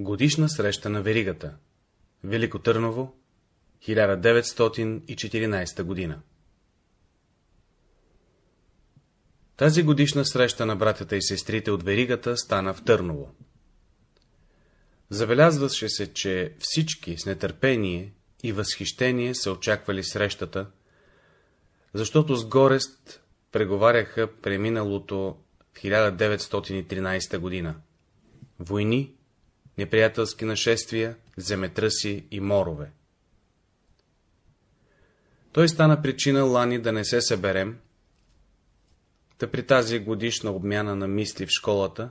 Годишна среща на веригата Велико Търново 1914 година Тази годишна среща на братята и сестрите от веригата стана в Търново. Забелязваше се, че всички с нетърпение и възхищение са очаквали срещата, защото с горест преговаряха преминалото в 1913 година. Войни, неприятелски нашествия, земетръси и морове. Той стана причина Лани да не се съберем, та при тази годишна обмяна на мисли в школата,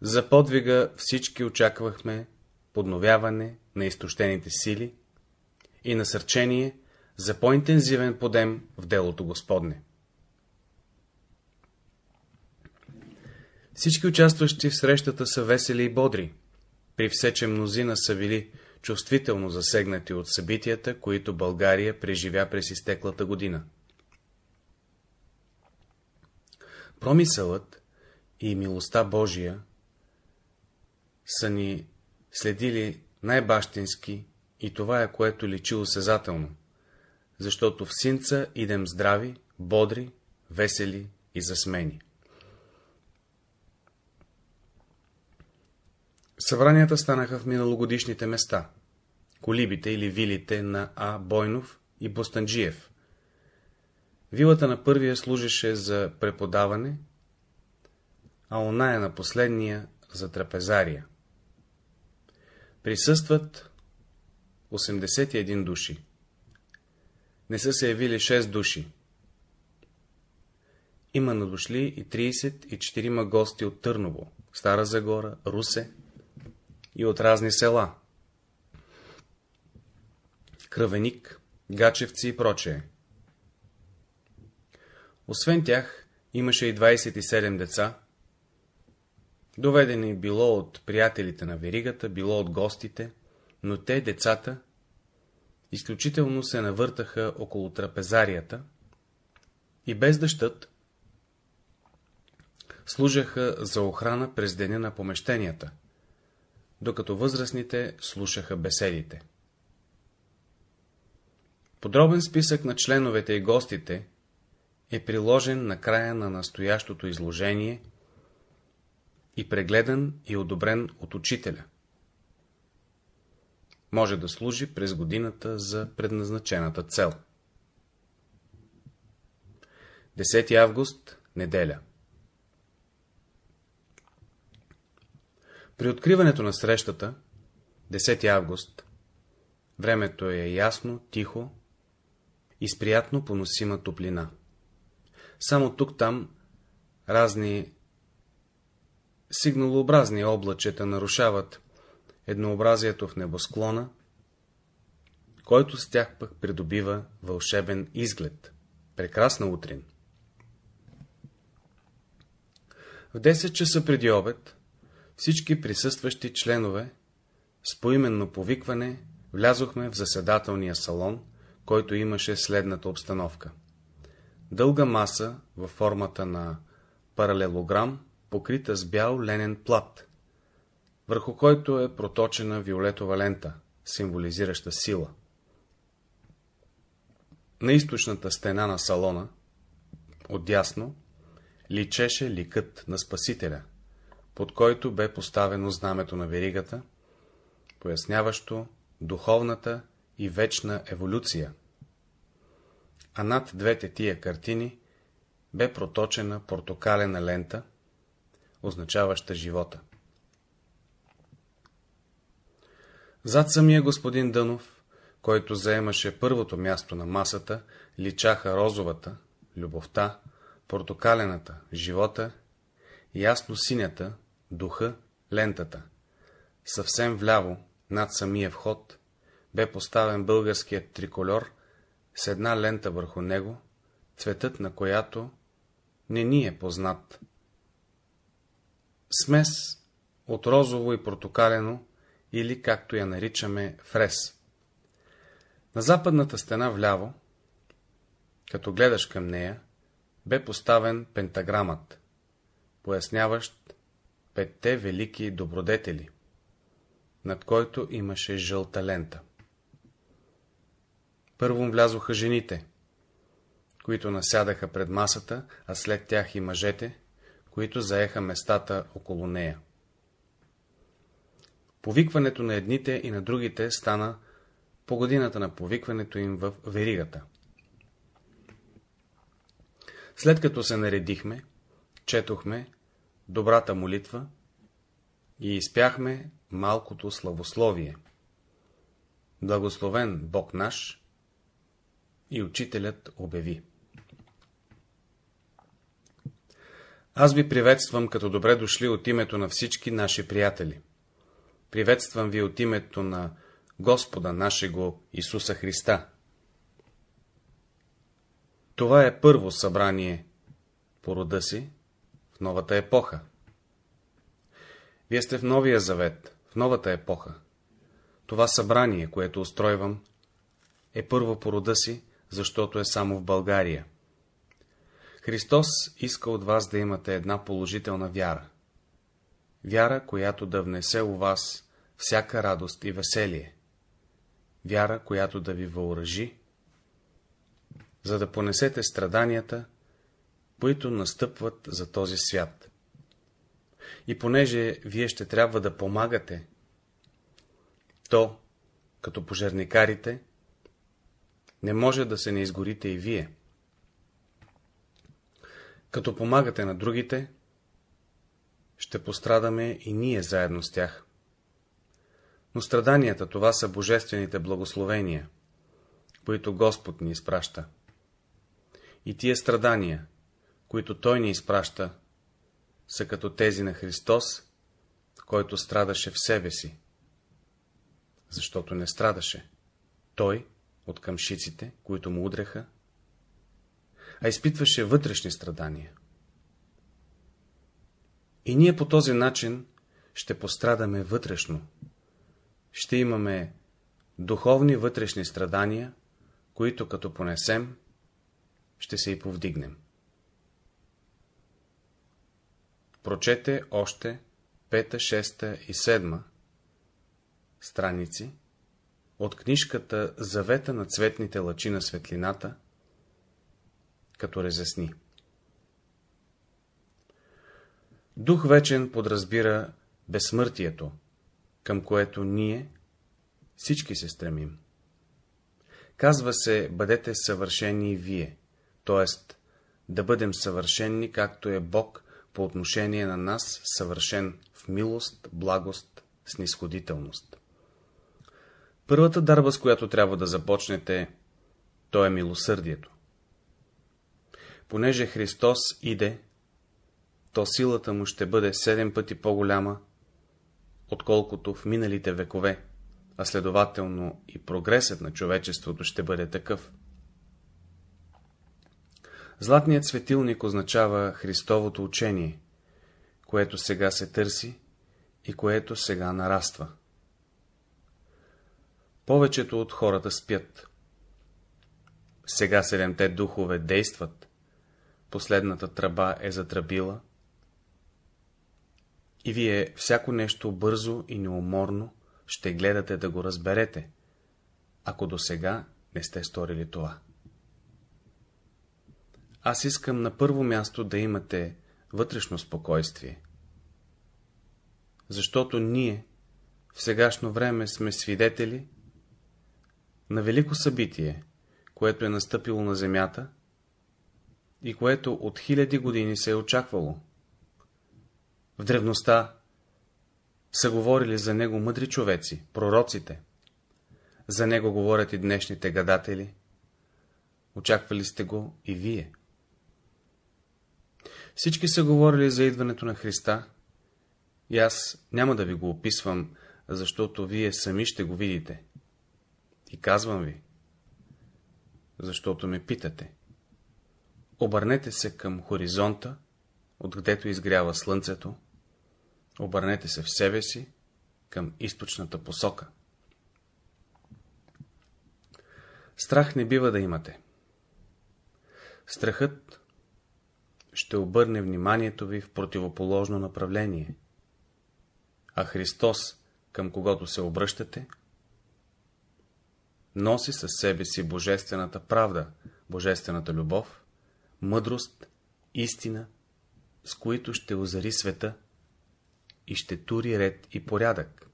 за подвига всички очаквахме подновяване на изтощените сили и насърчение за по-интензивен подем в делото Господне. Всички участващи в срещата са весели и бодри, при все, че мнозина са били чувствително засегнати от събитията, които България преживя през изтеклата година. Промисълът и милостта Божия са ни следили най-бащински и това е което личи осезателно, защото в синца идем здрави, бодри, весели и засмени. Събранията станаха в миналогодишните места, колибите или вилите на А. Бойнов и Бостанджиев. Вилата на първия служеше за преподаване, а оная на последния за трапезария. Присъстват 81 души. Не са се явили 6 души. Има надошли и 34 гости от Търново, Стара Загора, Русе и от разни села. Кръвеник, Гачевци и прочее. Освен тях, имаше и 27 деца, доведени било от приятелите на веригата, било от гостите, но те, децата, изключително се навъртаха около трапезарията и без да щат, служаха за охрана през деня на помещенията, докато възрастните слушаха беседите. Подробен списък на членовете и гостите е приложен на края на настоящото изложение и прегледан и одобрен от учителя. Може да служи през годината за предназначената цел. 10 август, неделя При откриването на срещата, 10 август, времето е ясно, тихо и с приятно поносима топлина. Само тук-там разни сигналообразни облачета нарушават еднообразието в небосклона, който с тях пък придобива вълшебен изглед. Прекрасна утрин. В 10 часа преди обед всички присъстващи членове с поименно повикване влязохме в заседателния салон, който имаше следната обстановка. Дълга маса във формата на паралелограм, покрита с бял ленен плат, върху който е проточена виолетова лента, символизираща сила. На източната стена на салона, отдясно, личеше ликът на Спасителя, под който бе поставено знамето на веригата, поясняващо духовната и вечна еволюция. А над двете тия картини бе проточена портокалена лента, означаваща живота. Зад самия господин Дънов, който заемаше първото място на масата, личаха розовата, любовта, портокалената, живота, ясно синята, духа, лентата. Съвсем вляво, над самия вход, бе поставен българският триколор с една лента върху него, цветът на която не ни е познат. Смес от розово и портокалено, или, както я наричаме, фрес. На западната стена вляво, като гледаш към нея, бе поставен пентаграмът, поясняващ петте велики добродетели, над който имаше жълта лента. Първом влязоха жените, които насядаха пред масата, а след тях и мъжете, които заеха местата около нея. Повикването на едните и на другите стана по годината на повикването им в веригата. След като се наредихме, четохме добрата молитва и изпяхме малкото славословие. Благословен Бог наш и учителят обяви. Аз ви приветствам като добре дошли от името на всички наши приятели. Приветствам ви от името на Господа нашего Исуса Христа. Това е първо събрание по рода си новата епоха. Вие сте в новия завет, в новата епоха. Това събрание, което устройвам, е първо по рода си, защото е само в България. Христос иска от вас да имате една положителна вяра. Вяра, която да внесе у вас всяка радост и веселие. Вяра, която да ви въоръжи, за да понесете страданията, които настъпват за този свят. И понеже вие ще трябва да помагате, то, като пожарникарите, не може да се не изгорите и вие. Като помагате на другите, ще пострадаме и ние заедно с тях. Но страданията това са божествените благословения, които Господ ни изпраща. И тия страдания, които Той ни изпраща, са като тези на Христос, който страдаше в себе си. Защото не страдаше. Той от къмшиците, които му удреха, а изпитваше вътрешни страдания. И ние по този начин ще пострадаме вътрешно. Ще имаме духовни вътрешни страдания, които като понесем, ще се и повдигнем. Прочете още пета, шеста и седма страници от книжката Завета на цветните лъчи на светлината, като разясни. Дух вечен подразбира безсмъртието, към което ние всички се стремим. Казва се, бъдете съвършени и вие, т.е. да бъдем съвършенни, както е Бог по отношение на нас съвършен в милост, благост, снисходителност. Първата дарба, с която трябва да започнете, то е милосърдието. Понеже Христос иде, то силата му ще бъде седем пъти по-голяма, отколкото в миналите векове, а следователно и прогресът на човечеството ще бъде такъв. Златният светилник означава Христовото учение, което сега се търси и което сега нараства. Повечето от хората спят. Сега седемте духове действат, последната тръба е затръбила, и вие всяко нещо бързо и неуморно ще гледате да го разберете, ако до сега не сте сторили това. Аз искам на първо място да имате вътрешно спокойствие. Защото ние в сегашно време сме свидетели на велико събитие, което е настъпило на земята и което от хиляди години се е очаквало. В древността са говорили за него мъдри човеци, пророците. За него говорят и днешните гадатели. Очаквали сте го и вие. Всички са говорили за идването на Христа, и аз няма да ви го описвам, защото вие сами ще го видите. И казвам ви, защото ме питате. Обърнете се към хоризонта, откъдето изгрява слънцето, обърнете се в себе си, към източната посока. Страх не бива да имате. Страхът ще обърне вниманието ви в противоположно направление. а Христос, към когото се обръщате, носи със себе си божествената правда, божествената любов, мъдрост, истина, с които ще озари света и ще тури ред и порядък.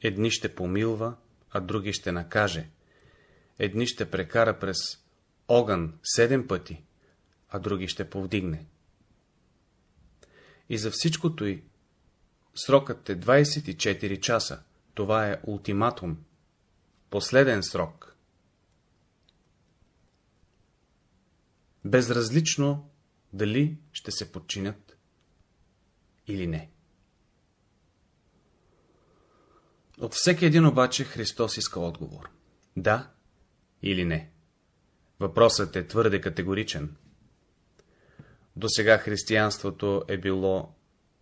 Едни ще помилва, а други ще накаже. Едни ще прекара през огън седем пъти, а други ще повдигне. И за всичкото и срокът е 24 часа. Това е ултиматум. Последен срок. Безразлично дали ще се подчинят или не. От всеки един обаче Христос иска отговор. Да или не. Въпросът е твърде категоричен. До сега християнството е било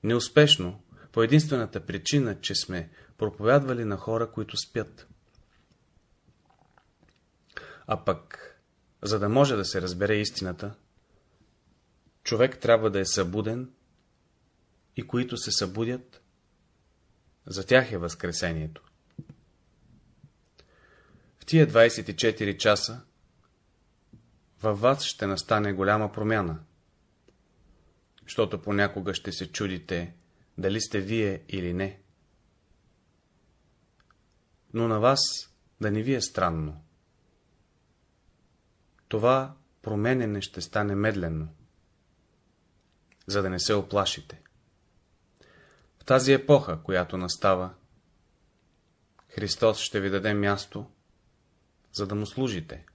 неуспешно, по единствената причина, че сме проповядвали на хора, които спят. А пък, за да може да се разбере истината, човек трябва да е събуден и които се събудят, за тях е възкресението. В тия 24 часа във вас ще настане голяма промяна, защото понякога ще се чудите, дали сте вие или не. Но на вас да не ви е странно. Това променене ще стане медленно, за да не се оплашите. В тази епоха, която настава, Христос ще ви даде място, за да му служите.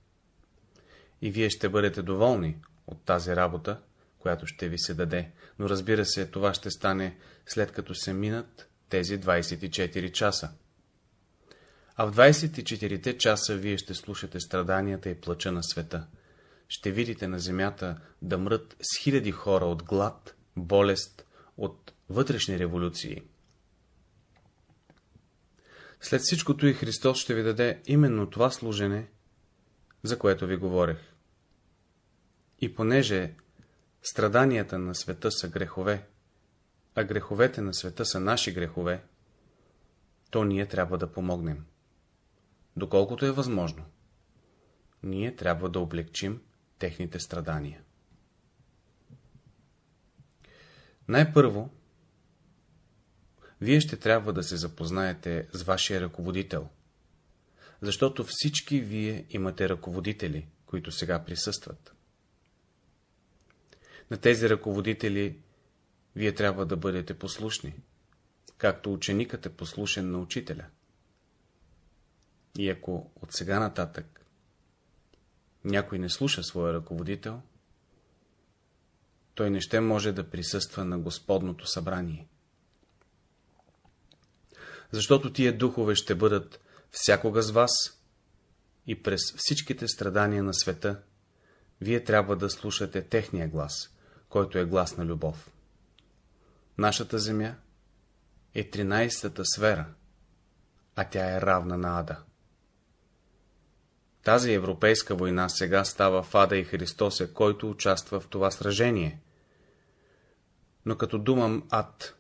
И вие ще бъдете доволни от тази работа, която ще ви се даде, но разбира се, това ще стане след като се минат тези 24 часа. А в 24 часа вие ще слушате страданията и плача на света. Ще видите на земята да мрат с хиляди хора от глад, болест, от вътрешни революции. След всичкото и Христос ще ви даде именно това служене, за което ви говорех. И понеже страданията на света са грехове, а греховете на света са наши грехове, то ние трябва да помогнем. Доколкото е възможно, ние трябва да облегчим техните страдания. Най-първо, вие ще трябва да се запознаете с вашия ръководител, защото всички вие имате ръководители, които сега присъстват. На тези ръководители вие трябва да бъдете послушни, както ученикът е послушен на учителя. И ако от сега нататък някой не слуша своя ръководител, той не ще може да присъства на Господното събрание. Защото тия духове ще бъдат всякога с вас и през всичките страдания на света, вие трябва да слушате техния глас, който е глас на любов. Нашата земя е 13-та сфера, а тя е равна на Ада. Тази европейска война сега става в Ада и Христос е, който участва в това сражение. Но като думам ад,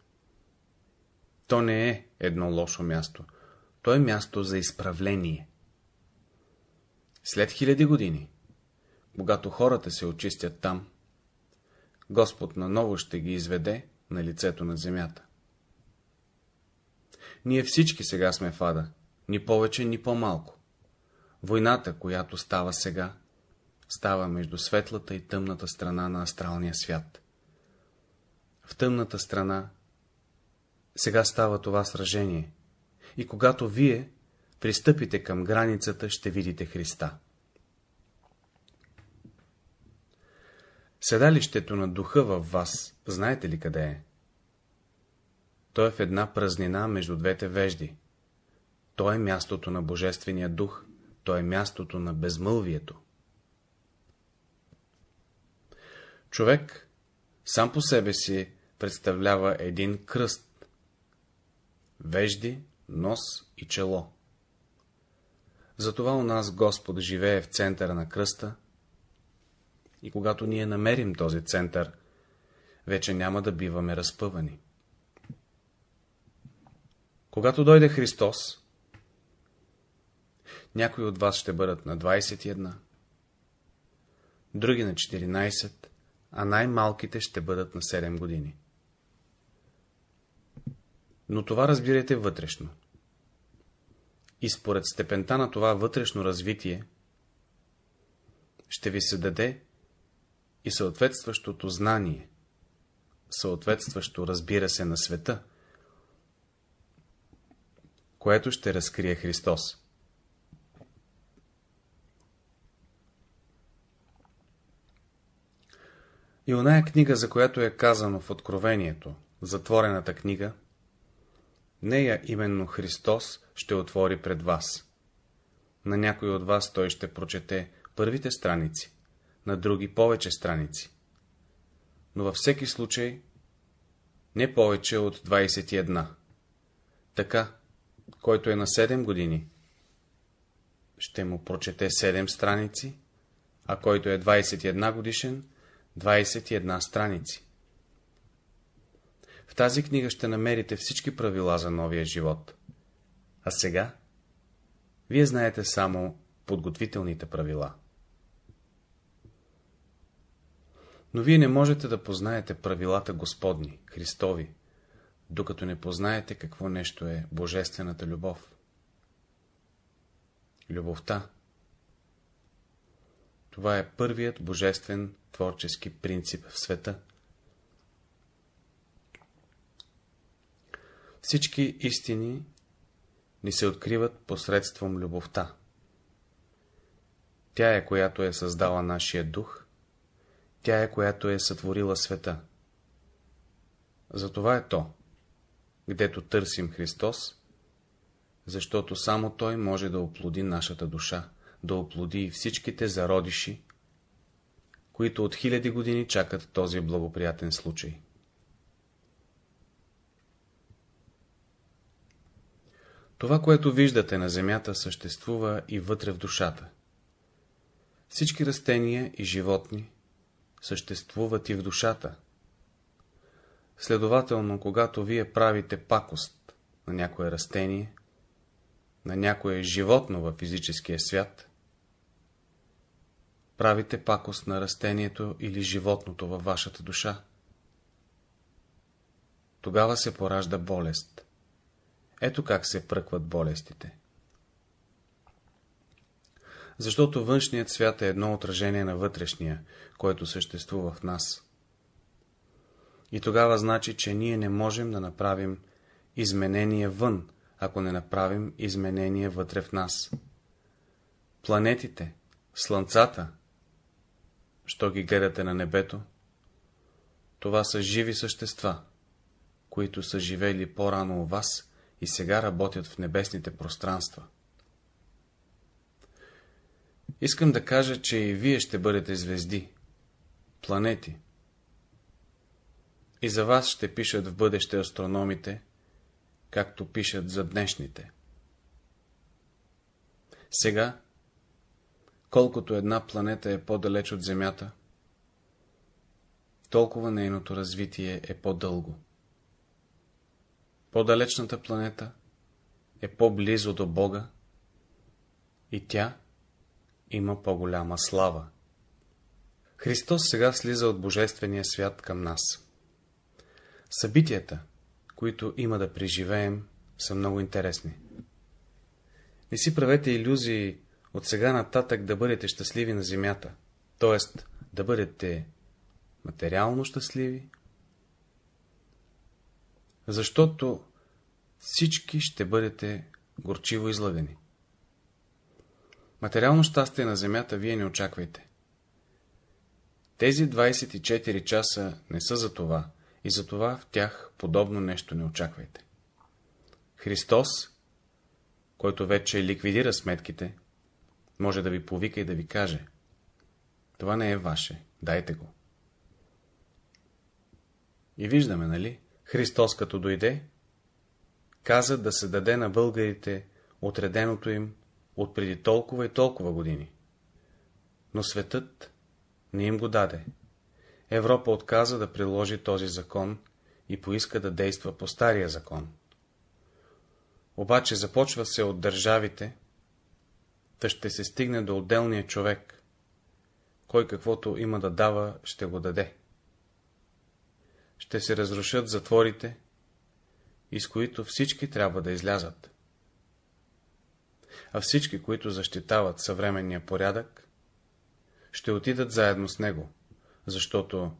то не е едно лошо място, то е място за изправление. След хиляди години, когато хората се очистят там, Господ наново ще ги изведе на лицето на земята. Ние всички сега сме в ада, ни повече, ни по-малко. Войната, която става сега, става между светлата и тъмната страна на астралния свят. В тъмната страна сега става това сражение, и когато вие пристъпите към границата, ще видите Христа. Седалището на духа във вас, знаете ли къде е? Той е в една празнина между двете вежди. То е мястото на Божествения дух, то е мястото на безмълвието. Човек сам по себе си представлява един кръст. Вежди, нос и чело. Затова у нас Господ живее в центъра на кръста и когато ние намерим този център, вече няма да биваме разпъвани. Когато дойде Христос, някои от вас ще бъдат на 21, други на 14, а най-малките ще бъдат на 7 години. Но това разбирайте вътрешно. И според степента на това вътрешно развитие, ще ви се даде и съответстващото знание, съответстващо разбира се на света, което ще разкрие Христос. И оная книга, за която е казано в Откровението, затворената книга, нея именно Христос ще отвори пред вас. На някой от вас той ще прочете първите страници, на други повече страници. Но във всеки случай не повече от 21. Така, който е на 7 години, ще му прочете 7 страници, а който е 21 годишен, 21 страници. В тази книга ще намерите всички правила за новия живот. А сега, вие знаете само подготвителните правила. Но вие не можете да познаете правилата Господни, Христови, докато не познаете какво нещо е Божествената любов. Любовта. Това е първият божествен творчески принцип в света. Всички истини ни се откриват посредством любовта. Тя е, която е създала нашия дух, тя е, която е сътворила света. Затова е то, гдето търсим Христос, защото само Той може да оплоди нашата душа, да оплоди всичките зародиши, които от хиляди години чакат този благоприятен случай. Това, което виждате на земята, съществува и вътре в душата. Всички растения и животни съществуват и в душата. Следователно, когато вие правите пакост на някое растение, на някое животно във физическия свят, правите пакост на растението или животното във вашата душа. Тогава се поражда болест. Ето как се пръкват болестите. Защото външният свят е едно отражение на вътрешния, който съществува в нас. И тогава значи, че ние не можем да направим изменение вън, ако не направим изменение вътре в нас. Планетите, слънцата, що ги гледате на небето, това са живи същества, които са живели по-рано у вас и сега работят в небесните пространства. Искам да кажа, че и вие ще бъдете звезди, планети. И за вас ще пишат в бъдеще астрономите, както пишат за днешните. Сега, колкото една планета е по-далеч от Земята, толкова нейното развитие е по-дълго. По-далечната планета е по-близо до Бога и тя има по-голяма слава. Христос сега слиза от Божествения свят към нас. Събитията, които има да преживеем, са много интересни. Не си правете иллюзии от сега нататък да бъдете щастливи на земята, т.е. да бъдете материално щастливи, защото всички ще бъдете горчиво излъгани. Материално щастие на земята вие не очаквайте. Тези 24 часа не са за това, и за това в тях подобно нещо не очаквайте. Христос, който вече ликвидира сметките, може да ви повика и да ви каже това не е ваше, дайте го. И виждаме, нали, Христос като дойде, каза да се даде на българите отреденото им от преди толкова и толкова години. Но светът не им го даде. Европа отказа да приложи този закон и поиска да действа по стария закон. Обаче започва се от държавите, та ще се стигне до отделния човек. Кой каквото има да дава, ще го даде. Ще се разрушат затворите, из които всички трябва да излязат. А всички, които защитават съвременния порядък, ще отидат заедно с него, защото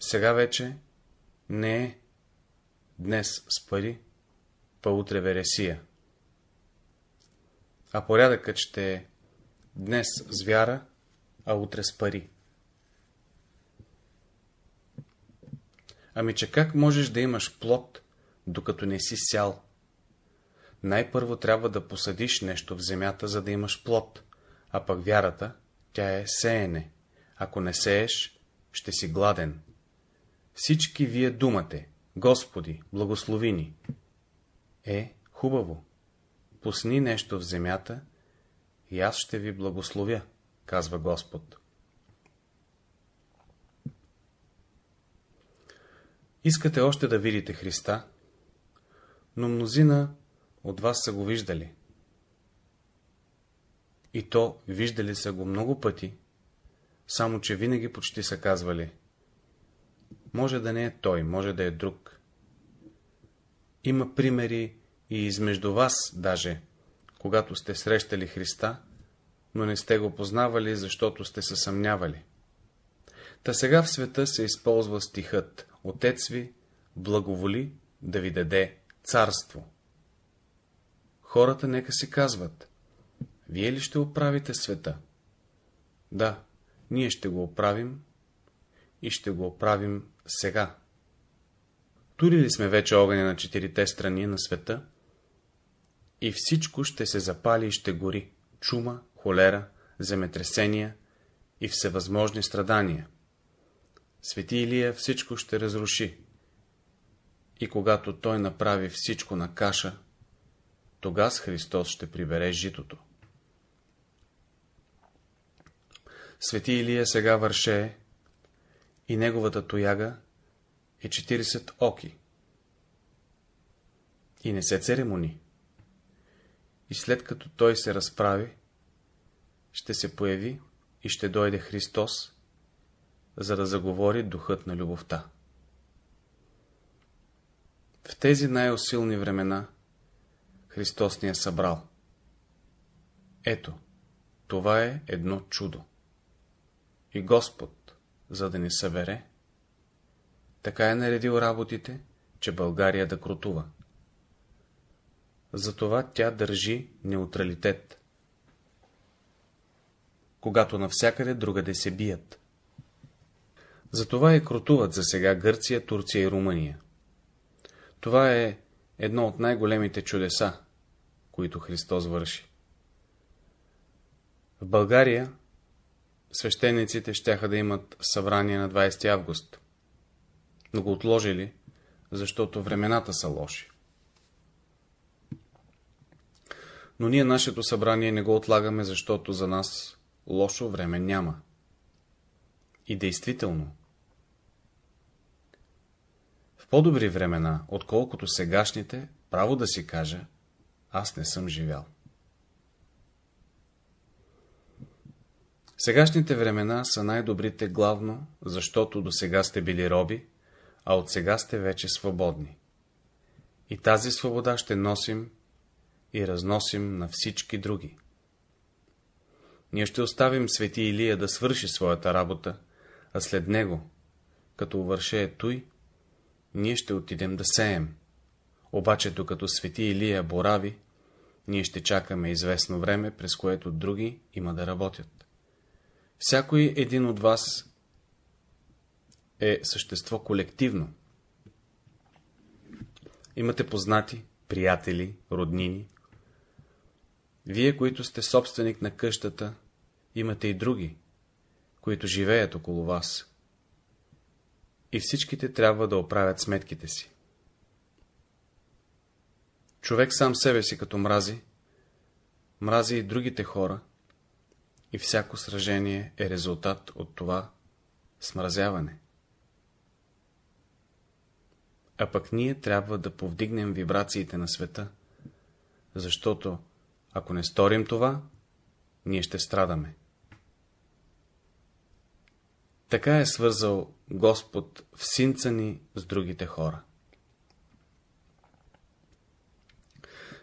сега вече не е днес с пари, па утре вересия. А порядъкът ще е днес с вяра, а утре с пари. Ами че как можеш да имаш плод, докато не си сял? Най-първо трябва да посадиш нещо в земята, за да имаш плод, а пък вярата, тя е сеене. Ако не сееш, ще си гладен. Всички вие думате, Господи, благослови ни. Е, хубаво. Пусни нещо в земята и аз ще ви благословя, казва Господ. Искате още да видите Христа, но мнозина от вас са го виждали. И то виждали са го много пъти, само че винаги почти са казвали. Може да не е той, може да е друг. Има примери и измежду вас даже, когато сте срещали Христа, но не сте го познавали, защото сте се съмнявали. Та сега в света се използва стихът Отец ви благоволи да ви даде царство. Хората нека си казват, вие ли ще оправите света? Да, ние ще го оправим и ще го оправим сега. Турили сме вече огъня на четирите страни на света и всичко ще се запали и ще гори. Чума, холера, земетресения и всевъзможни страдания. Свети Илия всичко ще разруши. И когато той направи всичко на каша, тогава Христос ще прибере житото. Свети Илия сега върше и неговата тояга е 40 оки. И не се церемони. И след като той се разправи, ще се появи и ще дойде Христос, за да заговори духът на любовта. В тези най-осилни времена Христос ни е събрал. Ето, това е едно чудо. И Господ, за да ни събере, така е наредил работите, че България да крутува. Затова тя държи неутралитет, когато навсякъде другаде се бият. Затова и крутуват за сега Гърция, Турция и Румъния. Това е едно от най-големите чудеса, които Христос върши. В България свещениците щяха да имат събрание на 20 август, но го отложили, защото времената са лоши. Но ние нашето събрание не го отлагаме, защото за нас лошо време няма. И действително, по-добри времена, отколкото сегашните, право да си кажа, аз не съм живял. Сегашните времена са най-добрите главно, защото до сега сте били роби, а от сега сте вече свободни. И тази свобода ще носим и разносим на всички други. Ние ще оставим свети Илия да свърши своята работа, а след него, като увърше е той, ние ще отидем да сеем. Обаче, докато свети Илия борави, ние ще чакаме известно време, през което други има да работят. Всякой един от вас е същество колективно. Имате познати, приятели, роднини. Вие, които сте собственик на къщата, имате и други, които живеят около вас. И всичките трябва да оправят сметките си. Човек сам себе си като мрази, мрази и другите хора, и всяко сражение е резултат от това смразяване. А пък ние трябва да повдигнем вибрациите на света, защото ако не сторим това, ние ще страдаме. Така е свързал Господ в синца ни с другите хора.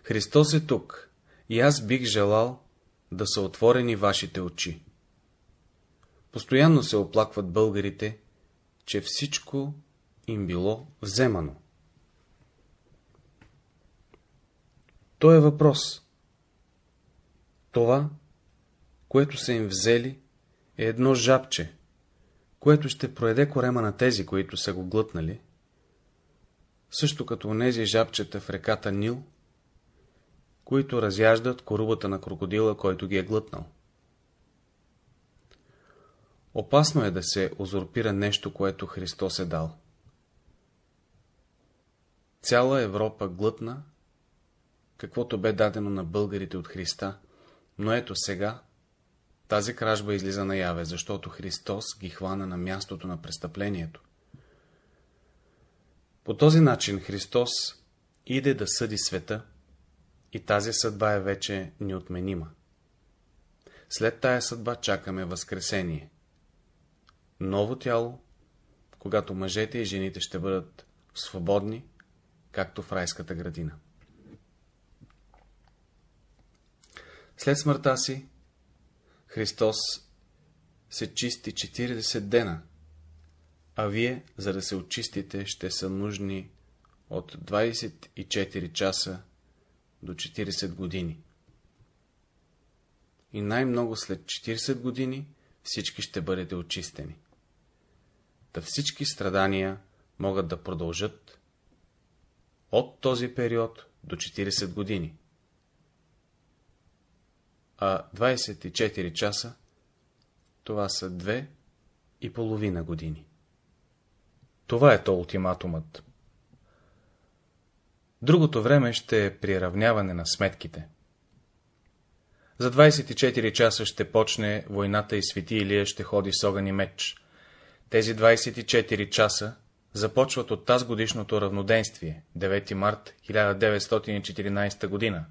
Христос е тук и аз бих желал да са отворени вашите очи. Постоянно се оплакват българите, че всичко им било вземано. То е въпрос. Това, което са им взели, е едно жабче, което ще проеде корема на тези, които са го глътнали, също като онези жабчета в реката Нил, които разяждат корубата на крокодила, който ги е глътнал. Опасно е да се узурпира нещо, което Христос е дал. Цяла Европа глътна, каквото бе дадено на българите от Христа, но ето сега тази кражба излиза наяве, защото Христос ги хвана на мястото на престъплението. По този начин Христос иде да съди света и тази съдба е вече неотменима. След тая съдба чакаме възкресение. Ново тяло, когато мъжете и жените ще бъдат свободни, както в райската градина. След смъртта си, Христос се чисти 40 дена, а вие, за да се очистите, ще са нужни от 24 часа до 40 години. И най-много след 40 години всички ще бъдете очистени. Та всички страдания могат да продължат от този период до 40 години. А 24 часа това са две и половина години. Това е то ултиматумът. Другото време ще е приравняване на сметките. За 24 часа ще почне войната и свети Илия ще ходи с огън и меч. Тези 24 часа започват от тази годишното равноденствие, 9 март 1914 година.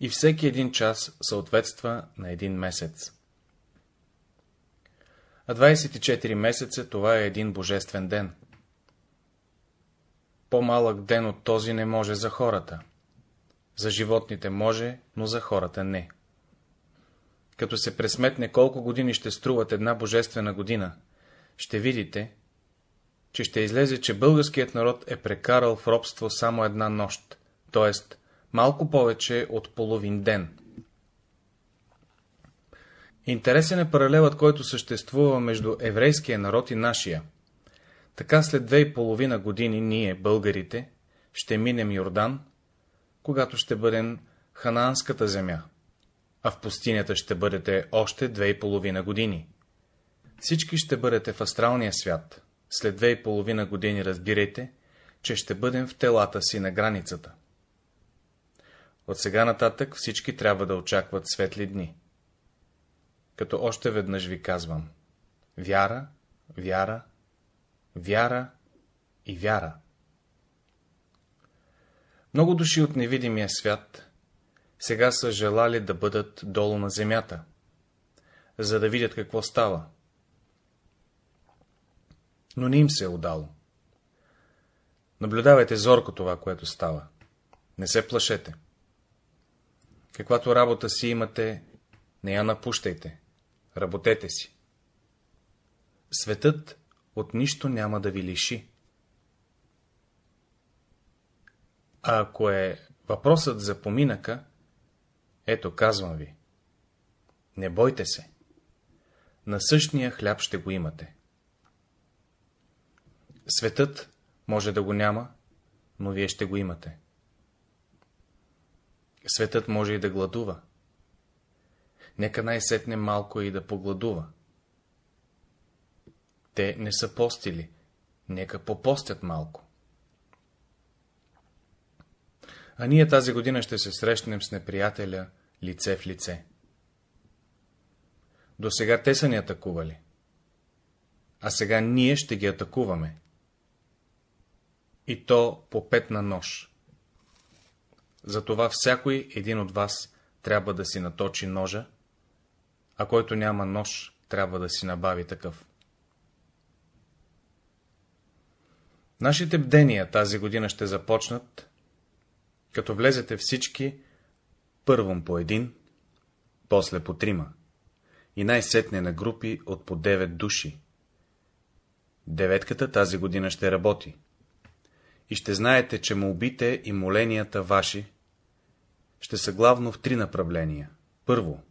И всеки един час съответства на един месец. А 24 месеца това е един божествен ден. По-малък ден от този не може за хората. За животните може, но за хората не. Като се пресметне колко години ще струват една божествена година, ще видите, че ще излезе, че българският народ е прекарал в робство само една нощ, т.е. малко повече от половин ден. Интересен е паралелът, който съществува между еврейския народ и нашия. Така след две и половина години ние, българите, ще минем Йордан, когато ще бъдем Ханаанската земя, а в пустинята ще бъдете още две и половина години. Всички ще бъдете в астралния свят. След две и половина години разбирайте, че ще бъдем в телата си на границата. От сега нататък всички трябва да очакват светли дни. Като още веднъж ви казвам. Вяра, вяра, вяра и вяра. Много души от невидимия свят сега са желали да бъдат долу на земята, за да видят какво става. Но не им се е удало. Наблюдавайте зорко това, което става. Не се плашете. Каквато работа си имате, не я напущайте. Работете си. Светът от нищо няма да ви лиши. А ако е въпросът за поминъка, ето казвам ви. Не бойте се. На същия хляб ще го имате. Светът може да го няма, но вие ще го имате. Светът може и да гладува. Нека най-сетне малко и да погладува. Те не са постили, нека попостят малко. А ние тази година ще се срещнем с неприятеля лице в лице. До сега те са ни атакували, а сега ние ще ги атакуваме. И то по пет на нож. Затова всякой един от вас трябва да си наточи ножа, а който няма нож, трябва да си набави такъв. Нашите бдения тази година ще започнат, като влезете всички първом по един, после по трима и най-сетне на групи от по 9 души. Деветката тази година ще работи. И ще знаете, че молбите и моленията ваши ще са главно в три направления. Първо,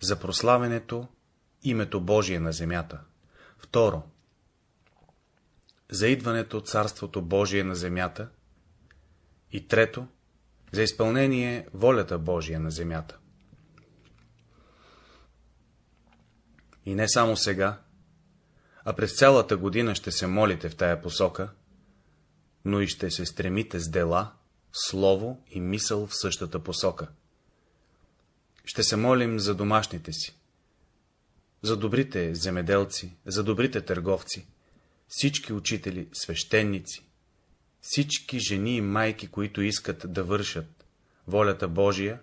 за прославянето името Божие на земята. Второ, за идването Царството Божие на земята. И трето, за изпълнение волята Божия на земята. И не само сега, а през цялата година ще се молите в тая посока, но и ще се стремите с дела, слово и мисъл в същата посока. Ще се молим за домашните си, за добрите земеделци, за добрите търговци, всички учители, свещеници, всички жени и майки, които искат да вършат волята Божия,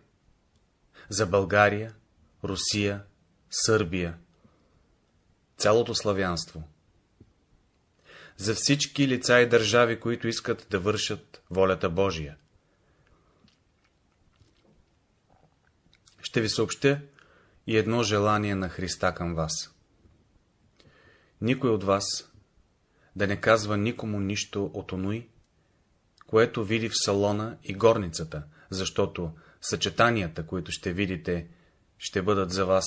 за България, Русия, Сърбия, цялото славянство, за всички лица и държави, които искат да вършат волята Божия. Ще ви съобщя и едно желание на Христа към вас. Никой от вас да не казва никому нищо от онуй, което види в салона и горницата, защото съчетанията, които ще видите, ще бъдат за вас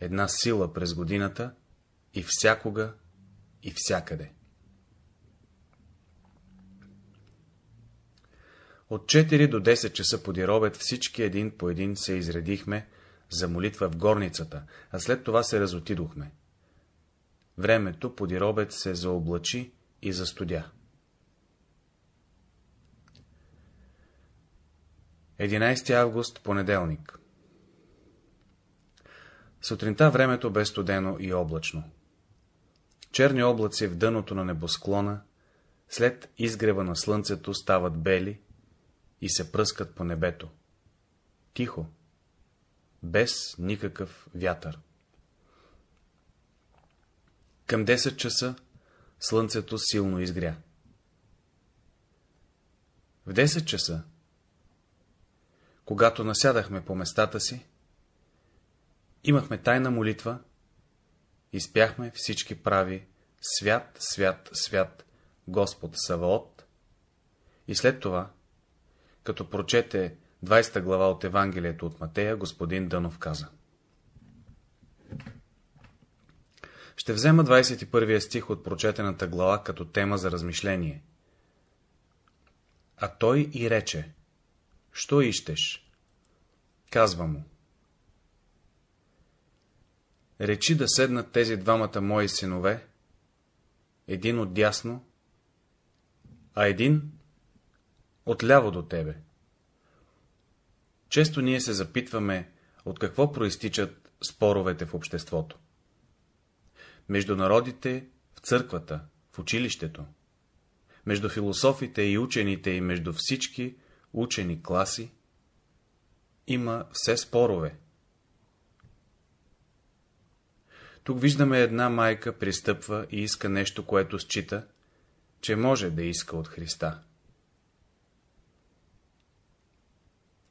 една сила през годината и всякога и всякъде. От 4 до 10 часа поди робет всички един по един се изредихме за молитва в горницата, а след това се разотидохме. Времето поди робет се заоблачи и застудя. 11 август, понеделник Сутринта времето бе студено и облачно. Черни облаци в дъното на небосклона, след изгрева на слънцето стават бели и се пръскат по небето. Тихо, без никакъв вятър. Към 10 часа слънцето силно изгря. В 10 часа, когато насядахме по местата си, имахме тайна молитва и спяхме всички прави Свят, свят, свят, Господ Саваот, и след това, като прочете 20 глава от Евангелието от Матея, господин Дънов каза. Ще взема 21 стих от прочетената глава като тема за размишление. А той и рече, що ищеш? Казва му. Речи да седнат тези двамата мои синове, един от дясно, а един от ляво до тебе. Често ние се запитваме, от какво проистичат споровете в обществото. Между народите, в църквата, в училището, между философите и учените и между всички учени класи, има все спорове. Тук виждаме една майка пристъпва и иска нещо, което счита, че може да иска от Христа.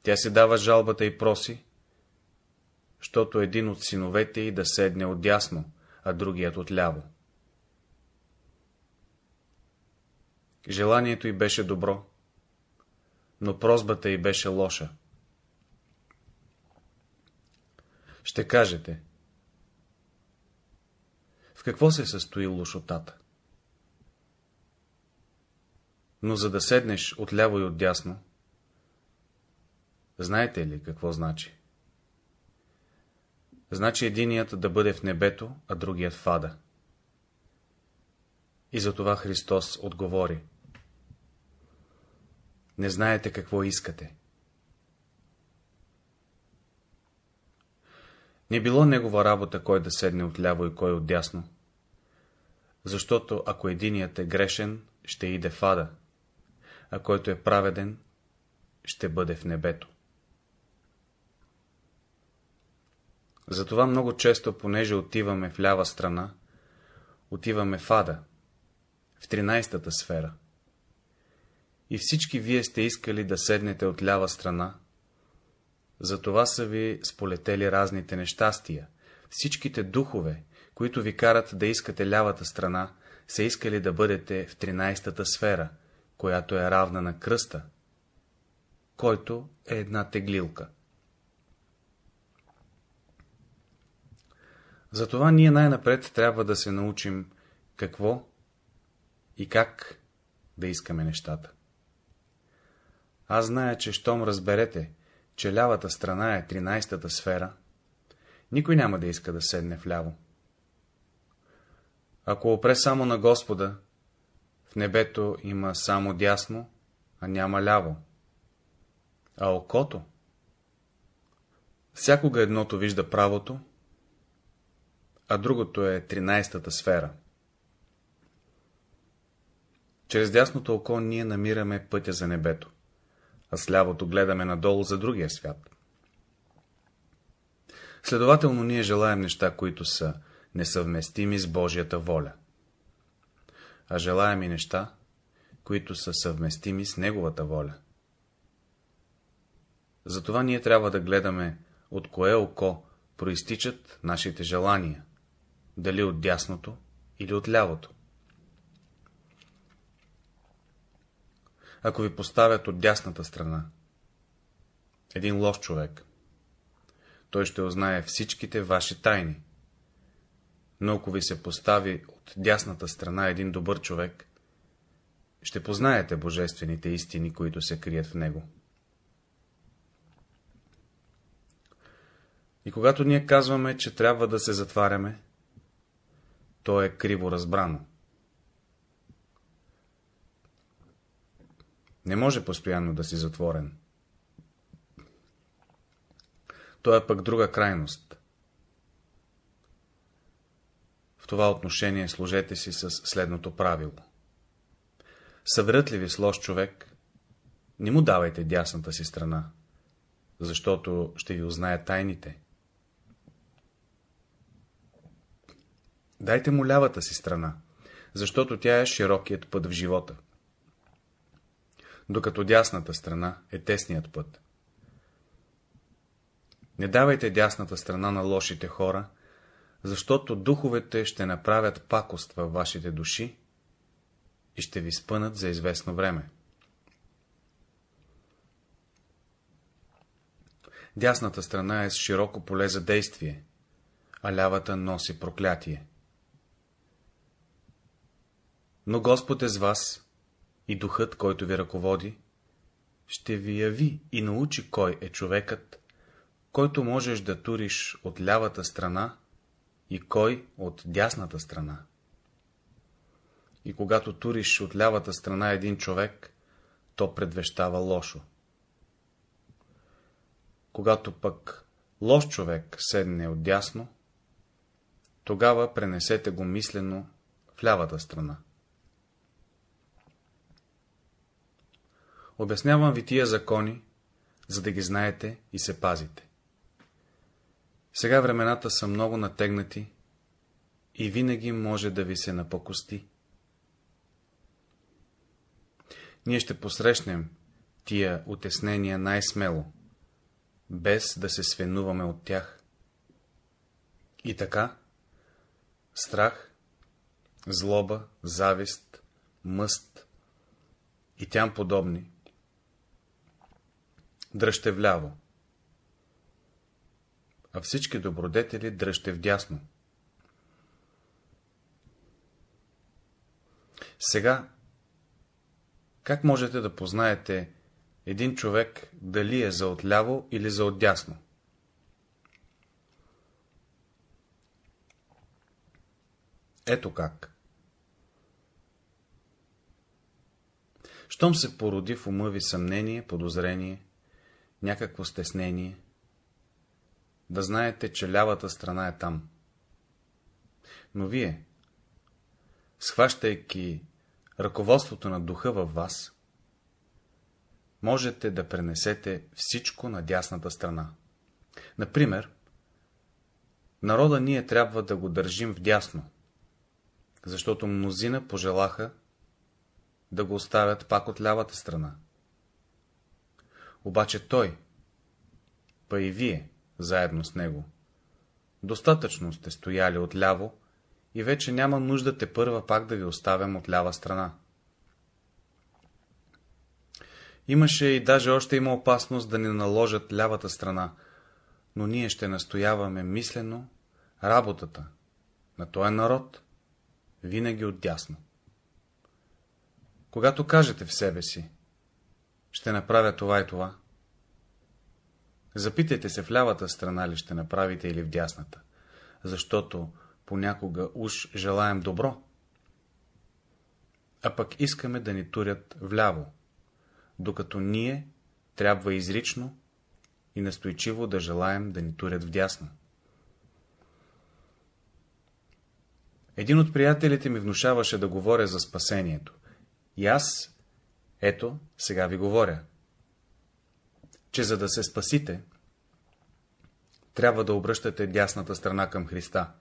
Тя се дава жалбата и проси, защото един от синовете й да седне отдясно, а другият отляво. Желанието й беше добро, но прозбата й беше лоша. Ще кажете, в какво се състои лошотата? Но за да седнеш отляво и отдясно, знаете ли какво значи? Значи единият да бъде в небето, а другият в ада. И затова Христос отговори. Не знаете какво искате. Не било негова работа, кой да седне отляво и кой отдясно. Защото ако единият е грешен, ще иде в ада, а който е праведен, ще бъде в небето. Затова много често, понеже отиваме в лява страна, отиваме в ада, в 13-та сфера. И всички вие сте искали да седнете от лява страна, затова са ви сполетели разните нещастия. Всичките духове, които ви карат да искате лявата страна, са искали да бъдете в 13-та сфера, която е равна на кръста, който е една теглилка. Затова ние най-напред трябва да се научим какво и как да искаме нещата. Аз зная, че щом разберете, че лявата страна е 13-та сфера, никой няма да иска да седне вляво. Ако опре само на Господа, в небето има само дясно, а няма ляво. А окото? Всякога едното вижда правото, а другото е 13-та сфера. Чрез дясното око ние намираме пътя за небето, а с лявото гледаме надолу за другия свят. Следователно ние желаем неща, които са несъвместими с Божията воля. А желаем и неща, които са съвместими с Неговата воля. Затова ние трябва да гледаме от кое око проистичат нашите желания, дали от дясното или от лявото. Ако ви поставят от дясната страна, един лош човек, той ще узнае всичките ваши тайни. Но ако ви се постави от дясната страна един добър човек, ще познаете божествените истини, които се крият в него. И когато ние казваме, че трябва да се затваряме, то е криво разбрано. Не може постоянно да си затворен. То е пък друга крайност. В това отношение служете си с следното правило. Съврат ли ви с лош човек, не му давайте дясната си страна, защото ще ви узнае тайните. Дайте му лявата си страна, защото тя е широкият път в живота. Докато дясната страна е тесният път. Не давайте дясната страна на лошите хора, защото духовете ще направят пакост във вашите души и ще ви спънат за известно време. Дясната страна е с широко поле за действие, а лявата носи проклятие. Но Господ е с вас и духът, който ви ръководи, ще ви яви и научи кой е човекът, който можеш да туриш от лявата страна и кой от дясната страна. И когато туриш от лявата страна един човек, то предвещава лошо. Когато пък лош човек седне от дясно, тогава пренесете го мислено в лявата страна. Обяснявам ви тия закони, за да ги знаете и се пазите. Сега времената са много натегнати и винаги може да ви се напокости. Ние ще посрещнем тия утеснения най-смело, без да се свенуваме от тях. И така, страх, злоба, завист, мъст и тям подобни, дръжте а всички добродетели дръжте вдясно. Сега, как можете да познаете един човек дали е за отляво или за отдясно? Ето как. Щом се породи в ума ви съмнение, подозрение, някакво стеснение, да знаете, че лявата страна е там. Но вие, схващайки ръководството на духа във вас, можете да пренесете всичко на дясната страна. Например, народа ние трябва да го държим вдясно, защото мнозина пожелаха да го оставят пак от лявата страна. Обаче той, па и вие, заедно с него, достатъчно сте стояли отляво и вече няма нужда те първа пак да ви оставям от лява страна. Имаше и даже още има опасност да ни наложат лявата страна, но ние ще настояваме мислено работата на този народ винаги отдясно. Когато кажете в себе си, ще направя това и това, запитайте се в лявата страна ли ще направите или в дясната, защото понякога уж желаем добро, а пък искаме да ни турят вляво, докато ние трябва изрично и настойчиво да желаем да ни турят вдясно. Един от приятелите ми внушаваше да говоря за спасението. И аз, ето, сега ви говоря, че за да се спасите, трябва да обръщате дясната страна към Христа,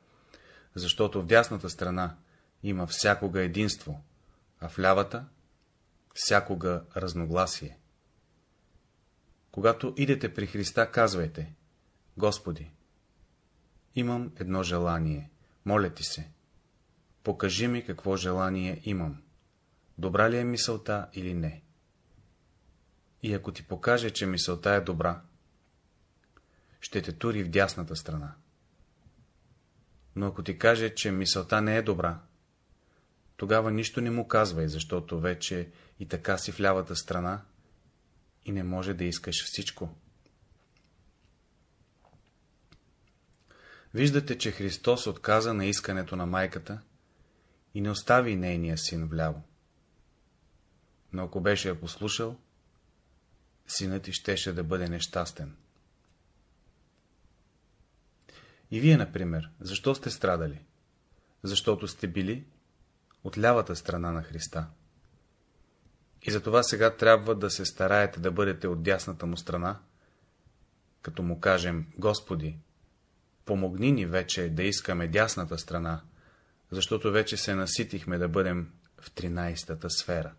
защото в дясната страна има всякога единство, а в лявата всякога разногласие. Когато идете при Христа, казвайте, Господи, имам едно желание, моля ти се, покажи ми какво желание имам, добра ли е мисълта или не. И ако ти покаже, че мисълта е добра, ще те тури в дясната страна. Но ако ти каже, че мисълта не е добра, тогава нищо не му казвай, защото вече и така си в лявата страна и не може да искаш всичко. Виждате, че Христос отказа на искането на майката и не остави нейния син вляво. Но ако беше я послушал, синът ти щеше да бъде нещастен. И вие, например, защо сте страдали? Защото сте били от лявата страна на Христа. И затова сега трябва да се стараете да бъдете от дясната му страна, като му кажем, Господи, помогни ни вече да искаме дясната страна, защото вече се наситихме да бъдем в 13-та сфера.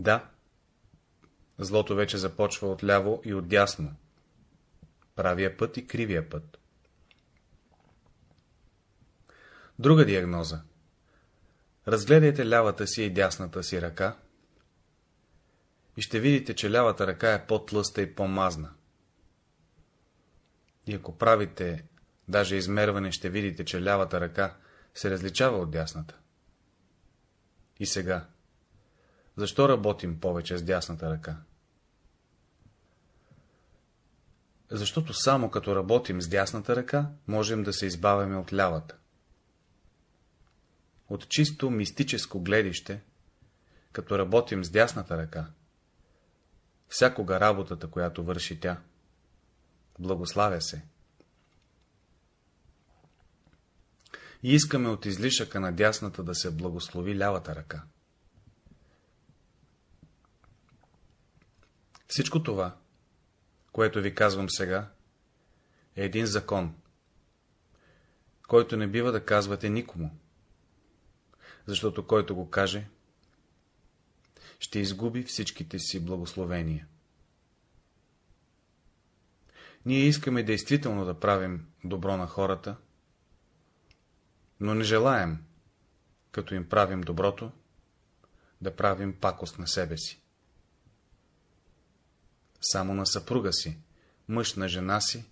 Да, злото вече започва от ляво и от дясно, правия път и кривия път. Друга диагноза. Разгледайте лявата си и дясната си ръка и ще видите, че лявата ръка е по-тлъста и по-мазна. И ако правите даже измерване, ще видите, че лявата ръка се различава от дясната. И сега, защо работим повече с дясната ръка? Защото само като работим с дясната ръка, можем да се избавяме от лявата. От чисто мистическо гледище, като работим с дясната ръка, всякога работата, която върши тя, благославя се. И искаме от излишъка на дясната да се благослови лявата ръка. Всичко това, което ви казвам сега, е един закон, който не бива да казвате никому, защото който го каже, ще изгуби всичките си благословения. Ние искаме действително да правим добро на хората, но не желаем, като им правим доброто, да правим пакост на себе си. Само на съпруга си, мъж на жена си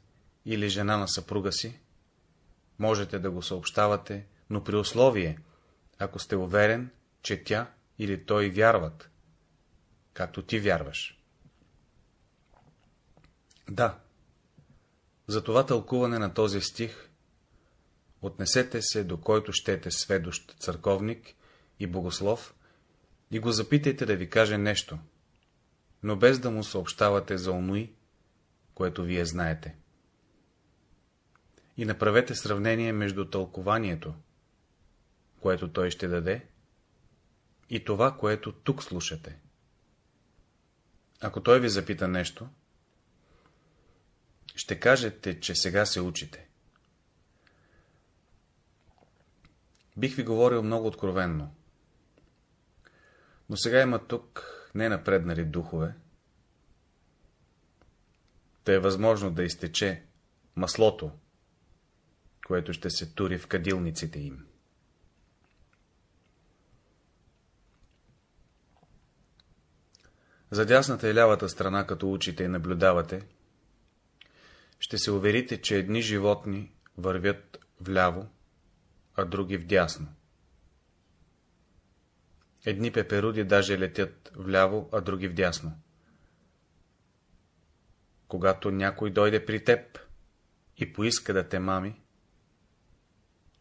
или жена на съпруга си, можете да го съобщавате, но при условие, ако сте уверен, че тя или той вярват, както ти вярваш. Да, за това тълкуване на този стих отнесете се до който щете сведощ църковник и богослов и го запитайте да ви каже нещо, но без да му съобщавате за онуи, което вие знаете. И направете сравнение между тълкованието, което той ще даде, и това, което тук слушате. Ако той ви запита нещо, ще кажете, че сега се учите. Бих ви говорил много откровенно. Но сега има тук не напреднали духове, да е възможно да изтече маслото, което ще се тури в кадилниците им. За дясната и лявата страна, като учите и наблюдавате, ще се уверите, че едни животни вървят вляво, а други вдясно. Едни пеперуди даже летят вляво, а други вдясно. Когато някой дойде при теб и поиска да те мами,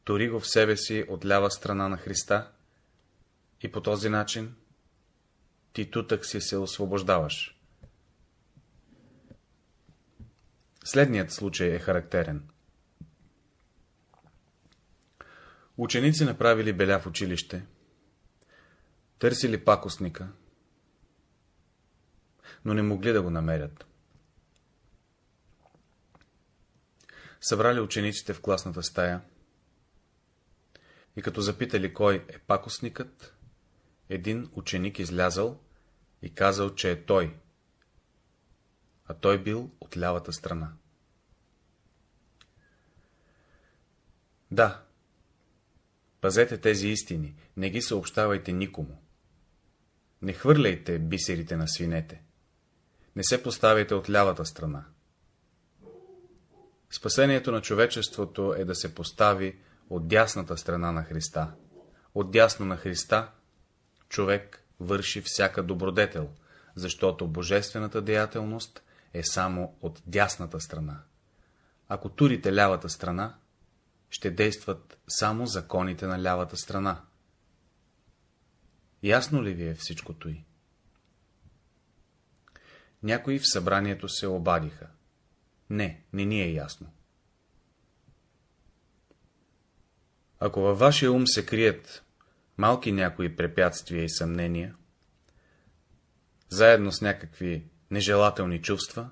тори го в себе си от лява страна на Христа и по този начин ти тутък си се освобождаваш. Следният случай е характерен. Ученици направили беля в училище, търсили пакостника, но не могли да го намерят. Събрали учениците в класната стая и като запитали кой е пакостникът, един ученик излязал и казал, че е той, а той бил от лявата страна. Да, пазете тези истини, не ги съобщавайте никому. Не хвърляйте бисерите на свинете. Не се поставяйте от лявата страна. Спасението на човечеството е да се постави от дясната страна на Христа. От дясно на Христа човек върши всяка добродетел, защото божествената деятелност е само от дясната страна. Ако турите лявата страна, ще действат само законите на лявата страна. Ясно ли ви е всичкото й? Някои в събранието се обадиха. Не, не ни е ясно. Ако във вашия ум се крият малки някои препятствия и съмнения, заедно с някакви нежелателни чувства,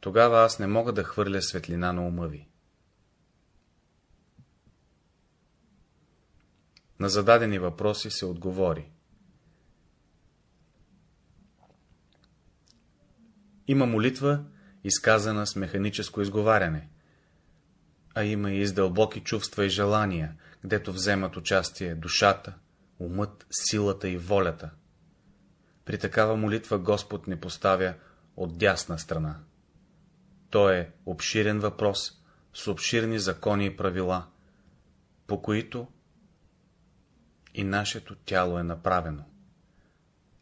тогава аз не мога да хвърля светлина на ума ви. На зададени въпроси се отговори. Има молитва, изказана с механическо изговаряне, а има и с дълбоки чувства и желания, гдето вземат участие душата, умът, силата и волята. При такава молитва Господ не поставя от дясна страна. То е обширен въпрос с обширни закони и правила, по които и нашето тяло е направено.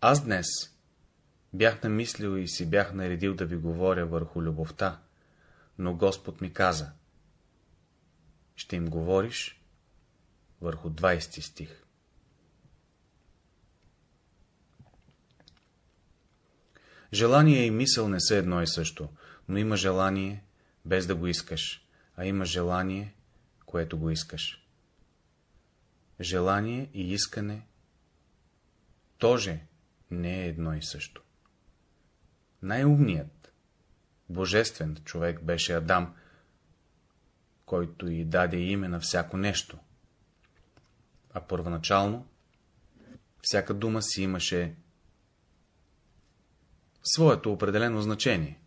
Аз днес бях намислил и си бях наредил да ви говоря върху любовта, но Господ ми каза, ще им говориш върху 20 стих. Желание и мисъл не са едно и също, но има желание, без да го искаш, а има желание, което го искаш. Желание и искане тоже не е едно и също. Най-умният, божествен човек беше Адам, който и даде име на всяко нещо. А първоначално всяка дума си имаше своето определено значение.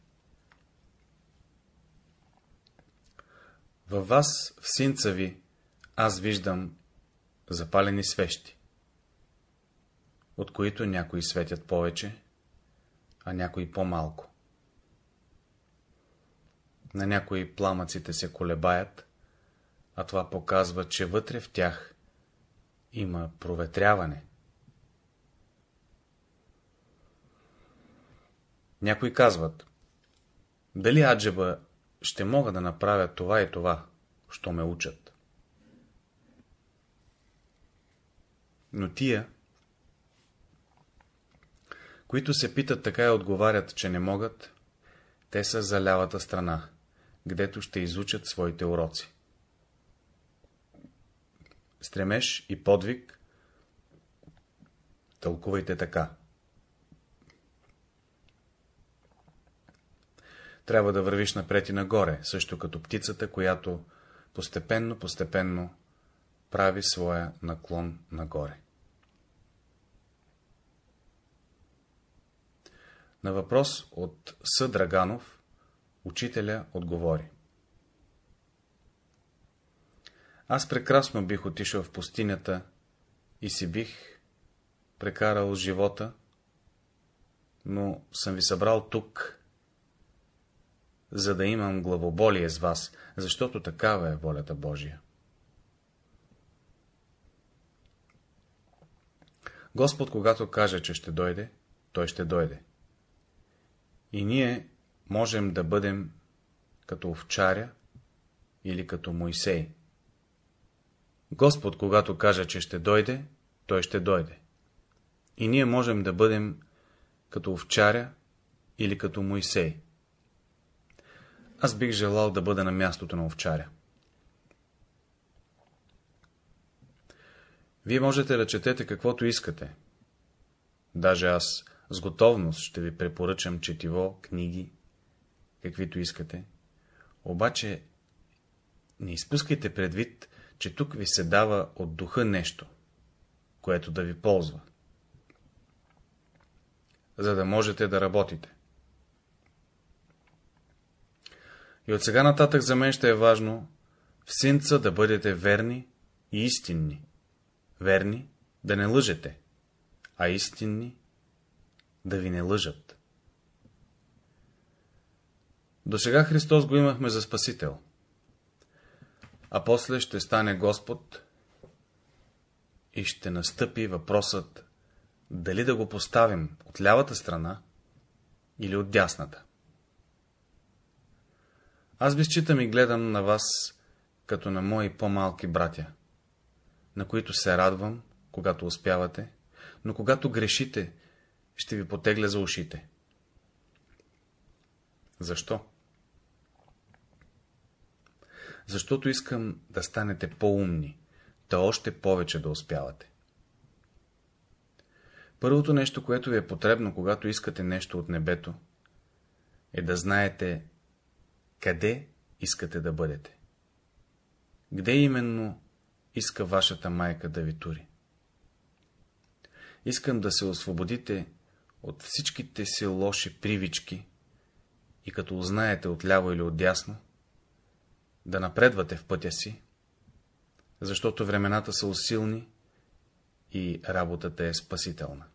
Във вас, в синца ви, аз виждам запалени свещи, от които някои светят повече, а някои по-малко. На някои пламъците се колебаят, а това показва, че вътре в тях има проветряване. Някои казват, дали аджеба ще мога да направя това и това, що ме учат. Но тия, които се питат така и отговарят, че не могат, те са за лявата страна, гдето ще изучат своите уроци. Стремеж и подвиг тълкувайте така. трябва да вървиш напред и нагоре, също като птицата, която постепенно, постепенно прави своя наклон нагоре. На въпрос от С. Драганов, учителя отговори. Аз прекрасно бих отишъл в пустинята и си бих прекарал живота, но съм ви събрал тук, за да имам главоболие с вас, защото такава е волята Божия. Господ, когато каже, че ще дойде, той ще дойде. И ние можем да бъдем като овчаря или като Моисей. Господ, когато каже, че ще дойде, той ще дойде. И ние можем да бъдем като овчаря или като Моисей. Аз бих желал да бъда на мястото на овчаря. Вие можете да четете каквото искате. Даже аз с готовност ще ви препоръчам четиво, книги, каквито искате. Обаче не изпускайте предвид, че тук ви се дава от духа нещо, което да ви ползва, за да можете да работите. И от сега нататък за мен ще е важно в синца да бъдете верни и истинни. Верни да не лъжете, а истинни да ви не лъжат. До сега Христос го имахме за Спасител, а после ще стане Господ и ще настъпи въпросът дали да го поставим от лявата страна или от дясната. Аз ви считам и гледам на вас като на мои по-малки братя, на които се радвам, когато успявате, но когато грешите, ще ви потегля за ушите. Защо? Защото искам да станете по-умни, да още повече да успявате. Първото нещо, което ви е потребно, когато искате нещо от небето, е да знаете къде искате да бъдете. Где именно иска вашата майка да ви тури? Искам да се освободите от всичките си лоши привички и като узнаете отляво или отдясно, да напредвате в пътя си, защото времената са усилни и работата е спасителна.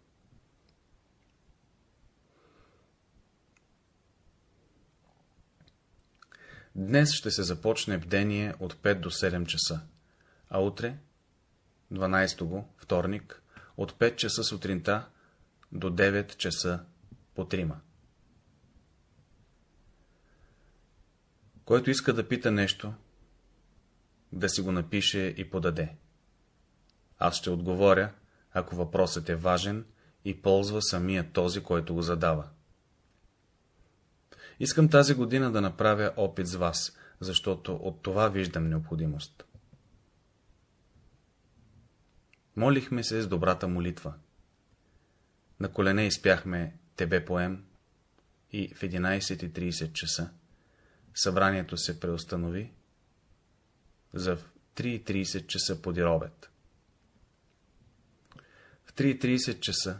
Днес ще се започне бдение от 5 до 7 часа, а утре, 12 го, вторник, от 5 часа сутринта до 9 часа по трима. Който иска да пита нещо, да си го напише и подаде. Аз ще отговоря, ако въпросът е важен и ползва самия този, който го задава. Искам тази година да направя опит с вас, защото от това виждам необходимост. Молихме се с добрата молитва. На колене изпяхме Тебе поем и в 11.30 часа събранието се преустанови за 3.30 часа поди обед. В 3.30 часа,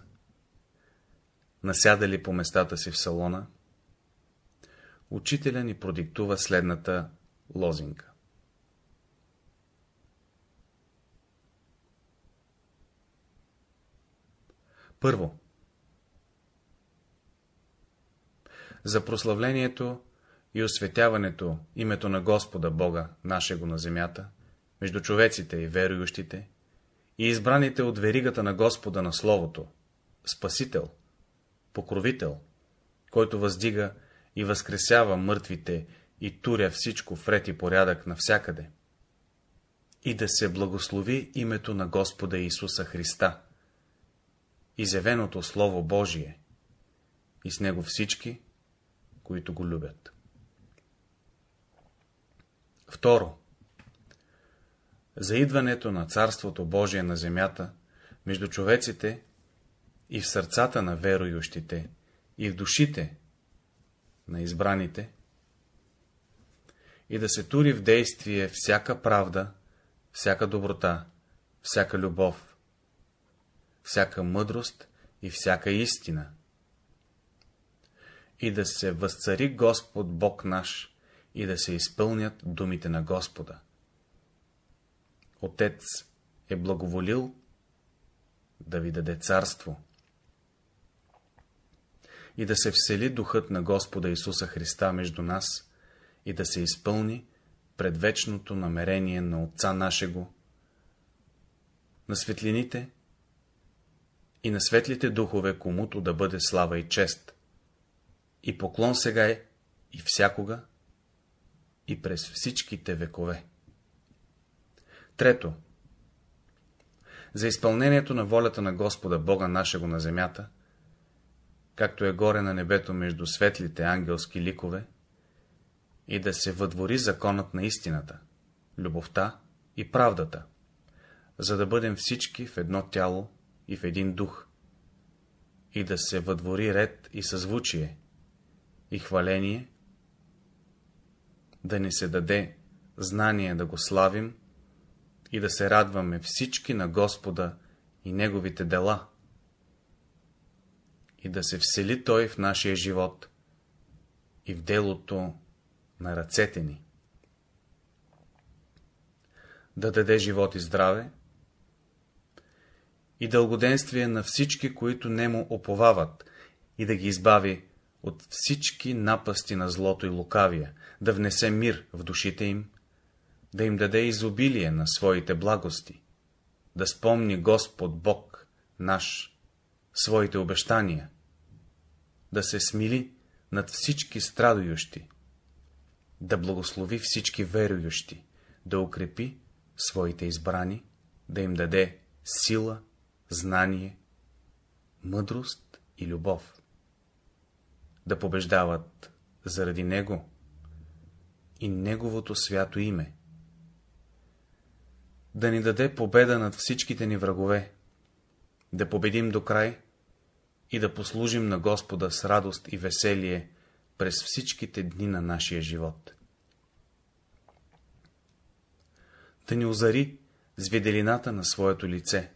насядали по местата си в салона, учителя ни продиктува следната лозинка. Първо. За прославлението и осветяването името на Господа Бога, нашего на земята, между човеците и верующите, и избраните от веригата на Господа на Словото, Спасител, Покровител, който въздига и възкресява мъртвите и туря всичко в ред и порядък навсякъде. И да се благослови името на Господа Исуса Христа, изявеното Слово Божие, и с него всички, които го любят. Второ. За идването на Царството Божие на земята, между човеците и в сърцата на верующите, и в душите на избраните, и да се тури в действие всяка правда, всяка доброта, всяка любов, всяка мъдрост и всяка истина. И да се възцари Господ Бог наш и да се изпълнят думите на Господа. Отец е благоволил да ви даде царство и да се всели духът на Господа Исуса Христа между нас и да се изпълни предвечното намерение на Отца нашего, на светлините и на светлите духове, комуто да бъде слава и чест, и поклон сега е и всякога, и през всичките векове. Трето. За изпълнението на волята на Господа Бога нашего на земята, както е горе на небето между светлите ангелски ликове, и да се въдвори законът на истината, любовта и правдата, за да бъдем всички в едно тяло и в един дух, и да се въдвори ред и съзвучие, и хваление, да ни се даде знание да го славим и да се радваме всички на Господа и Неговите дела, и да се всели Той в нашия живот и в делото на ръцете ни. Да даде живот и здраве и дългоденствие на всички, които не му оповават, и да ги избави от всички напасти на злото и лукавия, да внесе мир в душите им, да им даде изобилие на своите благости, да спомни Господ Бог наш, своите обещания, да се смили над всички страдующи, да благослови всички верующи, да укрепи своите избрани, да им даде сила, знание, мъдрост и любов, да побеждават заради Него и Неговото свято име, да ни даде победа над всичките ни врагове, да победим до край и да послужим на Господа с радост и веселие през всичките дни на нашия живот. Да ни озари с виделината на своето лице,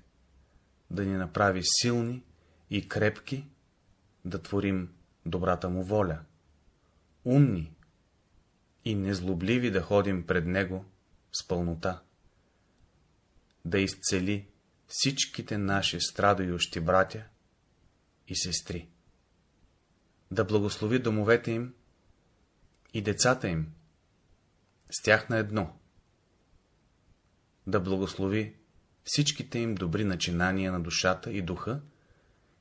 да ни направи силни и крепки, да творим добрата му воля, умни и незлобливи да ходим пред него с пълнота, да изцели всичките наши страдающи братя и сестри. Да благослови домовете им и децата им, с тях на едно, да благослови всичките им добри начинания на душата и духа,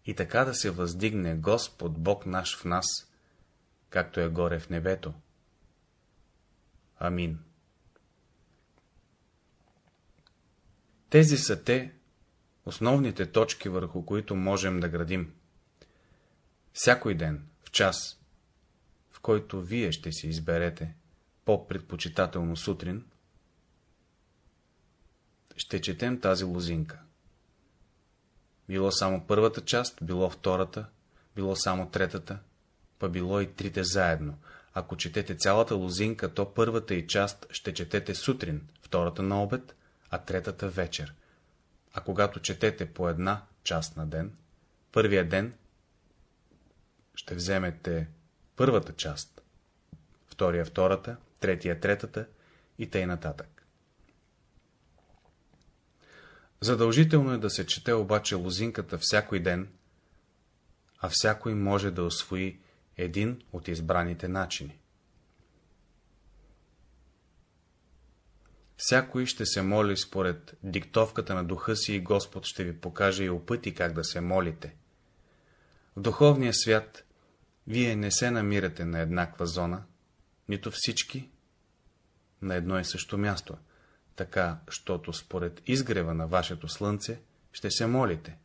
и така да се въздигне Господ Бог наш в нас, както е горе в небето. Амин. Тези са те, основните точки, върху които можем да градим. Всякой ден, в час, в който вие ще си изберете по-предпочитателно сутрин, ще четем тази лозинка. Било само първата част, било втората, било само третата, па било и трите заедно. Ако четете цялата лозинка, то първата и част ще четете сутрин, втората на обед, а третата вечер. А когато четете по една част на ден, първия ден ще вземете първата част, втория втората, третия третата и тъй нататък. Задължително е да се чете обаче лозинката всякой ден, а всякой може да освои един от избраните начини. Всякой ще се моли според диктовката на духа си и Господ ще ви покаже и опъти как да се молите. В духовния свят вие не се намирате на еднаква зона, нито всички на едно и също място, така, щото според изгрева на вашето слънце ще се молите.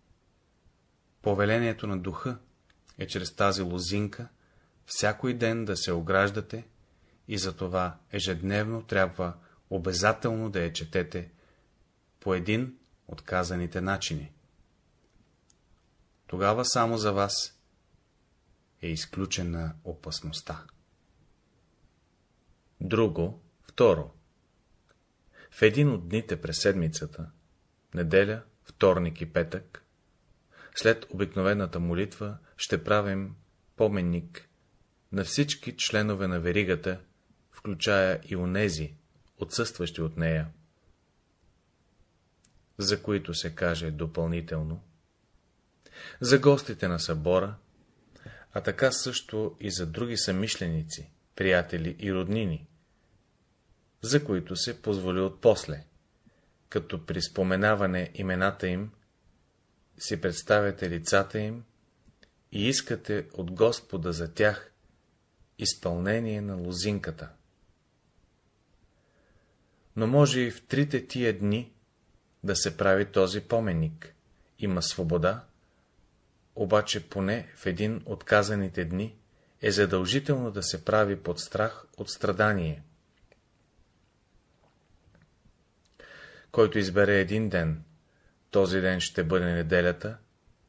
Повелението на духа е чрез тази лозинка всякой ден да се ограждате и затова ежедневно трябва обязателно да я четете по един от казаните начини. Тогава само за вас е изключена опасността. Друго, Второ. В един от дните през седмицата, неделя, вторник и петък, след обикновената молитва ще правим поменник на всички членове на веригата, включая и онези, отсъстващи от нея, за които се каже допълнително, за гостите на събора, а така също и за други самишленици, приятели и роднини, за които се позволи от после, като при споменаване имената им си представяте лицата им и искате от Господа за тях изпълнение на лозинката. Но може и в трите тия дни да се прави този поменник. Има свобода, обаче поне в един от казаните дни е задължително да се прави под страх от страдание. Който избере един ден, този ден ще бъде неделята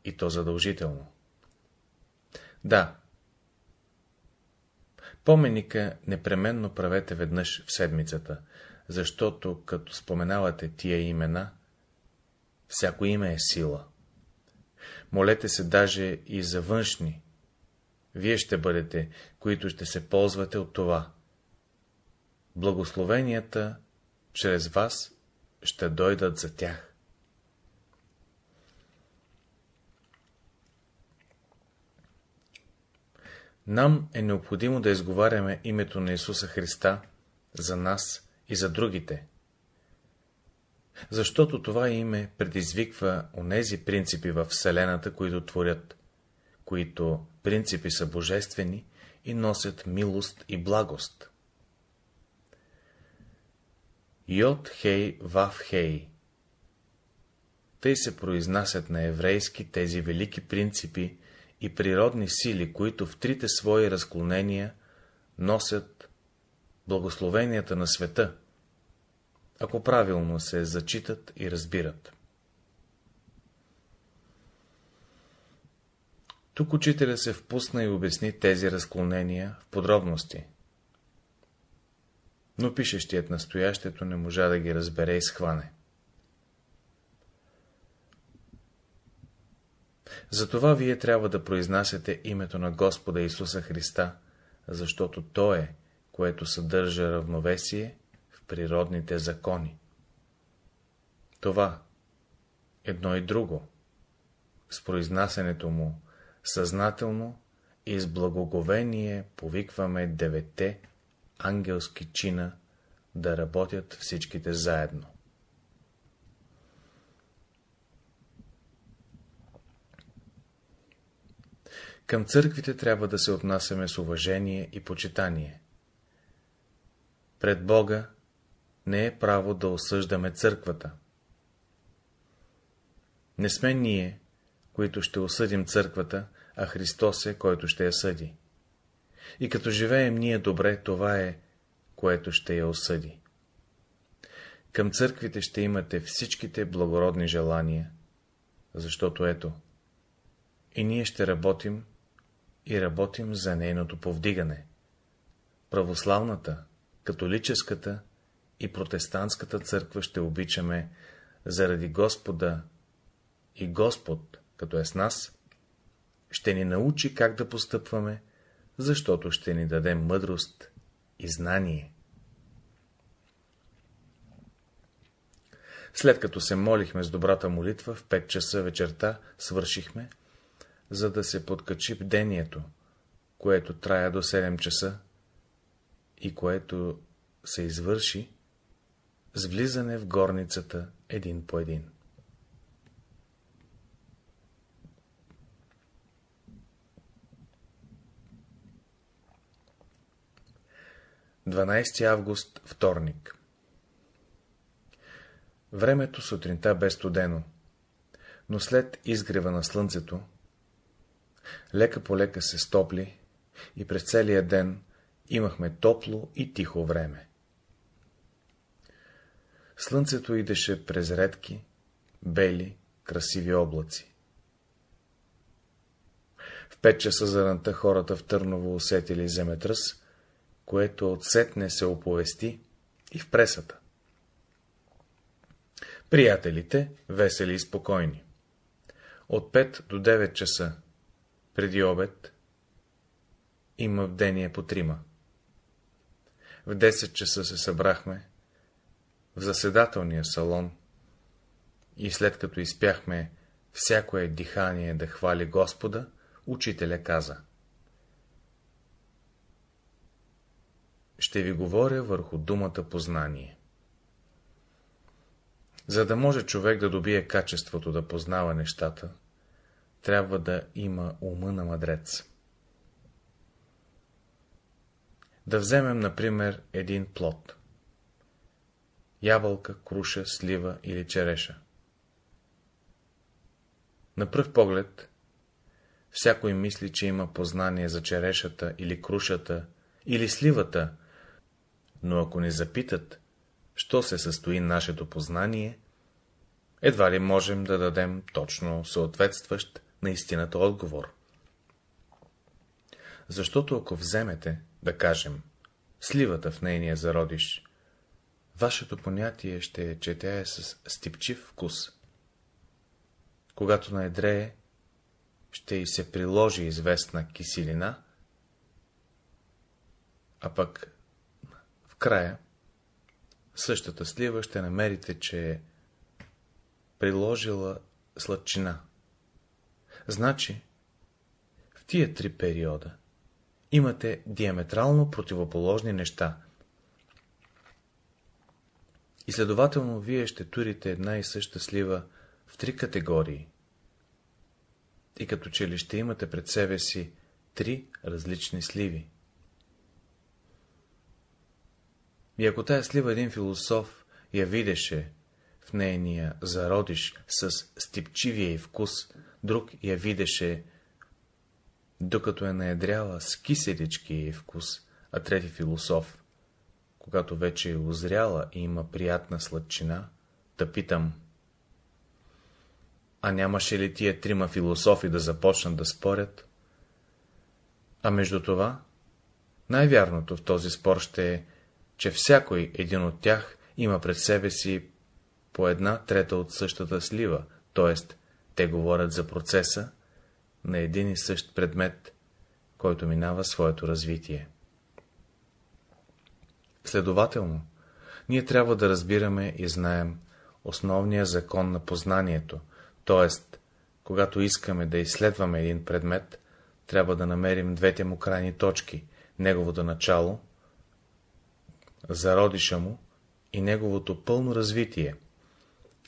и то задължително. Да, поменика непременно правете веднъж в седмицата, защото като споменавате тия имена, всяко име е сила. Молете се даже и за външни. Вие ще бъдете, които ще се ползвате от това. Благословенията чрез вас ще дойдат за тях. Нам е необходимо да изговаряме името на Исуса Христа за нас и за другите, защото това име предизвиква онези принципи в Вселената, които творят, които принципи са божествени и носят милост и благост. Йод Хей Вав Хей Тъй се произнасят на еврейски тези велики принципи и природни сили, които в трите свои разклонения носят благословенията на света, ако правилно се зачитат и разбират. Тук учителя се впусна и обясни тези разклонения в подробности. Но пишещият настоящето не можа да ги разбере и схване. Затова вие трябва да произнасяте името на Господа Исуса Христа, защото То е, което съдържа равновесие в природните закони. Това, едно и друго, с произнасянето му съзнателно и с благоговение повикваме девете ангелски чина да работят всичките заедно. Към църквите трябва да се отнасяме с уважение и почитание. Пред Бога не е право да осъждаме църквата. Не сме ние, които ще осъдим църквата, а Христос е, който ще я съди. И като живеем ние добре, това е, което ще я осъди. Към църквите ще имате всичките благородни желания, защото ето, и ние ще работим и работим за нейното повдигане. Православната, католическата и протестантската църква ще обичаме заради Господа и Господ, като е с нас, ще ни научи как да постъпваме, защото ще ни даде мъдрост и знание. След като се молихме с добрата молитва, в 5 часа вечерта свършихме за да се подкачи бдението, което трая до 7 часа и което се извърши с влизане в горницата един по един. Дванайсти август, вторник Времето сутринта бе студено, но след изгрева на слънцето Лека по лека се стопли и през целия ден имахме топло и тихо време. Слънцето идеше през редки, бели, красиви облаци. В пет часа заранта хората в Търново усетили земетръс, което отсетне се оповести, и в пресата. Приятелите весели и спокойни. От 5 до 9 часа преди обед има бдение по трима. В 10 часа се събрахме в заседателния салон и след като изпяхме всякое дихание да хвали Господа, учителя каза. Ще ви говоря върху думата познание. За да може човек да добие качеството да познава нещата, трябва да има ума на мъдрец. Да вземем, например, един плод. Ябълка, круша, слива или череша. На пръв поглед, всякой мисли, че има познание за черешата или крушата или сливата, но ако не запитат, що се състои нашето познание, едва ли можем да дадем точно съответстващ на истината отговор. Защото ако вземете, да кажем, сливата в нейния зародиш, вашето понятие ще е, че тя е с стипчив вкус. Когато наедрее, ще й се приложи известна киселина, а пък края същата слива ще намерите, че е приложила сладчина. Значи, в тия три периода имате диаметрално противоположни неща. И следователно вие ще турите една и съща слива в три категории. И като че ли ще имате пред себе си три различни сливи. И ако тая слива един философ я видеше в нейния зародиш с стипчивия и вкус, друг я видеше, докато е наедряла с киселички и вкус, а трети философ, когато вече е озряла и има приятна сладчина, да питам, а нямаше ли тия трима философи да започнат да спорят? А между това, най-вярното в този спор ще е, че всякой един от тях има пред себе си по една трета от същата слива, т.е. те говорят за процеса на един и същ предмет, който минава своето развитие. Следователно, ние трябва да разбираме и знаем основния закон на познанието, т.е. когато искаме да изследваме един предмет, трябва да намерим двете му крайни точки, неговото начало, зародиша му и неговото пълно развитие,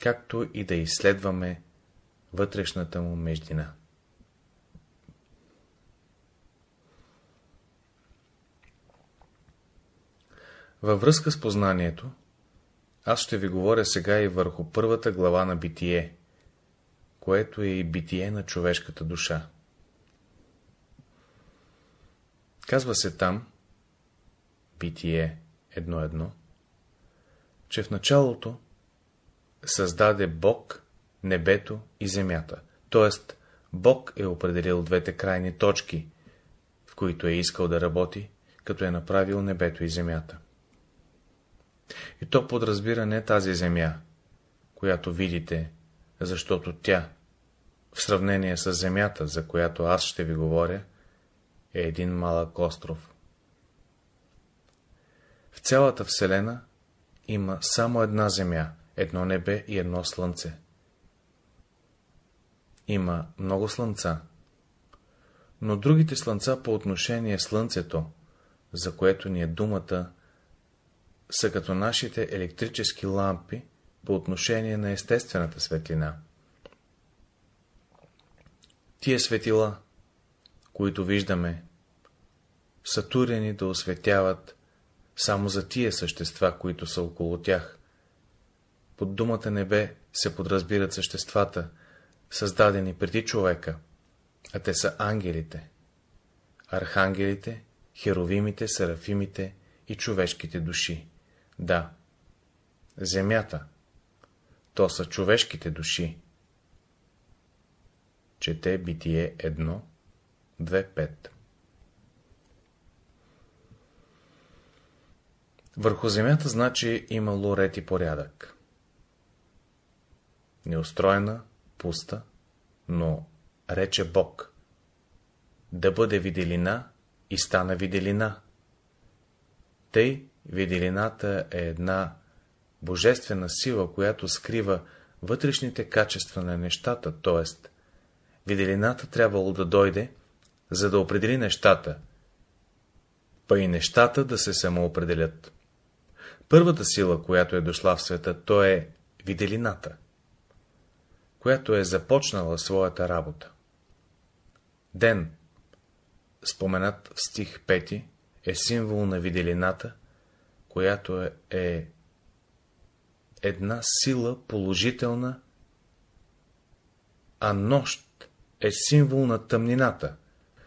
както и да изследваме вътрешната му междина. Във връзка с познанието, аз ще ви говоря сега и върху първата глава на битие, което е и битие на човешката душа. Казва се там, битие едно-едно, че в началото създаде Бог небето и земята, т.е. Бог е определил двете крайни точки, в които е искал да работи, като е направил небето и земята. И то подразбира не тази земя, която видите, защото тя, в сравнение с земята, за която аз ще ви говоря, е един малък остров. В цялата Вселена има само една земя, едно небе и едно слънце. Има много слънца, но другите слънца по отношение слънцето, за което ни е думата, са като нашите електрически лампи по отношение на естествената светлина. Тия светила, които виждаме, са турени да осветяват само за тия същества, които са около тях. Под думата небе се подразбират съществата, създадени преди човека, а те са ангелите, архангелите, херовимите, серафимите и човешките души. Да, земята, то са човешките души. Чете Битие 1, 2, 5 Върху земята значи имало ред и порядък. Неустроена, пуста, но рече Бог. Да бъде виделина и стана виделина. Тъй виделината е една божествена сила, която скрива вътрешните качества на нещата, т.е. виделината трябвало да дойде, за да определи нещата, па и нещата да се самоопределят. Първата сила, която е дошла в света, то е виделината, която е започнала своята работа. Ден, споменат в стих 5, е символ на виделината, която е, е една сила положителна, а нощ е символ на тъмнината,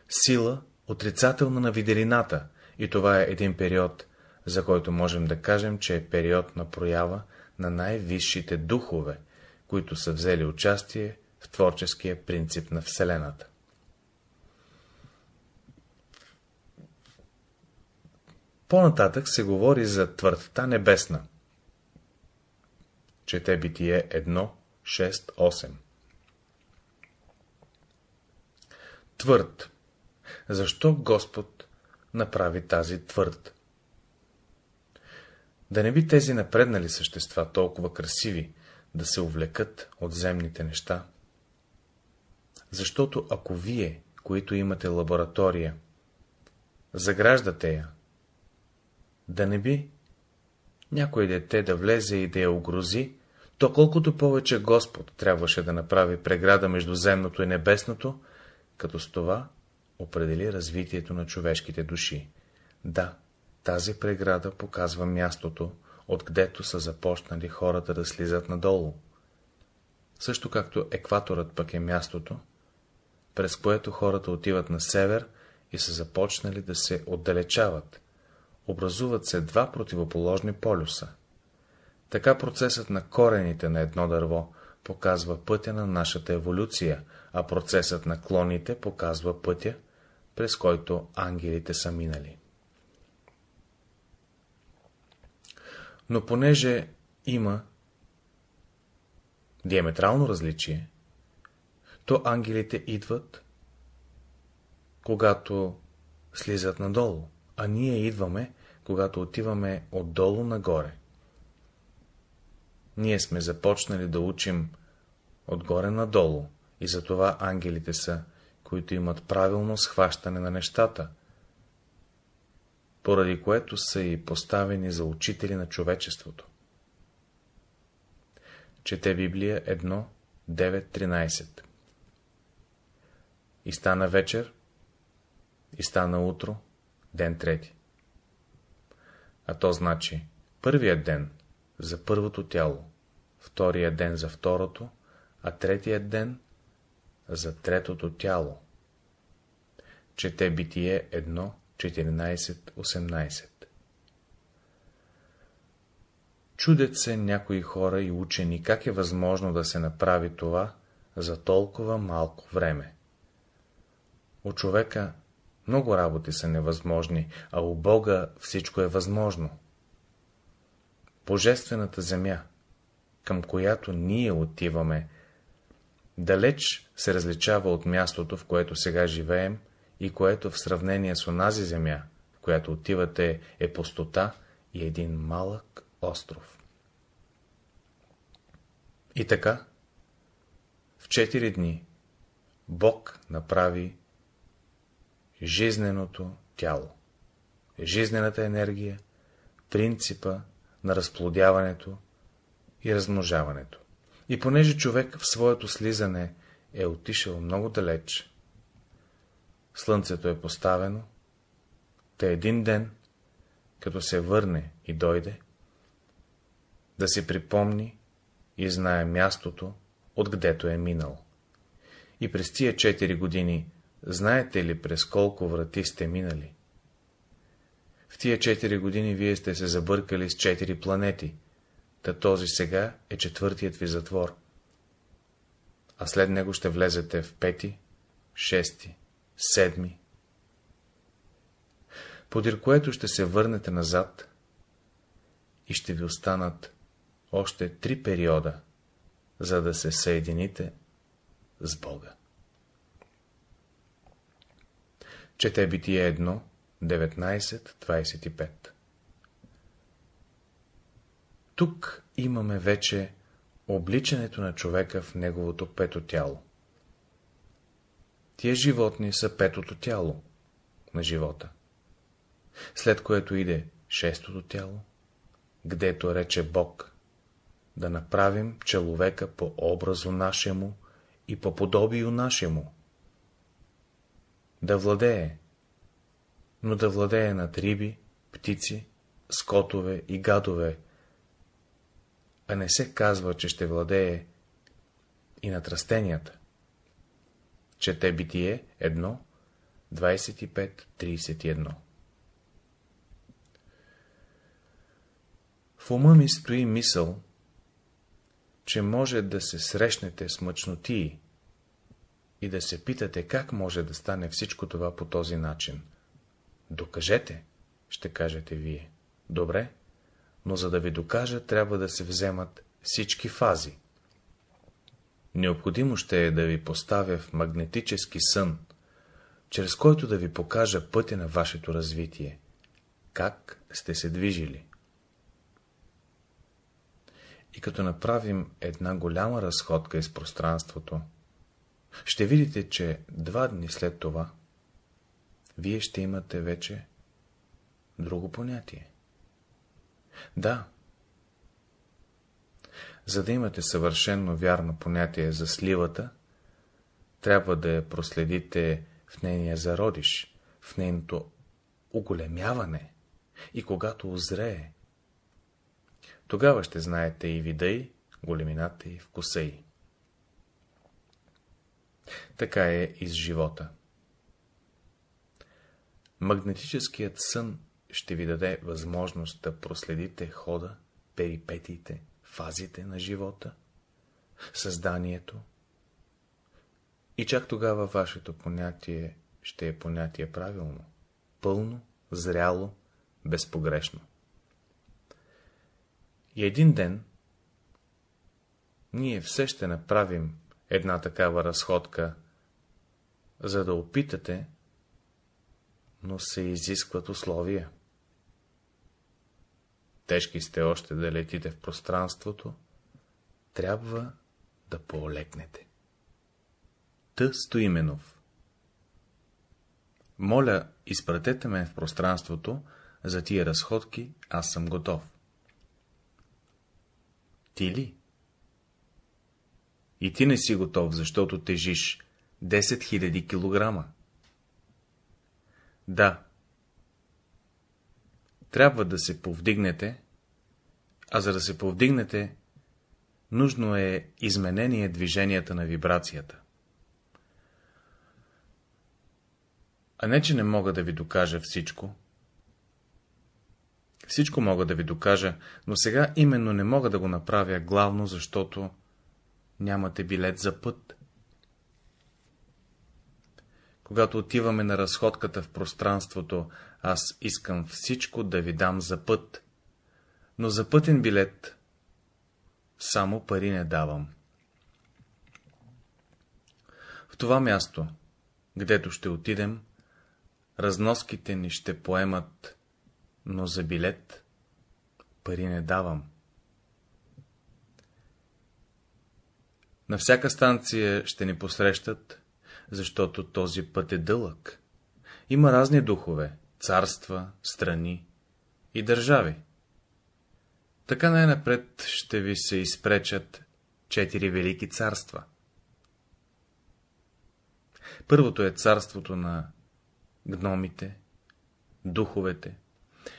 сила отрицателна на виделината, и това е един период, за който можем да кажем, че е период на проява на най-висшите духове, които са взели участие в творческия принцип на Вселената. По-нататък се говори за твърдта небесна. Чете Битие 1, 6, 8. Твърд. Защо Господ направи тази твърд? Да не би тези напреднали същества, толкова красиви, да се увлекат от земните неща? Защото ако вие, които имате лаборатория, заграждате я, да не би някой дете да влезе и да я огрози, то колкото повече Господ трябваше да направи преграда между земното и небесното, като с това определи развитието на човешките души. Да, тази преграда показва мястото, откъдето са започнали хората да слизат надолу. Също както екваторът пък е мястото, през което хората отиват на север и са започнали да се отдалечават. Образуват се два противоположни полюса. Така процесът на корените на едно дърво показва пътя на нашата еволюция, а процесът на клоните показва пътя, през който ангелите са минали. Но понеже има диаметрално различие, то ангелите идват, когато слизат надолу, а ние идваме, когато отиваме отдолу нагоре. Ние сме започнали да учим отгоре надолу и затова ангелите са, които имат правилно схващане на нещата, поради което са и поставени за учители на човечеството. Чете Библия 1, 9, 13 И стана вечер, и стана утро, ден трети. А то значи първият ден за първото тяло, втория ден за второто, а третия ден за третото тяло. Чете Битие 1, 14-18 Чудят се някои хора и учени, как е възможно да се направи това за толкова малко време. У човека много работи са невъзможни, а у Бога всичко е възможно. Божествената земя, към която ние отиваме, далеч се различава от мястото, в което сега живеем и което в сравнение с онази земя, в която отивате, е пустота и един малък остров. И така, в четири дни Бог направи жизненото тяло, жизнената енергия, принципа на разплодяването и размножаването. И понеже човек в своето слизане е отишъл много далеч, слънцето е поставено, те един ден, като се върне и дойде, да си припомни и знае мястото, откъдето е минал. И през тия четири години, знаете ли през колко врати сте минали? В тия четири години вие сте се забъркали с четири планети, та този сега е четвъртият ви затвор. А след него ще влезете в пети, шести, седми, подир което ще се върнете назад и ще ви останат още три периода, за да се съедините с Бога. Чете Битие 1, 19-25 Тук имаме вече обличането на човека в неговото пето тяло. Тия животни са петото тяло на живота, след което иде шестото тяло, гдето рече Бог, да направим човека по образу нашему и по подобию нашему. Да владее, но да владее над риби, птици, скотове и гадове, а не се казва, че ще владее и над растенията. Чете Битие 1, 25-31 В ума ми стои мисъл, че може да се срещнете с мъчнотии и да се питате, как може да стане всичко това по този начин. Докажете, ще кажете вие. Добре, но за да ви докажа, трябва да се вземат всички фази. Необходимо ще е да ви поставя в магнетически сън, чрез който да ви покажа пътя на вашето развитие, как сте се движили. И като направим една голяма разходка из пространството, ще видите, че два дни след това, вие ще имате вече друго понятие. Да, за да имате съвършенно вярно понятие за сливата, трябва да я проследите в нейния зародиш, в нейното оголемяване и когато озрее. Тогава ще знаете и вида й, големината и вкуса й. Така е и с живота. Магнетическият сън ще ви даде възможност да проследите хода, перипетиите, фазите на живота, създанието. И чак тогава вашето понятие ще е понятие правилно, пълно, зряло, безпогрешно. И един ден ние все ще направим една такава разходка, за да опитате, но се изискват условия. Тежки сте още да летите в пространството, трябва да поолекнете. Т. Стоименов Моля, изпратете ме в пространството, за тия разходки аз съм готов. Ти ли? И ти не си готов, защото тежиш 10 000 килограма. Да. Трябва да се повдигнете, а за да се повдигнете, нужно е изменение движенията на вибрацията. А не, че не мога да ви докажа всичко. Всичко мога да ви докажа, но сега именно не мога да го направя главно, защото нямате билет за път. Когато отиваме на разходката в пространството, аз искам всичко да ви дам за път, но за пътен билет само пари не давам. В това място, гдето ще отидем, разноските ни ще поемат, но за билет пари не давам. На всяка станция ще ни посрещат, защото този път е дълъг. Има разни духове, царства, страни и държави. Така най-напред ще ви се изпречат четири велики царства. Първото е царството на гномите, духовете,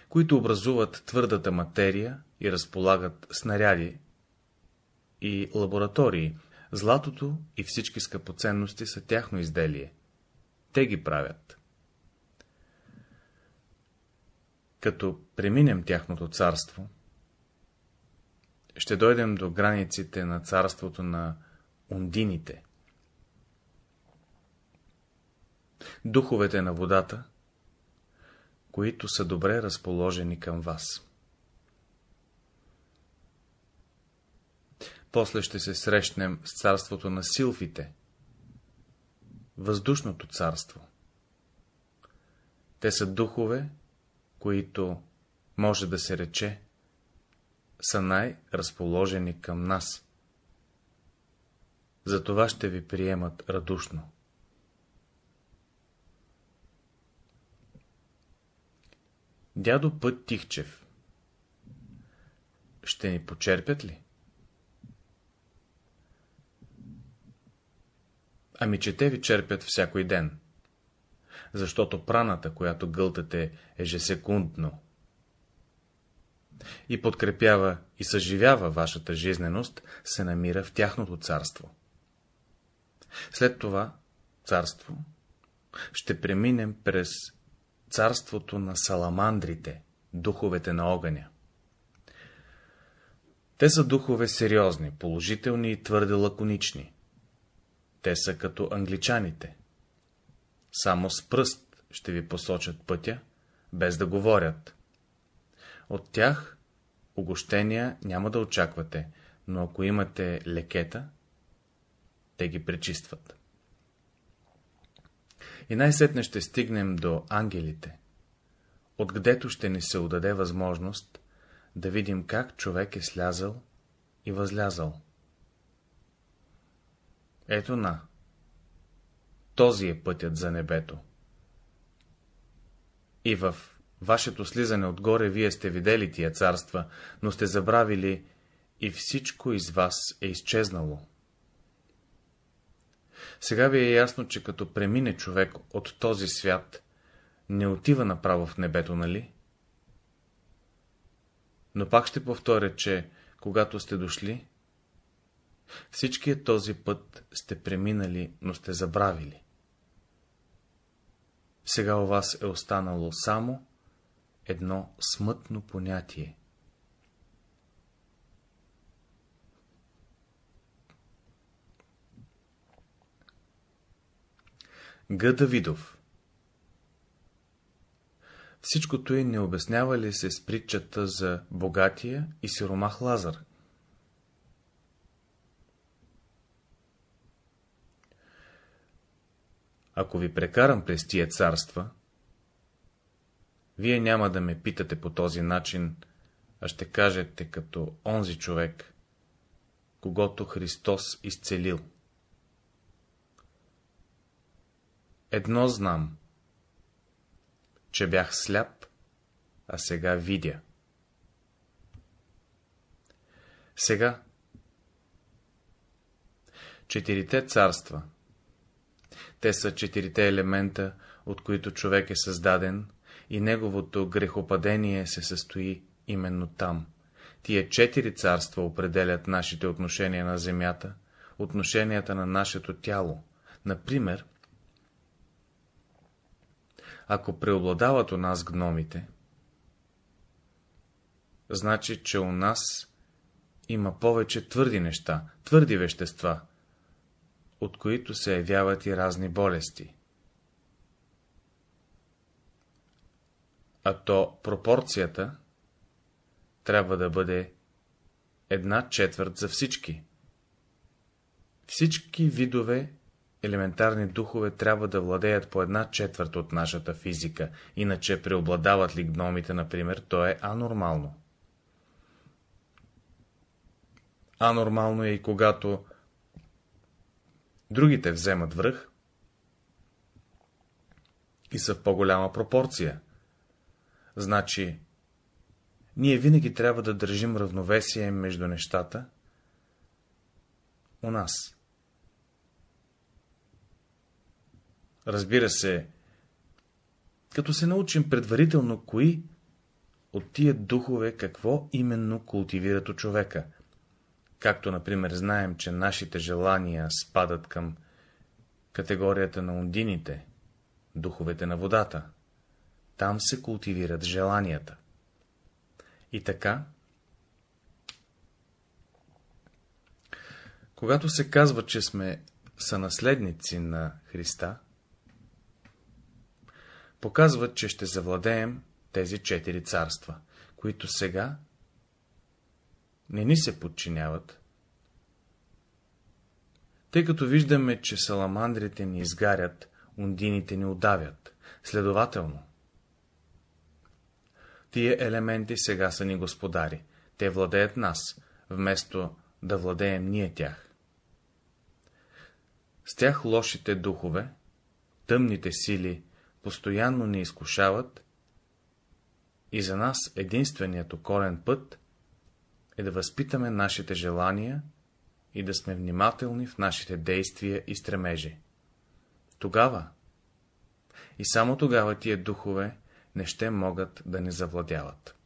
които образуват твърдата материя и разполагат снаряди и лаборатории. Златото и всички скъпоценности са тяхно изделие. Те ги правят. Като преминем тяхното царство, ще дойдем до границите на царството на ундините. Духовете на водата, които са добре разположени към вас. После ще се срещнем с царството на силфите, въздушното царство. Те са духове, които, може да се рече, са най-разположени към нас. Затова ще ви приемат радушно. Дядо Път Тихчев Ще ни почерпят ли? Ами че те ви черпят всякой ден, защото праната, която гълтате ежесекундно и подкрепява и съживява вашата жизненост, се намира в тяхното царство. След това царство ще преминем през царството на саламандрите, духовете на огъня. Те са духове сериозни, положителни и твърде лаконични. Те са като англичаните. Само с пръст ще ви посочат пътя, без да говорят. От тях огощения няма да очаквате, но ако имате лекета, те ги пречистват. И най-сетне ще стигнем до ангелите, отгдето ще ни се удаде възможност да видим как човек е слязал и възлязал. Ето на. Този е пътят за небето. И в вашето слизане отгоре вие сте видели тия царства, но сте забравили и всичко из вас е изчезнало. Сега ви е ясно, че като премине човек от този свят, не отива направо в небето, нали? Но пак ще повторя, че, когато сте дошли, всичкият този път сте преминали, но сте забравили. Сега у вас е останало само едно смътно понятие. Г. Давидов Всичкото и не обяснява ли се с притчата за богатия и сиромах Лазар? Ако ви прекарам през тия царства, вие няма да ме питате по този начин, а ще кажете като онзи човек, когато Христос изцелил. Едно знам, че бях сляп, а сега видя. Сега четирите царства, те са четирите елемента, от които човек е създаден, и неговото грехопадение се състои именно там. Тия четири царства определят нашите отношения на земята, отношенията на нашето тяло. Например, ако преобладават у нас гномите, значи, че у нас има повече твърди неща, твърди вещества, от които се явяват и разни болести. А то пропорцията трябва да бъде една четвърт за всички. Всички видове елементарни духове трябва да владеят по една четвърт от нашата физика, иначе преобладават ли гномите, например, то е анормално. Анормално е и когато другите вземат връх и са в по-голяма пропорция. Значи, ние винаги трябва да държим равновесие между нещата у нас. Разбира се, като се научим предварително, кои от тия духове какво именно култивират у човека. Както, например, знаем, че нашите желания спадат към категорията на ундините, духовете на водата. Там се култивират желанията. И така, когато се казва, че сме сънаследници на Христа, показват, че ще завладеем тези четири царства, които сега не ни се подчиняват, Тъй като виждаме, че саламандрите ни изгарят, ундините ни удавят. Следователно, тия елементи сега са ни господари. Те владеят нас, вместо да владеем ние тях. С тях лошите духове, тъмните сили, постоянно ни изкушават и за нас единственият околен път е да възпитаме нашите желания и да сме внимателни в нашите действия и стремежи. Тогава и само тогава тия духове не ще могат да ни завладяват.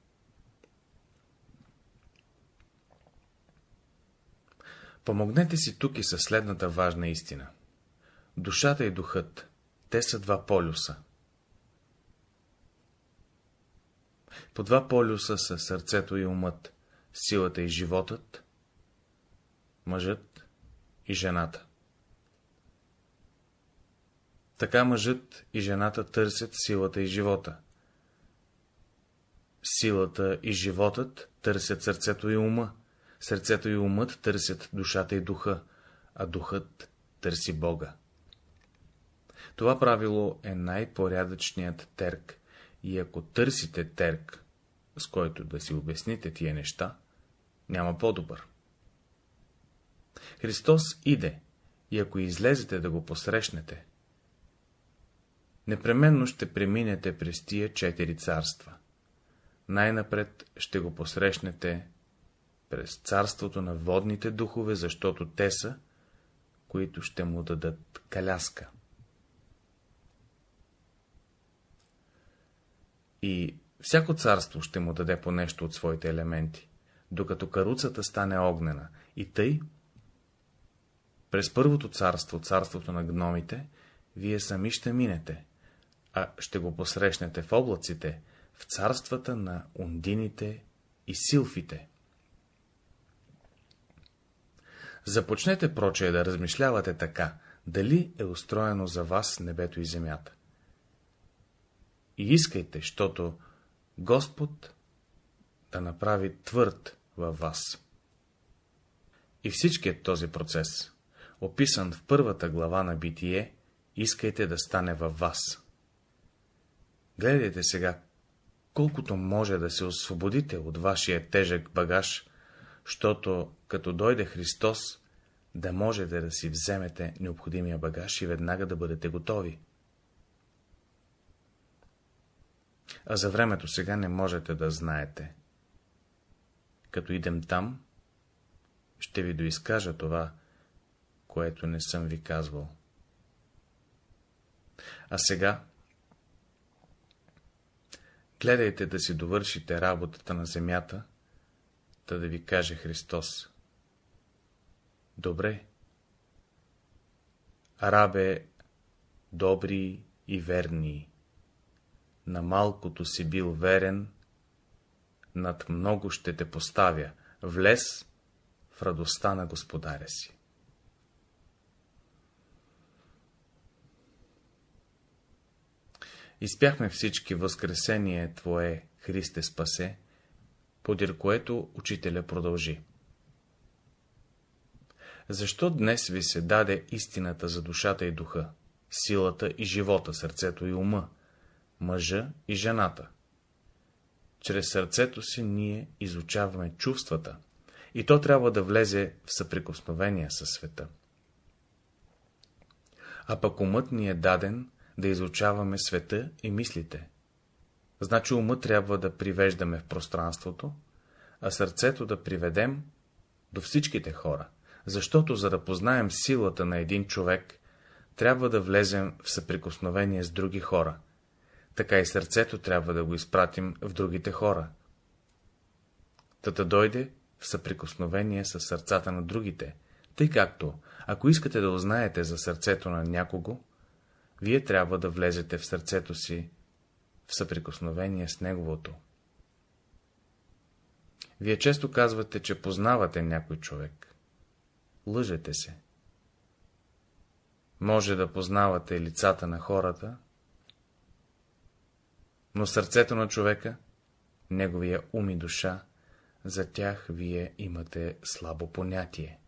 Помогнете си тук и със следната важна истина. Душата и духът, те са два полюса. По два полюса са сърцето и умът, силата и животът, мъжът и жената. Така мъжът и жената търсят силата и живота. Силата и животът търсят сърцето и ума, сърцето и умът търсят душата и духа, а духът търси Бога. Това правило е най-порядъчният терк, и ако търсите терк, с който да си обясните тия неща, няма по-добър. Христос иде, и ако излезете да го посрещнете, непременно ще преминете през тия четири царства. Най-напред ще го посрещнете през царството на водните духове, защото те са, които ще му дадат каляска. И всяко царство ще му даде по нещо от своите елементи, докато каруцата стане огнена, и тъй, през първото царство, царството на гномите, вие сами ще минете, а ще го посрещнете в облаците, в царствата на ундините и силфите. Започнете, прочее, да размишлявате така, дали е устроено за вас небето и земята. И искайте, защото Господ да направи твърд във вас. И всичкият този процес, описан в първата глава на Битие, искайте да стане във вас. Гледайте сега, колкото може да се освободите от вашия тежък багаж, защото като дойде Христос, да можете да си вземете необходимия багаж и веднага да бъдете готови. А за времето сега не можете да знаете. Като идем там, ще ви доизкажа това, което не съм ви казвал. А сега гледайте да си довършите работата на земята, да да ви каже Христос. Добре. Рабе, добри и верни, на малкото си бил верен, над много ще те поставя, влез в радостта на господаря си. Изпяхме всички възкресение Твое, Христе спасе, подир което учителя продължи. Защо днес ви се даде истината за душата и духа, силата и живота, сърцето и ума, мъжа и жената? Чрез сърцето си ние изучаваме чувствата, и то трябва да влезе в съприкосновение със света. А пък умът ни е даден да изучаваме света и мислите. Значи умът трябва да привеждаме в пространството, а сърцето да приведем до всичките хора, защото за да познаем силата на един човек, трябва да влезем в съприкосновение с други хора. Така и сърцето трябва да го изпратим в другите хора. Тата дойде в съприкосновение с сърцата на другите, тъй както, ако искате да узнаете за сърцето на някого, вие трябва да влезете в сърцето си в съприкосновение с неговото. Вие често казвате, че познавате някой човек. Лъжете се. Може да познавате лицата на хората, но сърцето на човека, неговия ум и душа, за тях вие имате слабо понятие.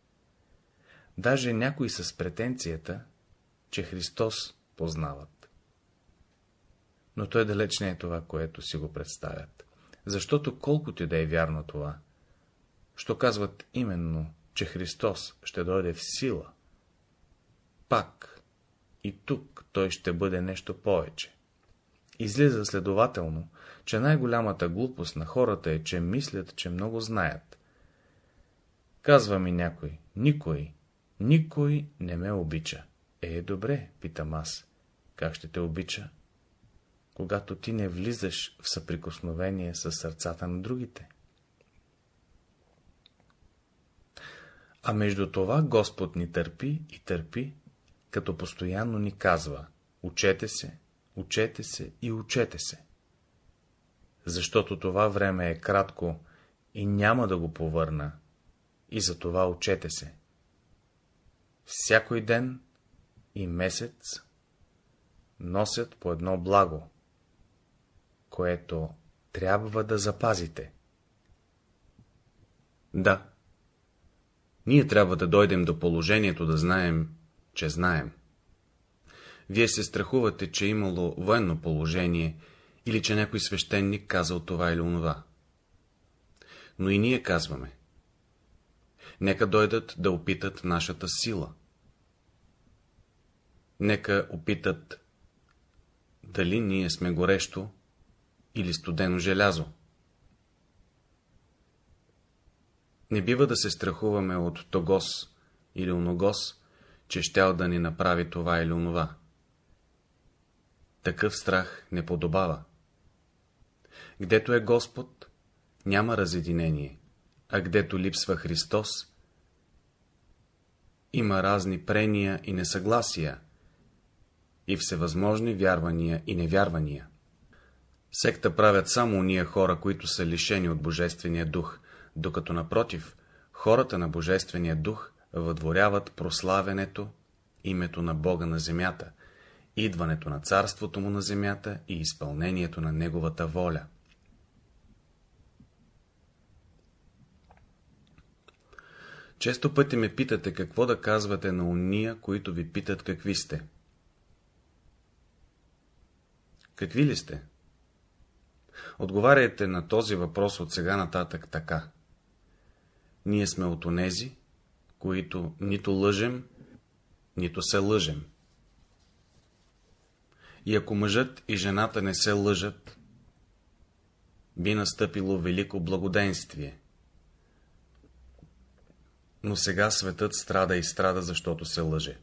Даже някои с претенцията, че Христос познават. Но той далеч не е това, което си го представят. Защото колкото и да е вярно това, що казват именно, че Христос ще дойде в сила, пак и тук той ще бъде нещо повече. Излиза следователно, че най-голямата глупост на хората е, че мислят, че много знаят. Казва ми някой, никой, никой не ме обича. Е, добре, питам аз. Как ще те обича? Когато ти не влизаш в съприкосновение с сърцата на другите. А между това Господ ни търпи и търпи, като постоянно ни казва, учете се, учете се и учете се. Защото това време е кратко и няма да го повърна, и за това учете се. Всякой ден и месец носят по едно благо, което трябва да запазите. Да, ние трябва да дойдем до положението да знаем, че знаем. Вие се страхувате, че е имало военно положение или че някой свещеник казал това или онова. Но и ние казваме. Нека дойдат да опитат нашата сила. Нека опитат дали ние сме горещо или студено желязо. Не бива да се страхуваме от Тогос или Оногос, че щял да ни направи това или онова. Такъв страх не подобава. Гдето е Господ, няма разединение, а гдето липсва Христос, има разни прения и несъгласия, и всевъзможни вярвания и невярвания. Секта правят само уния хора, които са лишени от Божествения дух, докато напротив, хората на Божествения дух въдворяват прославянето, името на Бога на земята, идването на царството му на земята и изпълнението на неговата воля. Често пъти ме питате какво да казвате на уния, които ви питат какви сте. Какви ли сте? Отговаряйте на този въпрос от сега нататък така. Ние сме от онези, които нито лъжем, нито се лъжем. И ако мъжът и жената не се лъжат, би настъпило велико благоденствие. Но сега светът страда и страда, защото се лъже.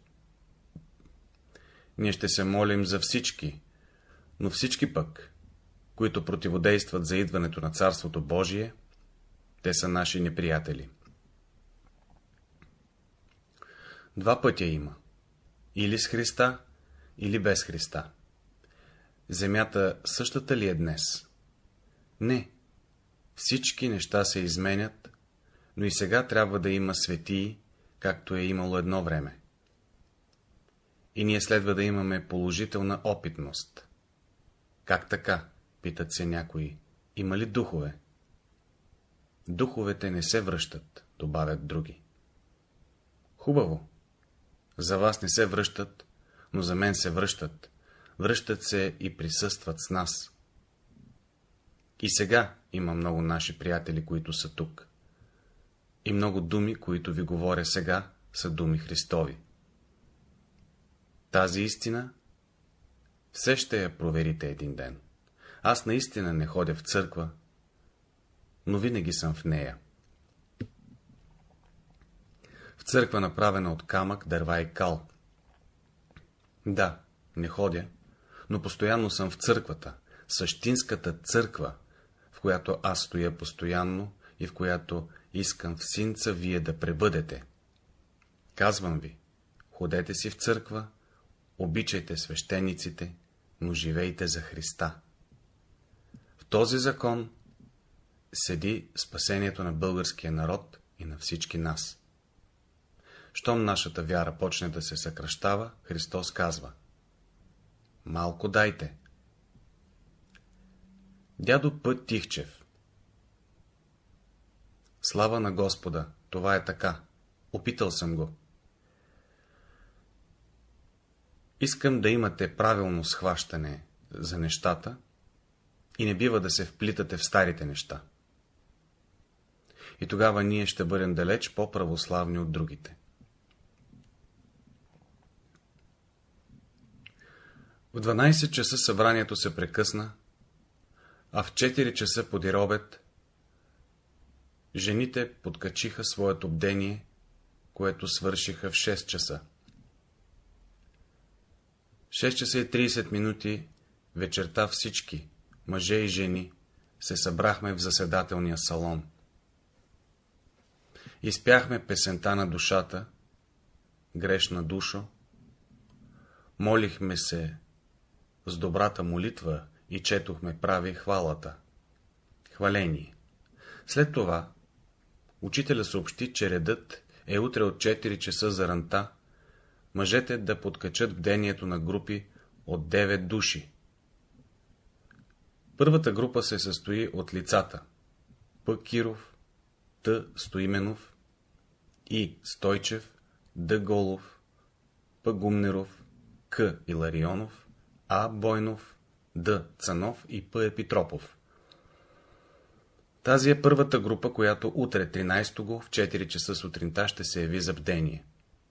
Ние ще се молим за всички, но всички пък, които противодействат за идването на Царството Божие, те са наши неприятели. Два пътя има. Или с Христа, или без Христа. Земята същата ли е днес? Не. Всички неща се изменят, но и сега трябва да има светии, както е имало едно време. И ние следва да имаме положителна опитност. Как така? Питат се някои. Има ли духове? Духовете не се връщат, добавят други. Хубаво. За вас не се връщат, но за мен се връщат. Връщат се и присъстват с нас. И сега има много наши приятели, които са тук. И много думи, които ви говоря сега, са думи Христови. Тази истина все ще я проверите един ден. Аз наистина не ходя в църква, но винаги съм в нея църква направена от камък, дърва и кал. Да, не ходя, но постоянно съм в църквата, същинската църква, в която аз стоя постоянно и в която искам в синца вие да пребъдете. Казвам ви, ходете си в църква, обичайте свещениците, но живейте за Христа. В този закон седи спасението на българския народ и на всички нас. Щом нашата вяра почне да се съкръщава, Христос казва Малко дайте. Дядо Път Тихчев Слава на Господа, това е така. Опитал съм го. Искам да имате правилно схващане за нещата и не бива да се вплитате в старите неща. И тогава ние ще бъдем далеч по-православни от другите. В 12 часа събранието се прекъсна, а в 4 часа подир обед жените подкачиха своето бдение, което свършиха в 6 часа. 6 часа и 30 минути вечерта всички, мъже и жени, се събрахме в заседателния салон. Изпяхме песента на душата, грешна душо, молихме се с добрата молитва и четохме прави хвалата. Хваление. След това учителя съобщи, че редът е утре от 4 часа за ранта, мъжете да подкачат бдението на групи от 9 души. Първата група се състои от лицата П. Киров, Т. Стоименов, И. Стойчев, Д. Голов, П. Гумнеров, К. Иларионов, А. Бойнов, Д. Цанов и П. Епитропов. Тази е първата група, която утре 13 го в 4 часа сутринта ще се яви за бдение.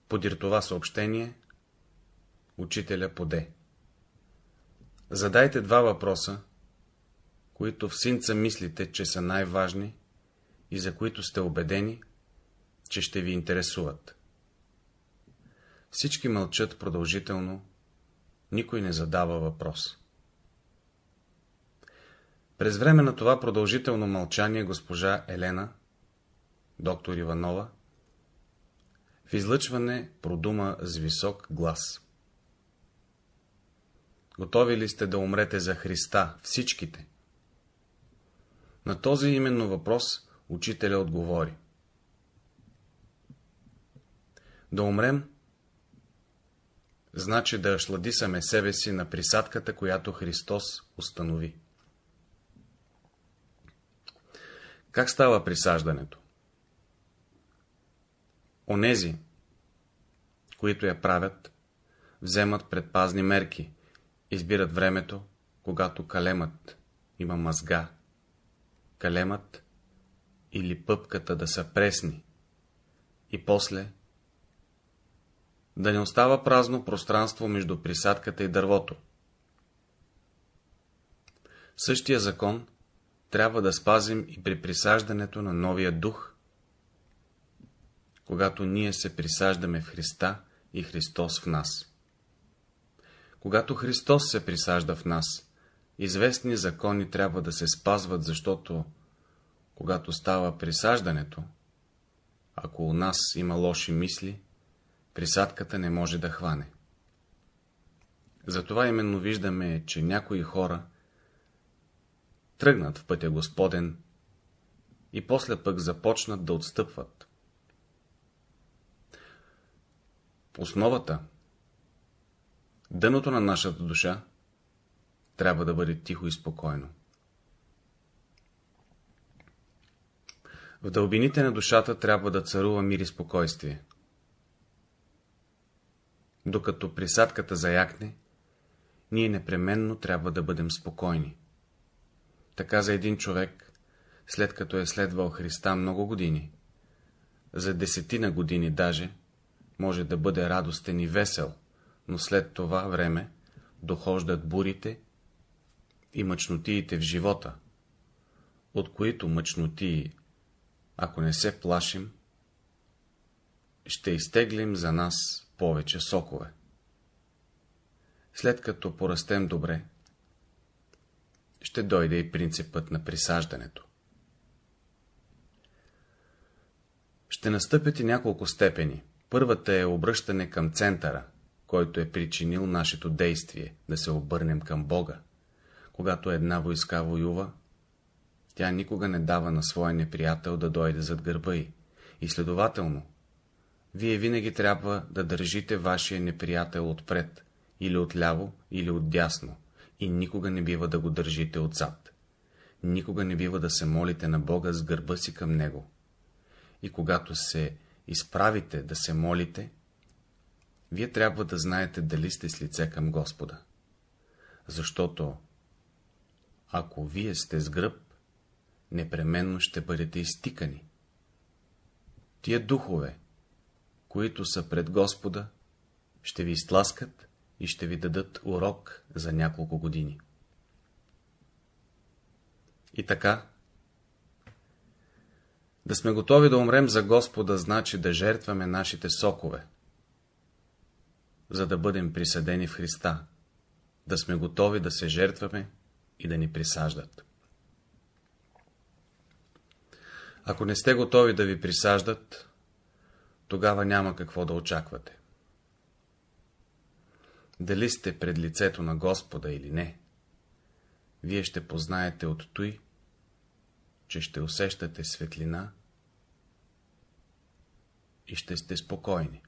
Подир това съобщение учителя поде. Задайте два въпроса, които в синца мислите, че са най-важни и за които сте убедени, че ще ви интересуват. Всички мълчат продължително, никой не задава въпрос. През време на това продължително мълчание госпожа Елена, доктор Иванова, в излъчване продума с висок глас. Готови ли сте да умрете за Христа, всичките? На този именно въпрос учителя отговори. Да умрем, значи да ашладисаме себе си на присадката, която Христос установи. Как става присаждането? Онези, които я правят, вземат предпазни мерки, избират времето, когато калемът има мазга, калемът или пъпката да са пресни и после да не остава празно пространство между присадката и дървото. Същия закон трябва да спазим и при присаждането на новия дух, когато ние се присаждаме в Христа и Христос в нас. Когато Христос се присажда в нас, известни закони трябва да се спазват, защото, когато става присаждането, ако у нас има лоши мисли, присадката не може да хване. Затова именно виждаме, че някои хора тръгнат в пътя Господен и после пък започнат да отстъпват. Основата, дъното на нашата душа, трябва да бъде тихо и спокойно. В дълбините на душата трябва да царува мир и спокойствие. Докато присадката заякне, ние непременно трябва да бъдем спокойни. Така за един човек, след като е следвал Христа много години, за десетина години даже, може да бъде радостен и весел, но след това време дохождат бурите и мъчнотиите в живота, от които мъчнотии, ако не се плашим, ще изтеглим за нас повече сокове. След като порастем добре, ще дойде и принципът на присаждането. Ще настъпят и няколко степени. Първата е обръщане към центъра, който е причинил нашето действие, да се обърнем към Бога. Когато една войска воюва, тя никога не дава на своя неприятел да дойде зад гърба й. И следователно, вие винаги трябва да държите вашия неприятел отпред, или отляво, или отдясно, и никога не бива да го държите отзад. Никога не бива да се молите на Бога с гърба си към Него. И когато се изправите да се молите, вие трябва да знаете дали сте с лице към Господа. Защото, ако вие сте с гръб, непременно ще бъдете изтикани. Тия духове, които са пред Господа, ще ви изтласкат и ще ви дадат урок за няколко години. И така, да сме готови да умрем за Господа, значи да жертваме нашите сокове, за да бъдем присъдени в Христа, да сме готови да се жертваме и да ни присаждат. Ако не сте готови да ви присаждат, тогава няма какво да очаквате. Дали сте пред лицето на Господа или не, вие ще познаете от той, че ще усещате светлина и ще сте спокойни.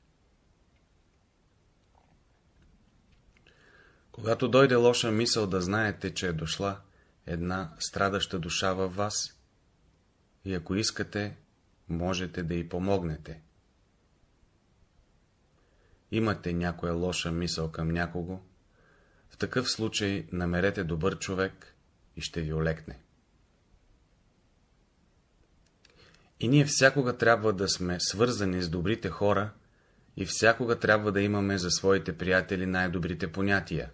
Когато дойде лоша мисъл да знаете, че е дошла една страдаща душа във вас и ако искате, можете да й помогнете. Имате някоя лоша мисъл към някого, в такъв случай намерете добър човек и ще ви олекне. И ние всякога трябва да сме свързани с добрите хора и всякога трябва да имаме за своите приятели най-добрите понятия.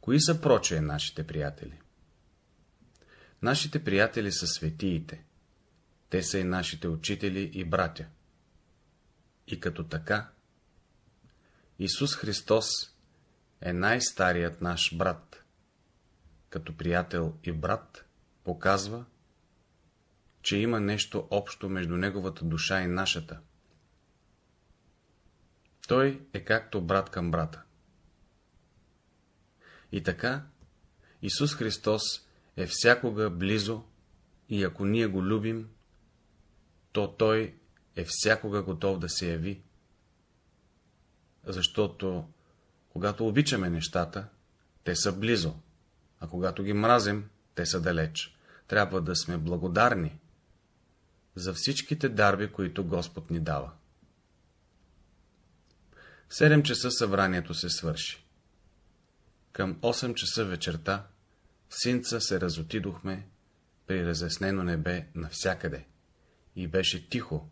Кои са прочее нашите приятели? Нашите приятели са светиите. Те са и нашите учители и братя. И като така, Исус Христос е най-старият наш брат. Като приятел и брат показва, че има нещо общо между неговата душа и нашата. Той е както брат към брата. И така, Исус Христос е всякога близо и ако ние го любим, то Той е всякога готов да се яви. Защото, когато обичаме нещата, те са близо, а когато ги мразим, те са далеч. Трябва да сме благодарни за всичките дарби, които Господ ни дава. В 7 часа събранието се свърши. Към 8 часа вечерта в синца се разотидохме при разяснено небе навсякъде и беше тихо,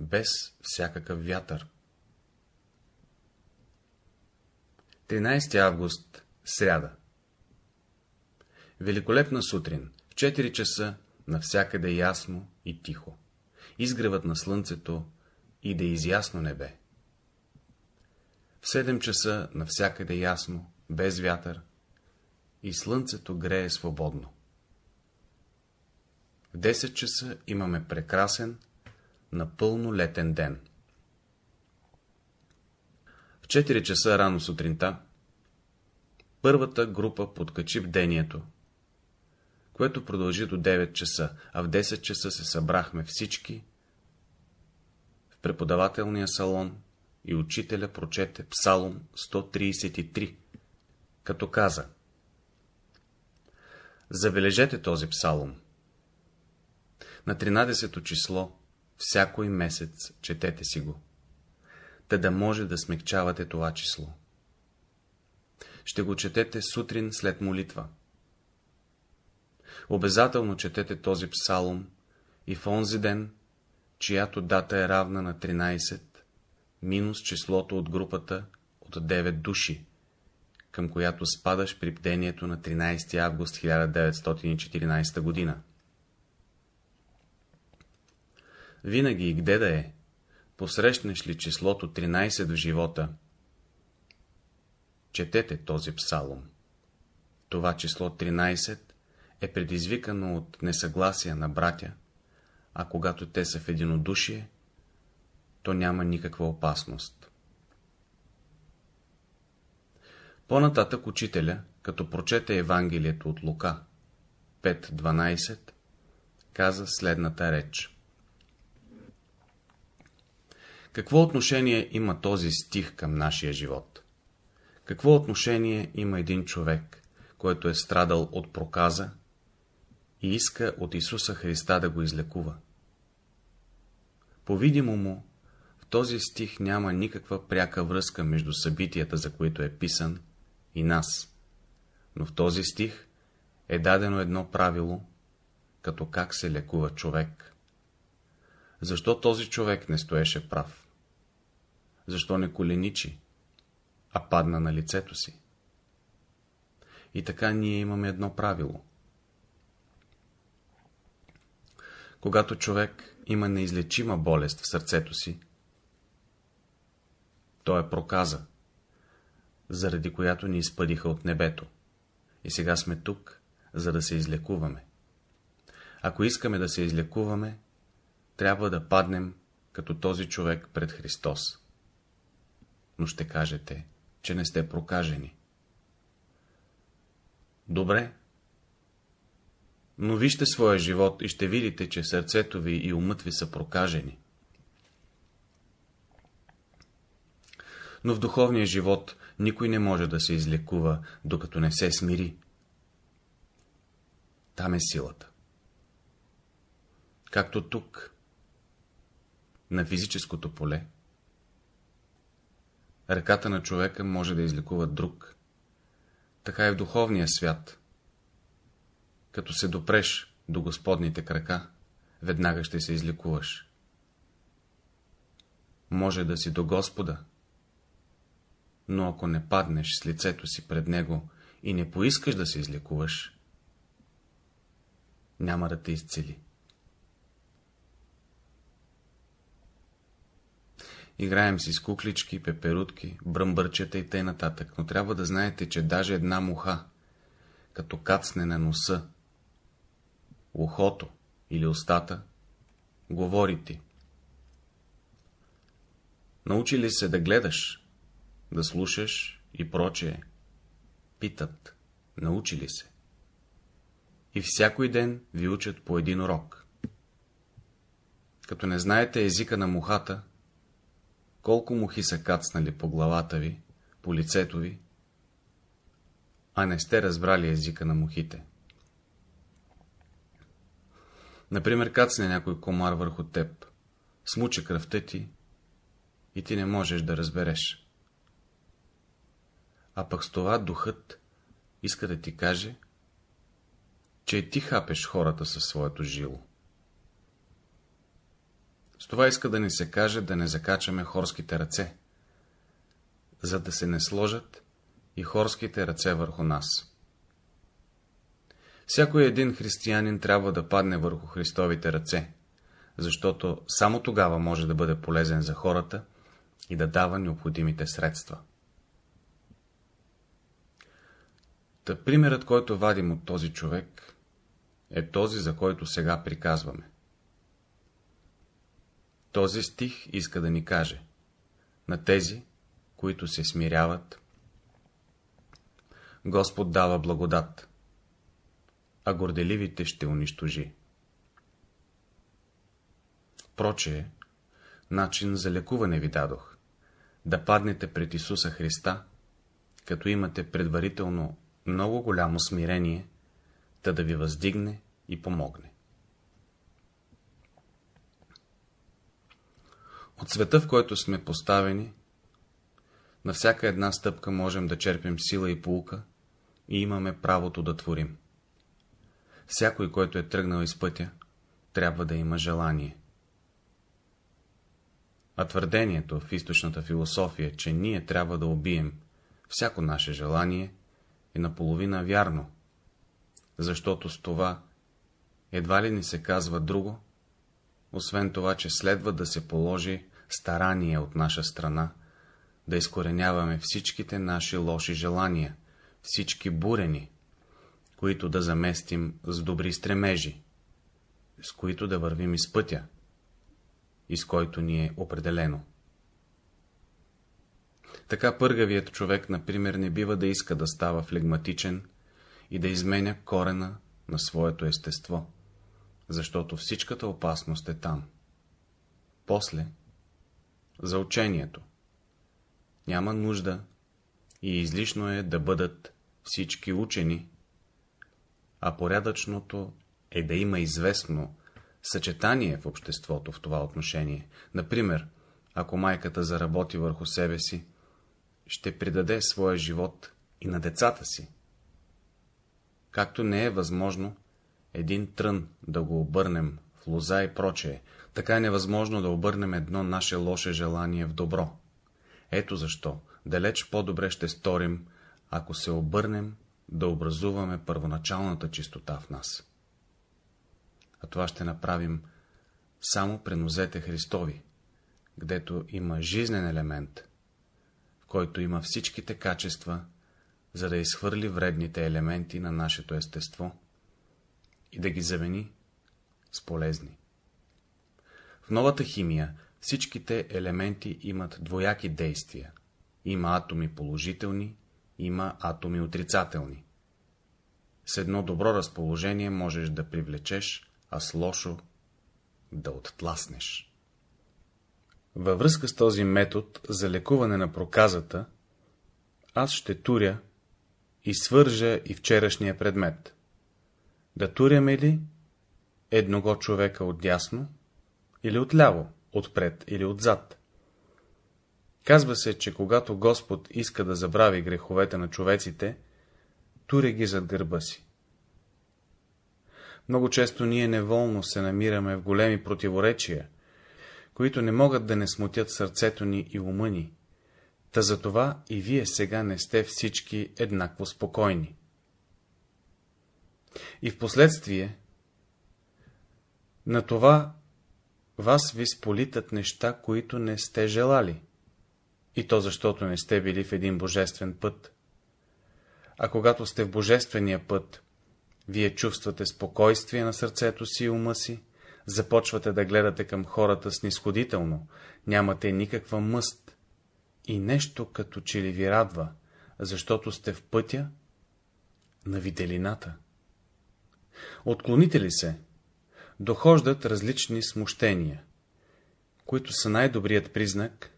без всякакъв вятър. 13 август, сряда Великолепна сутрин, в 4 часа, навсякъде ясно и тихо. Изгревът на слънцето и да изясно небе. В 7 часа навсякъде ясно, без вятър, и слънцето грее свободно. В 10 часа имаме прекрасен, напълно летен ден. В 4 часа рано сутринта първата група подкачи бдението, което продължи до 9 часа, а в 10 часа се събрахме всички в преподавателния салон и учителя прочете Псалом 133, като каза Забележете този псалом. На 13-то число, всякой месец, четете си го, та да може да смекчавате това число. Ще го четете сутрин след молитва. Обязателно четете този псалом и в онзи ден, чиято дата е равна на 13, минус числото от групата от 9 души, към която спадаш при бдението на 13 август 1914 година. Винаги и где да е, посрещнеш ли числото 13 в живота, четете този псалом. Това число 13 е предизвикано от несъгласие на братя, а когато те са в единодушие, то няма никаква опасност. По-нататък учителя, като прочете Евангелието от Лука 5.12, каза следната реч. Какво отношение има този стих към нашия живот? Какво отношение има един човек, който е страдал от проказа и иска от Исуса Христа да го излекува? По-видимо му, този стих няма никаква пряка връзка между събитията, за които е писан, и нас. Но в този стих е дадено едно правило, като как се лекува човек. Защо този човек не стоеше прав? Защо не коленичи, а падна на лицето си? И така ние имаме едно правило. Когато човек има неизлечима болест в сърцето си, то е проказа, заради която ни изпъдиха от небето. И сега сме тук, за да се излекуваме. Ако искаме да се излекуваме, трябва да паднем като този човек пред Христос. Но ще кажете, че не сте прокажени. Добре, но вижте своя живот и ще видите, че сърцето ви и умът ви са прокажени. Но в духовния живот никой не може да се излекува, докато не се смири. Там е силата. Както тук, на физическото поле, ръката на човека може да излекува друг. Така и в духовния свят. Като се допреш до Господните крака, веднага ще се излекуваш. Може да си до Господа, но ако не паднеш с лицето си пред Него и не поискаш да се излекуваш, няма да те изцели. Играем си с куклички, пеперутки, бръмбърчета и т.н. нататък, но трябва да знаете, че даже една муха, като кацне на носа, ухото или устата, говори ти. Научи ли се да гледаш, да слушаш и прочее? Питат, научи ли се? И всякой ден ви учат по един урок. Като не знаете езика на мухата, колко мухи са кацнали по главата ви, по лицето ви, а не сте разбрали езика на мухите. Например, кацне някой комар върху теб, смуча кръвта ти и ти не можеш да разбереш. А пък с това духът иска да ти каже, че и ти хапеш хората със своето жило. Това иска да ни се каже да не закачаме хорските ръце, за да се не сложат и хорските ръце върху нас. Всякой един християнин трябва да падне върху Христовите ръце, защото само тогава може да бъде полезен за хората и да дава необходимите средства. Та примерът, който вадим от този човек, е този, за който сега приказваме. Този стих иска да ни каже на тези, които се смиряват, Господ дава благодат, а горделивите ще унищожи. Прочее, начин за лекуване ви дадох, да паднете пред Исуса Христа, като имате предварително много голямо смирение, да да ви въздигне и помогне. От света, в който сме поставени, на всяка една стъпка можем да черпим сила и полука и имаме правото да творим. Всякой, който е тръгнал из пътя, трябва да има желание. А твърдението в източната философия, че ние трябва да убием всяко наше желание, е наполовина вярно, защото с това едва ли ни се казва друго, освен това, че следва да се положи старание от наша страна, да изкореняваме всичките наши лоши желания, всички бурени, които да заместим с добри стремежи, с които да вървим из пътя, и с който ни е определено. Така пъргавият човек, например, не бива да иска да става флегматичен и да изменя корена на своето естество, защото всичката опасност е там. После, за учението. Няма нужда и излишно е да бъдат всички учени, а порядъчното е да има известно съчетание в обществото в това отношение. Например, ако майката заработи върху себе си, ще придаде своя живот и на децата си. Както не е възможно един трън да го обърнем в лоза и прочее, така е невъзможно да обърнем едно наше лоше желание в добро. Ето защо далеч по-добре ще сторим, ако се обърнем да образуваме първоначалната чистота в нас. А това ще направим само при нозете Христови, гдето има жизнен елемент, в който има всичките качества, за да изхвърли вредните елементи на нашето естество и да ги замени с полезни. В новата химия всичките елементи имат двояки действия. Има атоми положителни, има атоми отрицателни. С едно добро разположение можеш да привлечеш, а с лошо да оттласнеш. Във връзка с този метод за лекуване на проказата, аз ще туря и свържа и вчерашния предмет. Да туряме ли едного човека отдясно или отляво, отпред или отзад? Казва се, че когато Господ иска да забрави греховете на човеците, туре ги зад гърба си. Много често ние неволно се намираме в големи противоречия, които не могат да не смутят сърцето ни и ума ни. Та затова и вие сега не сте всички еднакво спокойни. И в последствие на това вас ви сполитат неща, които не сте желали. И то защото не сте били в един божествен път. А когато сте в божествения път, вие чувствате спокойствие на сърцето си и ума си, започвате да гледате към хората снисходително, нямате никаква мъст и нещо като че ли ви радва, защото сте в пътя на виделината. Отклоните ли се, дохождат различни смущения, които са най-добрият признак,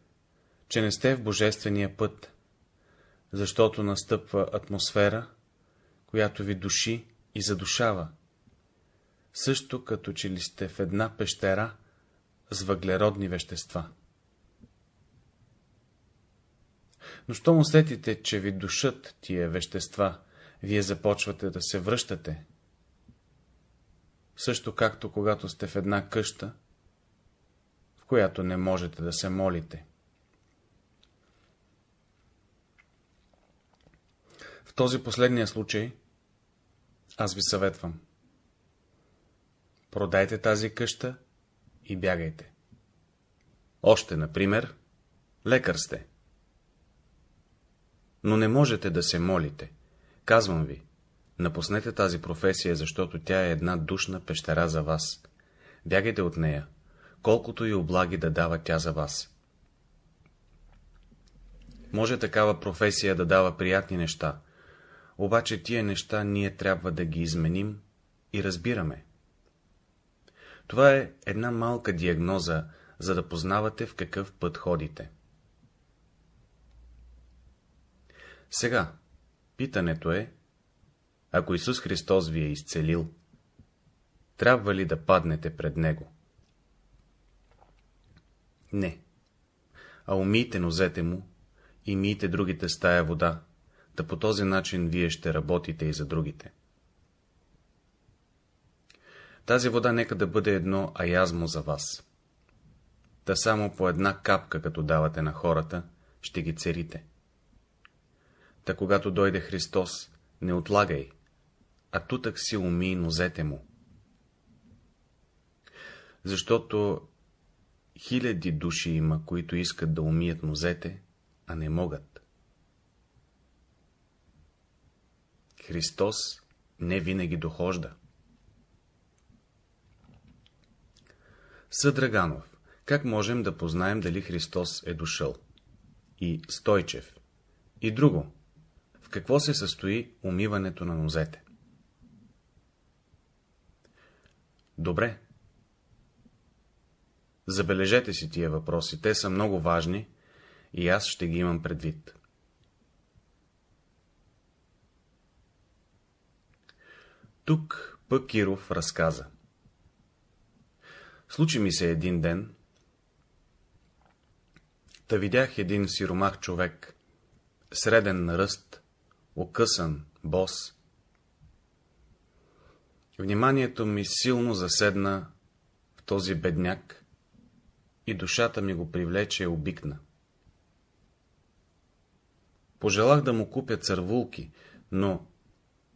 че не сте в божествения път, защото настъпва атмосфера, която ви души и задушава, също като че ли сте в една пещера с въглеродни вещества. Но щом усетите, че ви душат тия вещества, вие започвате да се връщате. Също както когато сте в една къща, в която не можете да се молите. В този последния случай аз ви съветвам. Продайте тази къща и бягайте. Още, например, лекар сте. Но не можете да се молите. Казвам ви, напуснете тази професия, защото тя е една душна пещера за вас. Бягайте от нея, колкото и облаги да дава тя за вас. Може такава професия да дава приятни неща, обаче тия неща ние трябва да ги изменим и разбираме. Това е една малка диагноза, за да познавате в какъв път ходите. Сега, питането е, ако Исус Христос ви е изцелил, трябва ли да паднете пред Него? Не. А умийте нозете му и мийте другите с тая вода, да по този начин вие ще работите и за другите. Тази вода нека да бъде едно аязмо за вас. Та само по една капка, като давате на хората, ще ги церите. Та когато дойде Христос, не отлагай, а тутък си уми нозете му. Защото хиляди души има, които искат да умият нозете, а не могат. Христос не винаги дохожда. Съдраганов, как можем да познаем дали Христос е дошъл? И Стойчев. И друго. В какво се състои умиването на нозете? Добре. Забележете си тия въпроси, те са много важни и аз ще ги имам предвид. Тук пък Киров разказа. Случи ми се един ден Та видях един сиромах човек, среден на ръст, окъсан, бос. Вниманието ми силно заседна в този бедняк и душата ми го привлече обикна. Пожелах да му купя цървулки, но,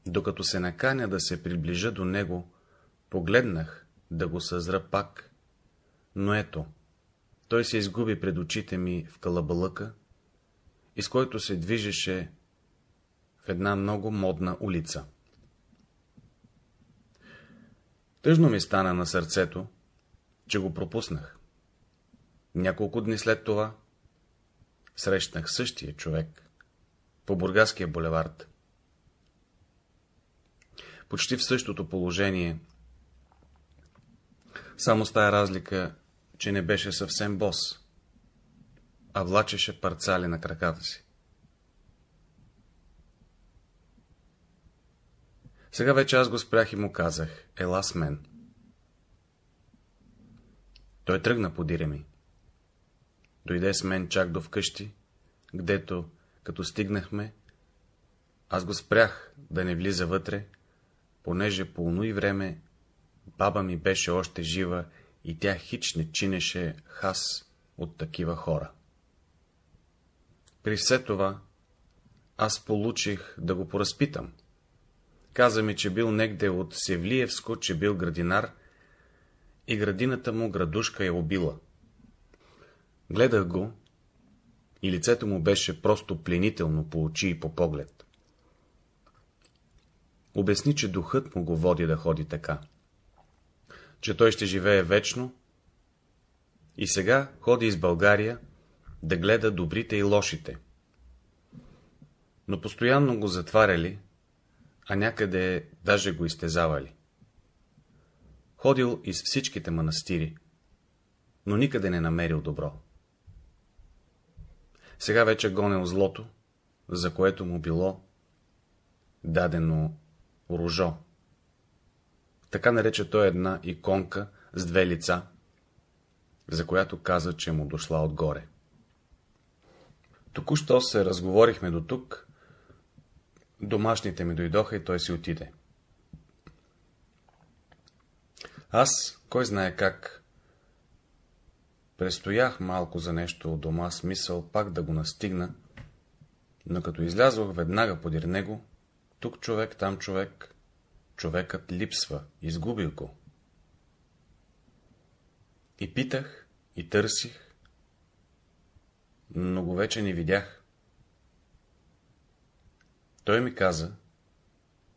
докато се наканя да се приближа до него, погледнах да го съзра пак, но ето, той се изгуби пред очите ми в калабалъка, из който се движеше в една много модна улица. Тъжно ми стана на сърцето, че го пропуснах. Няколко дни след това срещнах същия човек по Бургаския булевард. Почти в същото положение, само с тая разлика, че не беше съвсем бос, а влачеше парцали на краката си. Сега вече аз го спрях и му казах, ела с мен. Той тръгна подире ми. Дойде с мен чак до вкъщи, гдето, като стигнахме, аз го спрях да не влиза вътре, понеже по и време баба ми беше още жива и тя хич не чинеше хас от такива хора. При все това, аз получих да го поразпитам. Каза ми, че бил негде от Севлиевско, че бил градинар и градината му градушка е убила. Гледах го и лицето му беше просто пленително по очи и по поглед. Обясни, че духът му го води да ходи така че той ще живее вечно и сега ходи из България да гледа добрите и лошите. Но постоянно го затваряли, а някъде даже го изтезавали. Ходил из всичките манастири, но никъде не намерил добро. Сега вече гонел злото, за което му било дадено ружо. Така нарече той една иконка с две лица, за която каза, че му дошла отгоре. Току-що се разговорихме до тук, домашните ми дойдоха и той си отиде. Аз, кой знае как, престоях малко за нещо от дома, смисъл пак да го настигна, но като излязох веднага подир него, тук човек, там човек, човекът липсва, изгубил го. И питах, и търсих, но го вече не видях. Той ми каза,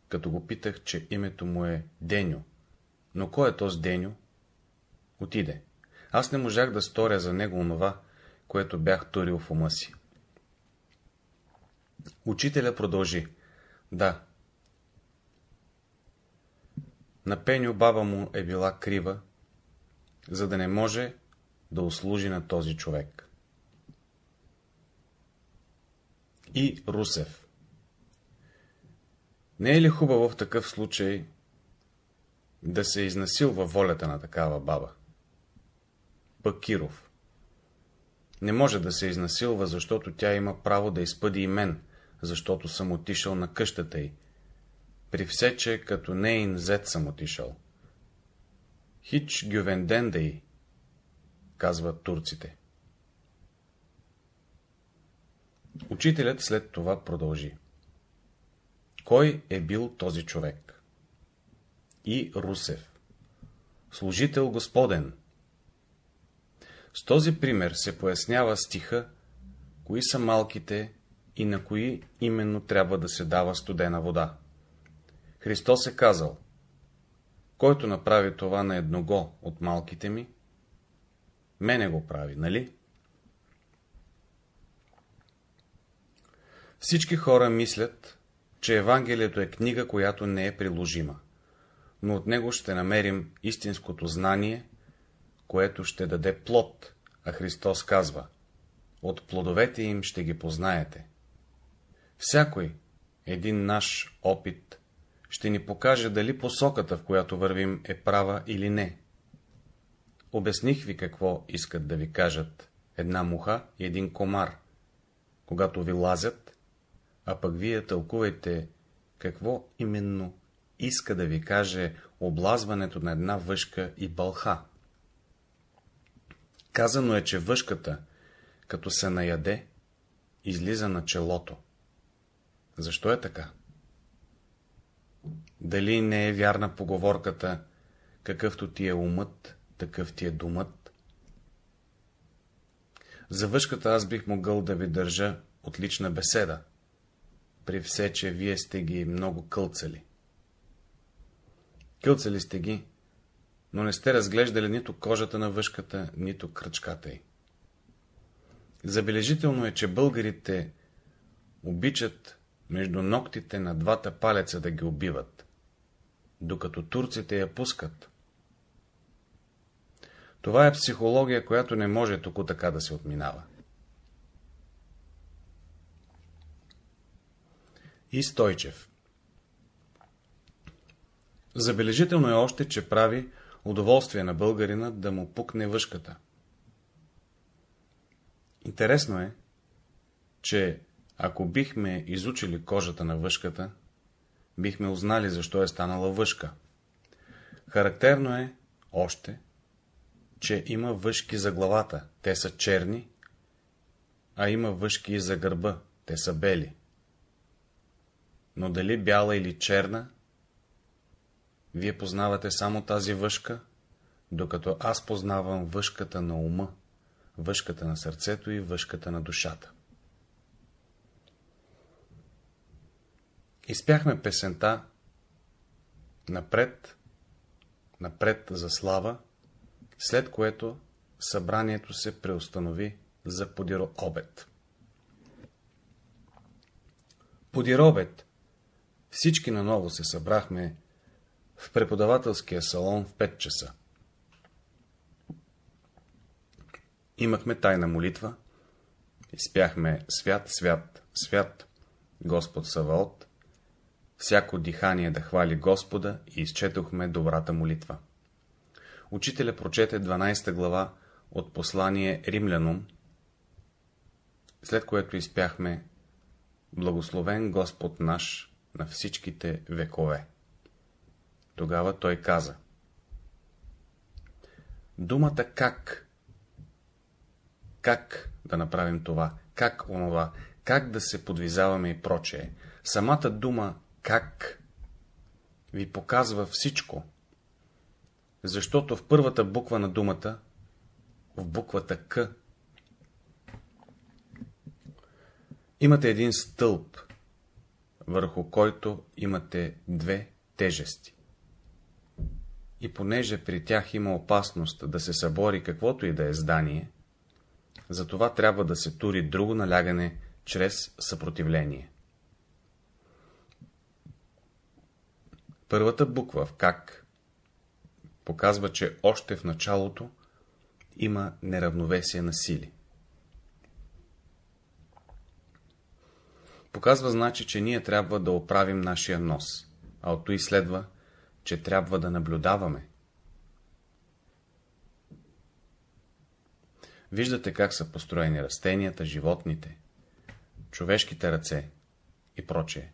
като го питах, че името му е Деню. Но кой е този Деню? Отиде. Аз не можах да сторя за него онова, което бях турил в ума си. Учителя продължи. Да, на Пеню баба му е била крива, за да не може да услужи на този човек. И Русев Не е ли хубаво в такъв случай да се изнасилва волята на такава баба? Пък Киров Не може да се изнасилва, защото тя има право да изпъди и мен, защото съм отишъл на къщата й, при все, че като нейн зет съм отишъл. Хич гювендендей, казват турците. Учителят след това продължи. Кой е бил този човек? И Русев. Служител Господен. С този пример се пояснява стиха, кои са малките и на кои именно трябва да се дава студена вода. Христос е казал, който направи това на едного от малките ми, мене го прави, нали? Всички хора мислят, че Евангелието е книга, която не е приложима, но от него ще намерим истинското знание, което ще даде плод, а Христос казва, от плодовете им ще ги познаете. Всякой един наш опит ще ни покаже дали посоката, в която вървим, е права или не. Обясних ви какво искат да ви кажат една муха и един комар, когато ви лазят, а пък вие тълкувайте какво именно иска да ви каже облазването на една въшка и бълха. Казано е, че въшката, като се наяде, излиза на челото. Защо е така? Дали не е вярна поговорката, какъвто ти е умът, такъв ти е думът? За въшката аз бих могъл да ви държа отлична беседа, при все, че вие сте ги много кълцали. Кълцали сте ги, но не сте разглеждали нито кожата на въшката, нито кръчката й. Забележително е, че българите обичат между ногтите на двата палеца да ги убиват, докато турците я пускат. Това е психология, която не може току така да се отминава. И Стойчев Забележително е още, че прави удоволствие на българина да му пукне въшката. Интересно е, че ако бихме изучили кожата на въшката, бихме узнали защо е станала въшка. Характерно е още, че има въшки за главата, те са черни, а има въшки и за гърба, те са бели. Но дали бяла или черна, вие познавате само тази въшка, докато аз познавам въшката на ума, въшката на сърцето и въшката на душата. Изпяхме песента напред, напред за слава, след което събранието се преустанови за подирообед. Подиробед всички наново се събрахме в преподавателския салон в 5 часа. Имахме тайна молитва, изпяхме свят, свят, свят, Господ Саваот, всяко дихание да хвали Господа и изчетохме добрата молитва. Учителя прочете 12 глава от послание Римлянум, след което изпяхме Благословен Господ наш на всичките векове. Тогава той каза Думата как? Как да направим това? Как онова? Как да се подвизаваме и прочее? Самата дума как ви показва всичко, защото в първата буква на думата, в буквата К, имате един стълб, върху който имате две тежести. И понеже при тях има опасност да се събори каквото и да е здание, затова трябва да се тури друго налягане чрез съпротивление. Първата буква в как показва, че още в началото има неравновесие на сили. Показва значи, че ние трябва да оправим нашия нос, а от и следва, че трябва да наблюдаваме. Виждате как са построени растенията, животните, човешките ръце и прочее.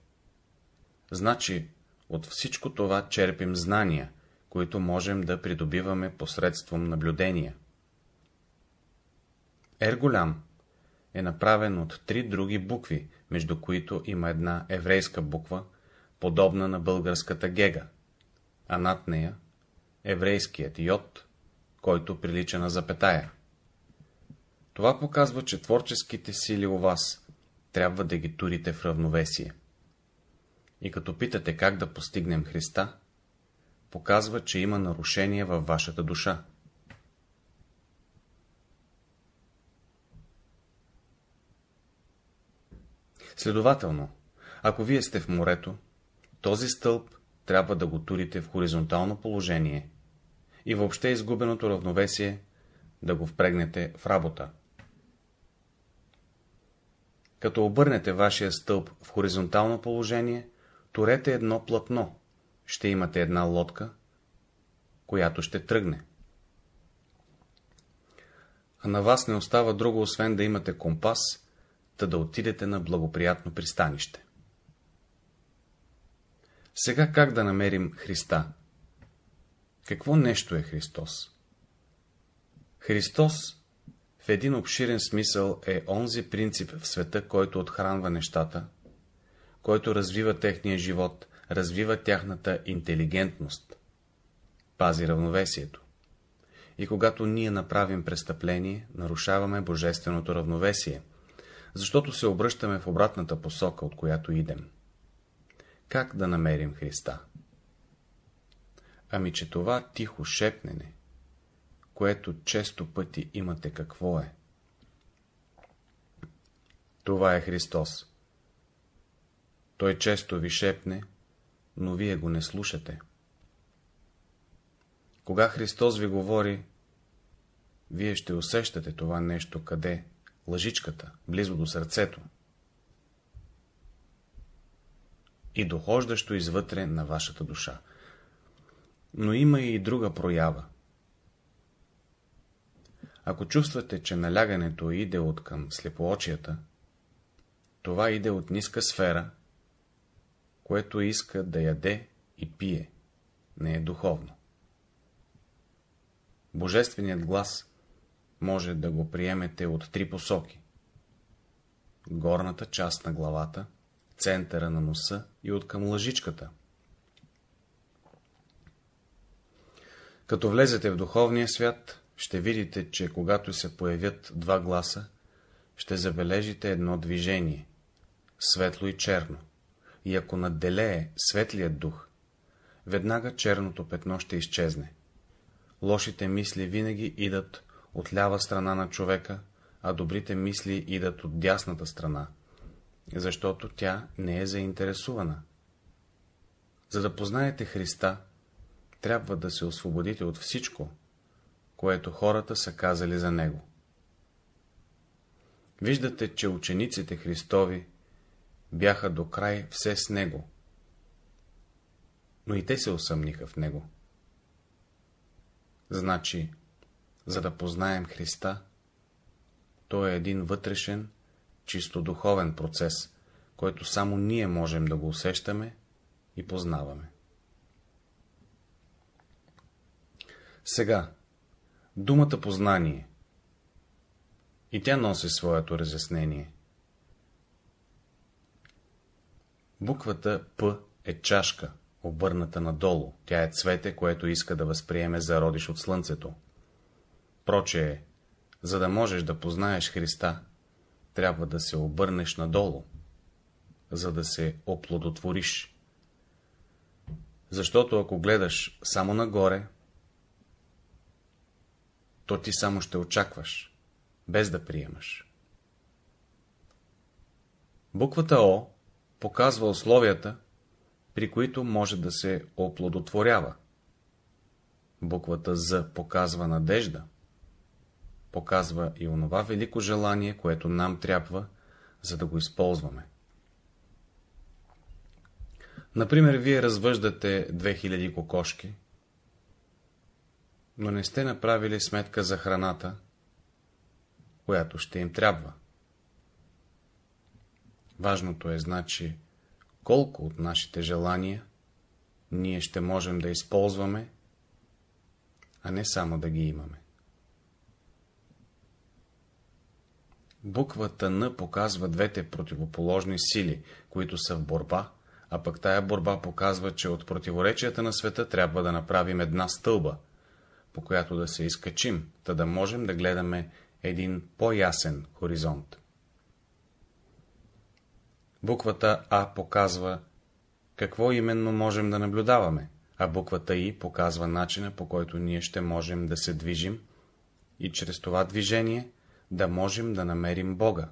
Значи, от всичко това черпим знания, които можем да придобиваме посредством наблюдения. Ер голям е направен от три други букви, между които има една еврейска буква, подобна на българската гега, а над нея еврейският йод, който прилича на запетая. Това показва, че творческите сили у вас трябва да ги турите в равновесие. И като питате как да постигнем Христа, показва, че има нарушение във вашата душа. Следователно, ако вие сте в морето, този стълб трябва да го турите в хоризонтално положение и въобще изгубеното равновесие да го впрегнете в работа. Като обърнете вашия стълб в хоризонтално положение, турете едно платно, ще имате една лодка, която ще тръгне. а на вас не остава друго, освен да имате компас, та да отидете на благоприятно пристанище. Сега как да намерим Христа? Какво нещо е Христос? Христос в един обширен смисъл е онзи принцип в света, който отхранва нещата, който развива техния живот, развива тяхната интелигентност, пази равновесието. И когато ние направим престъпление, нарушаваме божественото равновесие, защото се обръщаме в обратната посока, от която идем. Как да намерим Христа? Ами, че това тихо шепнене, което често пъти имате какво е? Това е Христос. Той често ви шепне, но вие го не слушате. Кога Христос ви говори, вие ще усещате това нещо къде? Лъжичката, близо до сърцето. И дохождащо извътре на вашата душа. Но има и друга проява. Ако чувствате, че налягането иде от към слепоочията, това иде от ниска сфера, което иска да яде и пие, не е духовно. Божественият глас може да го приемете от три посоки. Горната част на главата, центъра на носа и от към лъжичката. Като влезете в духовния свят, ще видите, че когато се появят два гласа, ще забележите едно движение, светло и черно, и ако надделее светлият дух, веднага черното петно ще изчезне. Лошите мисли винаги идат от лява страна на човека, а добрите мисли идат от дясната страна, защото тя не е заинтересувана. За да познаете Христа, трябва да се освободите от всичко, което хората са казали за Него. Виждате, че учениците Христови бяха до край все с Него, но и те се усъмниха в Него. Значи, за да познаем Христа, то е един вътрешен, чисто духовен процес, който само ние можем да го усещаме и познаваме. Сега, думата познание. И тя носи своето разяснение. Буквата П е чашка, обърната надолу. Тя е цвете, което иска да възприеме зародиш от слънцето. Проче е, за да можеш да познаеш Христа, трябва да се обърнеш надолу, за да се оплодотвориш. Защото ако гледаш само нагоре, то ти само ще очакваш, без да приемаш. Буквата О показва условията, при които може да се оплодотворява. Буквата З показва надежда, показва и онова велико желание, което нам трябва, за да го използваме. Например, вие развъждате 2000 кокошки, но не сте направили сметка за храната, която ще им трябва. Важното е, значи, колко от нашите желания ние ще можем да използваме, а не само да ги имаме. Буквата Н показва двете противоположни сили, които са в борба, а пък тая борба показва, че от противоречията на света трябва да направим една стълба, по която да се изкачим, та да можем да гледаме един по-ясен хоризонт. Буквата А показва какво именно можем да наблюдаваме, а буквата И показва начина, по който ние ще можем да се движим и чрез това движение да можем да намерим Бога.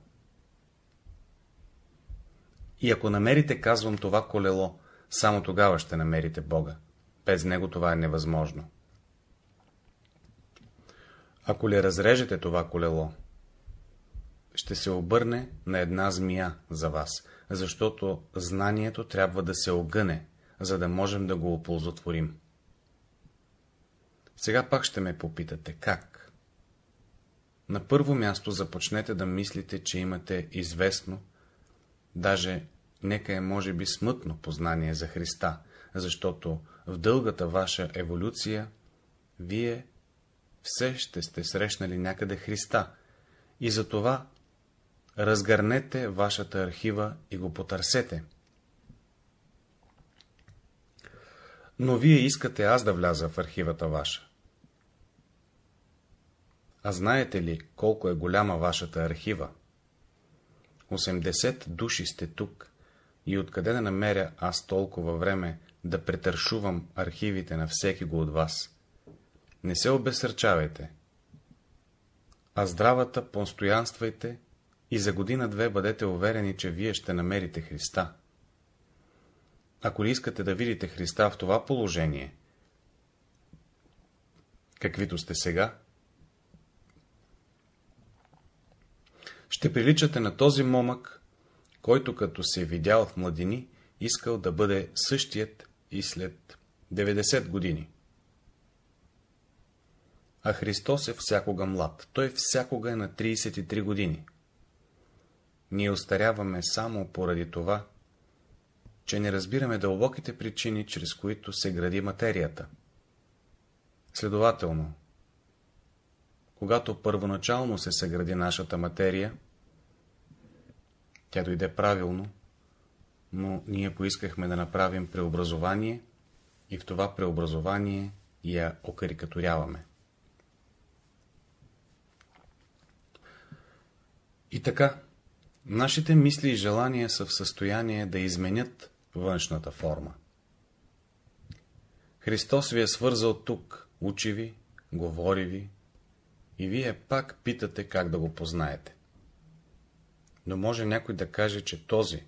И ако намерите, казвам, това колело, само тогава ще намерите Бога. Без него това е невъзможно. Ако ли разрежете това колело, ще се обърне на една змия за вас, защото знанието трябва да се огъне, за да можем да го оползотворим. Сега пак ще ме попитате, как? На първо място започнете да мислите, че имате известно, даже нека е може би смътно познание за Христа, защото в дългата ваша еволюция вие все ще сте срещнали някъде Христа и затова разгърнете вашата архива и го потърсете. Но вие искате аз да вляза в архивата ваша. А знаете ли колко е голяма вашата архива? 80 души сте тук и откъде да намеря аз толкова време да претършувам архивите на всеки го от вас? Не се обесърчавайте, а здравата постоянствайте и за година-две бъдете уверени, че вие ще намерите Христа. Ако ли искате да видите Христа в това положение, каквито сте сега, ще приличате на този момък, който като се е видял в младини, искал да бъде същият и след 90 години. А Христос е всякога млад. Той всякога е на 33 години. Ние остаряваме само поради това, че не разбираме дълбоките причини, чрез които се гради материята. Следователно, когато първоначално се съгради нашата материя, тя дойде правилно, но ние поискахме да направим преобразование и в това преобразование я окарикатуряваме. И така, нашите мисли и желания са в състояние да изменят външната форма. Христос ви е свързал тук, учи ви, говори ви, и вие пак питате как да го познаете. Но може някой да каже, че този,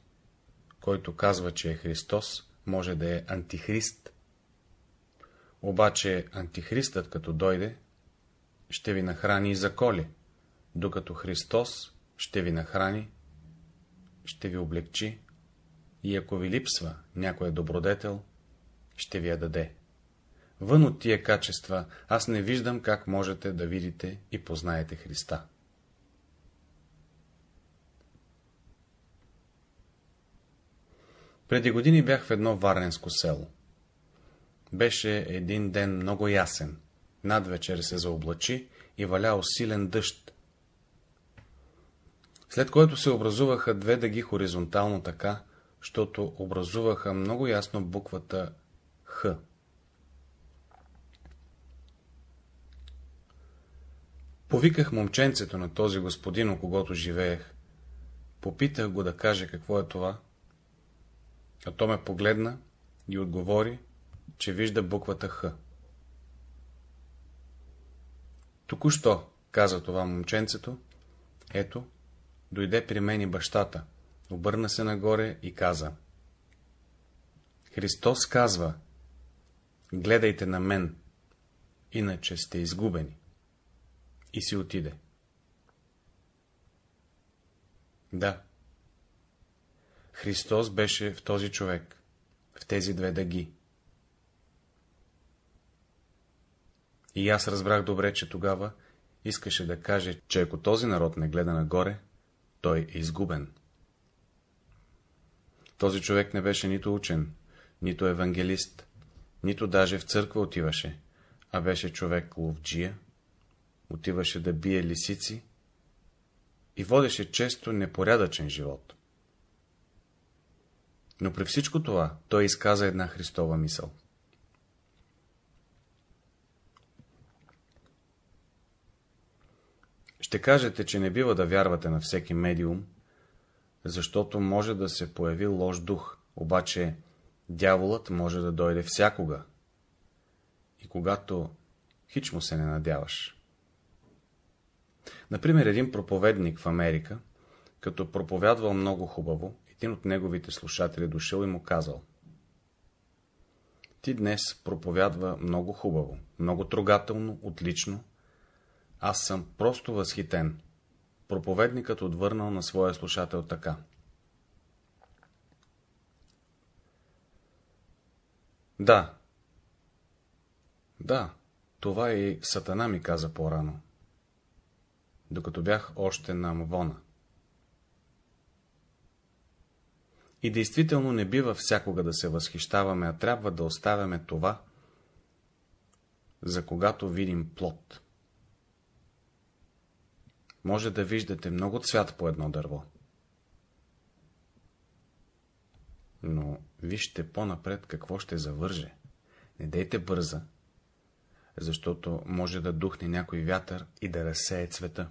който казва, че е Христос, може да е антихрист. Обаче антихристът, като дойде, ще ви нахрани и заколи, докато Христос ще ви нахрани, ще ви облегчи и ако ви липсва някоя добродетел, ще ви я даде. Вън от тия качества аз не виждам как можете да видите и познаете Христа. Преди години бях в едно варненско село. Беше един ден много ясен. Надвечер се заоблачи и валя усилен дъжд. След което се образуваха две дъги хоризонтално така, защото образуваха много ясно буквата Х. Повиках момченцето на този господин, у когото живеех. Попитах го да каже какво е това. А то ме погледна и отговори, че вижда буквата Х. Току-що, каза това момченцето, ето, дойде при мен и бащата, обърна се нагоре и каза. Христос казва, гледайте на мен, иначе сте изгубени. И си отиде. Да. Христос беше в този човек, в тези две дъги. И аз разбрах добре, че тогава искаше да каже, че ако този народ не гледа нагоре, той е изгубен. Този човек не беше нито учен, нито евангелист, нито даже в църква отиваше, а беше човек ловджия, отиваше да бие лисици и водеше често непорядъчен живот. Но при всичко това той изказа една Христова мисъл. Ще кажете, че не бива да вярвате на всеки медиум, защото може да се появи лош дух, обаче дяволът може да дойде всякога. И когато хич му се не надяваш. Например, един проповедник в Америка, като проповядвал много хубаво, един от неговите слушатели дошъл и му казал. Ти днес проповядва много хубаво, много трогателно, отлично. Аз съм просто възхитен. Проповедникът отвърнал на своя слушател така. Да. Да, това и Сатана ми каза по-рано. докато бях още на Амвона. И действително не бива всякога да се възхищаваме, а трябва да оставяме това, за когато видим плод. Може да виждате много цвят по едно дърво. Но вижте по-напред какво ще завърже. Не дейте бърза, защото може да духне някой вятър и да разсее цвета.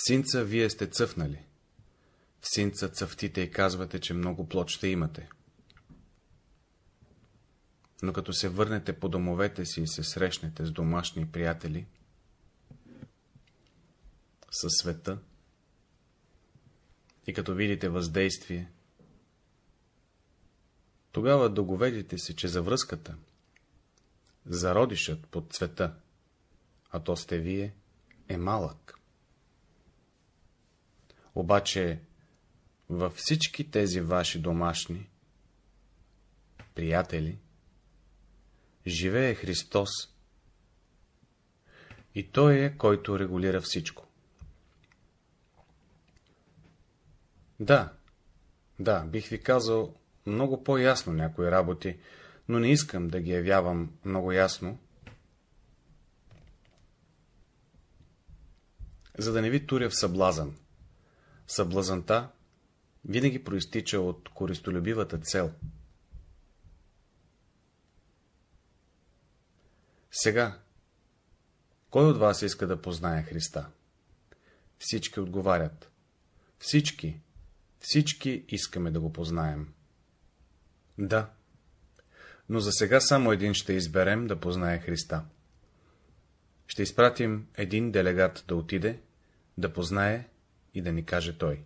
В синца вие сте цъфнали. В синца цъфтите и казвате, че много плод ще имате. Но като се върнете по домовете си и се срещнете с домашни приятели, със света, и като видите въздействие, тогава договедите се, че за връзката, зародишът под цвета, а то сте вие, е малък. Обаче във всички тези ваши домашни приятели живее Христос и Той е, който регулира всичко. Да, да, бих ви казал много по-ясно някои работи, но не искам да ги явявам много ясно, за да не ви туря в съблазън. Съблазанта винаги проистича от користолюбивата цел. Сега, кой от вас иска да познае Христа? Всички отговарят. Всички, всички искаме да го познаем. Да, но за сега само един ще изберем да познае Христа. Ще изпратим един делегат да отиде, да познае и да ни каже той.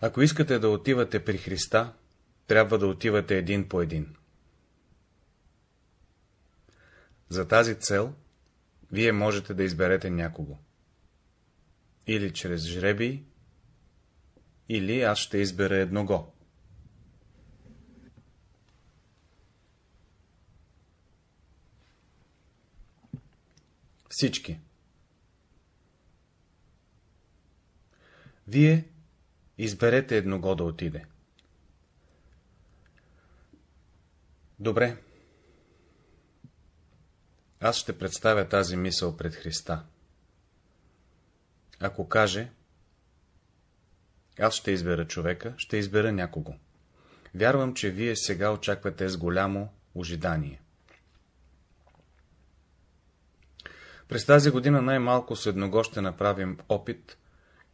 Ако искате да отивате при Христа, трябва да отивате един по един. За тази цел вие можете да изберете някого. Или чрез жребий, или аз ще избера едного. Всички. Вие изберете едного да отиде. Добре. Аз ще представя тази мисъл пред Христа. Ако каже, аз ще избера човека, ще избера някого. Вярвам, че вие сега очаквате с голямо ожидание. През тази година най-малко с едного ще направим опит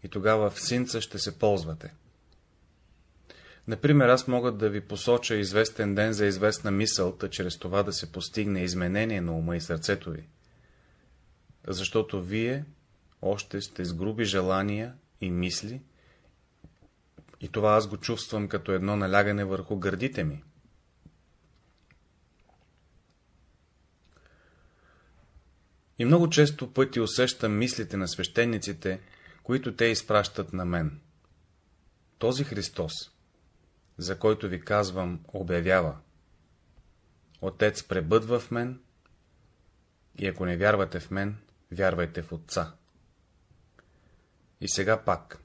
и тогава в синца ще се ползвате. Например, аз мога да ви посоча известен ден за известна мисълта, чрез това да се постигне изменение на ума и сърцето ви. Защото вие още сте с груби желания и мисли, и това аз го чувствам като едно налягане върху гърдите ми. И много често пъти усещам мислите на свещениците, които те изпращат на мен. Този Христос, за който ви казвам, обявява. Отец пребъдва в мен и ако не вярвате в мен, вярвайте в Отца. И сега пак.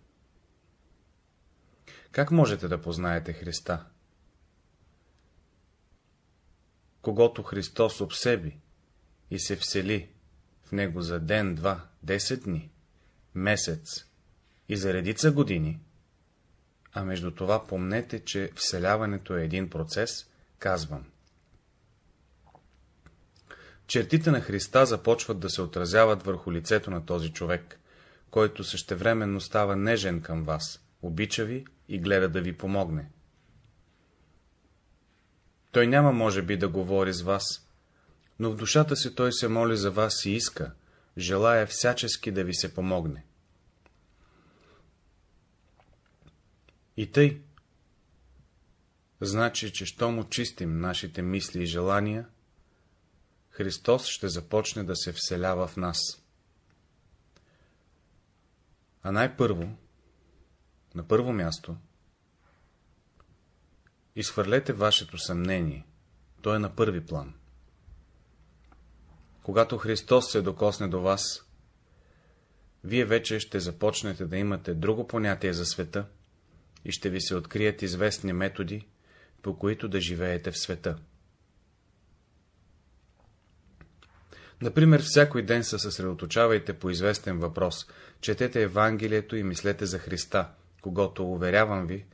Как можете да познаете Христа? Когато Христос обсеби и се всели в него за ден, два, десет дни, месец и за редица години, а между това помнете, че вселяването е един процес, казвам. Чертите на Христа започват да се отразяват върху лицето на този човек, който същевременно става нежен към вас, обича ви и гледа да ви помогне. Той няма, може би, да говори с вас, но в душата си той се моли за вас и иска, желая всячески да ви се помогне. И тъй, значи, че щом очистим нашите мисли и желания, Христос ще започне да се вселява в нас. А най-първо, на първо място, изхвърлете вашето съмнение, то е на първи план. Когато Христос се докосне до вас, вие вече ще започнете да имате друго понятие за света и ще ви се открият известни методи, по които да живеете в света. Например, всякой ден се съсредоточавайте по известен въпрос, четете Евангелието и мислете за Христа, когато, уверявам ви,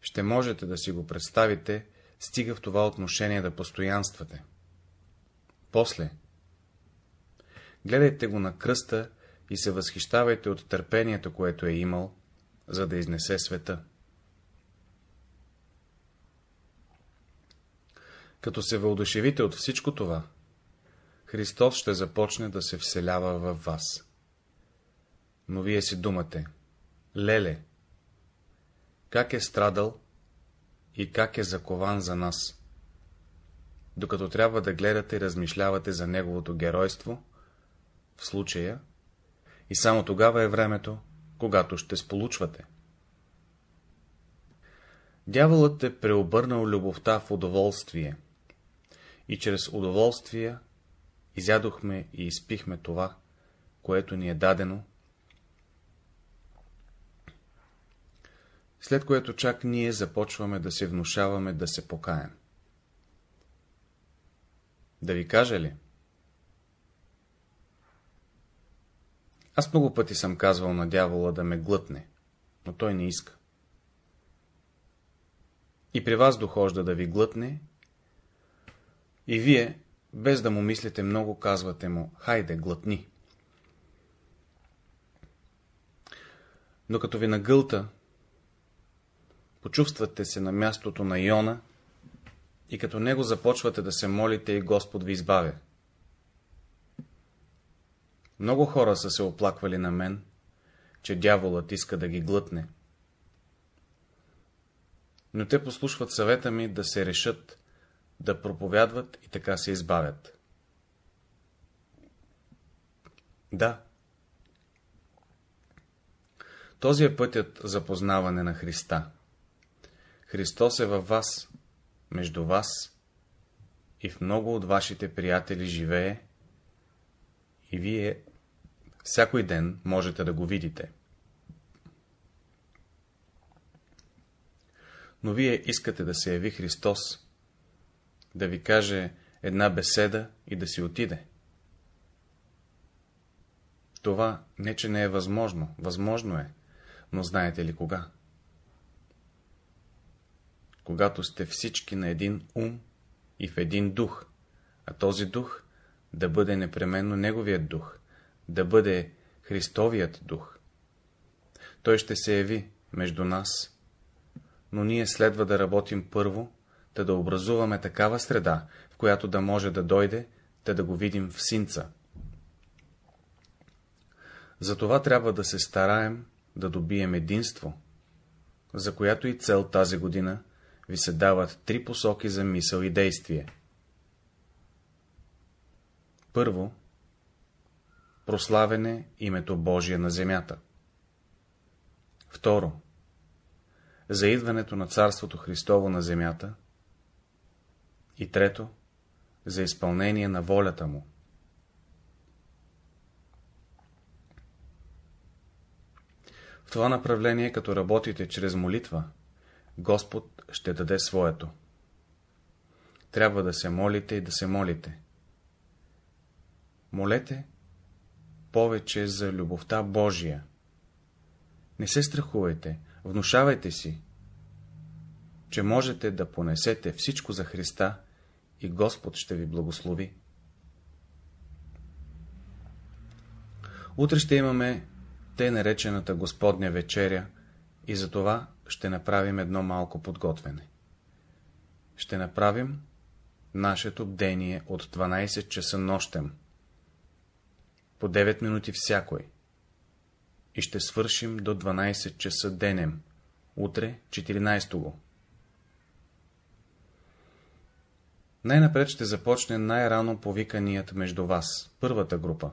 ще можете да си го представите, стига в това отношение да постоянствате. После, гледайте го на кръста и се възхищавайте от търпението, което е имал, за да изнесе света. Като се въодушевите от всичко това, Христос ще започне да се вселява във вас. Но вие си думате, леле, как е страдал и как е закован за нас, докато трябва да гледате и размишлявате за неговото геройство, в случая, и само тогава е времето, когато ще сполучвате. Дяволът е преобърнал любовта в удоволствие, и чрез удоволствие изядохме и изпихме това, което ни е дадено, след което чак ние започваме да се внушаваме да се покаем. Да ви кажа ли? Аз много пъти съм казвал на дявола да ме глътне, но той не иска. И при вас дохожда да ви глътне, и вие, без да му мислите много, казвате му, хайде, глътни. Но като ви нагълта, почувствате се на мястото на Йона и като него започвате да се молите и Господ ви избавя. Много хора са се оплаквали на мен, че дяволът иска да ги глътне. Но те послушват съвета ми да се решат да проповядват и така се избавят. Да. Този е пътят за познаване на Христа. Христос е във вас, между вас и в много от вашите приятели живее и вие всякой ден можете да го видите. Но вие искате да се яви Христос да ви каже една беседа и да си отиде. Това не, че не е възможно, възможно е, но знаете ли кога? Когато сте всички на един ум и в един дух, а този дух да бъде непременно неговият дух, да бъде Христовият дух. Той ще се яви между нас, но ние следва да работим първо да да образуваме такава среда, в която да може да дойде, да да го видим в синца. Затова трябва да се стараем да добием единство, за която и цел тази година ви се дават три посоки за мисъл и действие. Първо, прославене името Божие на земята. Второ, за идването на Царството Христово на земята, и трето, за изпълнение на волята му. В това направление, като работите чрез молитва, Господ ще даде своето. Трябва да се молите и да се молите. Молете повече за любовта Божия. Не се страхувайте, внушавайте си, че можете да понесете всичко за Христа и Господ ще ви благослови. Утре ще имаме те наречената Господня вечеря и за това ще направим едно малко подготвяне. Ще направим нашето бдение от 12 часа нощем, по 9 минути всякой, и ще свършим до 12 часа денем, утре 14 го. Най-напред ще започне най-рано повиканият между вас, първата група.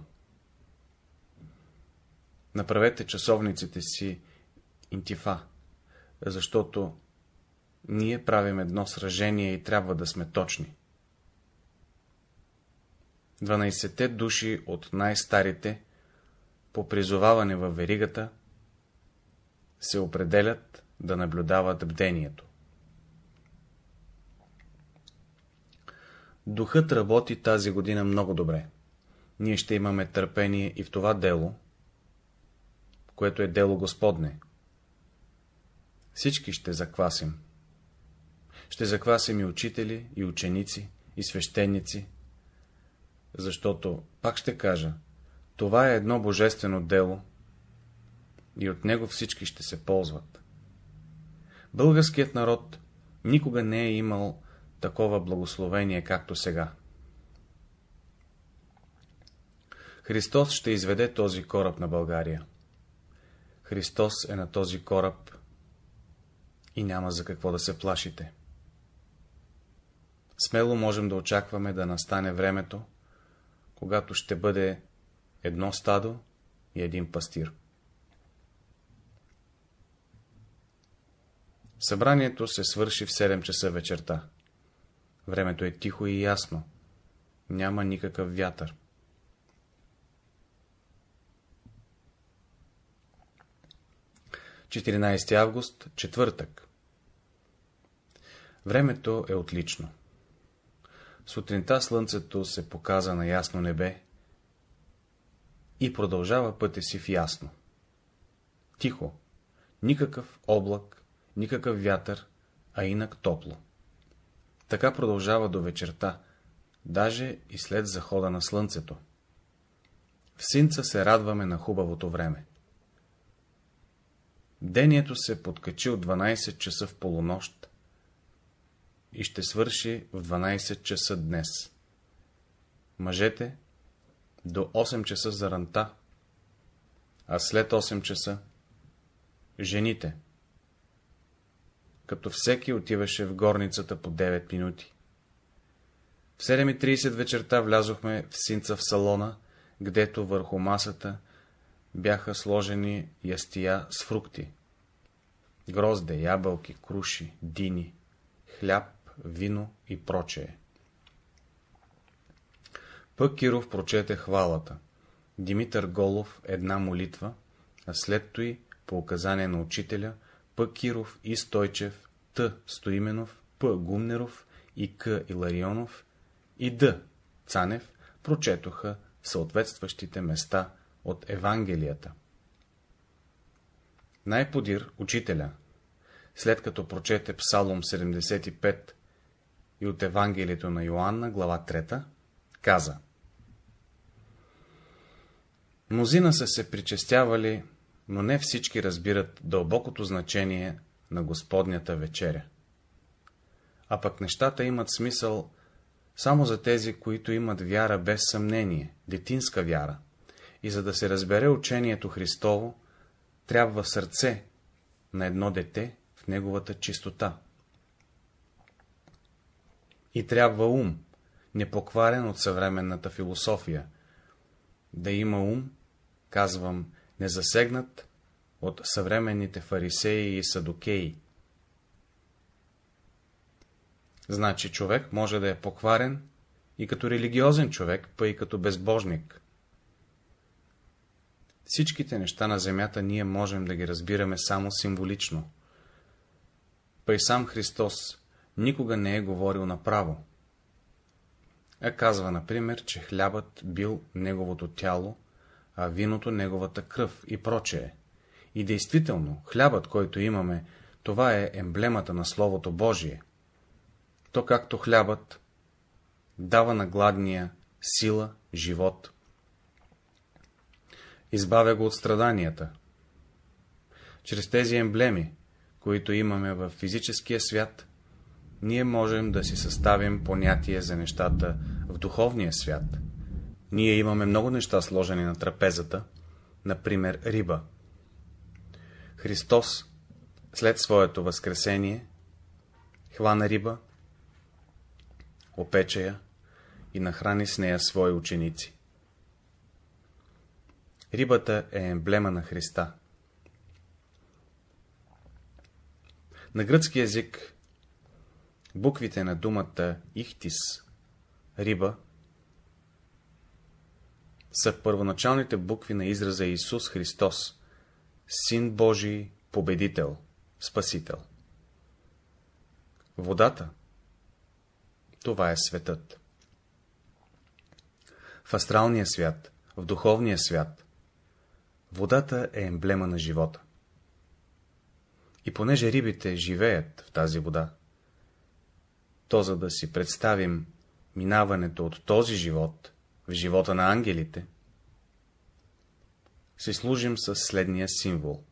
Направете часовниците си интифа, защото ние правим едно сражение и трябва да сме точни. 12-те души от най-старите, по призоваване във веригата, се определят да наблюдават бдението. Духът работи тази година много добре. Ние ще имаме търпение и в това дело, което е дело Господне. Всички ще заквасим. Ще заквасим и учители, и ученици, и свещеници, защото, пак ще кажа, това е едно божествено дело и от него всички ще се ползват. Българският народ никога не е имал такова благословение, както сега. Христос ще изведе този кораб на България. Христос е на този кораб и няма за какво да се плашите. Смело можем да очакваме да настане времето, когато ще бъде едно стадо и един пастир. Събранието се свърши в 7 часа вечерта. Времето е тихо и ясно. Няма никакъв вятър. Четиринайсти август, четвъртък. Времето е отлично. Сутринта слънцето се показа на ясно небе и продължава пътя си в ясно. Тихо, никакъв облак, никакъв вятър, а инак топло. Така продължава до вечерта, даже и след захода на слънцето. В синца се радваме на хубавото време. Дението се подкачи от 12 часа в полунощ и ще свърши в 12 часа днес. Мъжете до 8 часа за ранта, а след 8 часа жените, като всеки отиваше в горницата по 9 минути. В 7.30 вечерта влязохме в синца в салона, гдето върху масата бяха сложени ястия с фрукти. Грозде, ябълки, круши, дини, хляб, вино и прочее. Пък Киров прочете хвалата, Димитър Голов една молитва, а след той, по указание на учителя, П. Киров и Стойчев, Т. Стоименов, П. Гумнеров и К. Иларионов и Д. Цанев прочетоха съответстващите места от Евангелията. Най-подир учителя, след като прочете Псалом 75 и от Евангелието на Йоанна, глава 3, каза Мнозина са се причестявали, но не всички разбират дълбокото значение на Господнята вечеря. А пък нещата имат смисъл само за тези, които имат вяра без съмнение, детинска вяра. И за да се разбере учението Христово, трябва сърце на едно дете в неговата чистота. И трябва ум, непокварен от съвременната философия. Да има ум, казвам, незасегнат от съвременните фарисеи и садокеи. Значи човек може да е покварен и като религиозен човек, па и като безбожник. Всичките неща на земята ние можем да ги разбираме само символично. Па и сам Христос никога не е говорил направо. А казва, например, че хлябът бил неговото тяло, а виното неговата кръв и прочее. И действително, хлябът, който имаме, това е емблемата на Словото Божие. То както хлябът дава на гладния сила, живот. Избавя го от страданията. Чрез тези емблеми, които имаме в физическия свят, ние можем да си съставим понятие за нещата в духовния свят. Ние имаме много неща сложени на трапезата, например риба. Христос, след своето възкресение, хвана риба, опече я и нахрани с нея свои ученици. Рибата е емблема на Христа. На гръцки язик буквите на думата ихтис, риба, са първоначалните букви на израза Исус Христос, Син Божий, Победител, Спасител. Водата — това е светът. В астралния свят, в духовния свят, водата е емблема на живота. И понеже рибите живеят в тази вода, то за да си представим минаването от този живот в живота на ангелите, си служим с следния символ.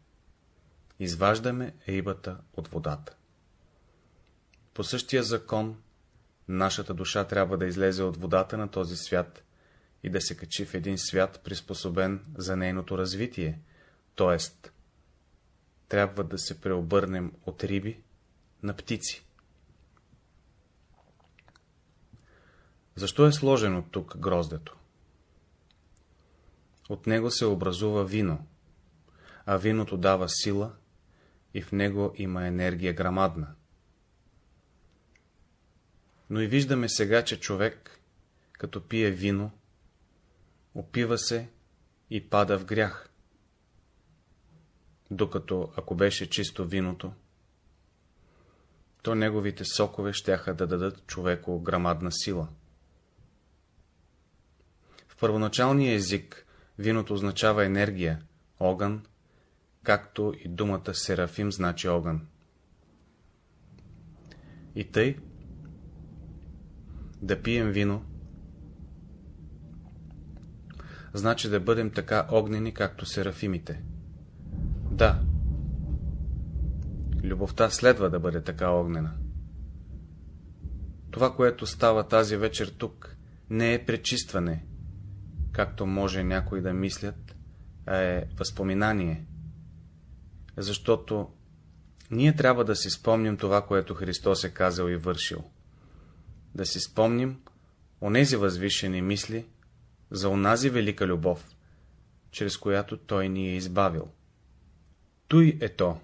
Изваждаме рибата от водата. По същия закон, нашата душа трябва да излезе от водата на този свят и да се качи в един свят, приспособен за нейното развитие, т.е. трябва да се преобърнем от риби на птици. Защо е сложено тук гроздето? От него се образува вино, а виното дава сила и в него има енергия грамадна. Но и виждаме сега, че човек, като пие вино, опива се и пада в грях. Докато, ако беше чисто виното, то неговите сокове щяха да дадат човеко грамадна сила. В първоначалния език виното означава енергия, огън, както и думата Серафим значи огън. И тъй, да пием вино, значи да бъдем така огнени, както серафимите. Да, любовта следва да бъде така огнена. Това, което става тази вечер тук, не е пречистване, както може някой да мислят, а е възпоминание. Защото ние трябва да си спомним това, което Христос е казал и вършил. Да си спомним онези възвишени мисли, за онази велика любов, чрез която Той ни е избавил. Той е то,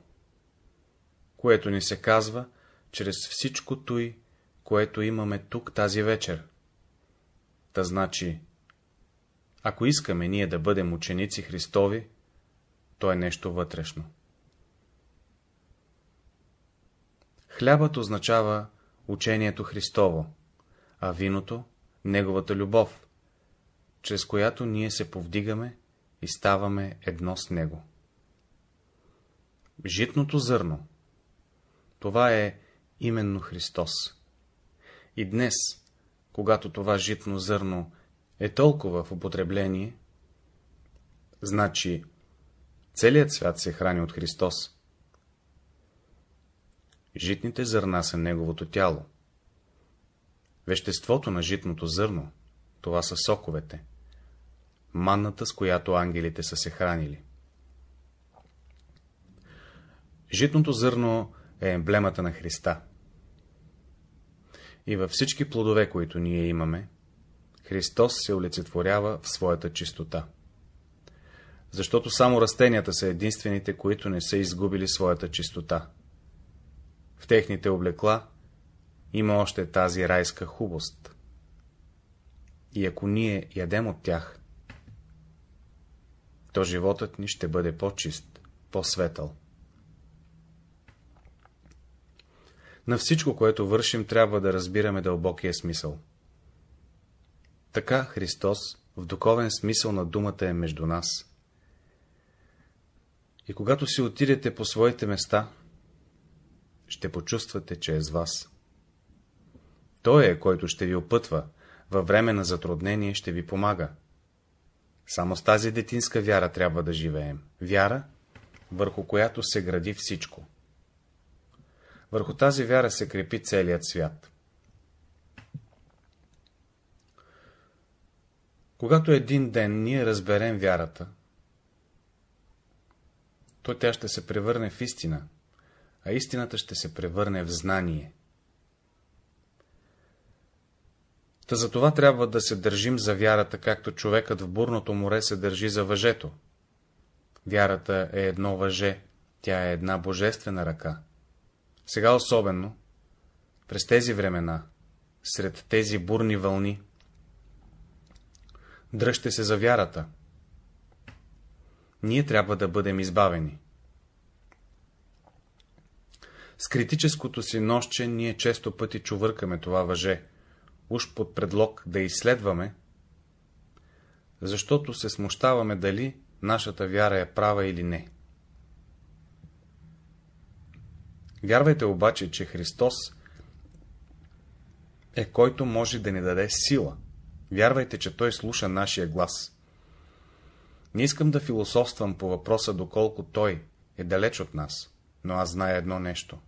което ни се казва чрез всичко той, което имаме тук тази вечер. Та значи, ако искаме ние да бъдем ученици Христови, то е нещо вътрешно. Хлябът означава учението Христово, а виното — Неговата любов, чрез която ние се повдигаме и ставаме едно с Него. Житното зърно — това е именно Христос. И днес, когато това житно зърно е толкова в употребление, значи целият свят се храни от Христос. Житните зърна са Неговото тяло. Веществото на житното зърно, това са соковете манната, с която ангелите са се хранили. Житното зърно е емблемата на Христа. И във всички плодове, които ние имаме, Христос се олицетворява в своята чистота. Защото само растенията са единствените, които не са изгубили своята чистота. В техните облекла има още тази райска хубост. И ако ние ядем от тях, то животът ни ще бъде по-чист, по-светъл. На всичко, което вършим, трябва да разбираме дълбокия смисъл. Така Христос в духовен смисъл на думата е между нас. И когато си отидете по своите места, ще почувствате, че е с вас. Той е, който ще ви опътва, във време на затруднение ще ви помага. Само с тази детинска вяра трябва да живеем. Вяра, върху която се гради всичко. Върху тази вяра се крепи целият свят. Когато един ден ние разберем вярата, то тя ще се превърне в истина, а истината ще се превърне в знание. Та за това трябва да се държим за вярата, както човекът в бурното море се държи за въжето. Вярата е едно въже, тя е една божествена ръка. Сега особено, през тези времена, сред тези бурни вълни, Дръжте се за вярата. Ние трябва да бъдем избавени. С критическото си нощче ние често пъти чувъркаме това въже, уж под предлог да изследваме, защото се смущаваме дали нашата вяра е права или не. Вярвайте обаче, че Христос е който може да ни даде сила. Вярвайте, че Той слуша нашия глас. Не искам да философствам по въпроса, доколко Той е далеч от нас, но аз зная едно нещо.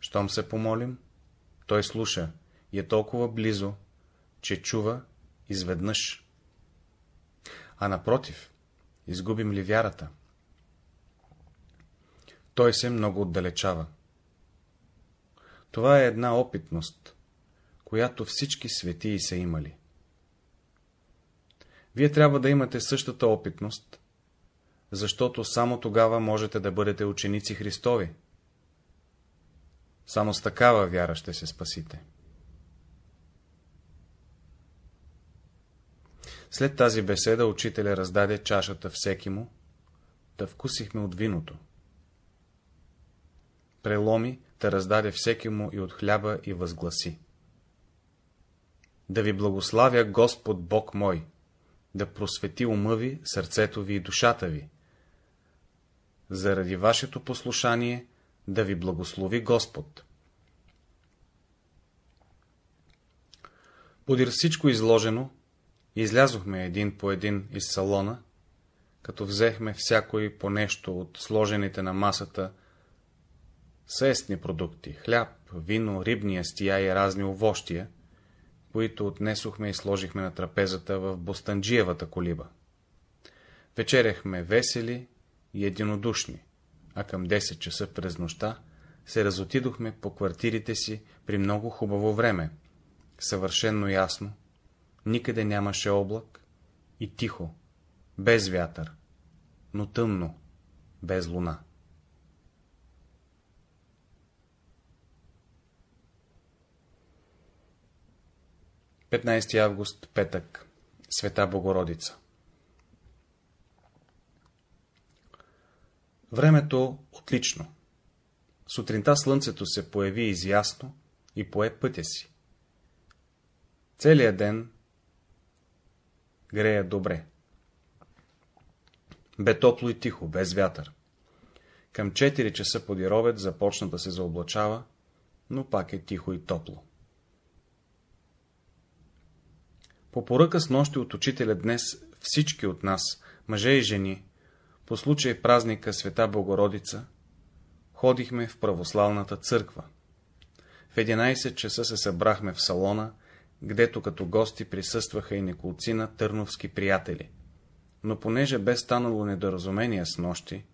Щом се помолим, Той слуша и е толкова близо, че чува изведнъж. А напротив, изгубим ли вярата? Той се много отдалечава. Това е една опитност, която всички светии са имали. Вие трябва да имате същата опитност, защото само тогава можете да бъдете ученици Христови. Само с такава вяра ще се спасите. След тази беседа учителя раздаде чашата всеки му, да вкусихме от виното. Преломи, да раздаде всеки му и от хляба и възгласи. Да ви благославя Господ Бог мой, да просвети ума ви, сърцето ви и душата ви. Заради вашето послушание да ви благослови Господ. Подир всичко изложено, излязохме един по един из салона, като взехме всякой по нещо от сложените на масата съестни продукти, хляб, вино, рибни ястия и разни овощия, които отнесохме и сложихме на трапезата в Бостанджиевата колиба. Вечеряхме весели и единодушни, а към 10 часа през нощта се разотидохме по квартирите си при много хубаво време, съвършенно ясно, никъде нямаше облак и тихо, без вятър, но тъмно, без луна. 15 август, петък. Света Богородица Времето отлично. Сутринта слънцето се появи изясно и пое пътя си. Целият ден грея добре. Бе топло и тихо, без вятър. Към 4 часа подировец започна да се заоблачава, но пак е тихо и топло. По поръка с нощи от учителя днес всички от нас, мъже и жени, по случай празника Света Богородица, ходихме в православната църква. В 11 часа се събрахме в салона, гдето като гости присъстваха и неколцина търновски приятели. Но понеже бе станало недоразумение с нощи,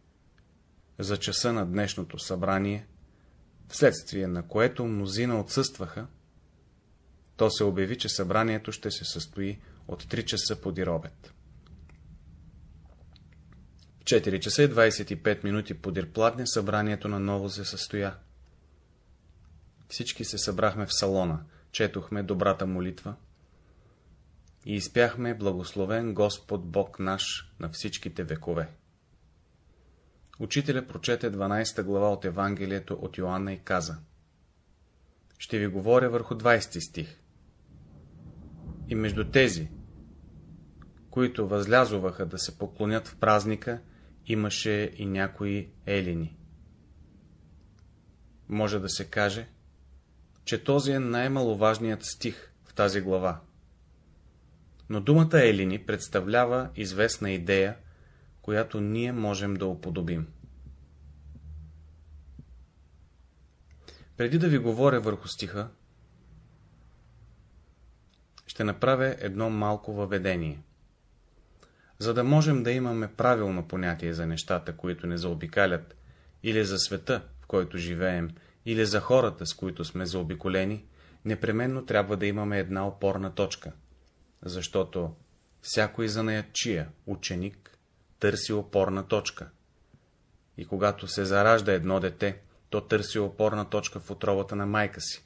за часа на днешното събрание, вследствие на което мнозина отсъстваха, то се обяви, че събранието ще се състои от 3 часа подир обед. В 4 часа и 25 минути подир пладне събранието на ново се състоя. Всички се събрахме в салона, четохме добрата молитва и изпяхме благословен Господ Бог наш на всичките векове. Учителя прочете 12 глава от Евангелието от Йоанна и каза Ще ви говоря върху 20 стих. И между тези, които възлязуваха да се поклонят в празника, имаше и някои елини. Може да се каже, че този е най-маловажният стих в тази глава. Но думата елини представлява известна идея, която ние можем да уподобим. Преди да ви говоря върху стиха, ще направя едно малко въведение. За да можем да имаме правилно понятие за нещата, които не заобикалят, или за света, в който живеем, или за хората, с които сме заобиколени, непременно трябва да имаме една опорна точка, защото всякой занаятчия, ученик, търси опорна точка. И когато се заражда едно дете, то търси опорна точка в отровата на майка си.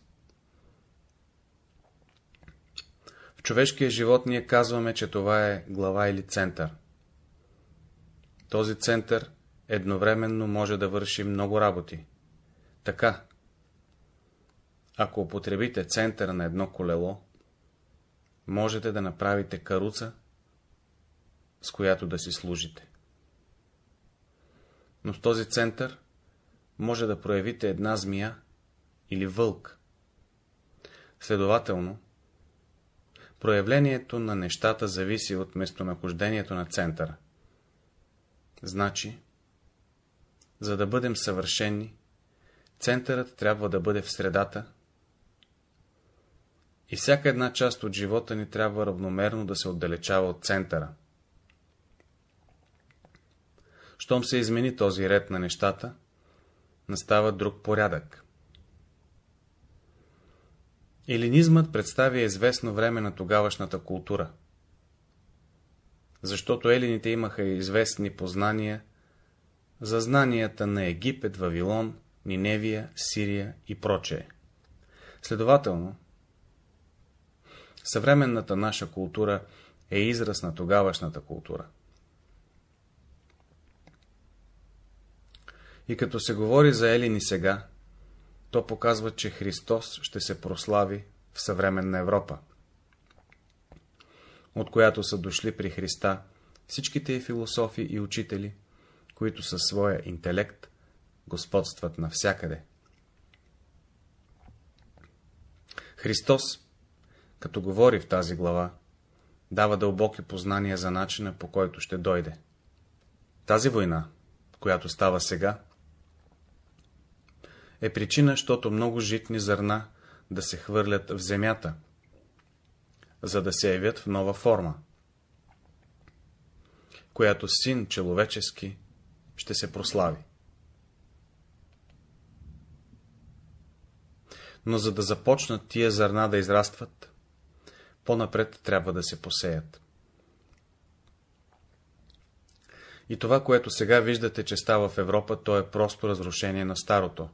Човешкия живот ние казваме, че това е глава или център. Този център едновременно може да върши много работи. Така, ако употребите центъра на едно колело, можете да направите каруца, с която да си служите. Но в този център може да проявите една змия или вълк. Следователно, проявлението на нещата зависи от местонахождението на центъра. Значи, за да бъдем съвършени, центърът трябва да бъде в средата и всяка една част от живота ни трябва равномерно да се отдалечава от центъра. Щом се измени този ред на нещата, настава друг порядък. Елинизмът представя известно време на тогавашната култура, защото елините имаха известни познания за знанията на Египет, Вавилон, Ниневия, Сирия и прочее. Следователно, съвременната наша култура е израз на тогавашната култура. И като се говори за Елини сега, то показва, че Христос ще се прослави в съвременна Европа, от която са дошли при Христа всичките и философи и учители, които със своя интелект господстват навсякъде. Христос, като говори в тази глава, дава дълбоки познания за начина, по който ще дойде. Тази война, която става сега, е причина, защото много житни зърна да се хвърлят в земята, за да се явят в нова форма, която син человечески ще се прослави. Но за да започнат тия зърна да израстват, по-напред трябва да се посеят. И това, което сега виждате, че става в Европа, то е просто разрушение на старото,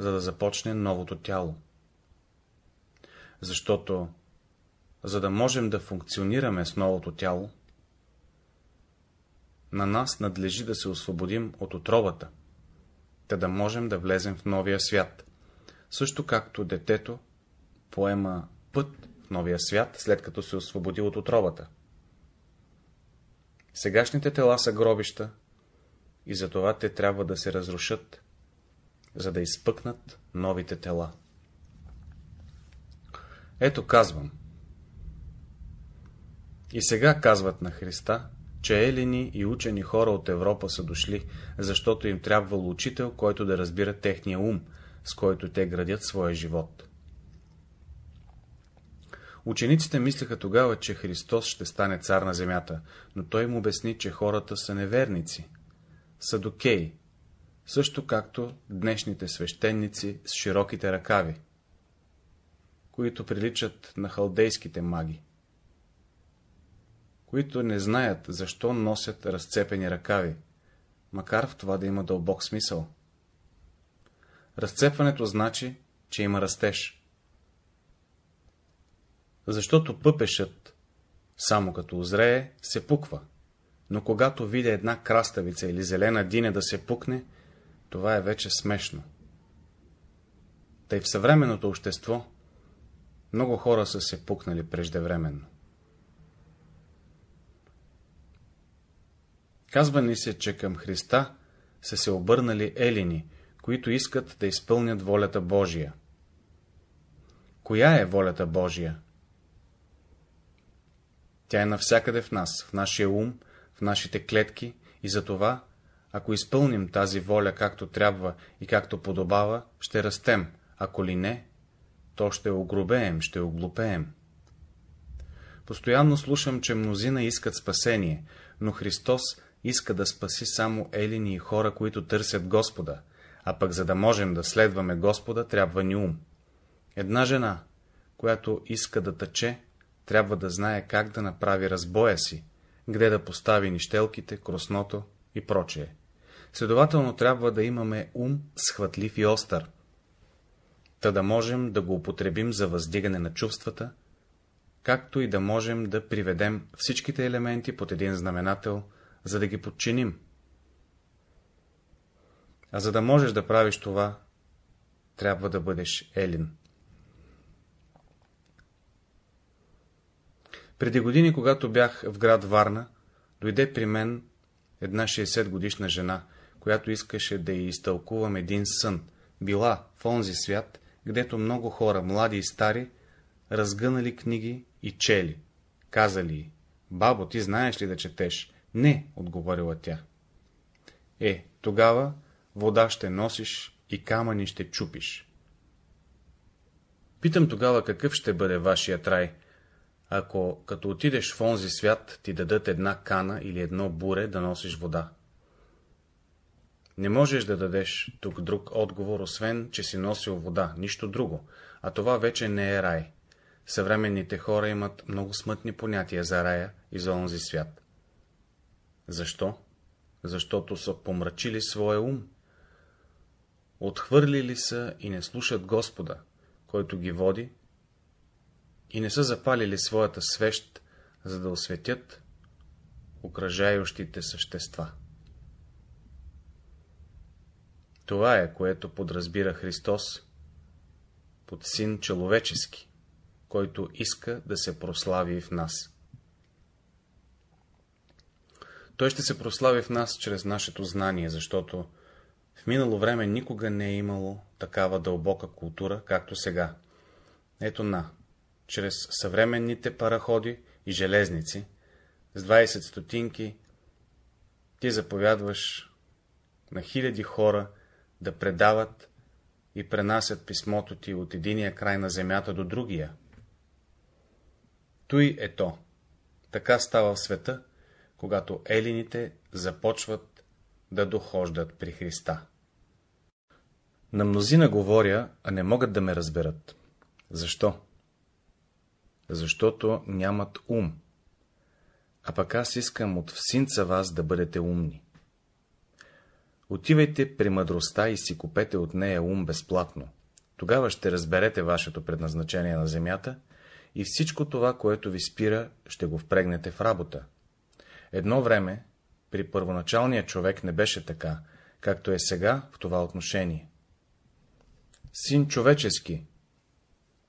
за да започне новото тяло. Защото, за да можем да функционираме с новото тяло, на нас надлежи да се освободим от отровата, да да можем да влезем в новия свят, също както детето поема път в новия свят, след като се освободи от отровата. Сегашните тела са гробища и затова те трябва да се разрушат, за да изпъкнат новите тела. Ето казвам. И сега казват на Христа, че елини и учени хора от Европа са дошли, защото им трябвал учител, който да разбира техния ум, с който те градят своя живот. Учениците мислеха тогава, че Христос ще стане цар на земята, но той им обясни, че хората са неверници, садокеи, също както днешните свещеници с широките ръкави, които приличат на халдейските маги, които не знаят защо носят разцепени ръкави, макар в това да има дълбок смисъл. Разцепването значи, че има растеж. Защото пъпешът, само като озрее, се пуква, но когато видя една краставица или зелена диня да се пукне, това е вече смешно. Тъй в съвременното общество много хора са се пукнали преждевременно. Казва ни се, че към Христа са се обърнали елини, които искат да изпълнят волята Божия. Коя е волята Божия? Тя е навсякъде в нас, в нашия ум, в нашите клетки и затова ако изпълним тази воля както трябва и както подобава, ще растем, ако ли не, то ще огробеем, ще оглупеем. Постоянно слушам, че мнозина искат спасение, но Христос иска да спаси само елини и хора, които търсят Господа, а пък за да можем да следваме Господа, трябва ни ум. Една жена, която иска да тъче, трябва да знае как да направи разбоя си, где да постави нищелките, кросното и прочее. Следователно трябва да имаме ум схватлив и остър, та да можем да го употребим за въздигане на чувствата както и да можем да приведем всичките елементи под един знаменател, за да ги подчиним. А за да можеш да правиш това, трябва да бъдеш Елин. Преди години, когато бях в град Варна, дойде при мен една 60 годишна жена, която искаше да й изтълкувам един сън. Била в онзи свят, гдето много хора, млади и стари, разгънали книги и чели. Казали й, бабо, ти знаеш ли да четеш? Не, отговорила тя. Е, тогава вода ще носиш и камъни ще чупиш. Питам тогава какъв ще бъде вашият рай, ако като отидеш в онзи свят ти дадат една кана или едно буре да носиш вода. Не можеш да дадеш тук друг отговор, освен, че си носил вода, нищо друго, а това вече не е рай. Съвременните хора имат много смътни понятия за рая и за онзи свят. Защо? Защото са помрачили своя ум. Отхвърлили са и не слушат Господа, който ги води, и не са запалили своята свещ, за да осветят окръжающите същества. Това е, което подразбира Христос под син човечески, който иска да се прослави в нас. Той ще се прослави в нас чрез нашето знание, защото в минало време никога не е имало такава дълбока култура, както сега. Ето на, чрез съвременните параходи и железници, с 20 стотинки, ти заповядваш на хиляди хора да предават и пренасят писмото ти от единия край на земята до другия. Той е то. Така става в света, когато елините започват да дохождат при Христа. На мнозина говоря, а не могат да ме разберат. Защо? Защото нямат ум. А пък аз искам от всинца вас да бъдете умни. Отивайте при мъдростта и си купете от нея ум безплатно. Тогава ще разберете вашето предназначение на земята и всичко това, което ви спира, ще го впрегнете в работа. Едно време, при първоначалния човек не беше така, както е сега в това отношение. Син човечески,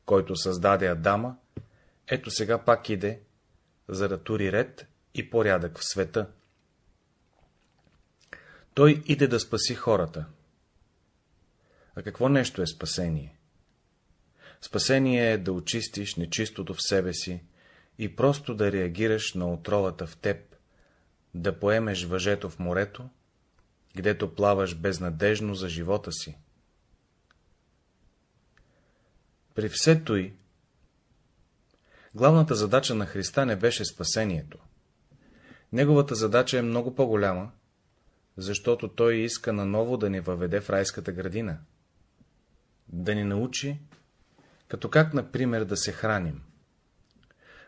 който създаде Адама, ето сега пак иде, за да тури ред и порядък в света. Той иде да спаси хората. А какво нещо е спасение? Спасение е да очистиш нечистото в себе си и просто да реагираш на отровата в теб, да поемеш въжето в морето, гдето плаваш безнадежно за живота си. При все той, главната задача на Христа не беше спасението. Неговата задача е много по-голяма, защото Той иска наново да ни въведе в райската градина. Да ни научи, като как, например, да се храним.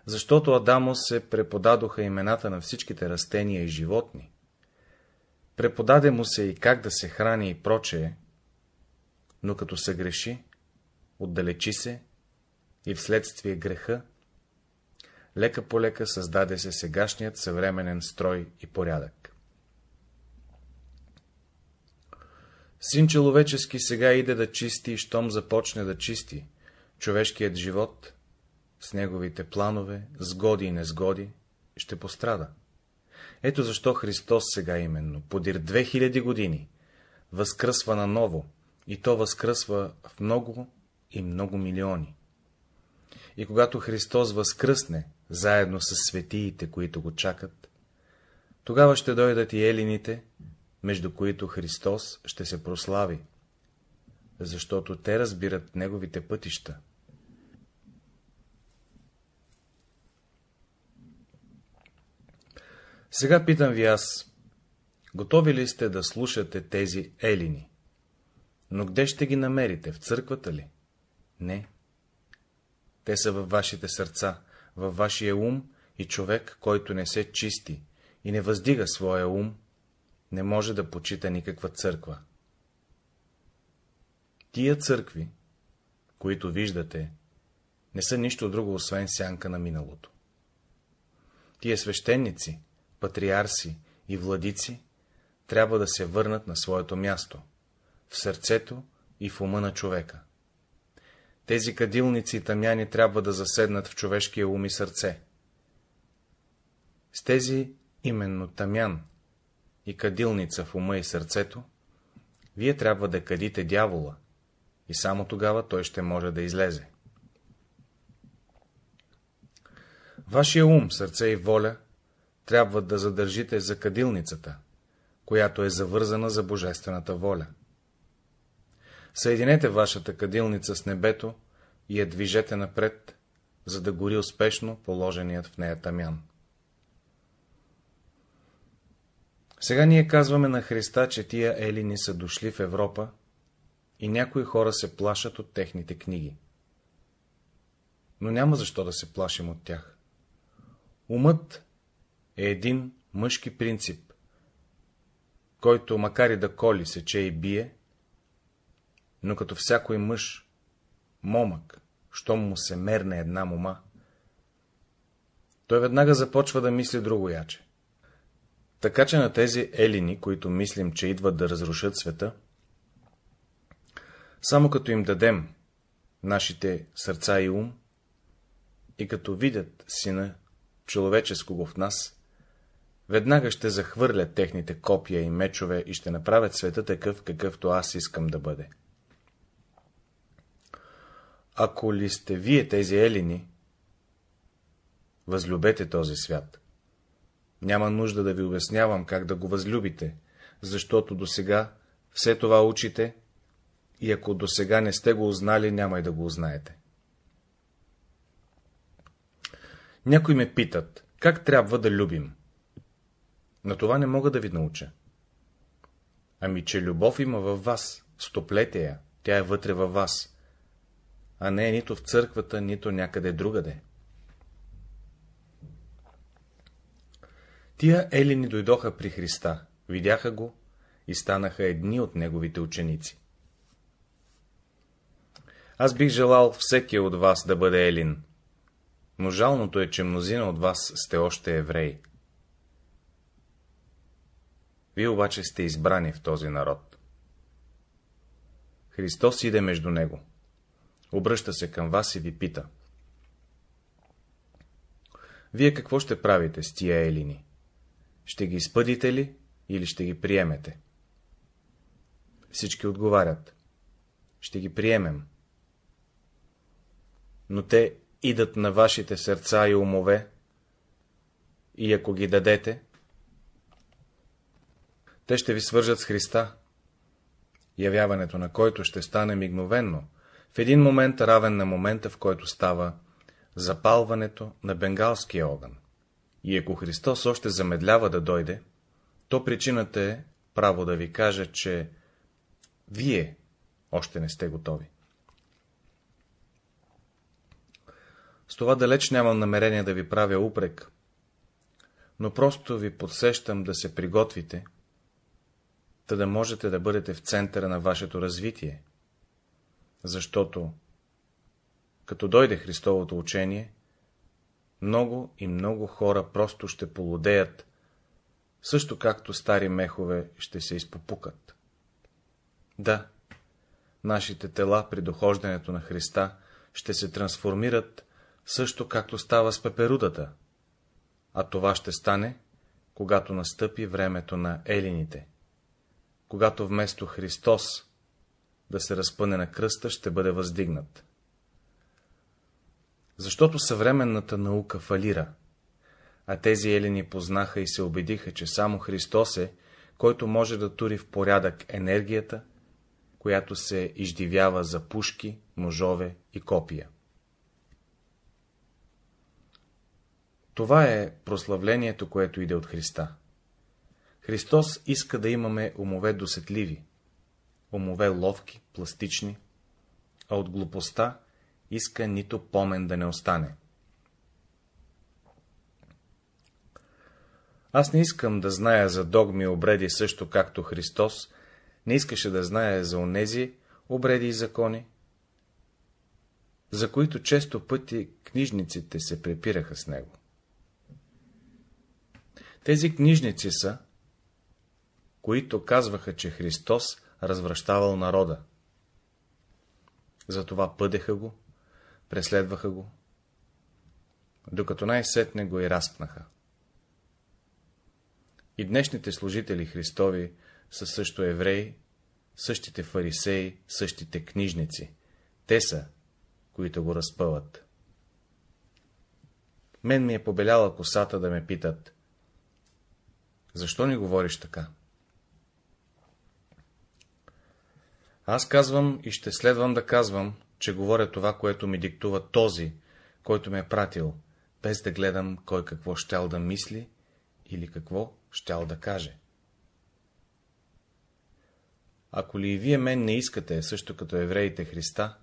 Защото Адамо се преподадоха имената на всичките растения и животни. Преподаде му се и как да се храни и прочее, но като се греши, отдалечи се и вследствие греха, лека по лека създаде се сегашният съвременен строй и порядък. Син човечески сега иде да чисти и щом започне да чисти, човешкият живот, с неговите планове, сгоди и незгоди, ще пострада. Ето защо Христос сега именно, подир 2000 години, възкръсва наново, и то възкръсва в много и много милиони. И когато Христос възкръсне, заедно с светиите, които го чакат, тогава ще дойдат и елините, между които Христос ще се прослави, защото те разбират неговите пътища. Сега питам ви аз, готови ли сте да слушате тези елини? Но къде ще ги намерите? В църквата ли? Не. Те са във вашите сърца, във вашия ум и човек, който не се чисти и не въздига своя ум, не може да почита никаква църква. Тия църкви, които виждате, не са нищо друго, освен сянка на миналото. Тия свещеници, патриарси и владици трябва да се върнат на своето място, в сърцето и в ума на човека. Тези кадилници и тъмяни трябва да заседнат в човешкия ум и сърце. С тези именно тъмян и кадилница в ума и сърцето, вие трябва да кадите дявола, и само тогава той ще може да излезе. Вашия ум, сърце и воля трябва да задържите за кадилницата, която е завързана за божествената воля. Съединете вашата кадилница с небето и я движете напред, за да гори успешно положеният в нея тамян. Сега ние казваме на Христа, че тия елини са дошли в Европа и някои хора се плашат от техните книги. Но няма защо да се плашим от тях. Умът е един мъжки принцип, който, макар и да коли, сече и бие, но като всякой мъж, момък, щом му се мерне една мома, той веднага започва да мисли друго яче. Така че на тези елини, които мислим, че идват да разрушат света, само като им дадем нашите сърца и ум, и като видят сина човеческого в нас, веднага ще захвърлят техните копия и мечове и ще направят света такъв, какъвто аз искам да бъде. Ако ли сте вие тези елини, възлюбете този свят. Няма нужда да ви обяснявам как да го възлюбите, защото до сега все това учите и ако до сега не сте го узнали, няма и да го узнаете. Някои ме питат, как трябва да любим? На това не мога да ви науча. Ами, че любов има във вас, стоплете я, тя е вътре във вас, а не е нито в църквата, нито някъде другаде. Тия елини дойдоха при Христа, видяха го и станаха едни от неговите ученици. Аз бих желал всеки от вас да бъде елин, но жалното е, че мнозина от вас сте още евреи. Вие обаче сте избрани в този народ. Христос иде между него. Обръща се към вас и ви пита. Вие какво ще правите с тия елини? Ще ги изпъдите ли или ще ги приемете? Всички отговарят. Ще ги приемем. Но те идат на вашите сърца и умове, и ако ги дадете, те ще ви свържат с Христа, явяването на който ще стане мигновенно, в един момент равен на момента, в който става запалването на бенгалския огън. И ако Христос още замедлява да дойде, то причината е право да ви кажа, че вие още не сте готови. С това далеч нямам намерение да ви правя упрек, но просто ви подсещам да се приготвите, да да можете да бъдете в центъра на вашето развитие, защото, като дойде Христовото учение, много и много хора просто ще полудеят, също както стари мехове ще се изпопукат. Да, нашите тела при дохождането на Христа ще се трансформират също както става с пеперудата, а това ще стане, когато настъпи времето на елините, когато вместо Христос да се разпъне на кръста, ще бъде въздигнат. Защото съвременната наука фалира, а тези елени познаха и се убедиха, че само Христос е, който може да тури в порядък енергията, която се издивява за пушки, ножове и копия. Това е прославлението, което иде от Христа. Христос иска да имаме умове досетливи, умове ловки, пластични, а от глупостта иска нито помен да не остане. Аз не искам да зная за догми и обреди също както Христос не искаше да знае за онези обреди и закони, за които често пъти книжниците се препираха с него. Тези книжници са, които казваха, че Христос развръщавал народа. Затова пъдеха го, преследваха го, докато най-сетне го и разпнаха. И днешните служители Христови са също евреи, същите фарисеи, същите книжници. Те са, които го разпъват. Мен ми е побеляла косата да ме питат. Защо ни говориш така? Аз казвам и ще следвам да казвам, че говоря това, което ми диктува този, който ме е пратил, без да гледам кой какво щял да мисли или какво щял да каже. Ако ли и вие мен не искате, също като евреите Христа,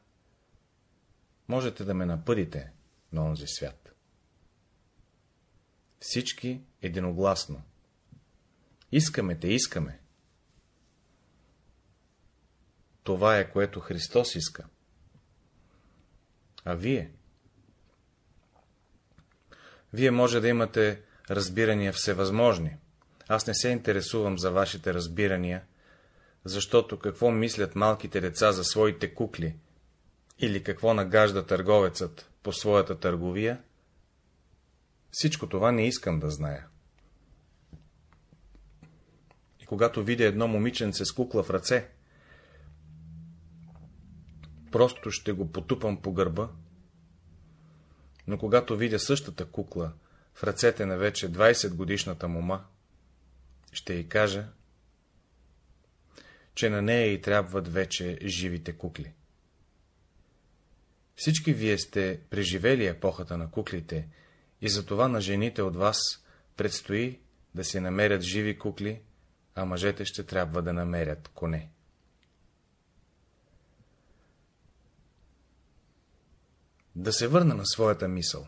можете да ме напъдите на онзи свят. Всички единогласно. Искаме те, искаме. Това е, което Христос иска. А вие? Вие може да имате разбирания всевъзможни. Аз не се интересувам за вашите разбирания, защото какво мислят малките деца за своите кукли, или какво нагажда търговецът по своята търговия, всичко това не искам да зная. И когато видя едно момиченце с кукла в ръце, просто ще го потупам по гърба, но когато видя същата кукла в ръцете на вече 20 годишната мома, ще й кажа, че на нея и трябват вече живите кукли. Всички вие сте преживели епохата на куклите и затова на жените от вас предстои да си намерят живи кукли, а мъжете ще трябва да намерят коне. Да се върна на своята мисъл.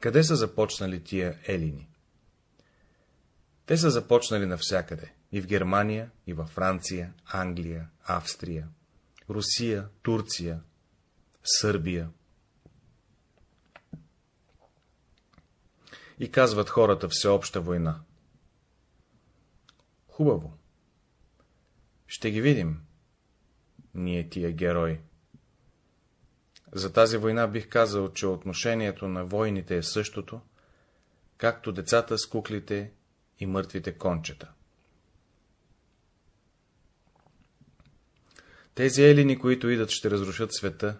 Къде са започнали тия елини? Те са започнали навсякъде, и в Германия, и във Франция, Англия, Австрия, Русия, Турция, Сърбия. И казват хората всеобща война. Хубаво. Ще ги видим, ние тия герои. За тази война бих казал, че отношението на войните е същото, както децата с куклите и мъртвите кончета. Тези елини, които идат, ще разрушат света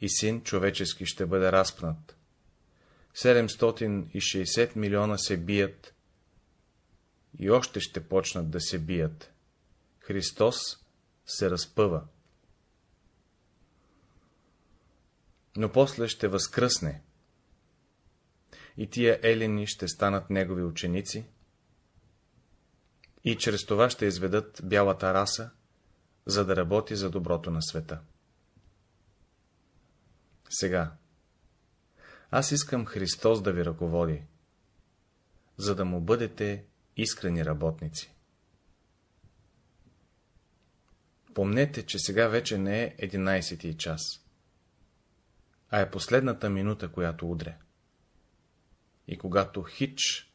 и син човечески ще бъде разпнат. 760 милиона се бият и още ще почнат да се бият. Христос се разпъва. Но после ще възкръсне и тия елени ще станат негови ученици и чрез това ще изведат бялата раса за да работи за доброто на света. Сега, аз искам Христос да ви ръководи, за да му бъдете искрени работници. Помнете, че сега вече не е 11 час, а е последната минута, която удря. И когато хич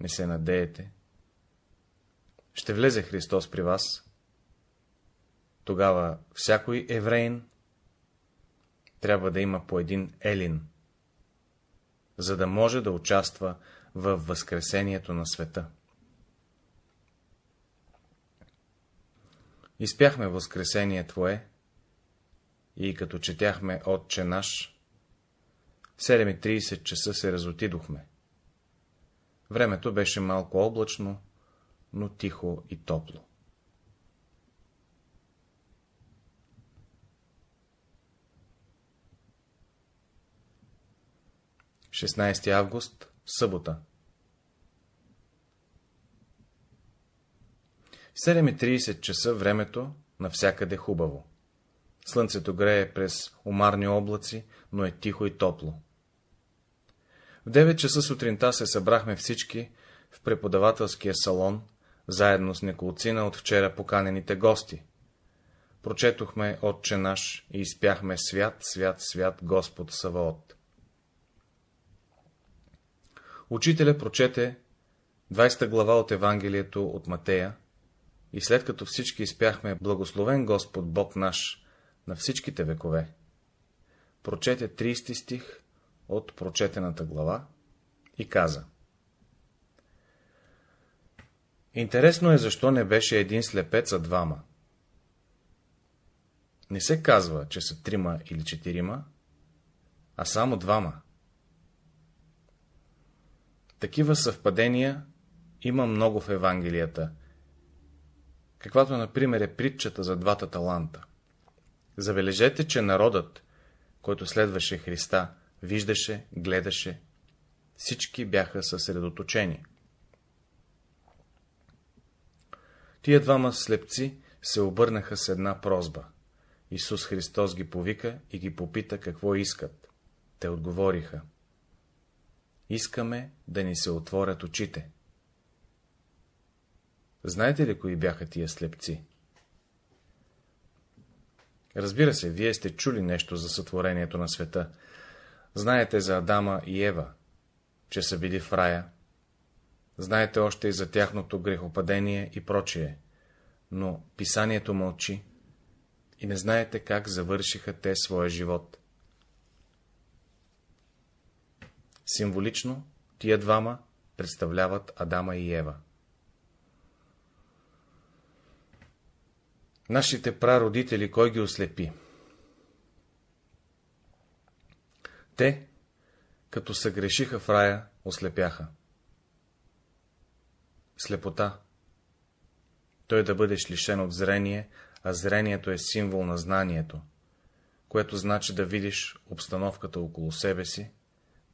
не се надеете, ще влезе Христос при вас тогава всякой евреин трябва да има по един елин, за да може да участва в възкресението на света. Изпяхме Възкресение Твое и като четяхме Отче наш, в 7.30 часа се разотидохме. Времето беше малко облачно, но тихо и топло. 16 август, събота. 7.30 часа времето навсякъде хубаво. Слънцето грее през омарни облаци, но е тихо и топло. В 9 часа сутринта се събрахме всички в преподавателския салон, заедно с неколцина от вчера поканените гости. Прочетохме Отче наш и изпяхме Свят, свят, свят Господ Саваот. Учителя прочете 20 глава от Евангелието от Матея и след като всички изпяхме Благословен Господ Бог наш на всичките векове, прочете 30 стих от прочетената глава и каза Интересно е, защо не беше един слепец, а двама. Не се казва, че са трима или четирима, а само двама. Такива съвпадения има много в Евангелията, каквато, например, е притчата за двата таланта. Забележете, че народът, който следваше Христа, виждаше, гледаше, всички бяха съсредоточени. Тия двама слепци се обърнаха с една прозба. Исус Христос ги повика и ги попита какво искат. Те отговориха. Искаме да ни се отворят очите. Знаете ли, кои бяха тия слепци? Разбира се, вие сте чули нещо за сътворението на света. Знаете за Адама и Ева, че са били в рая. Знаете още и за тяхното грехопадение и прочие. Но писанието мълчи и не знаете как завършиха те своя живот. Символично тия двама представляват Адама и Ева. Нашите прародители кой ги ослепи? Те, като се грешиха в рая, ослепяха. Слепота. Той да бъдеш лишен от зрение, а зрението е символ на знанието, което значи да видиш обстановката около себе си,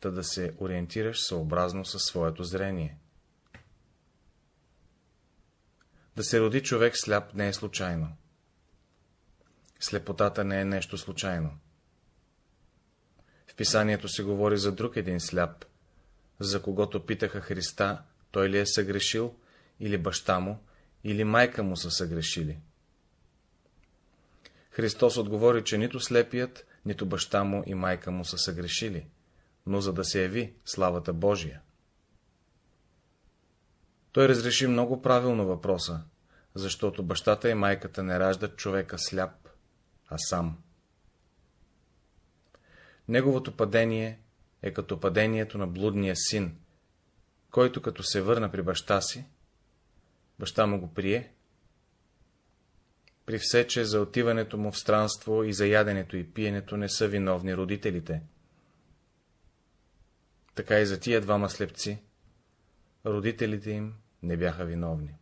та да се ориентираш съобразно със своето зрение. Да се роди човек сляп не е случайно. Слепотата не е нещо случайно. В писанието се говори за друг един сляп, за когото питаха Христа, той ли е съгрешил, или баща му, или майка му са съгрешили. Христос отговори, че нито слепият, нито баща му и майка му са съгрешили, но за да се яви славата Божия. Той разреши много правилно въпроса, защото бащата и майката не раждат човека сляп, а сам. Неговото падение е като падението на блудния син, който като се върна при баща си, баща му го прие, при все, че за отиването му в странство и за яденето и пиенето не са виновни родителите. Така и за тия двама слепци, родителите им не бяха виновни.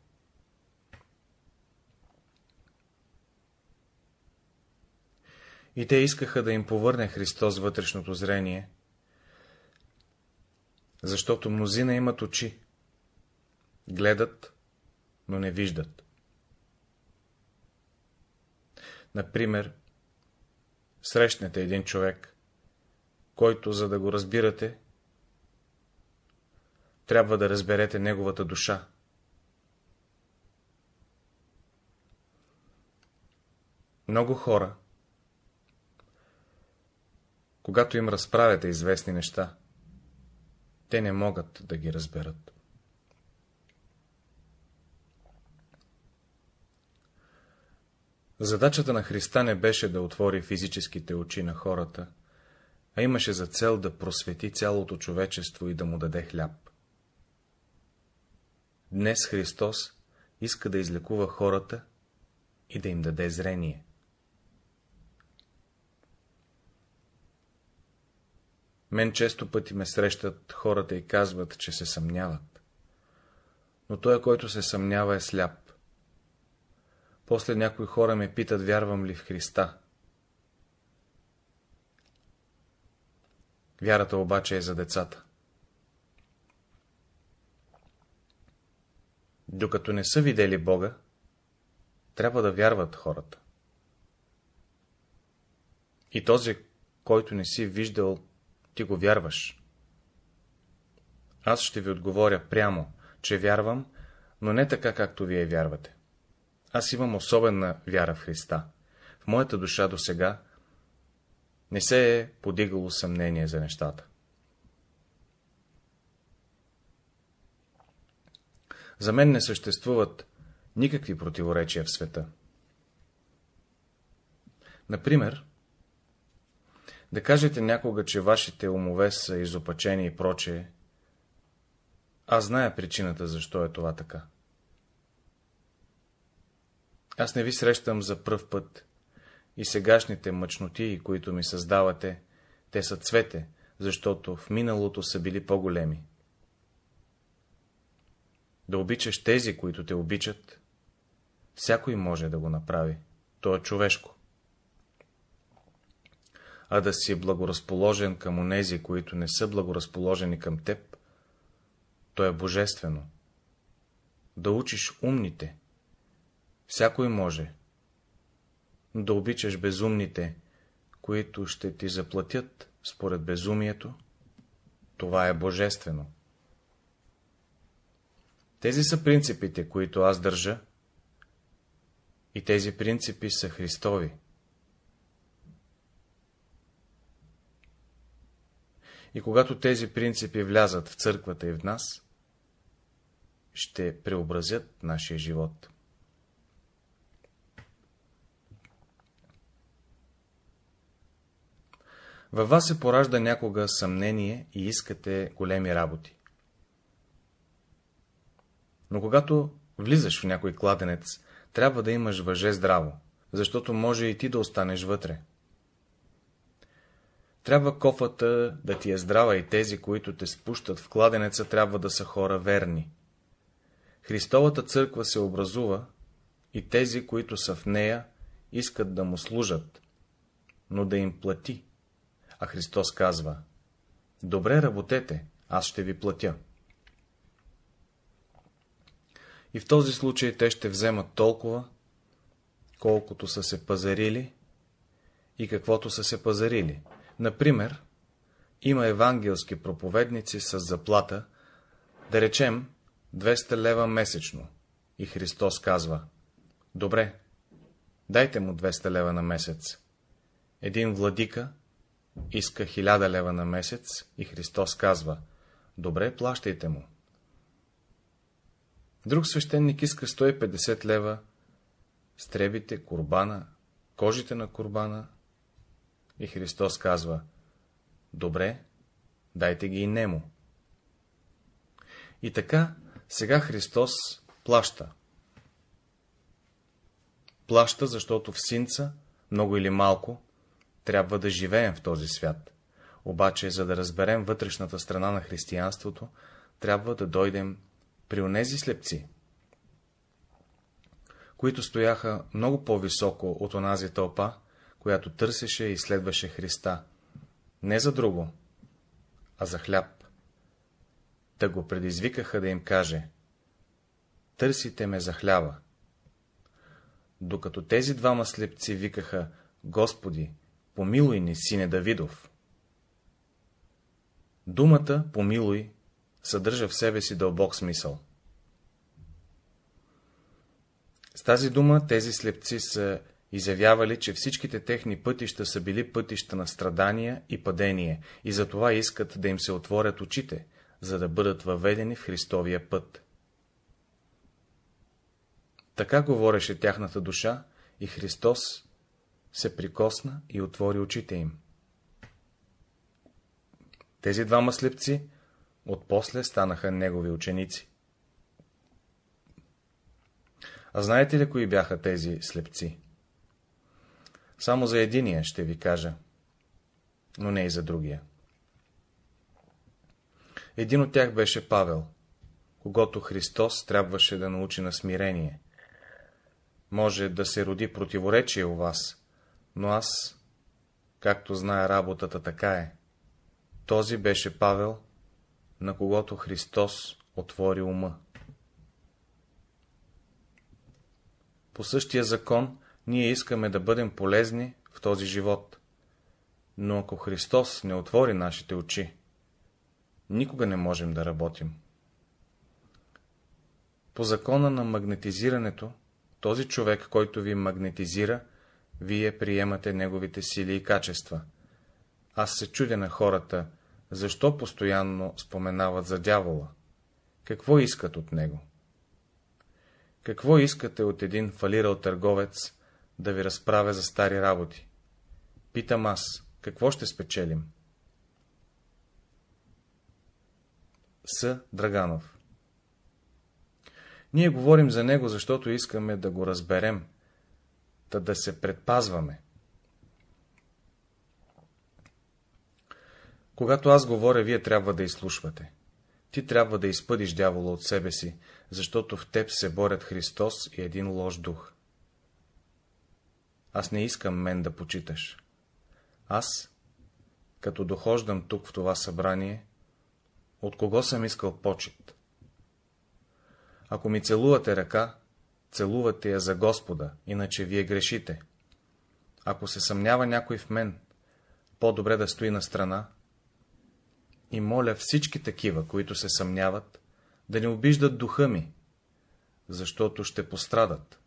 И те искаха да им повърне Христос вътрешното зрение, защото мнозина имат очи, гледат, но не виждат. Например, срещнете един човек, който, за да го разбирате, трябва да разберете неговата душа. Много хора, когато им разправяте известни неща, те не могат да ги разберат. Задачата на Христа не беше да отвори физическите очи на хората, а имаше за цел да просвети цялото човечество и да му даде хляб. Днес Христос иска да излекува хората и да им даде зрение. Мен често пъти ме срещат хората и казват, че се съмняват. Но той, който се съмнява, е сляп. После някои хора ме питат, вярвам ли в Христа. Вярата обаче е за децата. Докато не са видели Бога, трябва да вярват хората. И този, който не си виждал, ти го вярваш. Аз ще ви отговоря прямо, че вярвам, но не така, както вие вярвате. Аз имам особена вяра в Христа. В моята душа до сега не се е подигало съмнение за нещата. За мен не съществуват никакви противоречия в света. Например, да кажете някога, че вашите умове са изопачени и прочее, аз зная причината, защо е това така. Аз не ви срещам за пръв път и сегашните мъчноти, които ми създавате, те са цвете, защото в миналото са били по-големи. Да обичаш тези, които те обичат, всякой може да го направи. То е човешко. А да си благоразположен към онези, които не са благоразположени към теб, то е божествено. Да учиш умните, всякой може, да обичаш безумните, които ще ти заплатят според безумието, това е божествено. Тези са принципите, които аз държа, и тези принципи са Христови. И когато тези принципи влязат в църквата и в нас, ще преобразят нашия живот. Във вас се поражда някога съмнение и искате големи работи. Но когато влизаш в някой кладенец, трябва да имаш въже здраво, защото може и ти да останеш вътре. Трябва кофата да ти е здрава и тези, които те спущат в кладенеца, трябва да са хора верни. Христовата църква се образува и тези, които са в нея, искат да му служат, но да им плати. А Христос казва, добре работете, аз ще ви платя. И в този случай те ще вземат толкова, колкото са се пазарили и каквото са се пазарили. Например, има евангелски проповедници с заплата, да речем 200 лева месечно, и Христос казва, добре, дайте му 200 лева на месец. Един владика иска 1000 лева на месец и Христос казва, добре, плащайте му. Друг свещеник иска 150 лева, стребите, курбана, кожите на курбана. И Христос казва, добре, дайте ги и нему. И така, сега Христос плаща. Плаща, защото в синца, много или малко, трябва да живеем в този свят. Обаче, за да разберем вътрешната страна на християнството, трябва да дойдем при онези слепци, които стояха много по-високо от онази тълпа, която търсеше и следваше Христа, не за друго, а за хляб. Та го предизвикаха да им каже, търсите ме за хляба. Докато тези двама слепци викаха, Господи, помилуй ни, сине Давидов. Думата помилуй съдържа в себе си дълбок смисъл. С тази дума тези слепци са изявявали, че всичките техни пътища са били пътища на страдания и падение, и затова искат да им се отворят очите, за да бъдат въведени в Христовия път. Така говореше тяхната душа и Христос се прикосна и отвори очите им. Тези двама слепци отпосле станаха негови ученици. А знаете ли, кои бяха тези слепци? Само за единия ще ви кажа, но не и за другия. Един от тях беше Павел, когато Христос трябваше да научи на смирение. Може да се роди противоречие у вас, но аз, както зная работата, така е. Този беше Павел, на когото Христос отвори ума. По същия закон ние искаме да бъдем полезни в този живот. Но ако Христос не отвори нашите очи, никога не можем да работим. По закона на магнетизирането, този човек, който ви магнетизира, вие приемате неговите сили и качества. Аз се чудя на хората, защо постоянно споменават за дявола? Какво искат от него? Какво искате от един фалирал търговец да ви разправя за стари работи? Питам аз, какво ще спечелим? С. Драганов Ние говорим за него, защото искаме да го разберем, та да се предпазваме. Когато аз говоря, вие трябва да изслушвате. Ти трябва да изпъдиш дявола от себе си, защото в теб се борят Христос и един лош дух. Аз не искам мен да почиташ. Аз, като дохождам тук в това събрание, от кого съм искал почет? Ако ми целувате ръка, целувате я за Господа, иначе вие грешите. Ако се съмнява някой в мен, по-добре да стои на страна, и моля всички такива, които се съмняват, да не обиждат духа ми, защото ще пострадат.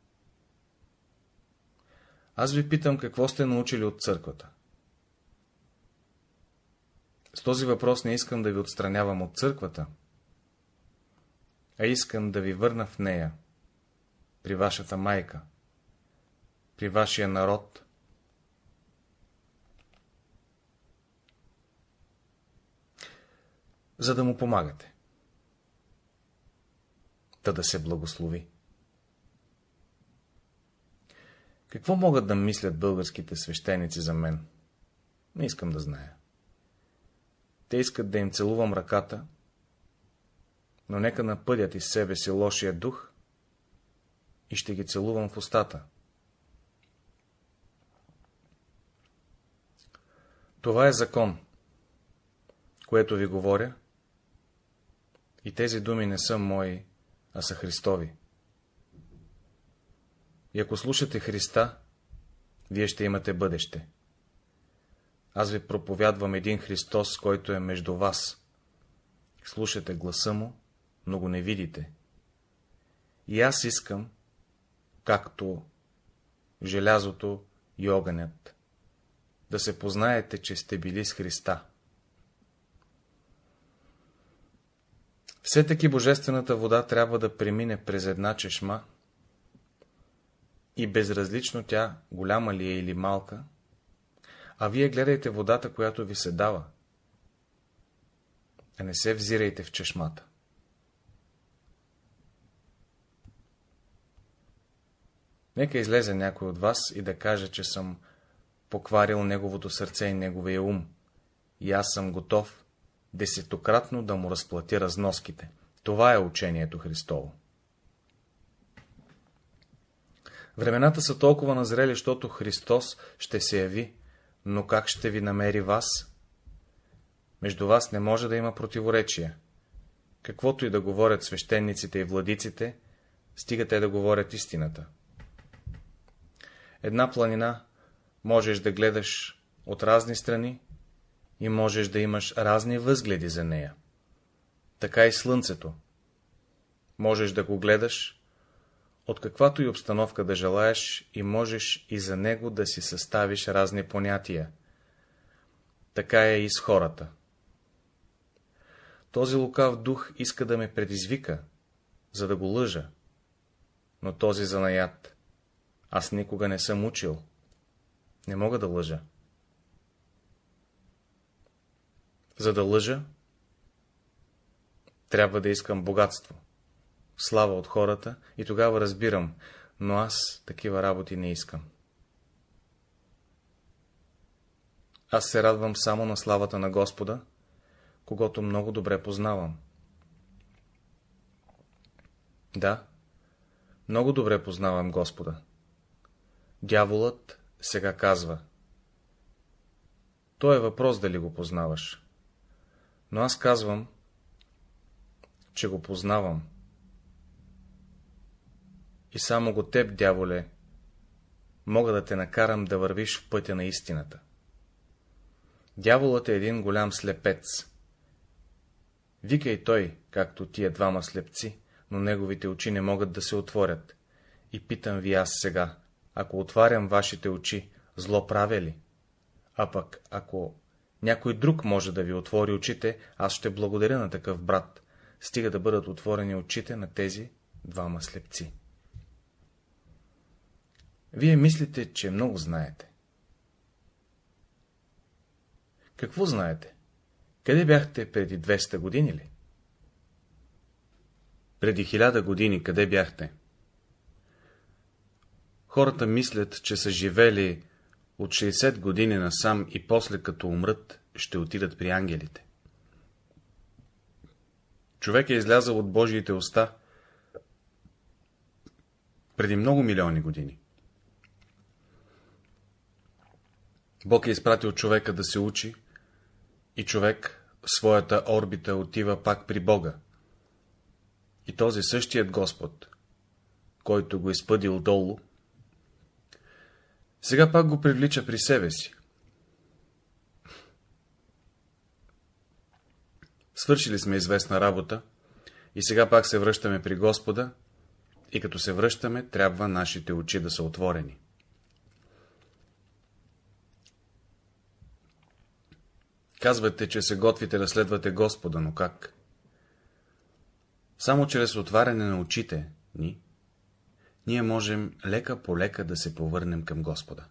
Аз ви питам, какво сте научили от църквата. С този въпрос не искам да ви отстранявам от църквата, а искам да ви върна в нея, при вашата майка, при вашия народ, за да му помагате. Та да се благослови. Какво могат да мислят българските свещеници за мен? Не искам да зная. Те искат да им целувам ръката, но нека напъдят из себе си лошия дух и ще ги целувам в устата. Това е закон, което ви говоря, и тези думи не са мои, а са Христови. И ако слушате Христа, вие ще имате бъдеще. Аз ви проповядвам един Христос, който е между вас. Слушате гласа му, но го не видите. И аз искам, както желязото и огънят, да се познаете, че сте били с Христа. Все таки божествената вода трябва да премине през една чешма и безразлично тя, голяма ли е или малка, а вие гледайте водата, която ви се дава, а не се взирайте в чешмата. Нека излезе някой от вас и да каже, че съм покварил неговото сърце и неговия ум, и аз съм готов десетократно да му разплати разноските. Това е учението Христово. Времената са толкова назрели, защото Христос ще се яви, но как ще ви намери вас? Между вас не може да има противоречие. Каквото и да говорят свещениците и владиците, стига те да говорят истината. Една планина можеш да гледаш от разни страни, и можеш да имаш разни възгледи за нея. Така и слънцето. Можеш да го гледаш, от каквато и обстановка да желаеш, и можеш и за него да си съставиш разни понятия. Така е и с хората. Този лукав дух иска да ме предизвика, за да го лъжа, но този занаят аз никога не съм учил. Не мога да лъжа. За да лъжа, трябва да искам богатство, слава от хората и тогава разбирам, но аз такива работи не искам. Аз се радвам само на славата на Господа, когато много добре познавам. Да, много добре познавам Господа. Дяволът сега казва. То е въпрос дали го познаваш. Но аз казвам, че го познавам. И само го теб, дяволе, мога да те накарам да вървиш в пътя на истината. Дяволът е един голям слепец. Вика и той, както тия двама слепци, но неговите очи не могат да се отворят. И питам ви аз сега, ако отварям вашите очи, зло правя ли? А пък, ако някой друг може да ви отвори очите, аз ще благодаря на такъв брат, стига да бъдат отворени очите на тези двама слепци. Вие мислите, че много знаете. Какво знаете? Къде бяхте преди 200 години ли? Преди хиляда години къде бяхте? Хората мислят, че са живели от 60 години насам и после като умрат, ще отидат при ангелите. Човек е излязъл от Божиите уста преди много милиони години. Бог е изпратил човека да се учи и човек в своята орбита отива пак при Бога. И този същият Господ, който го изпъдил долу, сега пак го привлича при себе си. Свършили сме известна работа и сега пак се връщаме при Господа и като се връщаме, трябва нашите очи да са отворени. Казвате, че се готвите да следвате Господа, но как? Само чрез отваряне на очите ни, ние можем лека по лека да се повърнем към Господа.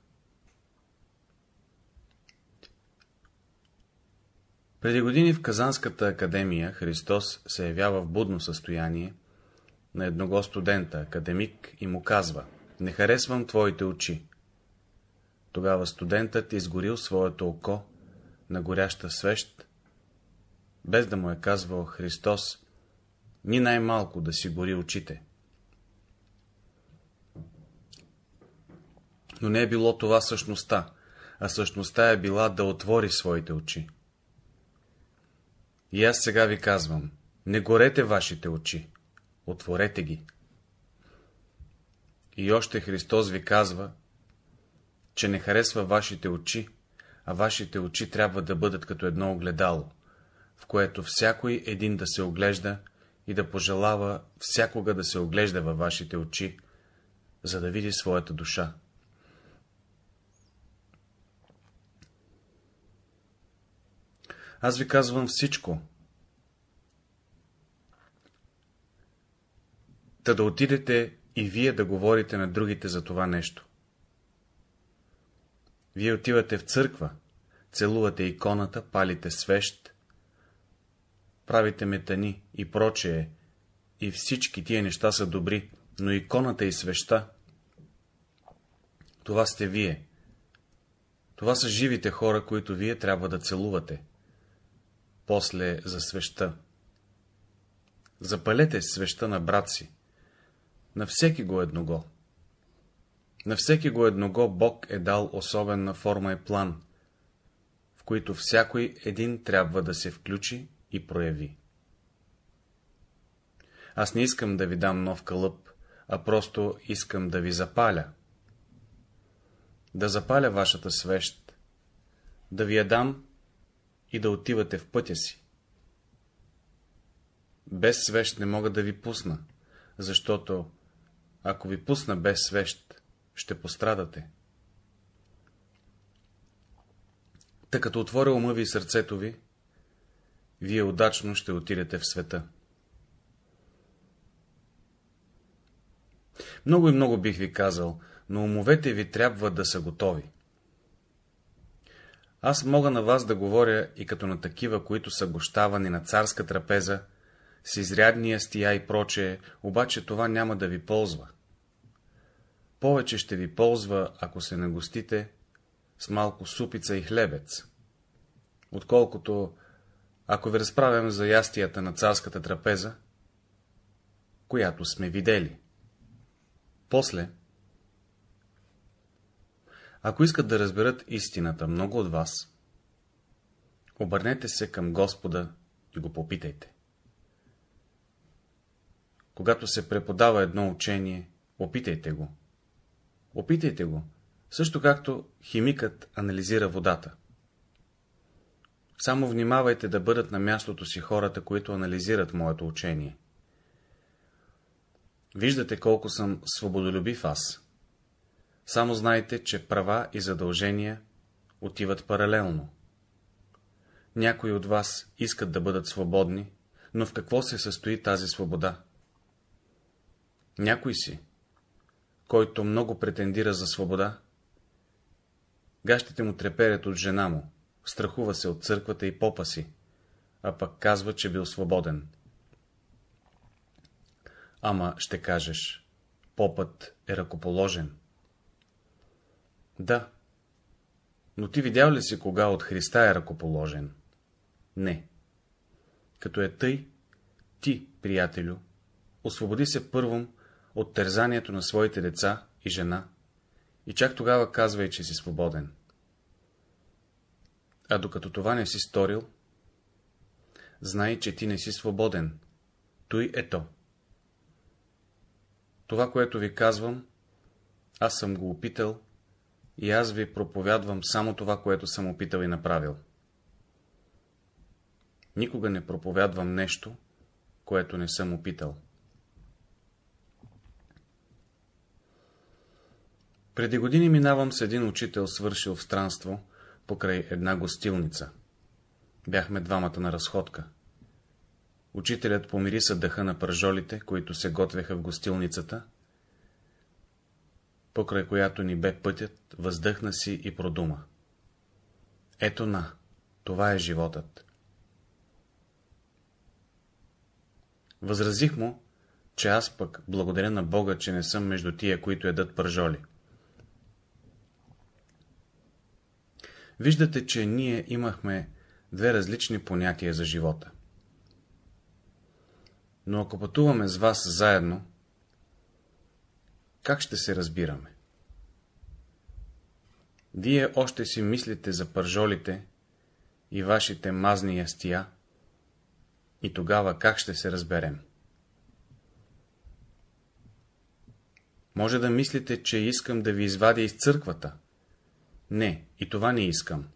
Преди години в Казанската академия Христос се явява в будно състояние на едного студента, академик, и му казва «Не харесвам твоите очи». Тогава студентът изгорил своето око на горяща свещ, без да му е казвал Христос, ни най-малко да си гори очите. Но не е било това същността, а същността е била да отвори своите очи. И аз сега ви казвам, не горете вашите очи, отворете ги. И още Христос ви казва, че не харесва вашите очи, а вашите очи трябва да бъдат като едно огледало, в което всякой един да се оглежда и да пожелава всякога да се оглежда във вашите очи, за да види своята душа. Аз ви казвам всичко. Та да отидете и вие да говорите на другите за това нещо. Вие отивате в църква, целувате иконата, палите свещ, правите метани и прочее, и всички тия неща са добри, но иконата и свеща, това сте вие. Това са живите хора, които вие трябва да целувате. После за свеща. Запалете свеща на брат си, на всеки го едного. На всеки го едного Бог е дал особена форма и план, в които всякой един трябва да се включи и прояви. Аз не искам да ви дам нов кълъп, а просто искам да ви запаля. Да запаля вашата свещ, да ви я дам и да отивате в пътя си. Без свещ не мога да ви пусна, защото, ако ви пусна без свещ, ще пострадате. Та като отворя ума ви и сърцето ви, вие удачно ще отидете в света. Много и много бих ви казал, но умовете ви трябва да са готови. Аз мога на вас да говоря и като на такива, които са гощавани на царска трапеза, с изрядния стия и прочее, обаче това няма да ви ползва. Повече ще ви ползва, ако се нагостите с малко супица и хлебец, отколкото ако ви разправям за ястията на царската трапеза, която сме видели. После, ако искат да разберат истината много от вас, обърнете се към Господа и го попитайте. Когато се преподава едно учение, опитайте го. Опитайте го, също както химикът анализира водата. Само внимавайте да бъдат на мястото си хората, които анализират моето учение. Виждате колко съм свободолюбив аз. Само знайте, че права и задължения отиват паралелно. Някои от вас искат да бъдат свободни, но в какво се състои тази свобода? Някой си, който много претендира за свобода, гащите му треперят от жена му, страхува се от църквата и попа си, а пък казва, че бил свободен. Ама ще кажеш, попът е ръкоположен. Да, но ти видял ли си кога от Христа е ръкоположен? Не. Като е тъй, ти, приятелю, освободи се първом от тързанието на своите деца и жена, и чак тогава казвай, че си свободен. А докато това не си сторил, знай, че ти не си свободен. Той е то. Това, което ви казвам, аз съм го опитал и аз ви проповядвам само това, което съм опитал и направил. Никога не проповядвам нещо, което не съм опитал. Преди години минавам с един учител, свършил в странство, покрай една гостилница. Бяхме двамата на разходка. Учителят помириса дъха на пържолите, които се готвеха в гостилницата, покрай която ни бе пътят, въздъхна си и продума. Ето на, това е животът. Възразих му, че аз пък благодаря на Бога, че не съм между тия, които ядат пържоли. Виждате, че ние имахме две различни понятия за живота. Но ако пътуваме с вас заедно, как ще се разбираме? Вие още си мислите за пържолите и вашите мазни ястия, и тогава как ще се разберем? Може да мислите, че искам да ви извадя из църквата. Не, и това не искам.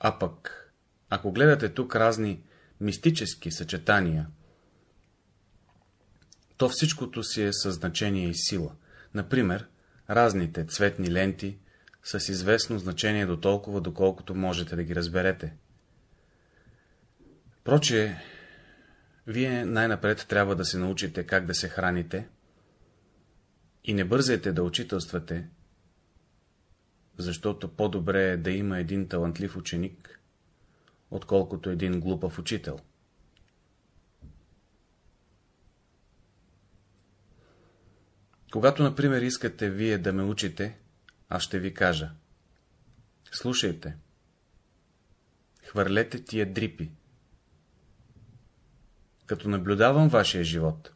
А пък, ако гледате тук разни мистически съчетания, то всичкото си е със значение и сила. Например, разните цветни ленти с известно значение до толкова, доколкото можете да ги разберете. Проче, вие най-напред трябва да се научите как да се храните и не бързайте да учителствате, защото по-добре е да има един талантлив ученик, отколкото един глупав учител. Когато, например, искате вие да ме учите, аз ще ви кажа. Слушайте. Хвърлете тия дрипи. Като наблюдавам вашия живот,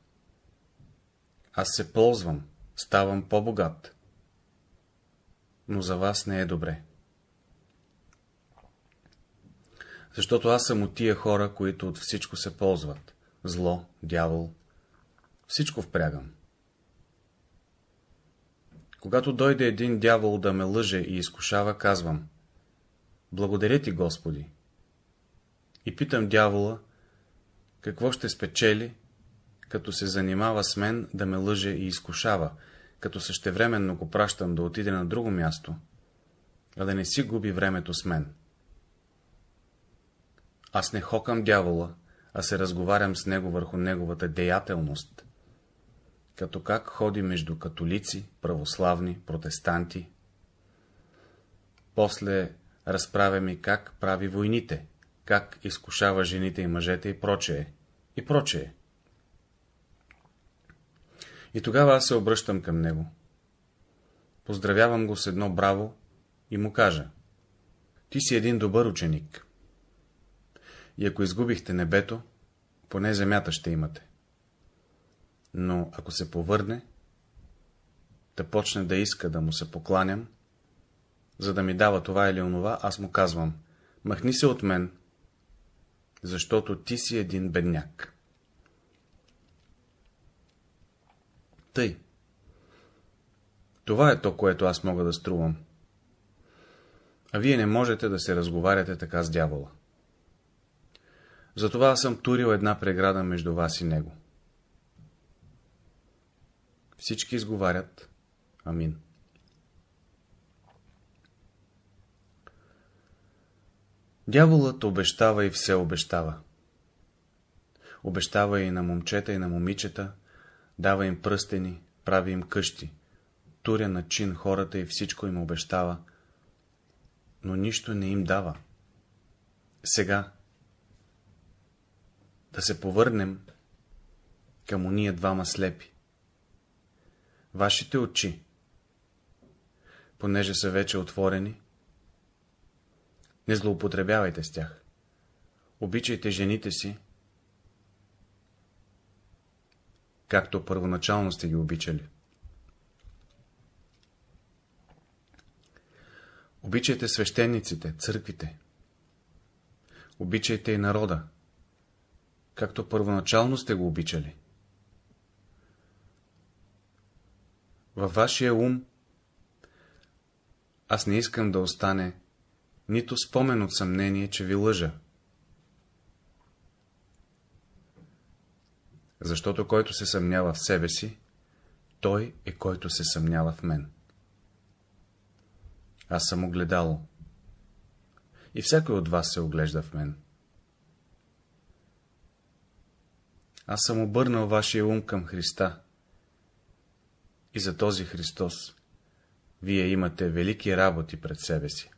аз се ползвам, ставам по-богат. Но за вас не е добре. Защото аз съм от тия хора, които от всичко се ползват. Зло, дявол, всичко впрягам. Когато дойде един дявол да ме лъже и изкушава, казвам Благодаря ти, Господи. И питам дявола, какво ще спечели, като се занимава с мен да ме лъже и изкушава, като същевременно го пращам да отиде на друго място, а да не си губи времето с мен. Аз не хокам дявола, а се разговарям с него върху неговата деятелност, като как ходи между католици, православни, протестанти. После разправя ми как прави войните, как изкушава жените и мъжете и прочее, и прочее. И тогава аз се обръщам към него. Поздравявам го с едно браво и му кажа. Ти си един добър ученик. И ако изгубихте небето, поне земята ще имате. Но ако се повърне, да почне да иска да му се покланям, за да ми дава това или онова, аз му казвам, махни се от мен, защото ти си един бедняк. Тъй. Това е то, което аз мога да струвам. А вие не можете да се разговаряте така с дявола. Затова аз съм турил една преграда между вас и него. Всички изговарят. Амин. Дяволът обещава и все обещава. Обещава и на момчета, и на момичета, дава им пръстени, прави им къщи, туря на чин хората и всичко им обещава, но нищо не им дава. Сега да се повърнем към уния двама слепи. Вашите очи, понеже са вече отворени, не злоупотребявайте с тях. Обичайте жените си, както първоначално сте ги обичали. Обичайте свещениците, църквите. Обичайте и народа, както първоначално сте го обичали. Във вашия ум аз не искам да остане нито спомен от съмнение, че ви лъжа. Защото който се съмнява в себе си, той е който се съмнява в мен. Аз съм огледало. И всякой от вас се оглежда в мен. Аз съм обърнал вашия ум към Христа. И за този Христос вие имате велики работи пред себе си.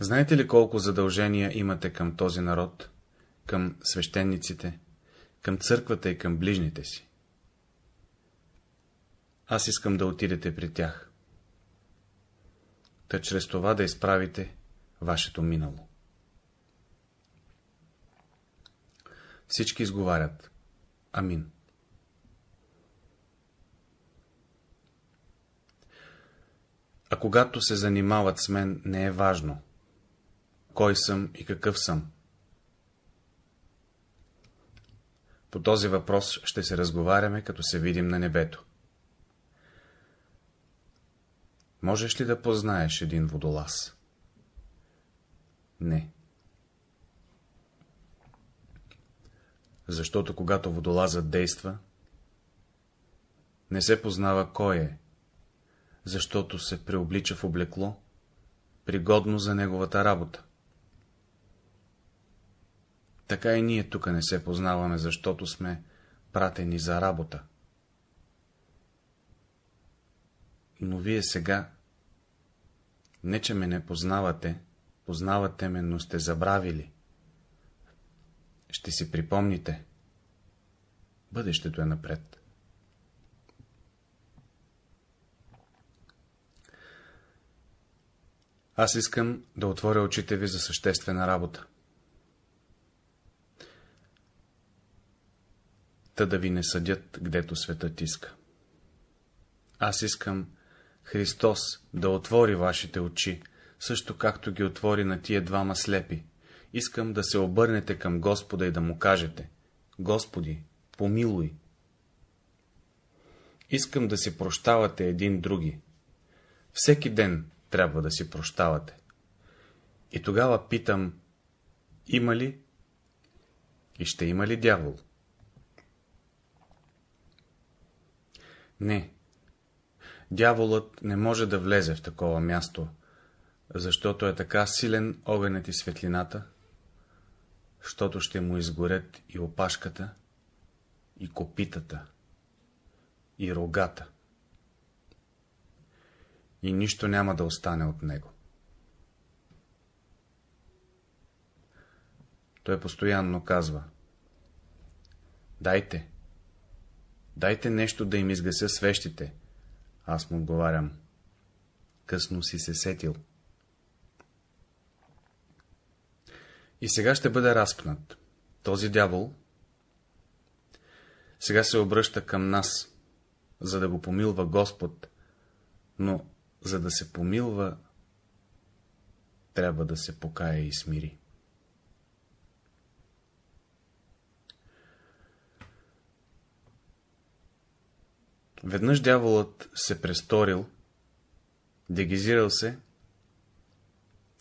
Знаете ли колко задължения имате към този народ, към свещениците, към църквата и към ближните си? Аз искам да отидете при тях. Та чрез това да изправите вашето минало. Всички изговарят. Амин. А когато се занимават с мен, не е важно кой съм и какъв съм. По този въпрос ще се разговаряме, като се видим на небето. Можеш ли да познаеш един водолаз? Не. Защото когато водолазът действа, не се познава кой е, защото се преоблича в облекло, пригодно за неговата работа. Така и ние тук не се познаваме, защото сме пратени за работа. Но вие сега, не че ме не познавате, познавате ме, но сте забравили. Ще си припомните. Бъдещето е напред. Аз искам да отворя очите ви за съществена работа. Та да ви не съдят, гдето светът иска. Аз искам Христос да отвори вашите очи, също както ги отвори на тия двама слепи. Искам да се обърнете към Господа и да му кажете, Господи, помилуй. Искам да си прощавате един други. Всеки ден трябва да си прощавате. И тогава питам, има ли и ще има ли дявол? Не. Дяволът не може да влезе в такова място, защото е така силен огънят и светлината, защото ще му изгорят и опашката, и копитата, и рогата. И нищо няма да остане от него. Той постоянно казва Дайте, Дайте нещо да им изгася свещите. Аз му отговарям. Късно си се сетил. И сега ще бъде разпнат. Този дявол сега се обръща към нас, за да го помилва Господ, но за да се помилва, трябва да се покая и смири. Веднъж дяволът се престорил, дегизирал се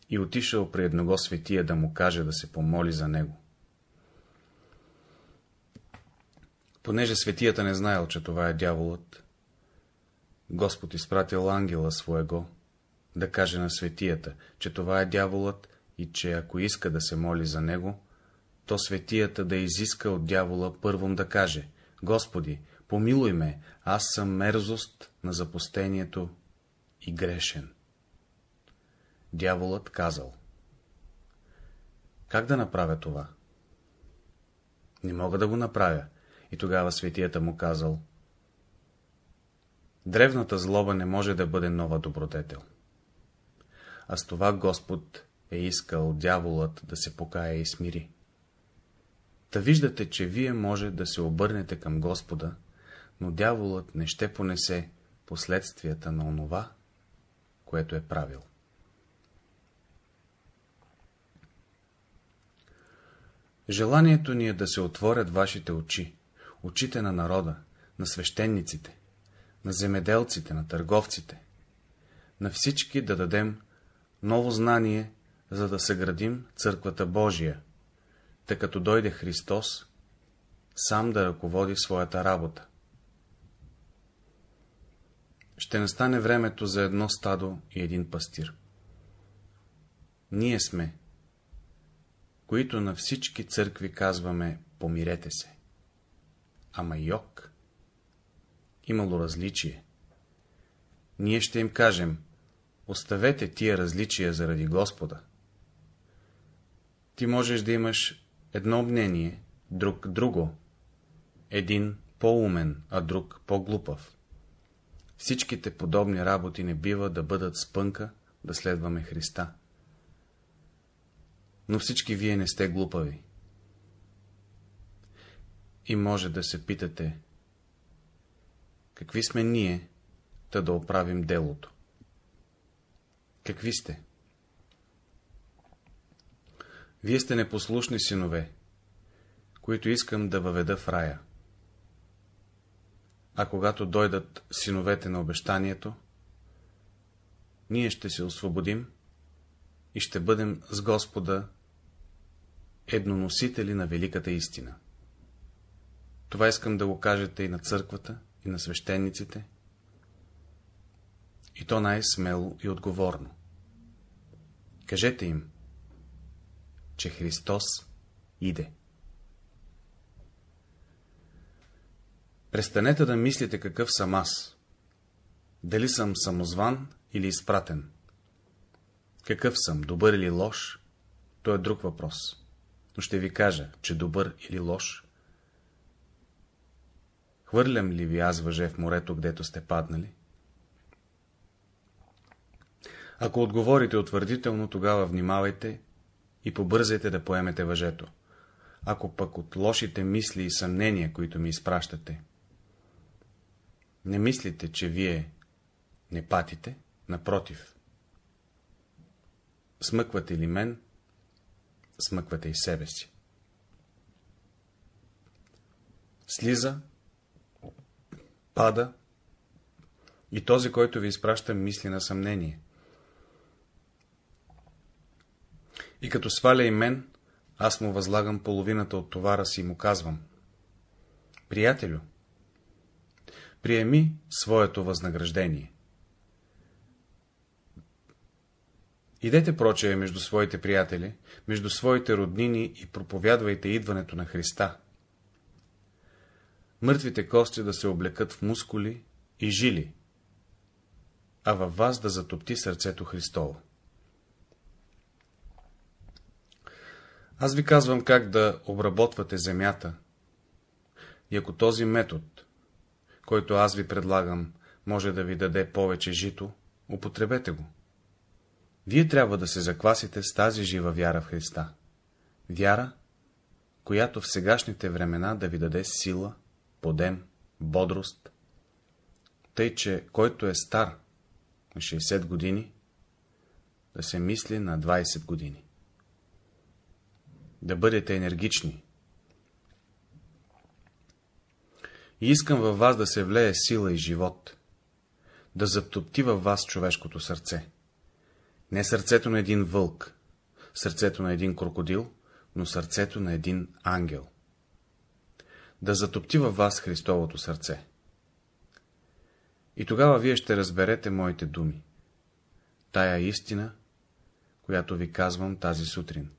и отишъл при едного светия да му каже да се помоли за него. Понеже светията не знаел, че това е дяволът, Господ изпратил ангела своего да каже на светията, че това е дяволът и че ако иска да се моли за него, то светията да изиска от дявола първом да каже, Господи, помилуй ме, аз съм мерзост на запустението и грешен. Дяволът казал. Как да направя това? Не мога да го направя. И тогава светията му казал. Древната злоба не може да бъде нова добродетел. А с това Господ е искал дяволът да се покая и смири. Та виждате, че вие може да се обърнете към Господа, но дяволът не ще понесе последствията на онова, което е правил. Желанието ни е да се отворят вашите очи, очите на народа, на свещениците, на земеделците, на търговците, на всички да дадем ново знание, за да съградим Църквата Божия, тъй като дойде Христос, сам да ръководи своята работа. Ще настане времето за едно стадо и един пастир. Ние сме, които на всички църкви казваме помирете се. Ама йог. Имало различие. Ние ще им кажем, оставете тия различия заради Господа. Ти можеш да имаш едно мнение, друг друго, един по-умен, а друг по-глупав. Всичките подобни работи не бива да бъдат спънка да следваме Христа. Но всички вие не сте глупави. И може да се питате, какви сме ние, та да оправим делото? Какви сте? Вие сте непослушни синове, които искам да въведа в рая. А когато дойдат синовете на обещанието, ние ще се освободим и ще бъдем с Господа едноносители на великата истина. Това искам да го кажете и на църквата, и на свещениците, и то най-смело и отговорно. Кажете им, че Христос иде. Престанете да мислите какъв съм аз. Дали съм самозван или изпратен. Какъв съм, добър или лош, то е друг въпрос. Но ще ви кажа, че добър или лош. Хвърлям ли ви аз въже в морето, гдето сте паднали? Ако отговорите утвърдително, тогава внимавайте и побързайте да поемете въжето. Ако пък от лошите мисли и съмнения, които ми изпращате, не мислите, че вие не патите, напротив. Смъквате ли мен, смъквате и себе си. Слиза, пада и този, който ви изпраща мисли на съмнение. И като сваля и мен, аз му възлагам половината от товара си и му казвам. Приятелю, приеми своето възнаграждение. Идете прочее между своите приятели, между своите роднини и проповядвайте идването на Христа. Мъртвите кости да се облекат в мускули и жили, а във вас да затопти сърцето Христово. Аз ви казвам как да обработвате земята. И ако този метод, който аз ви предлагам, може да ви даде повече жито, употребете го. Вие трябва да се заквасите с тази жива вяра в Христа. Вяра, която в сегашните времена да ви даде сила, подем, бодрост. Тъй, че който е стар на 60 години, да се мисли на 20 години да бъдете енергични. И искам във вас да се влее сила и живот, да затопти във вас човешкото сърце. Не сърцето на един вълк, сърцето на един крокодил, но сърцето на един ангел. Да затопти във вас Христовото сърце. И тогава вие ще разберете моите думи. Тая истина, която ви казвам тази сутрин.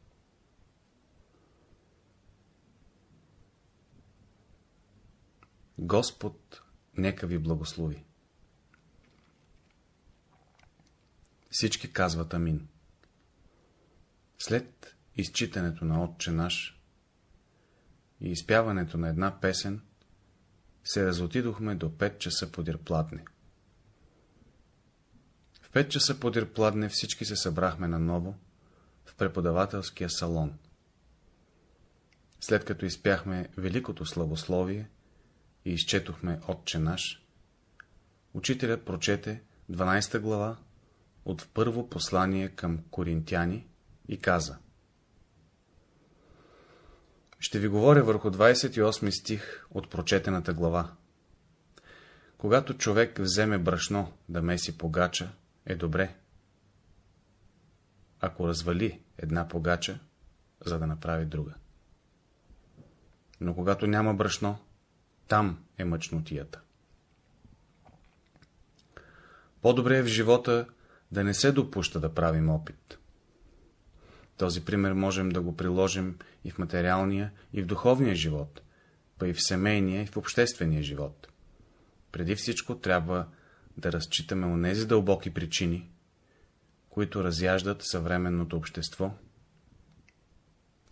Господ нека ви благослови. Всички казват Амин. След изчитането на Отче наш и изпяването на една песен, се разотидохме до 5 часа подир пладне. В 5 часа подир пладне всички се събрахме наново в преподавателския салон. След като изпяхме Великото славословие и изчетохме Отче наш, учителят прочете 12 глава от първо послание към коринтяни и каза Ще ви говоря върху 28 стих от прочетената глава. Когато човек вземе брашно да меси погача, е добре. Ако развали една погача, за да направи друга. Но когато няма брашно, там е мъчнотията. По-добре е в живота да не се допуща да правим опит. Този пример можем да го приложим и в материалния, и в духовния живот, па и в семейния, и в обществения живот. Преди всичко трябва да разчитаме онези дълбоки причини, които разяждат съвременното общество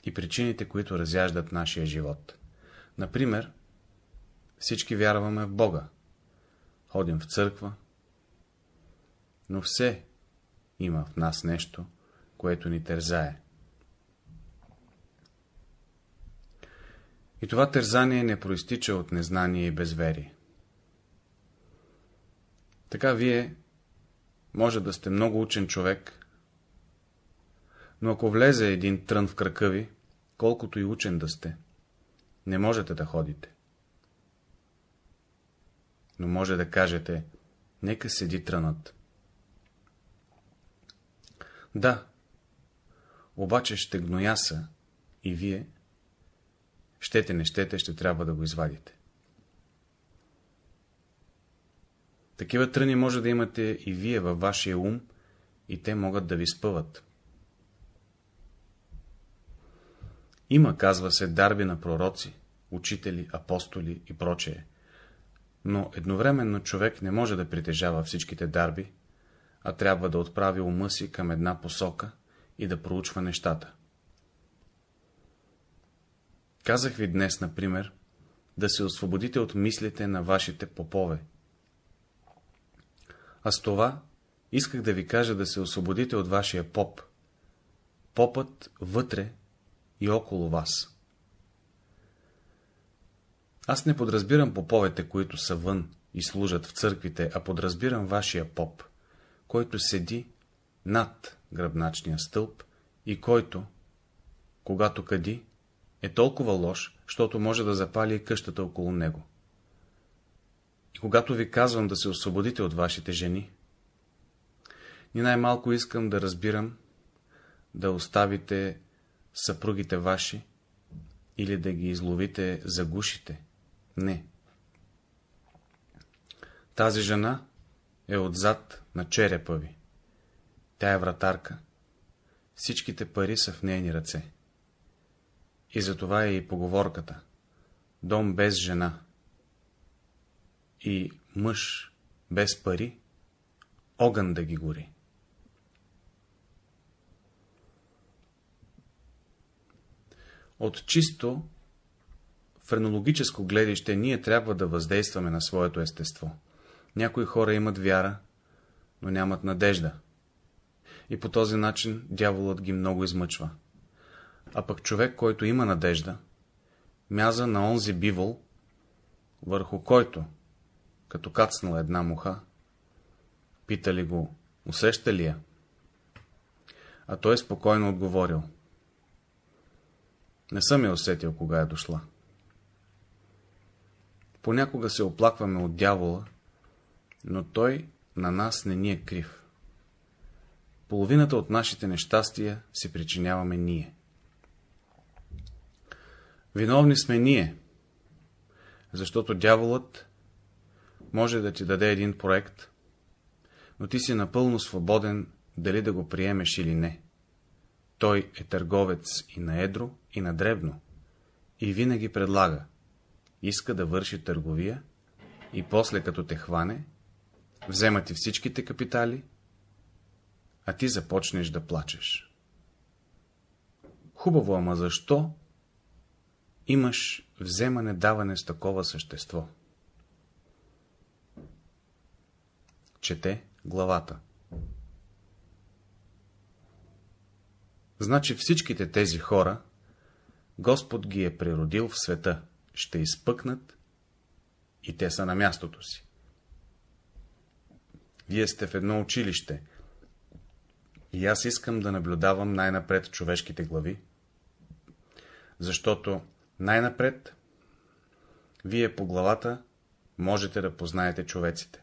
и причините, които разяждат нашия живот. Например, всички вярваме в Бога, ходим в църква, но все има в нас нещо, което ни тързае. И това тързание не проистича от незнание и безверие. Така вие може да сте много учен човек, но ако влезе един трън в крака ви, колкото и учен да сте, не можете да ходите. Но може да кажете, нека седи трънът. Да, обаче ще гнояса и вие, щете не щете, ще трябва да го извадите. Такива тръни може да имате и вие във вашия ум, и те могат да ви спъват. Има, казва се, дарби на пророци, учители, апостоли и прочее. Но едновременно човек не може да притежава всичките дарби, а трябва да отправи ума си към една посока и да проучва нещата. Казах ви днес, например, да се освободите от мислите на вашите попове. А с това исках да ви кажа да се освободите от вашия поп. Попът вътре и около вас. Аз не подразбирам поповете, които са вън и служат в църквите, а подразбирам вашия поп – който седи над гръбначния стълб и който, когато къди, е толкова лош, защото може да запали и къщата около него. И когато ви казвам да се освободите от вашите жени, ни най-малко искам да разбирам да оставите съпругите ваши или да ги изловите за гушите. Не. Тази жена е отзад на черепа ви. Тя е вратарка. Всичките пари са в нейни ръце. И затова е и поговорката. Дом без жена. И мъж без пари, огън да ги гори. От чисто френологическо гледище ние трябва да въздействаме на своето естество. Някои хора имат вяра, но нямат надежда. И по този начин дяволът ги много измъчва. А пък човек, който има надежда, мяза на онзи бивол, върху който, като кацнала една муха, питали го, усеща ли я? А той спокойно отговорил. Не съм я усетил, кога е дошла. Понякога се оплакваме от дявола, но той на нас не ни е крив. Половината от нашите нещастия си причиняваме ние. Виновни сме ние, защото дяволът може да ти даде един проект, но ти си напълно свободен дали да го приемеш или не. Той е търговец и на едро, и на дребно, и винаги предлага. Иска да върши търговия и после като те хване, взема ти всичките капитали, а ти започнеш да плачеш. Хубаво, ама защо имаш вземане-даване с такова същество? Чете главата. Значи всичките тези хора, Господ ги е природил в света, ще изпъкнат и те са на мястото си. Вие сте в едно училище и аз искам да наблюдавам най-напред човешките глави, защото най-напред вие по главата можете да познаете човеците.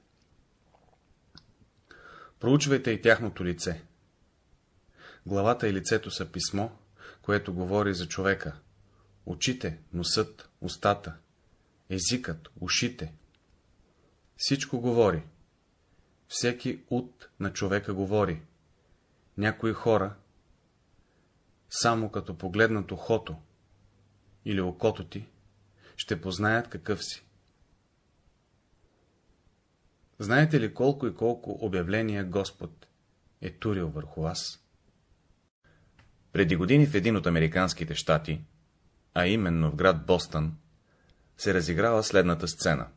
Проучвайте и тяхното лице. Главата и лицето са писмо, което говори за човека. Очите, носът, устата, езикът, ушите. Всичко говори. Всеки ут на човека говори. Някои хора, само като погледнат ухото или окото ти, ще познаят какъв си. Знаете ли колко и колко обявления Господ е турил върху вас? Преди години в един от американските щати, а именно в град Бостън, се разиграла следната сцена.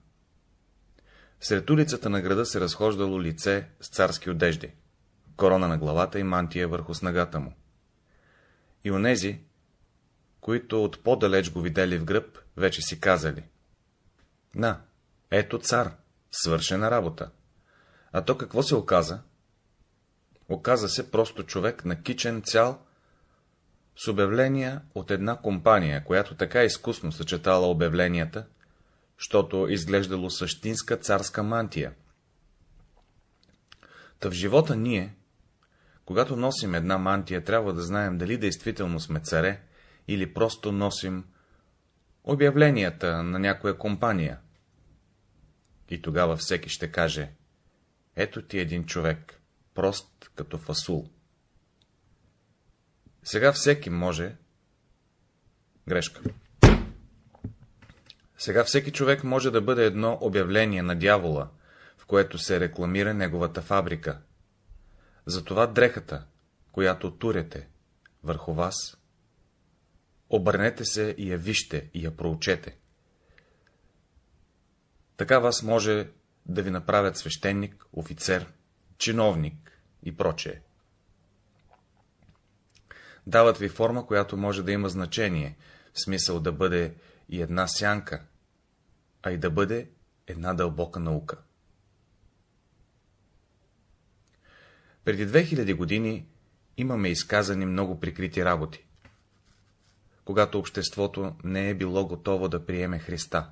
Сред улицата на града се разхождало лице с царски одежди, корона на главата и мантия върху снагата му. И онези, които от по-далеч го видели в гръб, вече си казали. На, ето цар, свършена работа. А то какво се оказа? Оказа се просто човек на кичен цял с обявления от една компания, която така изкусно съчетала обявленията, щото изглеждало същинска царска мантия. Та в живота ние, когато носим една мантия, трябва да знаем дали действително сме царе или просто носим обявленията на някоя компания. И тогава всеки ще каже, ето ти един човек, прост като фасул. Сега всеки може... Грешка. Сега всеки човек може да бъде едно обявление на дявола, в което се рекламира неговата фабрика. Затова дрехата, която турете върху вас, обърнете се и я вижте и я проучете. Така вас може да ви направят свещеник, офицер, чиновник и прочее. Дават ви форма, която може да има значение, в смисъл да бъде и една сянка, а и да бъде една дълбока наука. Преди 2000 години имаме изказани много прикрити работи, когато обществото не е било готово да приеме Христа.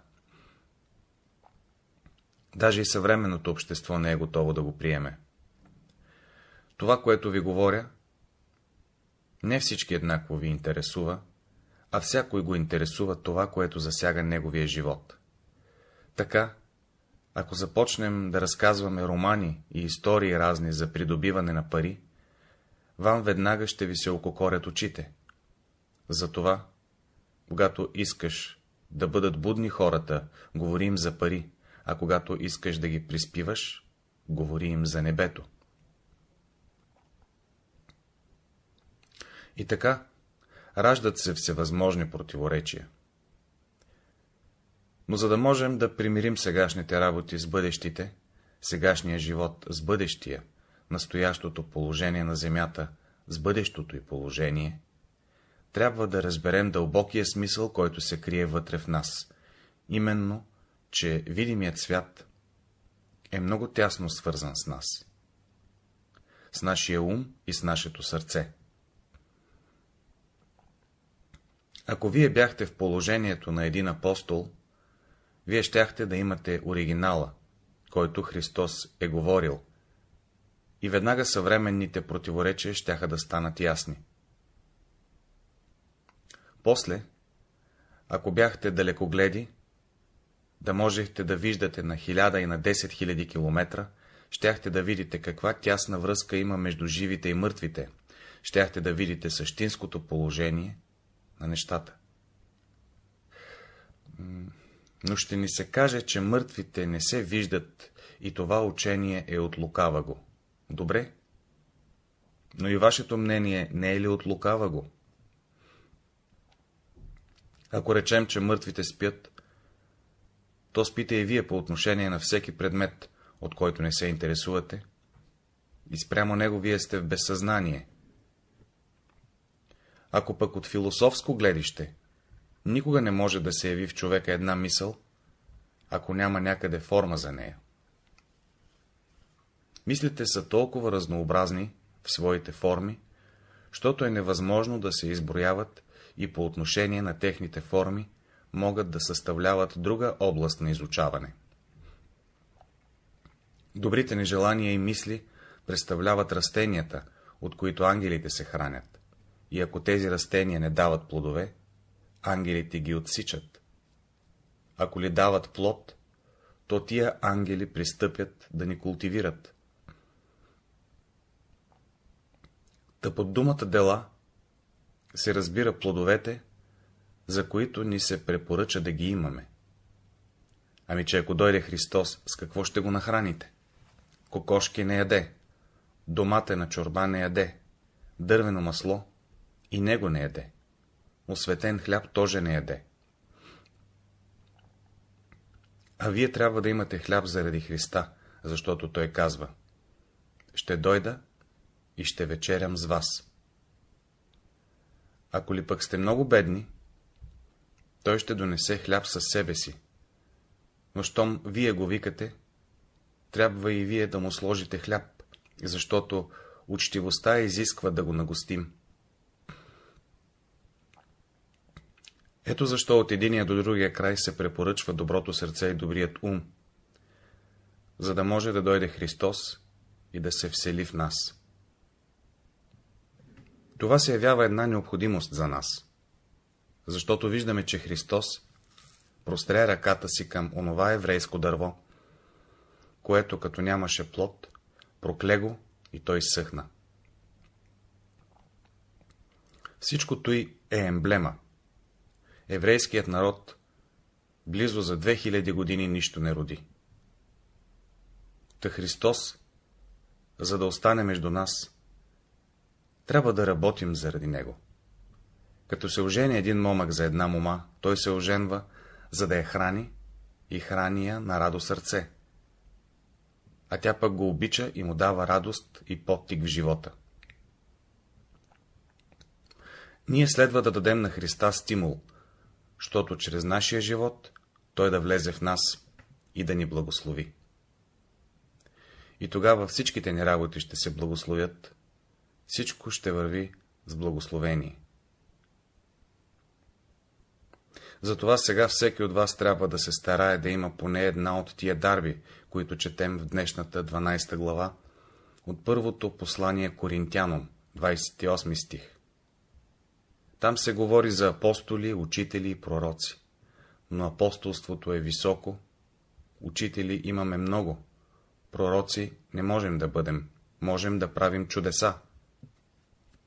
Даже и съвременното общество не е готово да го приеме. Това, което ви говоря, не всички еднакво ви интересува, а всякой го интересува това, което засяга неговия живот. Така, ако започнем да разказваме романи и истории разни за придобиване на пари, вам веднага ще ви се ококорят очите. Затова, когато искаш да бъдат будни хората, говори им за пари, а когато искаш да ги приспиваш, говори им за небето. И така, раждат се всевъзможни противоречия. Но за да можем да примирим сегашните работи с бъдещите, сегашния живот с бъдещия, настоящото положение на Земята с бъдещото и положение, трябва да разберем дълбокия смисъл, който се крие вътре в нас, именно, че видимият свят е много тясно свързан с нас, с нашия ум и с нашето сърце. Ако вие бяхте в положението на един апостол, вие щяхте да имате оригинала, който Христос е говорил, и веднага съвременните противоречия щяха да станат ясни. После, ако бяхте далекогледи, да можехте да виждате на хиляда и на 10 хиляди километра, щяхте да видите каква тясна връзка има между живите и мъртвите, щяхте да видите същинското положение на нещата. Но ще ни се каже, че мъртвите не се виждат и това учение е от лукава го. Добре? Но и вашето мнение не е ли от лукава го? Ако речем, че мъртвите спят, то спите и вие по отношение на всеки предмет, от който не се интересувате, и спрямо него вие сте в безсъзнание. Ако пък от философско гледище никога не може да се яви в човека една мисъл, ако няма някъде форма за нея. Мислите са толкова разнообразни в своите форми, защото е невъзможно да се изброяват и по отношение на техните форми могат да съставляват друга област на изучаване. Добрите ни желания и мисли представляват растенията, от които ангелите се хранят, и ако тези растения не дават плодове, ангелите ги отсичат. Ако ли дават плод, то тия ангели пристъпят да ни култивират. Та под думата дела се разбира плодовете, за които ни се препоръча да ги имаме. Ами, че ако дойде Христос, с какво ще го нахраните? Кокошки не яде, доматена чорба не яде, дървено масло и него не яде, осветен хляб тоже не яде. А вие трябва да имате хляб заради Христа, защото Той казва Ще дойда и ще вечерям с вас. Ако ли пък сте много бедни, той ще донесе хляб със себе си. Но щом вие го викате, трябва и вие да му сложите хляб, защото учтивостта изисква да го нагостим. Ето защо от единия до другия край се препоръчва доброто сърце и добрият ум, за да може да дойде Христос и да се всели в нас. Това се явява една необходимост за нас защото виждаме, че Христос простря ръката си към онова еврейско дърво, което като нямаше плод, прокле го и той съхна. Всичко той е емблема. Еврейският народ близо за 2000 години нищо не роди. Та Христос, за да остане между нас, трябва да работим заради Него. Като се ожени един момък за една мома, той се оженва, за да я храни и храни я на радо сърце. А тя пък го обича и му дава радост и подтик в живота. Ние следва да дадем на Христа стимул, защото чрез нашия живот Той да влезе в нас и да ни благослови. И тогава всичките ни работи ще се благословят, всичко ще върви с благословение. Затова сега всеки от вас трябва да се старае да има поне една от тия дарби, които четем в днешната 12 глава, от първото послание Коринтяном, 28 стих. Там се говори за апостоли, учители и пророци. Но апостолството е високо, учители имаме много, пророци не можем да бъдем, можем да правим чудеса.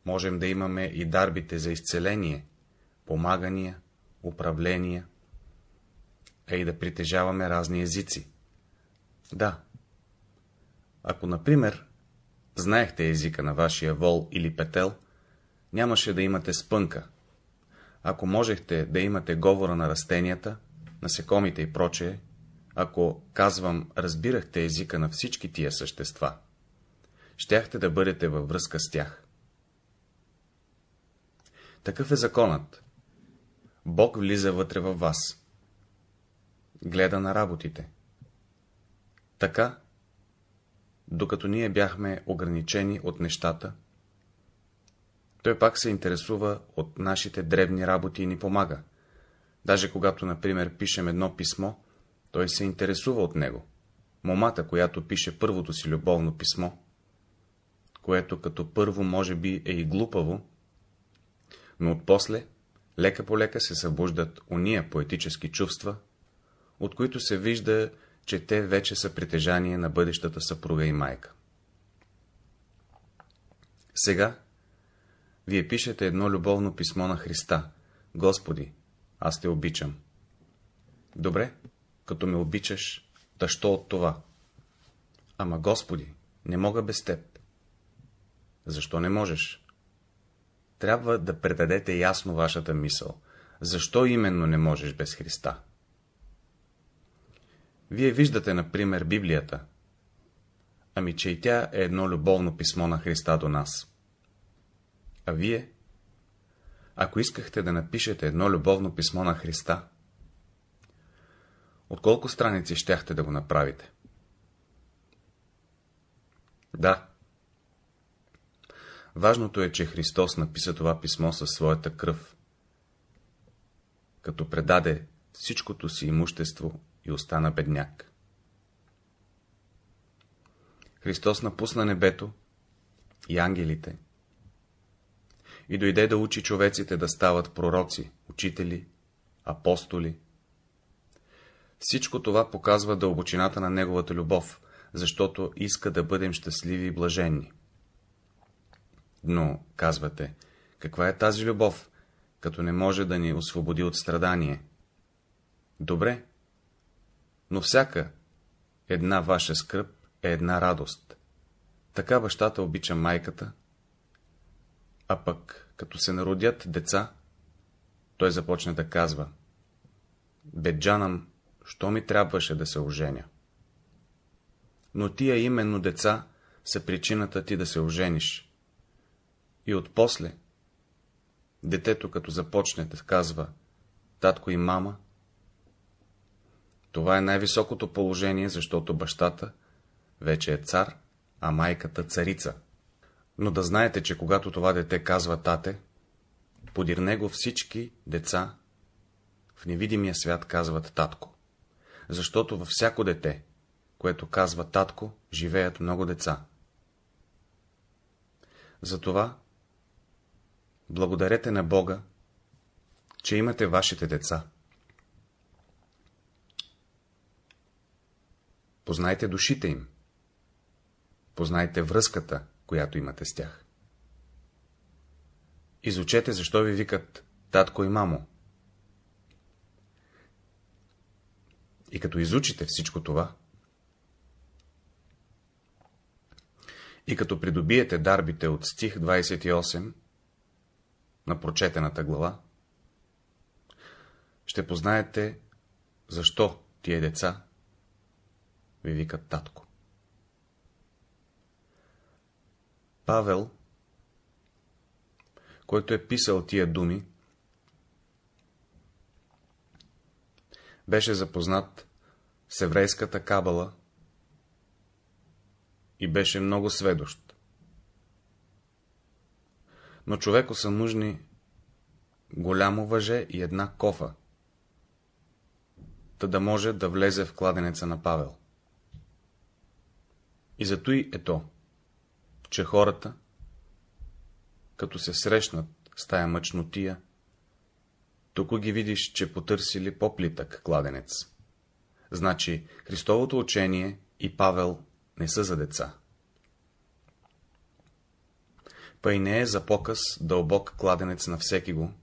Можем да имаме и дарбите за изцеление, помагания, управления, а и да притежаваме разни езици. Да. Ако, например, знаехте езика на вашия вол или петел, нямаше да имате спънка. Ако можехте да имате говора на растенията, насекомите и прочее, ако, казвам, разбирахте езика на всички тия същества, щяхте да бъдете във връзка с тях. Такъв е законът, Бог влиза вътре във вас. Гледа на работите. Така, докато ние бяхме ограничени от нещата, той пак се интересува от нашите дребни работи и ни помага. Даже когато, например, пишем едно писмо, той се интересува от него. Момата, която пише първото си любовно писмо, което като първо може би е и глупаво, но отпосле лека по лека се събуждат уния поетически чувства, от които се вижда, че те вече са притежание на бъдещата съпруга и майка. Сега вие пишете едно любовно писмо на Христа. Господи, аз те обичам. Добре, като ме обичаш, да що от това? Ама, Господи, не мога без теб. Защо не можеш? Трябва да предадете ясно вашата мисъл. Защо именно не можеш без Христа? Вие виждате, например, Библията. Ами, че и тя е едно любовно писмо на Христа до нас. А вие? Ако искахте да напишете едно любовно писмо на Христа, от колко страници щяхте да го направите? Да. Важното е, че Христос написа това писмо със своята кръв, като предаде всичкото си имущество и остана бедняк. Христос напусна небето и ангелите и дойде да учи човеците да стават пророци, учители, апостоли. Всичко това показва дълбочината на Неговата любов, защото иска да бъдем щастливи и блаженни. Но, казвате, каква е тази любов, като не може да ни освободи от страдание? Добре, но всяка една ваша скръп е една радост. Така бащата обича майката, а пък, като се народят деца, той започне да казва, Беджанам, що ми трябваше да се оженя? Но тия именно деца са причината ти да се ожениш. И отпосле, детето като започне да казва, татко и мама, това е най-високото положение, защото бащата вече е цар, а майката царица. Но да знаете, че когато това дете казва тате, подир него всички деца в невидимия свят казват татко. Защото във всяко дете, което казва татко, живеят много деца. Затова благодарете на Бога, че имате вашите деца. Познайте душите им. Познайте връзката, която имате с тях. Изучете, защо ви викат татко и мамо. И като изучите всичко това, и като придобиете дарбите от стих 28 на прочетената глава, ще познаете, защо тия деца ви викат татко. Павел, който е писал тия думи, беше запознат с еврейската кабала и беше много сведощ. Но човеко са нужни голямо въже и една кофа, та да може да влезе в кладенеца на Павел. И зато и ето, че хората, като се срещнат с тая мъчнотия, тук ги видиш, че потърсили по-плитък кладенец. Значи, Христовото учение и Павел не са за деца. Па и не е за показ дълбок кладенец на всеки го,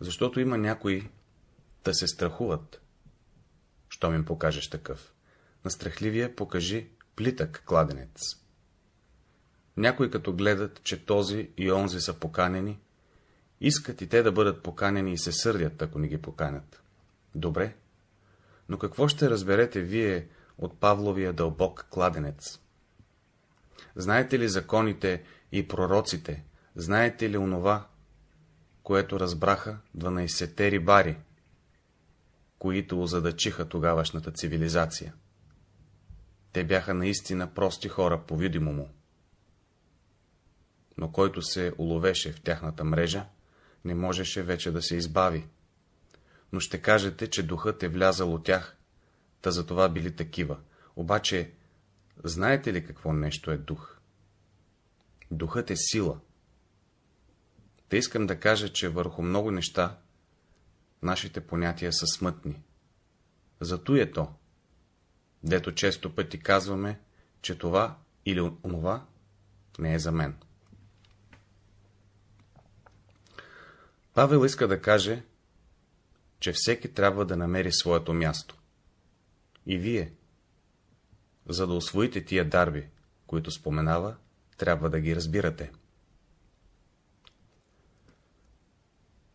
защото има някои да се страхуват, щом им покажеш такъв. На страхливия покажи плитък кладенец. Някои като гледат, че този и онзи са поканени, искат и те да бъдат поканени и се сърдят, ако не ги поканят. Добре, но какво ще разберете вие от Павловия дълбок кладенец? Знаете ли законите и пророците, знаете ли онова, което разбраха 12-те рибари, които озадачиха тогавашната цивилизация? Те бяха наистина прости хора, по-видимо му. Но който се уловеше в тяхната мрежа, не можеше вече да се избави. Но ще кажете, че духът е влязал от тях, та за това били такива. Обаче, знаете ли какво нещо е дух? Духът е сила. Те искам да кажа, че върху много неща нашите понятия са смътни. Зато е то, дето често пъти казваме, че това или онова не е за мен. Павел иска да каже, че всеки трябва да намери своето място. И вие, за да освоите тия дарби, които споменава, трябва да ги разбирате.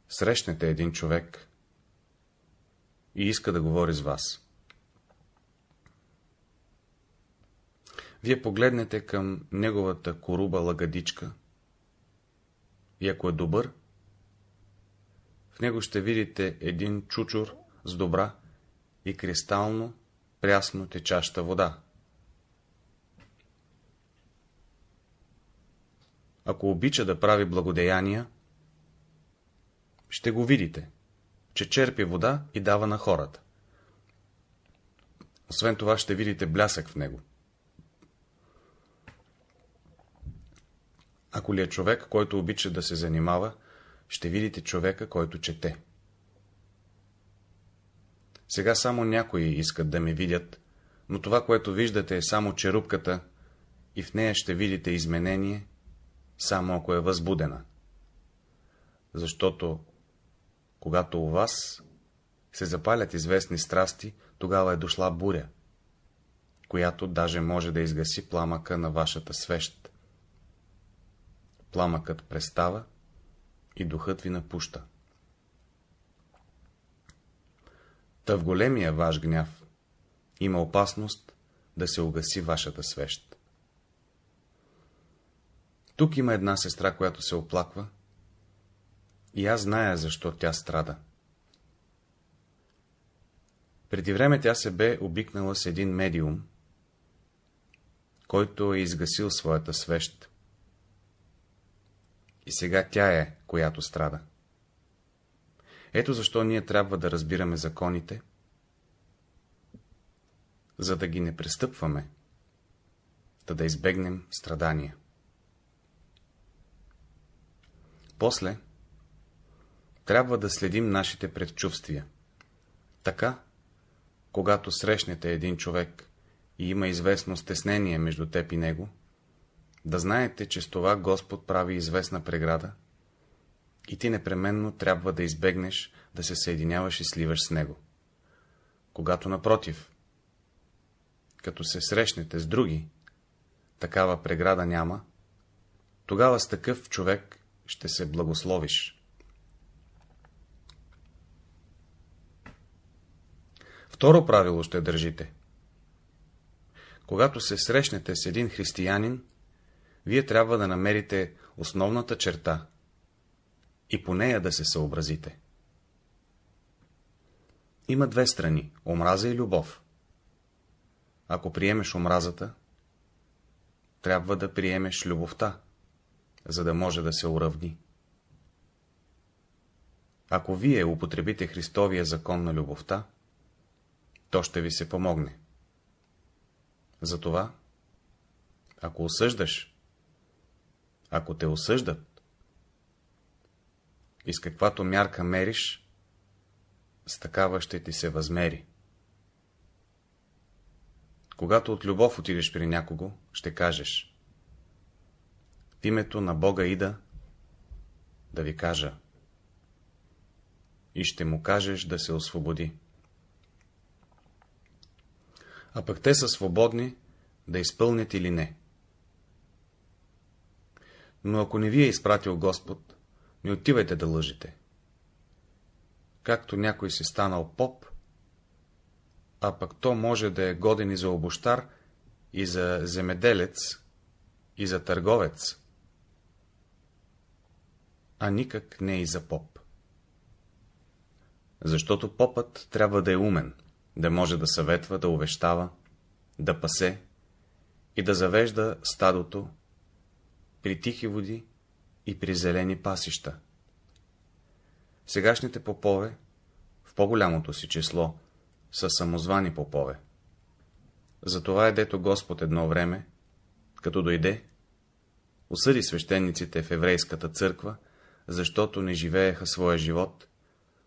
Срещнете един човек и иска да говори с вас. Вие погледнете към неговата коруба лагадичка и ако е добър, в него ще видите един чучур с добра и кристално прясно течаща вода. Ако обича да прави благодеяния, ще го видите, че черпи вода и дава на хората. Освен това ще видите блясък в него. Ако ли е човек, който обича да се занимава, ще видите човека, който чете. Сега само някои искат да ме видят, но това, което виждате е само черупката и в нея ще видите изменение, само ако е възбудена. Защото, когато у вас се запалят известни страсти, тогава е дошла буря, която даже може да изгаси пламъка на вашата свещ. Пламъкът престава и духът ви напуща. Та в големия ваш гняв има опасност да се угаси вашата свещ. Тук има една сестра, която се оплаква, и аз зная, защо тя страда. Преди време тя се бе обикнала с един медиум, който е изгасил своята свещ. И сега тя е, която страда. Ето защо ние трябва да разбираме законите, за да ги не престъпваме, да да избегнем страдания. После трябва да следим нашите предчувствия. Така, когато срещнете един човек и има известно стеснение между теб и него, да знаете, че с това Господ прави известна преграда и ти непременно трябва да избегнеш да се съединяваш и сливаш с него. Когато напротив, като се срещнете с други, такава преграда няма, тогава с такъв човек ще се благословиш. Второ правило ще държите. Когато се срещнете с един християнин, вие трябва да намерите основната черта и по нея да се съобразите. Има две страни – омраза и любов. Ако приемеш омразата, трябва да приемеш любовта, за да може да се уравни. Ако вие употребите Христовия закон на любовта, то ще ви се помогне. Затова, ако осъждаш, ако те осъждат, и с каквато мярка мериш, с такава ще ти се възмери. Когато от любов отидеш при някого, ще кажеш В името на Бога ида да ви кажа и ще му кажеш да се освободи. А пък те са свободни да изпълнят или не. Но ако не ви е изпратил Господ, не отивайте да лъжите. Както някой си станал поп, а пък то може да е годен и за обощар, и за земеделец, и за търговец, а никак не и за поп. Защото попът трябва да е умен, да може да съветва, да увещава, да пасе и да завежда стадото при тихи води и при зелени пасища. Сегашните попове, в по-голямото си число, са самозвани попове. Затова е дето Господ едно време, като дойде, осъди свещениците в еврейската църква, защото не живееха своя живот,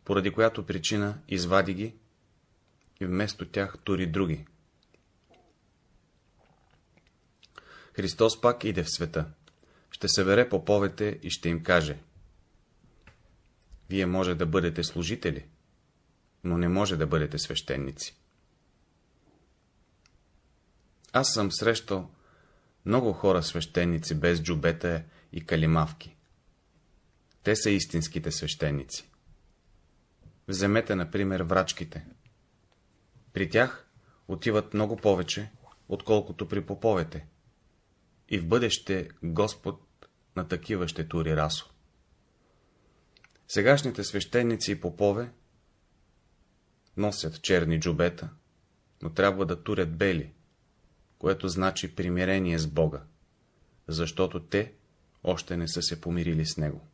поради която причина извади ги и вместо тях тури други. Христос пак иде в света. Ще събере поповете и ще им каже. Вие може да бъдете служители, но не може да бъдете свещеници. Аз съм срещал много хора свещеници без джубета и калимавки. Те са истинските свещеници. Вземете, например, врачките. При тях отиват много повече, отколкото при поповете. И в бъдеще Господ на такива ще тури расо. Сегашните свещеници и попове носят черни джубета, но трябва да турят бели, което значи примирение с Бога, защото те още не са се помирили с Него.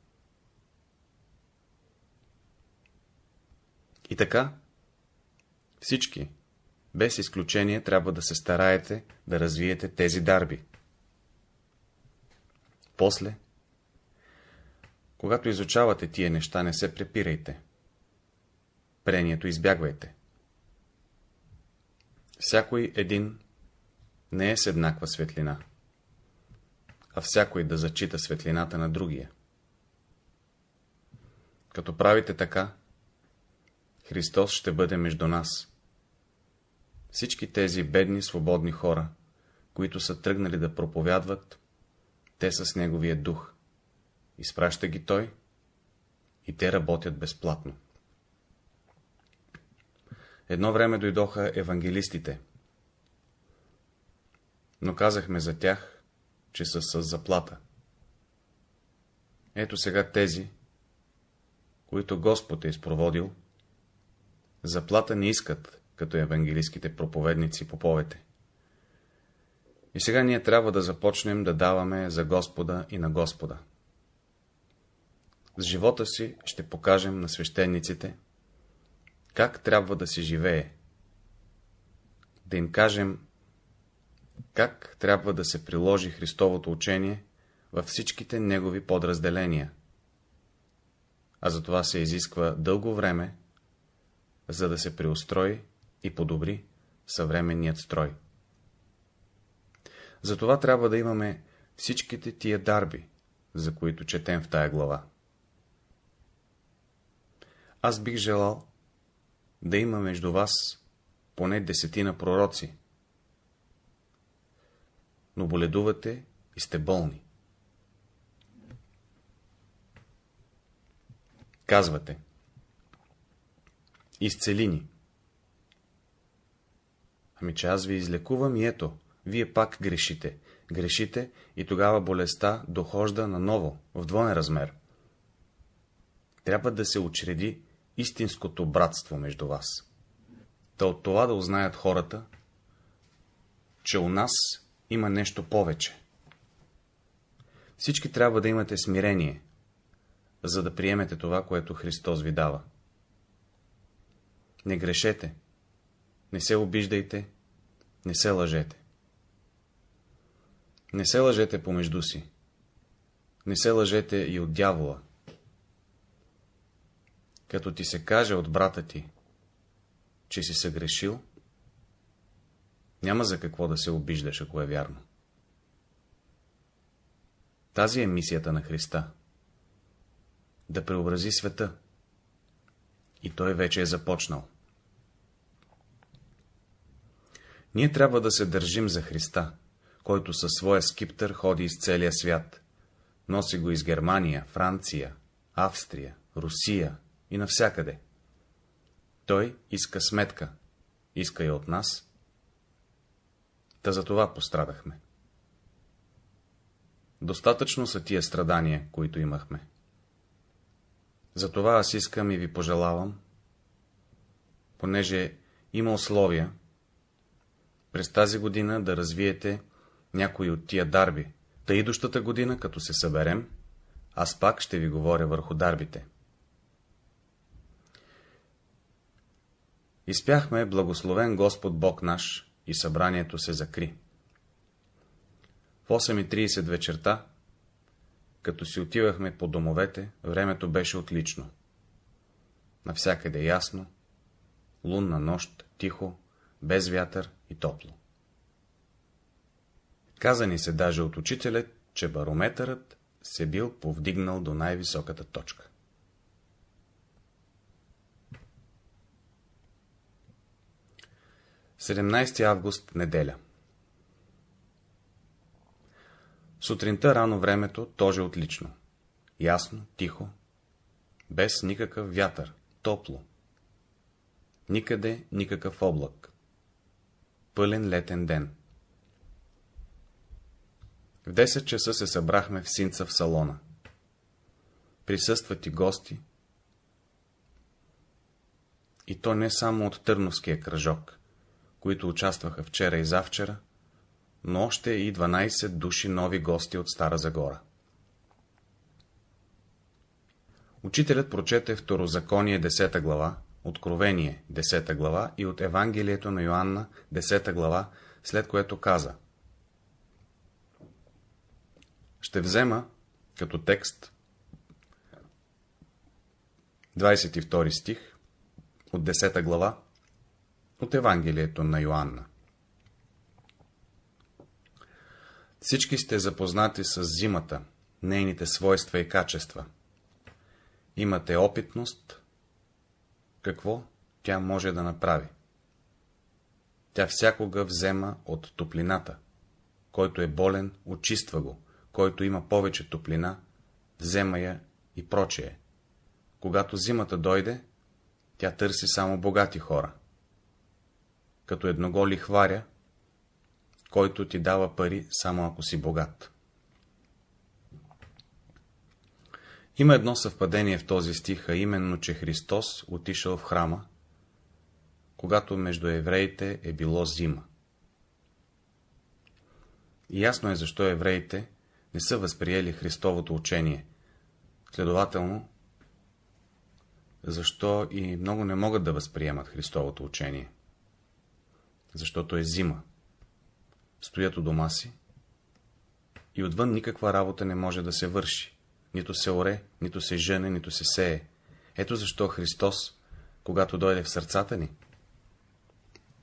И така, всички, без изключение, трябва да се стараете да развиете тези дарби. После, когато изучавате тия неща, не се препирайте. Прението избягвайте. Всякой един не е с еднаква светлина, а всякой да зачита светлината на другия. Като правите така, Христос ще бъде между нас. Всички тези бедни, свободни хора, които са тръгнали да проповядват, те с Неговия дух. Изпраща ги Той и те работят безплатно. Едно време дойдоха евангелистите, но казахме за тях, че са с заплата. Ето сега тези, които Господ е изпроводил, заплата не искат, като евангелистските проповедници по поповете. И сега ние трябва да започнем да даваме за Господа и на Господа. С живота си ще покажем на свещениците, как трябва да се живее. Да им кажем, как трябва да се приложи Христовото учение във всичките негови подразделения. А за това се изисква дълго време, за да се преустрои и подобри съвременният строй. Затова трябва да имаме всичките тия дарби, за които четем в тая глава. Аз бих желал да има между вас поне десетина пророци, но боледувате и сте болни. Казвате, изцели ни. Ами че аз ви излекувам и ето, вие пак грешите. Грешите и тогава болестта дохожда наново, в двоен размер. Трябва да се учреди истинското братство между вас. Та от това да узнаят хората, че у нас има нещо повече. Всички трябва да имате смирение, за да приемете това, което Христос ви дава. Не грешете, не се обиждайте, не се лъжете. Не се лъжете помежду си. Не се лъжете и от дявола. Като ти се каже от брата ти, че си съгрешил, няма за какво да се обиждаш, ако е вярно. Тази е мисията на Христа. Да преобрази света. И той вече е започнал. Ние трябва да се държим за Христа, който със своя скиптър ходи из целия свят. Носи го из Германия, Франция, Австрия, Русия и навсякъде. Той иска сметка, иска и от нас, Та за това пострадахме. Достатъчно са тия страдания, които имахме. Затова аз искам и ви пожелавам, понеже има условия, през тази година да развиете някои от тия дарби, та идущата година, като се съберем, аз пак ще ви говоря върху дарбите. Изпяхме благословен Господ Бог наш, и събранието се закри. В 8.30 вечерта, като си отивахме по домовете, времето беше отлично. Навсякъде ясно, лунна нощ тихо, без вятър и топло. Каза ни се даже от учителя, че барометърът се бил повдигнал до най-високата точка. Седемнайсти август, неделя Сутринта рано времето тоже отлично. Ясно, тихо, без никакъв вятър, топло. Никъде никакъв облак. Пълен летен ден. В 10 часа се събрахме в синца в салона. Присъстват и гости. И то не само от Търновския кръжок, които участваха вчера и завчера, но още и 12 души нови гости от Стара Загора. Учителят прочете Второзаконие 10 глава, Откровение 10 глава и от Евангелието на Йоанна 10 глава, след което каза Ще взема като текст 22 стих от 10 глава от Евангелието на Йоанна. Всички сте запознати с зимата, нейните свойства и качества. Имате опитност, какво тя може да направи. Тя всякога взема от топлината. Който е болен, очиства го. Който има повече топлина, взема я и прочее. Когато зимата дойде, тя търси само богати хора. Като едного лихваря, който ти дава пари, само ако си богат. Има едно съвпадение в този стих, а именно, че Христос отишъл в храма, когато между евреите е било зима. И ясно е защо евреите не са възприели Христовото учение. Следователно, защо и много не могат да възприемат Христовото учение. Защото е зима. Стоят у дома си и отвън никаква работа не може да се върши нито се оре, нито се жене, нито се сее. Ето защо Христос, когато дойде в сърцата ни,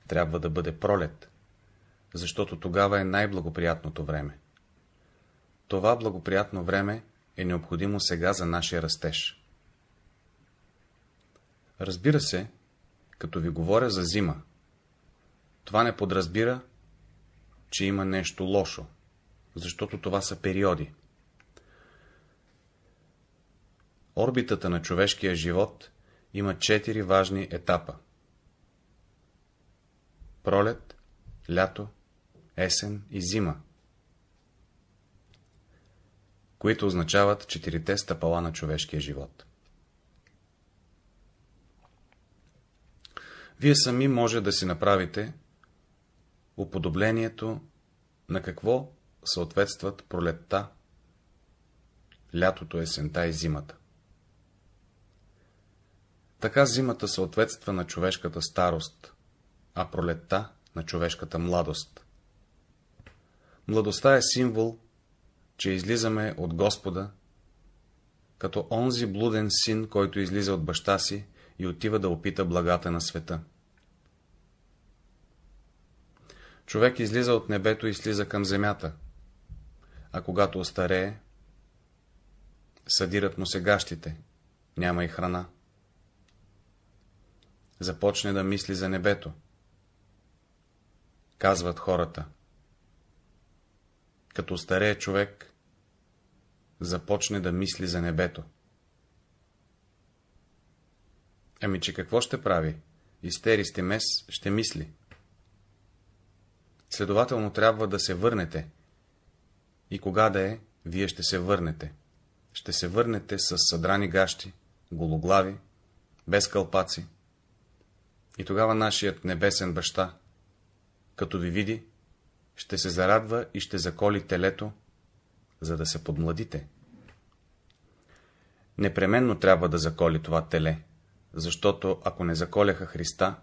трябва да бъде пролет, защото тогава е най-благоприятното време. Това благоприятно време е необходимо сега за нашия растеж. Разбира се, като ви говоря за зима, това не подразбира, че има нещо лошо, защото това са периоди. Орбитата на човешкия живот има четири важни етапа. Пролет, лято, есен и зима, които означават четирите стъпала на човешкия живот. Вие сами може да си направите уподоблението на какво съответстват пролетта, лятото, есента и зимата. Така зимата съответства на човешката старост, а пролетта на човешката младост. Младостта е символ, че излизаме от Господа, като онзи блуден син, който излиза от баща си и отива да опита благата на света. Човек излиза от небето и слиза към земята, а когато остарее, съдират му сегащите, няма и храна започне да мисли за небето. Казват хората. Като старее човек, започне да мисли за небето. Ами, че какво ще прави? Истеристи мес ще мисли. Следователно трябва да се върнете. И кога да е, вие ще се върнете. Ще се върнете с съдрани гащи, гологлави, без кълпаци, и тогава нашият небесен баща, като ви види, ще се зарадва и ще заколи телето, за да се подмладите. Непременно трябва да заколи това теле, защото ако не заколяха Христа,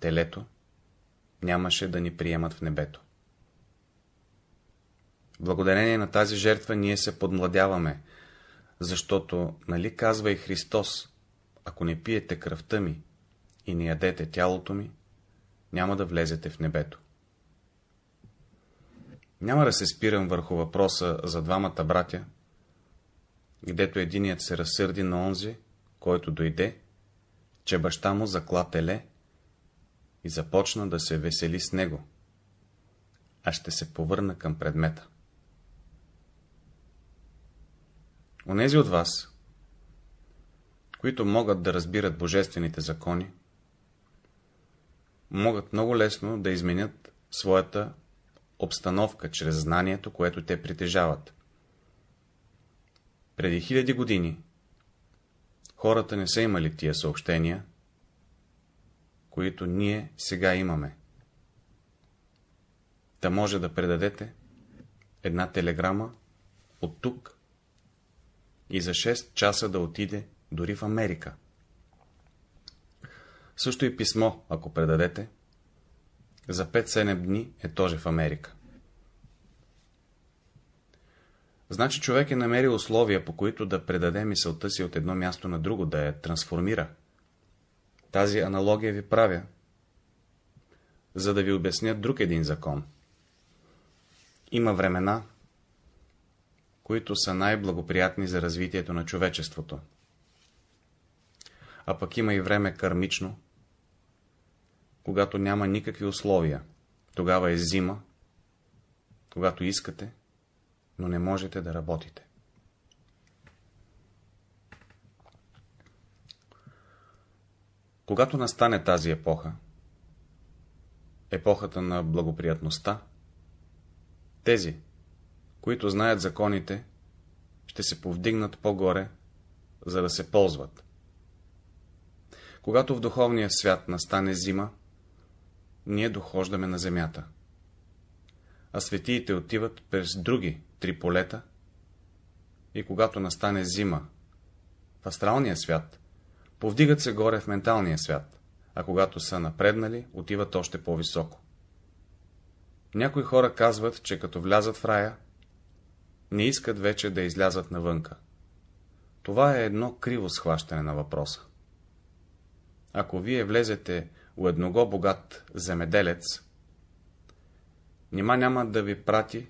телето нямаше да ни приемат в небето. Благодарение на тази жертва ние се подмладяваме, защото, нали казва и Христос, ако не пиете кръвта ми и не ядете тялото ми, няма да влезете в небето. Няма да се спирам върху въпроса за двамата братя, гдето единият се разсърди на онзи, който дойде, че баща му закла теле и започна да се весели с него, а ще се повърна към предмета. Онези от вас, които могат да разбират божествените закони, могат много лесно да изменят своята обстановка чрез знанието, което те притежават. Преди хиляди години хората не са имали тия съобщения, които ние сега имаме. Да може да предадете една телеграма от тук и за 6 часа да отиде дори в Америка. Също и писмо, ако предадете, за 5-7 дни е тоже в Америка. Значи човек е намерил условия, по които да предаде мисълта си от едно място на друго, да я трансформира. Тази аналогия ви правя, за да ви обясня друг един закон. Има времена, които са най-благоприятни за развитието на човечеството. А пък има и време кармично, когато няма никакви условия. Тогава е зима, когато искате, но не можете да работите. Когато настане тази епоха, епохата на благоприятността, тези, които знаят законите, ще се повдигнат по-горе, за да се ползват. Когато в духовния свят настане зима, ние дохождаме на земята. А светиите отиват през други три полета и когато настане зима в астралния свят, повдигат се горе в менталния свят, а когато са напреднали, отиват още по-високо. Някои хора казват, че като влязат в рая, не искат вече да излязат навънка. Това е едно криво схващане на въпроса. Ако вие влезете у едного богат земеделец, нима няма да ви прати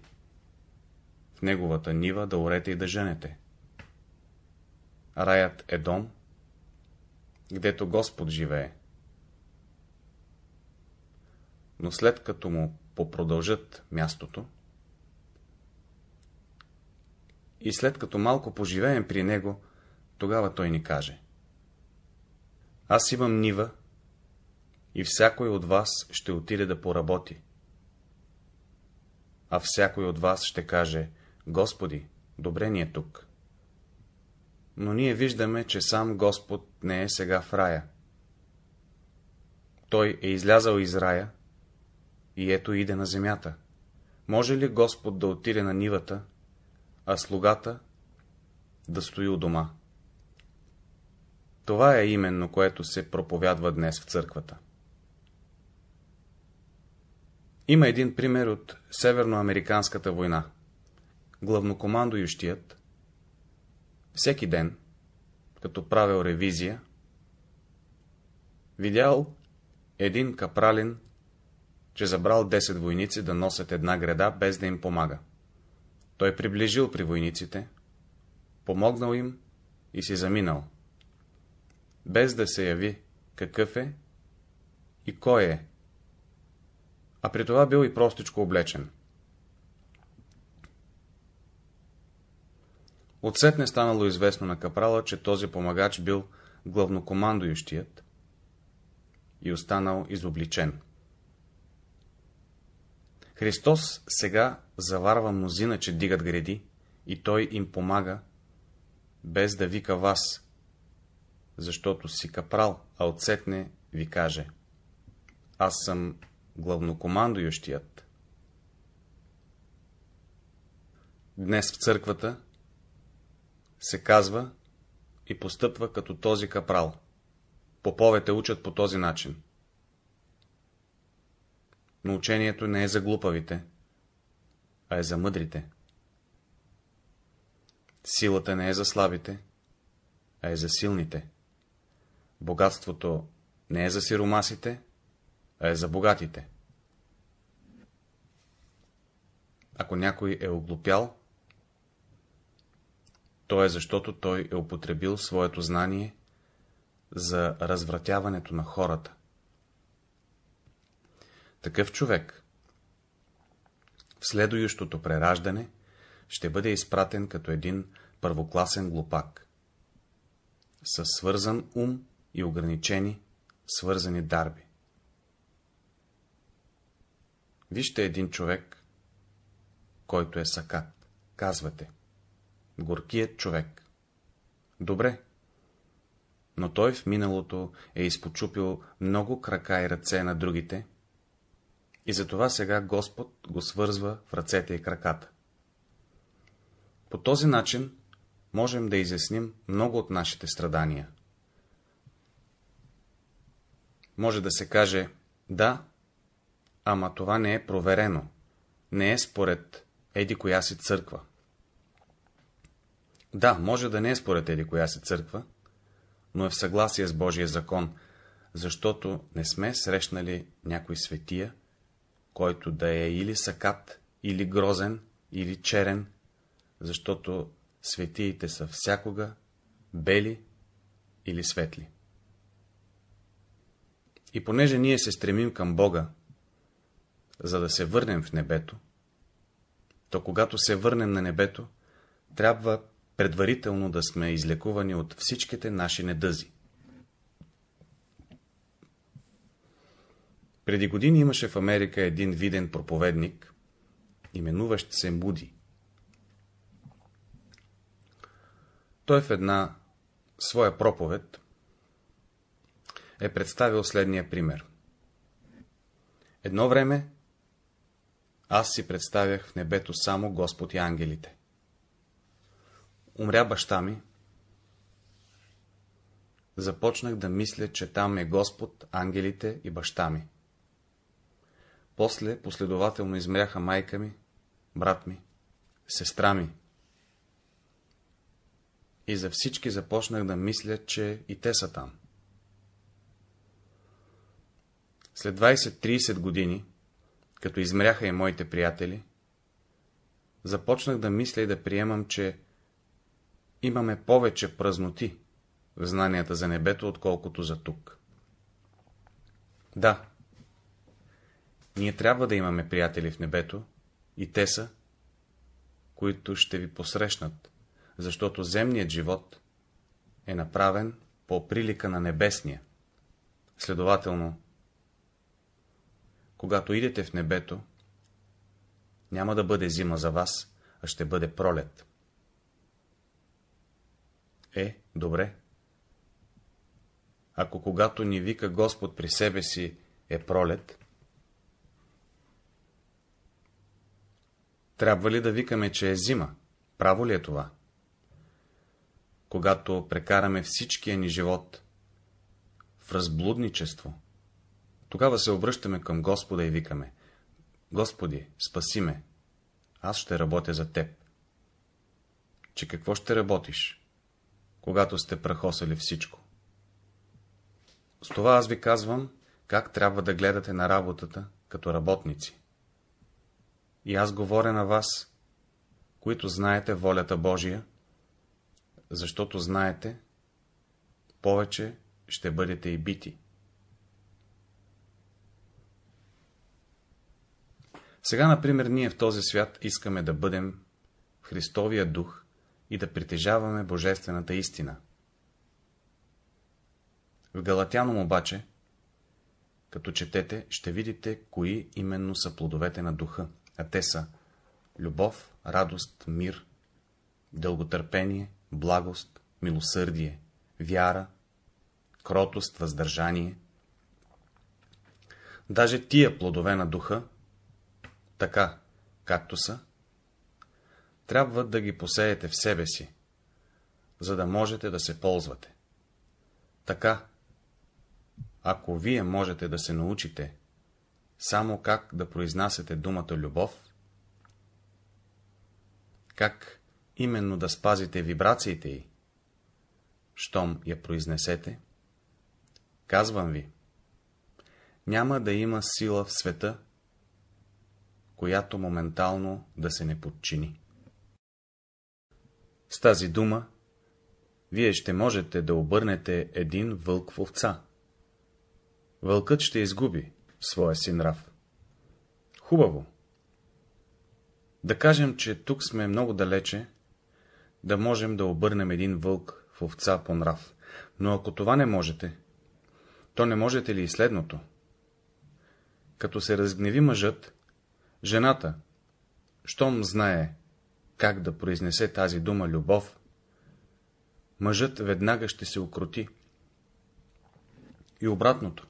в неговата нива да орете и да женете. Раят е дом, гдето Господ живее. Но след като му попродължат мястото, и след като малко поживеем при него, тогава той ни каже. Аз имам нива и всякой от вас ще отиде да поработи. А всякой от вас ще каже, Господи, добре ни е тук. Но ние виждаме, че сам Господ не е сега в рая. Той е излязал из рая и ето иде на земята. Може ли Господ да отиде на нивата, а слугата да стои у дома? Това е именно, което се проповядва днес в църквата. Има един пример от Северноамериканската война. Главнокомандующият всеки ден, като правил ревизия, видял един капралин, че забрал 10 войници да носят една града, без да им помага. Той приближил при войниците, помогнал им и си заминал, без да се яви какъв е и кой е а при това бил и простичко облечен. Отсетне станало известно на капрала, че този помагач бил главнокомандующият и останал изобличен. Христос сега заварва мнозина, че дигат гради, и той им помага, без да вика вас, защото си капрал, а отсетне ви каже. Аз съм главнокомандующият. Днес в църквата се казва и постъпва като този капрал. Поповете учат по този начин. Но учението не е за глупавите, а е за мъдрите. Силата не е за слабите, а е за силните. Богатството не е за сиромасите, а е за богатите. Ако някой е оглупял, то е защото той е употребил своето знание за развратяването на хората. Такъв човек в следующото прераждане ще бъде изпратен като един първокласен глупак, със свързан ум и ограничени, свързани дарби. Вижте един човек, който е сакат. Казвате. Горкият човек. Добре. Но той в миналото е изпочупил много крака и ръце на другите, и затова сега Господ го свързва в ръцете и краката. По този начин можем да изясним много от нашите страдания. Може да се каже, да, ама това не е проверено, не е според еди коя си църква. Да, може да не е според еди коя си църква, но е в съгласие с Божия закон, защото не сме срещнали някой светия, който да е или сакат, или грозен, или черен, защото светиите са всякога бели или светли. И понеже ние се стремим към Бога, за да се върнем в небето, то когато се върнем на небето, трябва предварително да сме излекувани от всичките наши недъзи. Преди години имаше в Америка един виден проповедник, именуващ се Муди. Той в една своя проповед е представил следния пример. Едно време аз си представях в небето само Господ и ангелите. Умря баща ми. Започнах да мисля, че там е Господ, ангелите и баща ми. После последователно измряха майка ми, брат ми, сестра ми. И за всички започнах да мисля, че и те са там. След 20-30 години, като измряха и моите приятели, започнах да мисля и да приемам, че имаме повече празноти в знанията за небето, отколкото за тук. Да, ние трябва да имаме приятели в небето, и те са, които ще ви посрещнат, защото земният живот е направен по прилика на небесния. Следователно, когато идете в небето, няма да бъде зима за вас, а ще бъде пролет. Е, добре. Ако когато ни вика Господ при себе си е пролет, Трябва ли да викаме, че е зима? Право ли е това? Когато прекараме всичкия ни живот в разблудничество, тогава се обръщаме към Господа и викаме, Господи, спаси ме, аз ще работя за Теб. Че какво ще работиш, когато сте прахосали всичко? С това аз ви казвам, как трябва да гледате на работата като работници. И аз говоря на вас, които знаете волята Божия, защото знаете, повече ще бъдете и бити. Сега, например, ние в този свят искаме да бъдем в Христовия дух и да притежаваме Божествената истина. В Галатяном обаче, като четете, ще видите, кои именно са плодовете на духа а те са любов, радост, мир, дълготърпение, благост, милосърдие, вяра, кротост, въздържание. Даже тия плодове на духа, така, както са, трябва да ги посеете в себе си, за да можете да се ползвате. Така, ако вие можете да се научите само как да произнасяте думата любов, как именно да спазите вибрациите й, щом я произнесете, казвам ви, няма да има сила в света, която моментално да се не подчини. С тази дума вие ще можете да обърнете един вълк в овца. Вълкът ще изгуби своя си нрав. Хубаво. Да кажем, че тук сме много далече, да можем да обърнем един вълк в овца по нрав. Но ако това не можете, то не можете ли и следното? Като се разгневи мъжът, жената, щом знае как да произнесе тази дума любов, мъжът веднага ще се укроти. И обратното.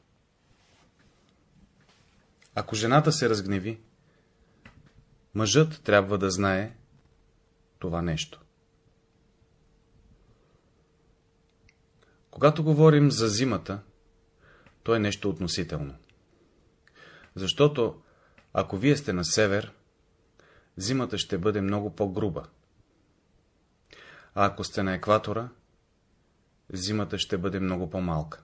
Ако жената се разгневи, мъжът трябва да знае това нещо. Когато говорим за зимата, то е нещо относително. Защото, ако вие сте на север, зимата ще бъде много по-груба. А ако сте на екватора, зимата ще бъде много по-малка.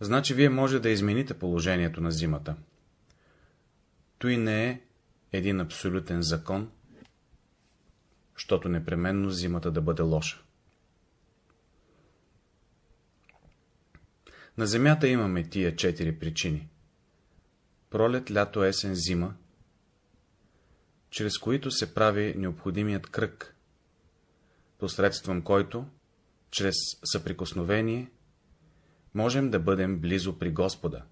Значи вие може да измените положението на зимата. Той не е един абсолютен закон, защото непременно зимата да бъде лоша. На Земята имаме тия четири причини. Пролет, лято, есен, зима, чрез които се прави необходимият кръг, посредством който, чрез съприкосновение, можем да бъдем близо при Господа.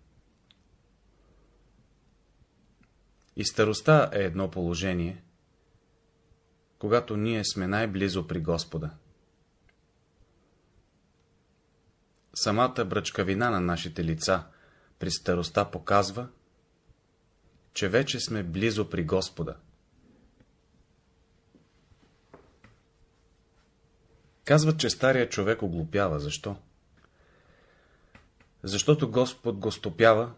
И староста е едно положение, когато ние сме най-близо при Господа. Самата бръчкавина на нашите лица при староста показва, че вече сме близо при Господа. Казват, че стария човек оглупява. Защо? Защото Господ го стопява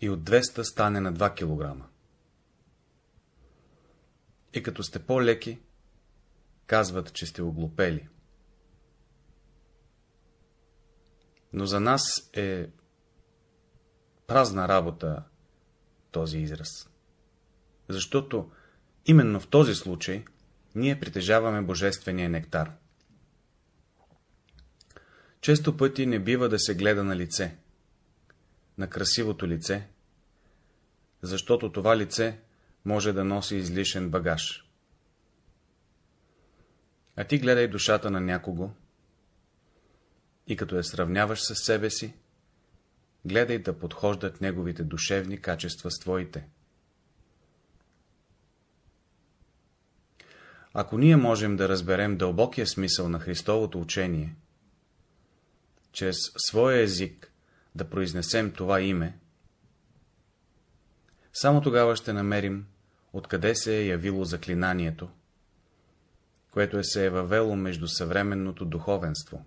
и от 200 стане на 2 кг. И като сте по-леки, казват, че сте оглупели. Но за нас е празна работа този израз. Защото именно в този случай ние притежаваме божествения нектар. Често пъти не бива да се гледа на лице, на красивото лице, защото това лице може да носи излишен багаж. А ти гледай душата на някого и като я сравняваш с себе си, гледай да подхождат неговите душевни качества с твоите. Ако ние можем да разберем дълбокия смисъл на Христовото учение, чрез своя език да произнесем това име, само тогава ще намерим откъде се е явило заклинанието, което е се е въвело между съвременното духовенство.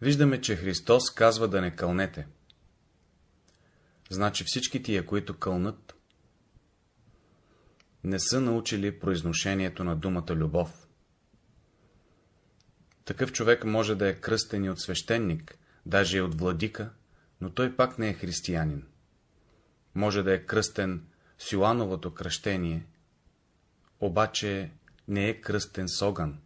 Виждаме, че Христос казва да не кълнете. Значи всички тия, които кълнат, не са научили произношението на думата любов. Такъв човек може да е кръстен и от свещеник, даже и от владика, но той пак не е християнин. Може да е кръстен с Йоановото кръщение, обаче не е кръстен с огън.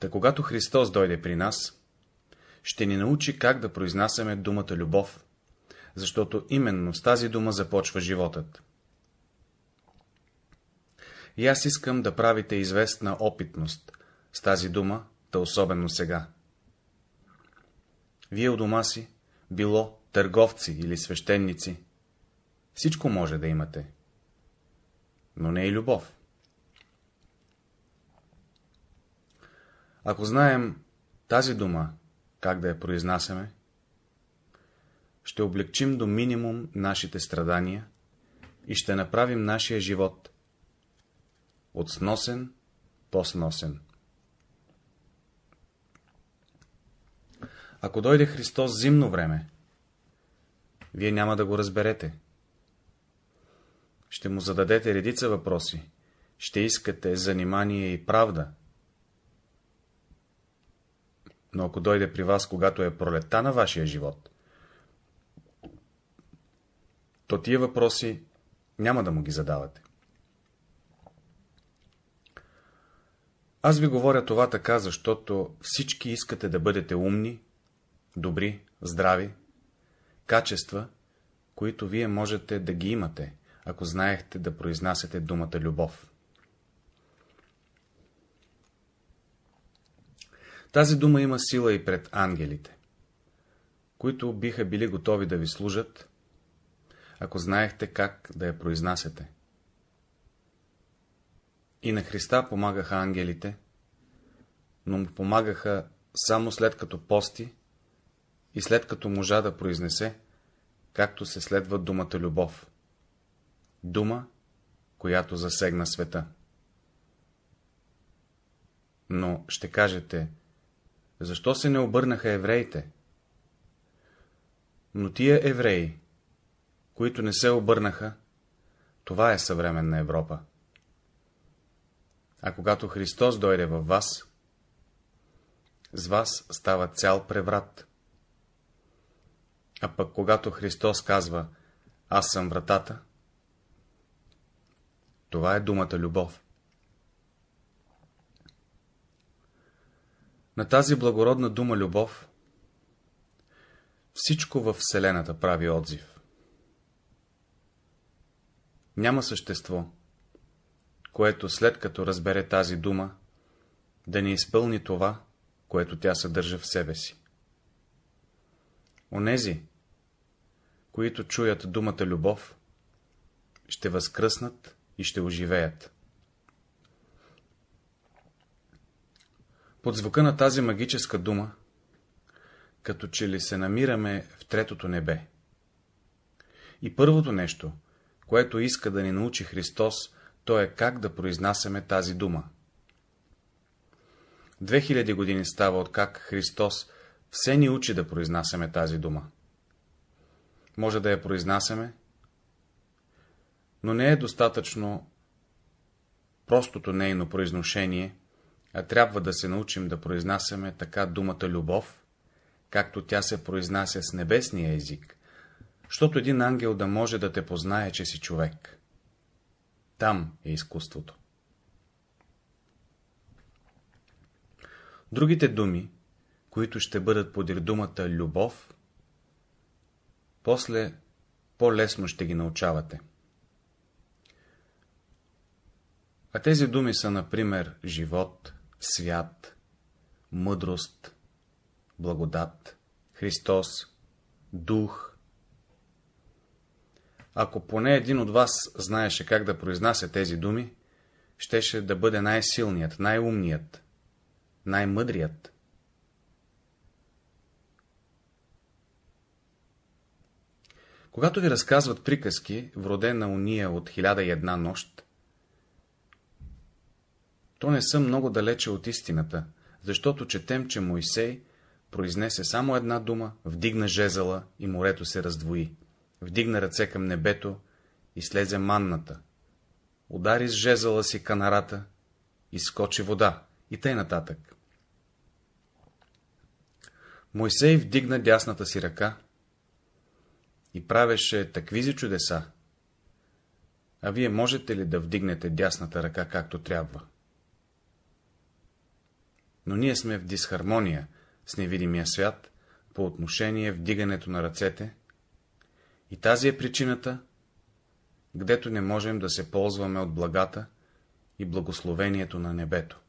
Та когато Христос дойде при нас, ще ни научи как да произнасяме думата любов, защото именно с тази дума започва животът. И аз искам да правите известна опитност с тази дума, да особено сега. Вие у дома си, било търговци или свещеници, всичко може да имате, но не и любов. Ако знаем тази дума, как да я произнасяме, ще облегчим до минимум нашите страдания и ще направим нашия живот от сносен по-сносен. Ако дойде Христос зимно време, вие няма да го разберете. Ще му зададете редица въпроси, ще искате занимание и правда. Но ако дойде при вас, когато е пролета на вашия живот, то тия въпроси няма да му ги задавате. Аз ви говоря това така, защото всички искате да бъдете умни, добри, здрави, качества, които вие можете да ги имате, ако знаехте да произнасяте думата любов. Тази дума има сила и пред ангелите, които биха били готови да ви служат, ако знаехте как да я произнасяте. И на Христа помагаха ангелите, но му помагаха само след като пости и след като можа да произнесе, както се следва думата любов. Дума, която засегна света. Но ще кажете, защо се не обърнаха евреите? Но тия евреи, които не се обърнаха, това е съвременна Европа. А когато Христос дойде във вас, с вас става цял преврат. А пък когато Христос казва, аз съм вратата, това е думата любов. На тази благородна дума любов всичко във Вселената прави отзив. Няма същество, което след като разбере тази дума, да не изпълни това, което тя съдържа в себе си. Онези, които чуят думата любов, ще възкръснат и ще оживеят. Под звука на тази магическа дума, като че ли се намираме в третото небе. И първото нещо, което иска да ни научи Христос, то е как да произнасяме тази дума. 2000 години става от как Христос все ни учи да произнасяме тази дума. Може да я произнасяме, но не е достатъчно простото нейно произношение, а трябва да се научим да произнасяме така думата любов, както тя се произнася с небесния език, защото един ангел да може да те познае, че си човек. Там е изкуството. Другите думи, които ще бъдат подир думата любов, после по-лесно ще ги научавате. А тези думи са, например, живот, свят, мъдрост, благодат, Христос, дух. Ако поне един от вас знаеше как да произнася тези думи, щеше да бъде най-силният, най-умният, най-мъдрият. Когато ви разказват приказки, вродена уния от хиляда и една нощ, то не са много далече от истината, защото четем, че Моисей произнесе само една дума, вдигна жезъла и морето се раздвои, вдигна ръце към небето и слезе манната, удари с жезъла си канарата, изскочи вода и тъй нататък. Мойсей вдигна дясната си ръка и правеше таквизи чудеса. А вие можете ли да вдигнете дясната ръка както трябва? Но ние сме в дисхармония с невидимия свят по отношение вдигането на ръцете и тази е причината, гдето не можем да се ползваме от благата и благословението на небето.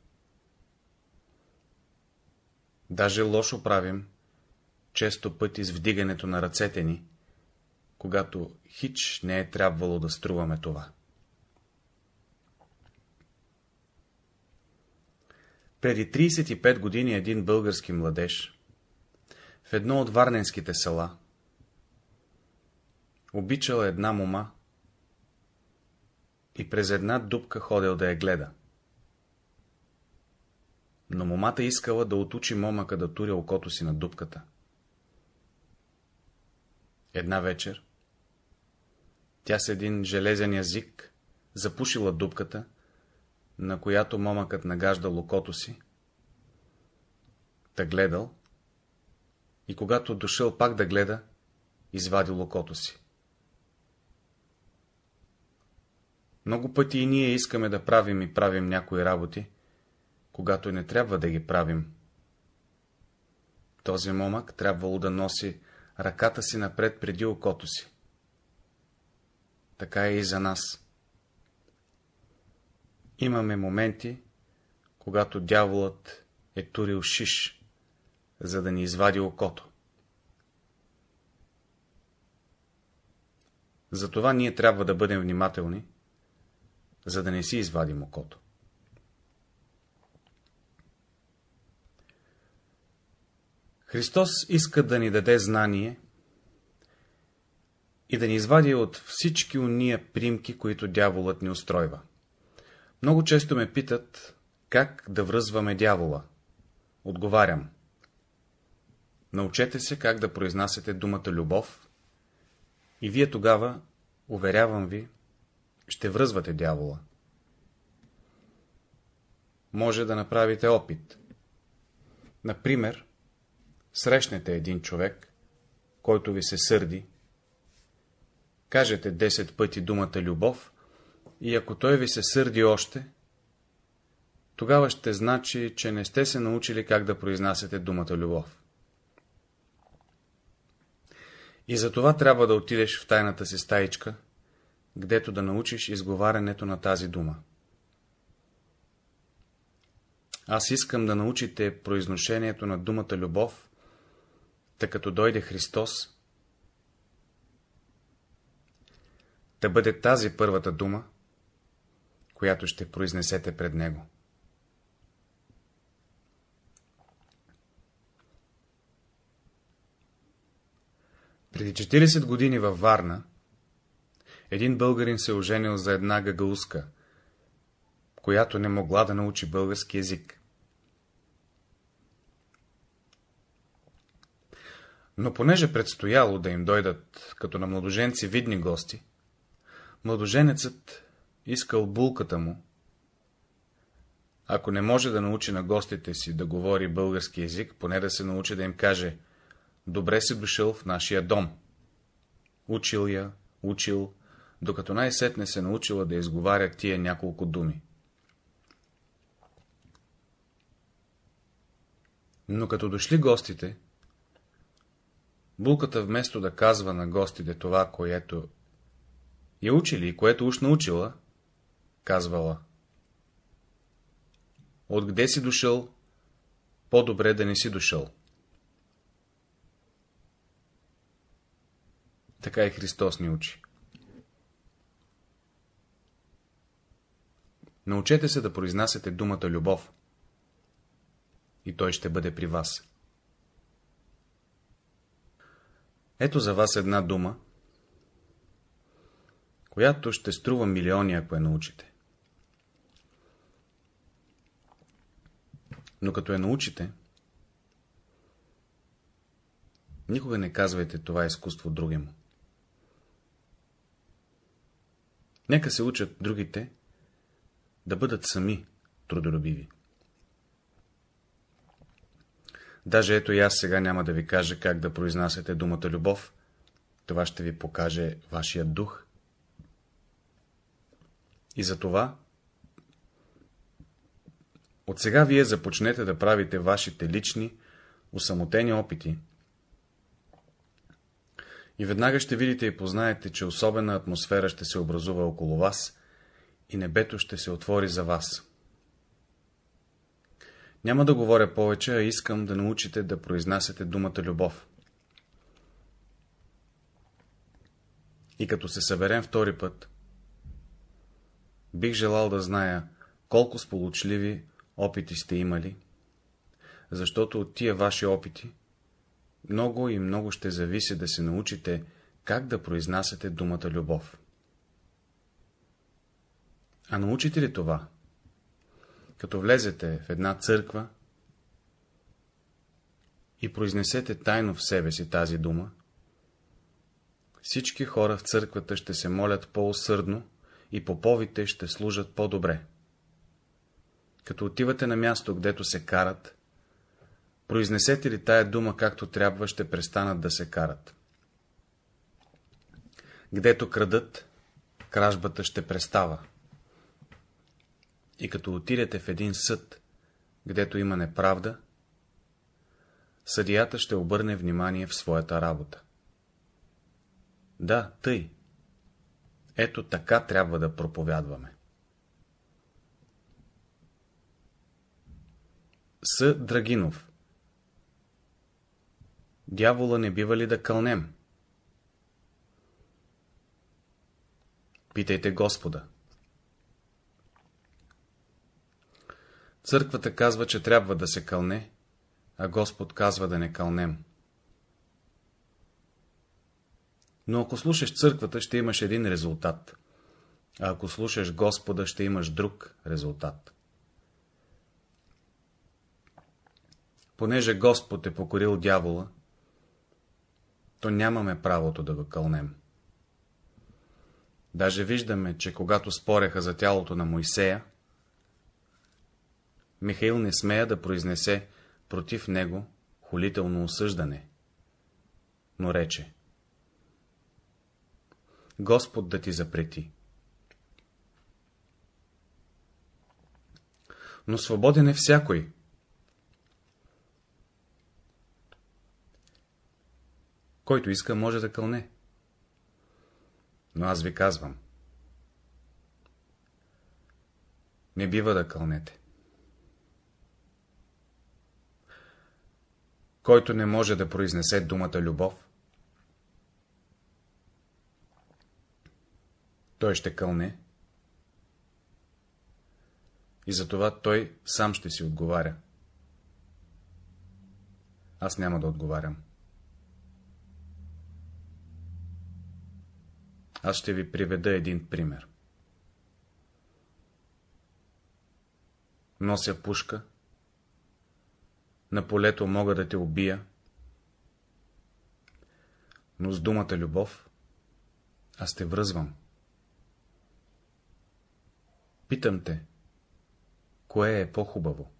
Даже лошо правим, често пъти с вдигането на ръцете ни, когато хич не е трябвало да струваме това. Преди 35 години един български младеж в едно от варненските села обичал една мома и през една дупка ходил да я гледа. Но момата искала да отучи момъка да туря окото си на дупката. Една вечер тя с един железен язик запушила дупката, на която момъкът нагажда локото си, та гледал, и когато дошъл пак да гледа, извади локото си. Много пъти и ние искаме да правим и правим някои работи, когато не трябва да ги правим. Този момък трябвало да носи ръката си напред преди окото си. Така е и за нас. Имаме моменти, когато дяволът е турил шиш, за да ни извади окото. Затова ние трябва да бъдем внимателни, за да не си извадим окото. Христос иска да ни даде знание и да ни извади от всички уния примки, които дяволът ни устройва. Много често ме питат, как да връзваме дявола. Отговарям. Научете се как да произнасяте думата любов и вие тогава, уверявам ви, ще връзвате дявола. Може да направите опит. Например, срещнете един човек, който ви се сърди, кажете 10 пъти думата любов и ако той ви се сърди още, тогава ще значи, че не сте се научили как да произнасяте думата любов. И за това трябва да отидеш в тайната си стаичка, гдето да научиш изговарянето на тази дума. Аз искам да научите произношението на думата любов, тъй като дойде Христос, да бъде тази първата дума, която ще произнесете пред Него. Преди 40 години във Варна един българин се оженил за една гагауска, която не могла да научи български язик. Но понеже предстояло да им дойдат като на младоженци видни гости, младоженецът искал булката му, ако не може да научи на гостите си да говори български язик, поне да се научи да им каже «Добре си дошъл в нашия дом». Учил я, учил, докато най-сетне се научила да изговаря тия няколко думи. Но като дошли гостите, булката вместо да казва на гостите това, което я учили и което уж научила, казвала. Откъде си дошъл, по-добре да не си дошъл. Така и Христос ни учи. Научете се да произнасяте думата любов и той ще бъде при вас. Ето за вас една дума, която ще струва милиони, ако я научите. Но като я научите, никога не казвайте това изкуство другиму. Нека се учат другите да бъдат сами трудолюбиви. Даже ето и аз сега няма да ви кажа как да произнасяте думата любов. Това ще ви покаже вашия дух. И за това от сега вие започнете да правите вашите лични, усамотени опити. И веднага ще видите и познаете, че особена атмосфера ще се образува около вас и небето ще се отвори за вас. Няма да говоря повече, а искам да научите да произнасяте думата любов. И като се съберем втори път, бих желал да зная колко сполучливи опити сте имали, защото от тия ваши опити много и много ще зависи да се научите как да произнасяте думата любов. А научите ли това? Като влезете в една църква и произнесете тайно в себе си тази дума, всички хора в църквата ще се молят по-усърдно и поповите ще служат по-добре. Като отивате на място, гдето се карат, произнесете ли тая дума както трябва, ще престанат да се карат. Гдето крадат, кражбата ще престава. И като отидете в един съд, гдето има неправда, съдията ще обърне внимание в своята работа. Да, тъй. Ето така трябва да проповядваме. С. Драгинов Дявола не бива ли да кълнем? Питайте Господа. Църквата казва, че трябва да се кълне, а Господ казва да не кълнем. Но ако слушаш църквата, ще имаш един резултат, а ако слушаш Господа, ще имаш друг резултат. Понеже Господ е покорил дявола, то нямаме правото да го кълнем. Даже виждаме, че когато спореха за тялото на Моисея, Михаил не смея да произнесе против него холително осъждане, но рече Господ да ти запрети. Но свободен е всякой. Който иска, може да кълне. Но аз ви казвам. Не бива да кълнете. Който не може да произнесе думата любов, той ще кълне и затова той сам ще си отговаря. Аз няма да отговарям. Аз ще ви приведа един пример. Нося пушка, на полето мога да те убия, но с думата любов аз те връзвам. Питам те, кое е по-хубаво?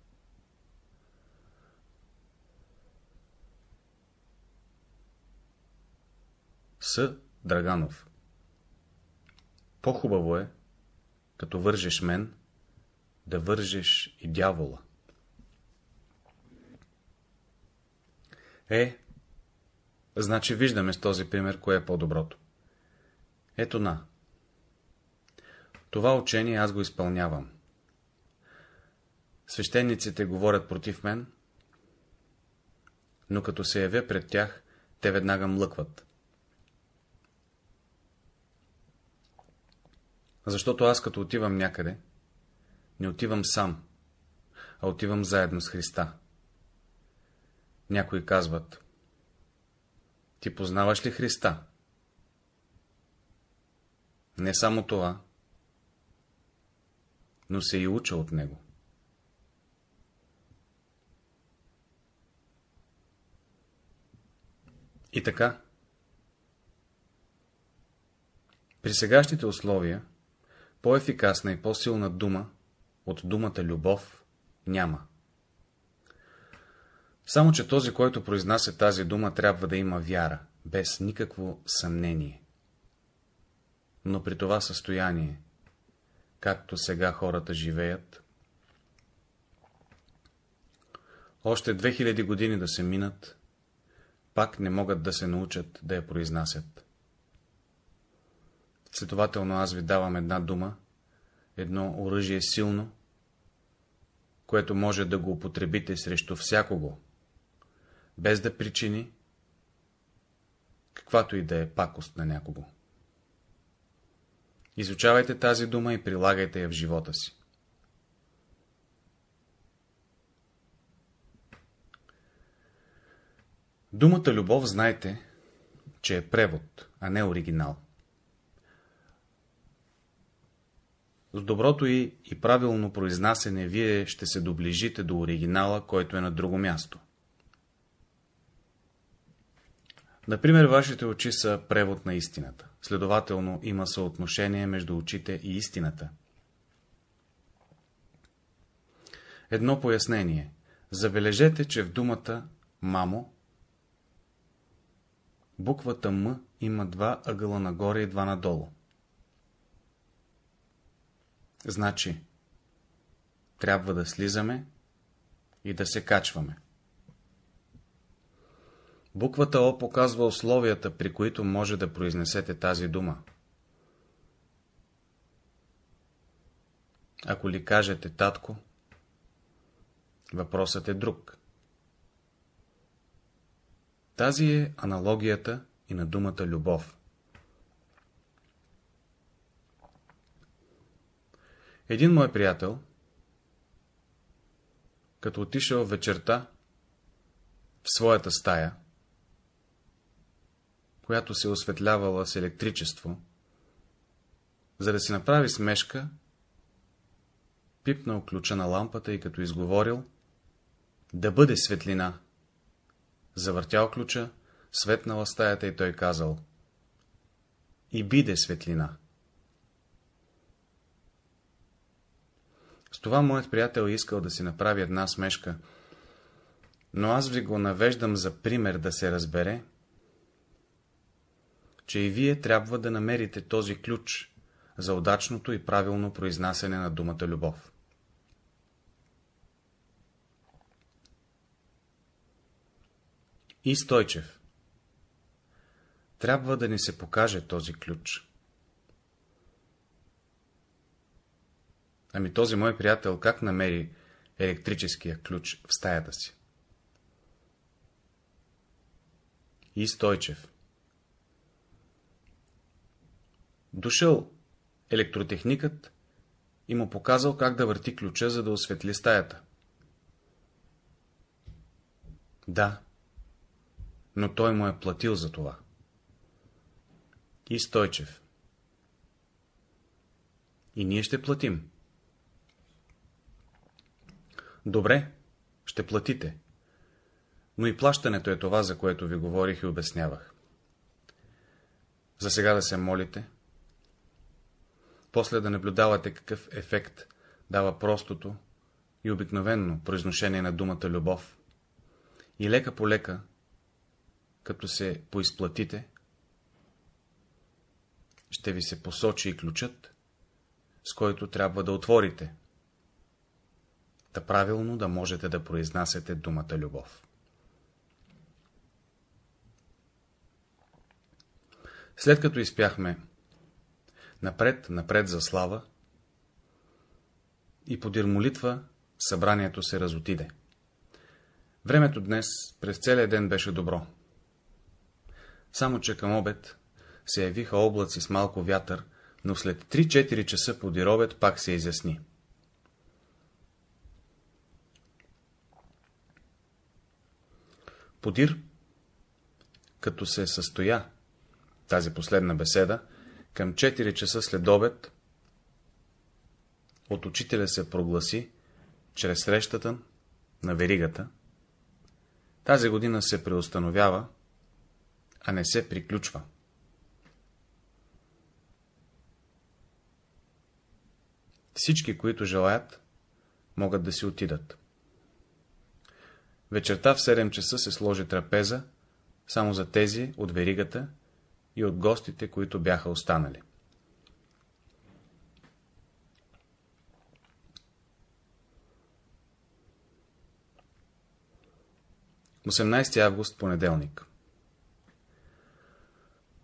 С. Драганов По-хубаво е, като вържеш мен, да вържеш и дявола. Е, значи виждаме с този пример, кое е по-доброто. Ето на. Това учение аз го изпълнявам. Свещениците говорят против мен, но като се явя пред тях, те веднага млъкват. Защото аз като отивам някъде, не отивам сам, а отивам заедно с Христа. Някои казват, ти познаваш ли Христа? Не само това, но се и уча от него. И така, при сегашните условия, по-ефикасна и по-силна дума от думата любов няма. Само, че този, който произнася тази дума, трябва да има вяра, без никакво съмнение. Но при това състояние, както сега хората живеят, още 2000 години да се минат, пак не могат да се научат да я произнасят. Следователно аз ви давам една дума, едно оръжие силно, което може да го употребите срещу всякого, без да причини каквато и да е пакост на някого. Изучавайте тази дума и прилагайте я в живота си. Думата любов знайте, че е превод, а не оригинал. С доброто и, и правилно произнасене вие ще се доближите до оригинала, който е на друго място. Например, вашите очи са превод на истината. Следователно, има съотношение между очите и истината. Едно пояснение. Забележете, че в думата мамо буквата М има два ъгъла нагоре и два надолу. Значи, трябва да слизаме и да се качваме. Буквата О показва условията, при които може да произнесете тази дума. Ако ли кажете татко, въпросът е друг. Тази е аналогията и на думата любов. Един мой приятел, като отишъл вечерта в своята стая, която се осветлявала с електричество, за да си направи смешка, пипнал ключа на лампата и като изговорил да бъде светлина. Завъртял ключа, светнала стаята и той казал и биде светлина. С това моят приятел е искал да си направи една смешка, но аз ви го навеждам за пример да се разбере, че и вие трябва да намерите този ключ за удачното и правилно произнасяне на думата любов. И Стойчев Трябва да ни се покаже този ключ. Ами този мой приятел как намери електрическия ключ в стаята си? И Стойчев Дошъл електротехникът и му показал как да върти ключа, за да осветли стаята. Да, но той му е платил за това. И Стойчев. И ние ще платим. Добре, ще платите. Но и плащането е това, за което ви говорих и обяснявах. За сега да се молите, после да наблюдавате какъв ефект дава простото и обикновенно произношение на думата любов. И лека по лека, като се поизплатите, ще ви се посочи и ключът, с който трябва да отворите, да правилно да можете да произнасяте думата любов. След като изпяхме напред, напред за слава, и подир молитва събранието се разотиде. Времето днес през целия ден беше добро. Само, че към обед се явиха облаци с малко вятър, но след 3-4 часа подир обед пак се изясни. Подир, като се състоя тази последна беседа, към 4 часа след обед от учителя се прогласи, чрез срещата на веригата, тази година се преустановява, а не се приключва. Всички, които желаят, могат да си отидат. Вечерта в 7 часа се сложи трапеза, само за тези от веригата и от гостите, които бяха останали. Осемнайсти август, понеделник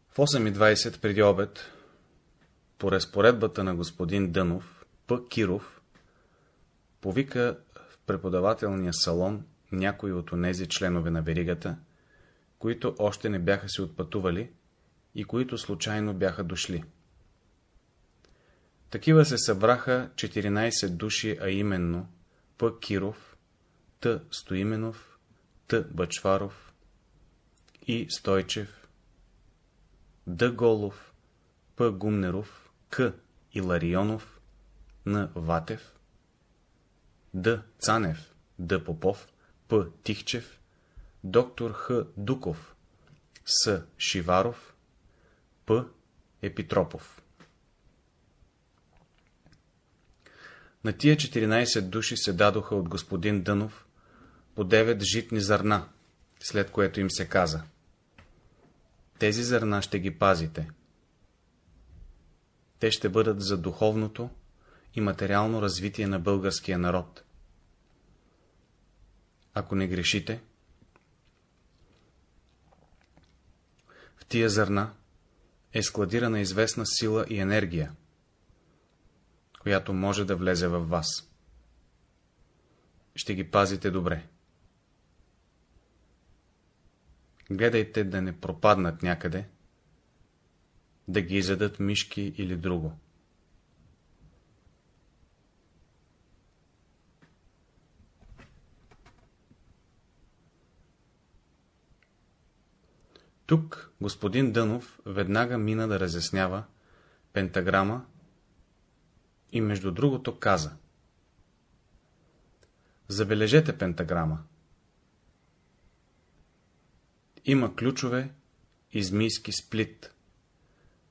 В 8.20 преди обед, по разпоредбата на господин Дънов, П. Киров повика в преподавателния салон някои от онези членове на веригата, които още не бяха си отпътували и които случайно бяха дошли. Такива се събраха 14 души, а именно П. Киров, Т. Стоименов, Т. Бачваров и Стойчев, Д. Голов, П. Гумнеров, К. Иларионов, Н. Ватев, Д. Цанев, Д. Попов, П. Тихчев, доктор Х. Дуков, С. Шиваров, П. Епитропов. На тия 14 души се дадоха от господин Дънов по 9 житни зърна, след което им се каза. Тези зърна ще ги пазите. Те ще бъдат за духовното и материално развитие на българския народ. Ако не грешите, в тия зърна е складирана известна сила и енергия, която може да влезе в вас. Ще ги пазите добре. Гледайте да не пропаднат някъде, да ги изядат мишки или друго. Тук господин Дънов веднага мина да разяснява пентаграма и между другото каза. Забележете пентаграма. Има ключове и змийски сплит.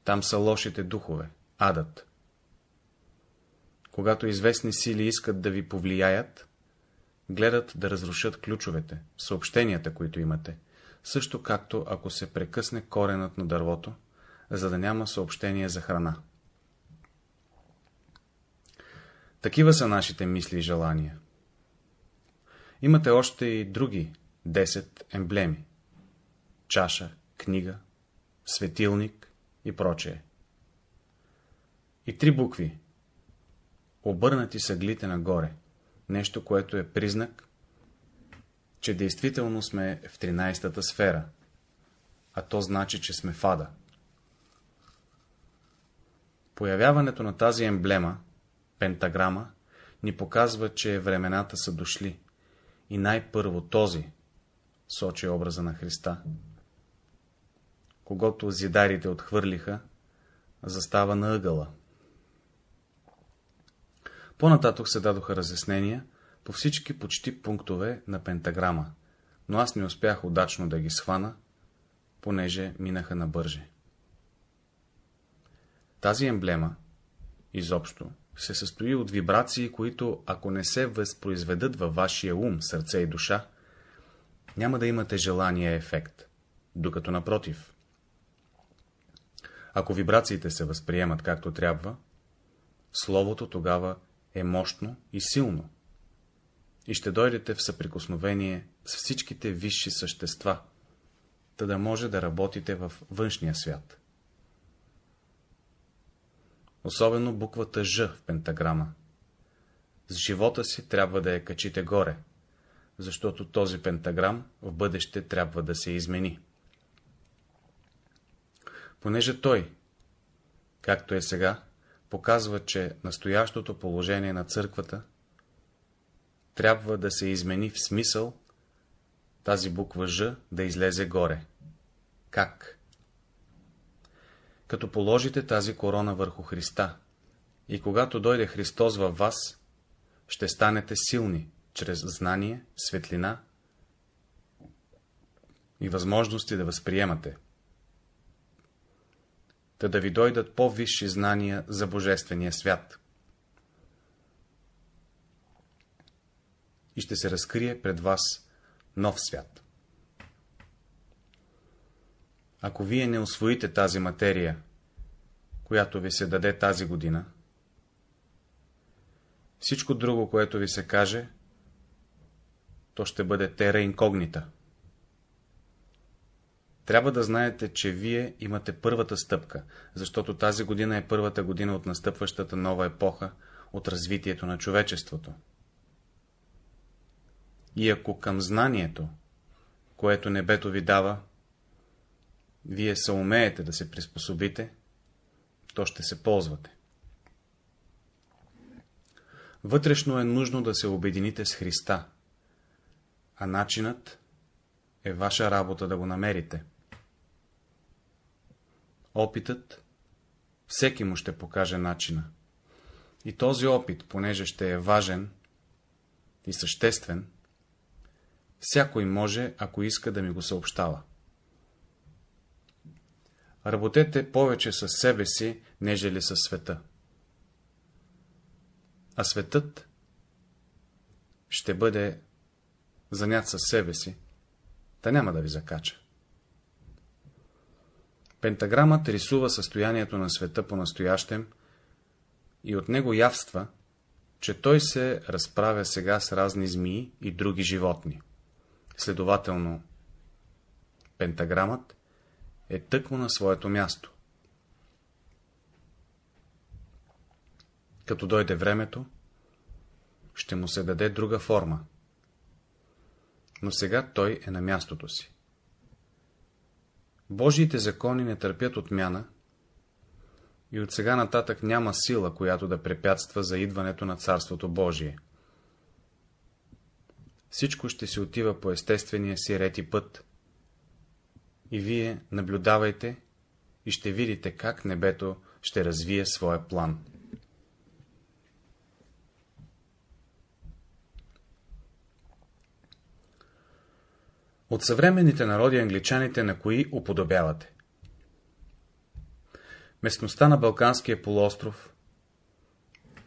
Там са лошите духове, адът. Когато известни сили искат да ви повлияят, гледат да разрушат ключовете, съобщенията, които имате, също както ако се прекъсне коренът на дървото, за да няма съобщение за храна. Такива са нашите мисли и желания. Имате още и други 10 емблеми. Чаша, книга, светилник и прочее. И три букви. Обърнати са глите нагоре. Нещо, което е признак, че действително сме в 13-та сфера, а то значи, че сме в ада. Появяването на тази емблема, пентаграма, ни показва, че времената са дошли и най-първо този, сочи образа на Христа, когато зидарите отхвърлиха, застава на ъгъла. По-нататък се дадоха разяснения по всички почти пунктове на пентаграма, но аз не успях удачно да ги схвана, понеже минаха на бърже. Тази емблема, изобщо, се състои от вибрации, които, ако не се възпроизведат във вашия ум, сърце и душа, няма да имате желания ефект, докато напротив. Ако вибрациите се възприемат както трябва, словото тогава е мощно и силно, и ще дойдете в съприкосновение с всичките висши същества, та да може да работите в външния свят. Особено буквата Ж в пентаграма. С живота си трябва да я качите горе, защото този пентаграм в бъдеще трябва да се измени. Понеже той, както е сега, показва, че настоящото положение на църквата трябва да се измени в смисъл тази буква Ж да излезе горе. Как? Като положите тази корона върху Христа и когато дойде Христос във вас, ще станете силни чрез знание, светлина и възможности да възприемате. Та да ви дойдат по-висши знания за Божествения свят. И ще се разкрие пред вас нов свят. Ако вие не освоите тази материя, която ви се даде тази година, всичко друго, което ви се каже, то ще бъде тера инкогнита. Трябва да знаете, че вие имате първата стъпка, защото тази година е първата година от настъпващата нова епоха от развитието на човечеството. И ако към знанието, което небето ви дава, вие се умеете да се приспособите, то ще се ползвате. Вътрешно е нужно да се обедините с Христа, а начинът е ваша работа да го намерите. Опитът всеки му ще покаже начина. И този опит, понеже ще е важен и съществен, Всякой може, ако иска да ми го съобщава. Работете повече със себе си, нежели със света. а светът ще бъде занят със себе си, та няма да ви закача. Пентаграмът рисува състоянието на света по-настоящем и от него явства, че той се разправя сега с разни змии и други животни. Следователно, пентаграмът е тъкмо на своето място. Като дойде времето, ще му се даде друга форма. Но сега той е на мястото си. Божиите закони не търпят отмяна и от сега нататък няма сила, която да препятства за идването на Царството Божие. Всичко ще си отива по естествения си ред и път. И вие наблюдавайте и ще видите как небето ще развие своя план. От съвременните народи англичаните на кои уподобявате? Местността на Балканския полуостров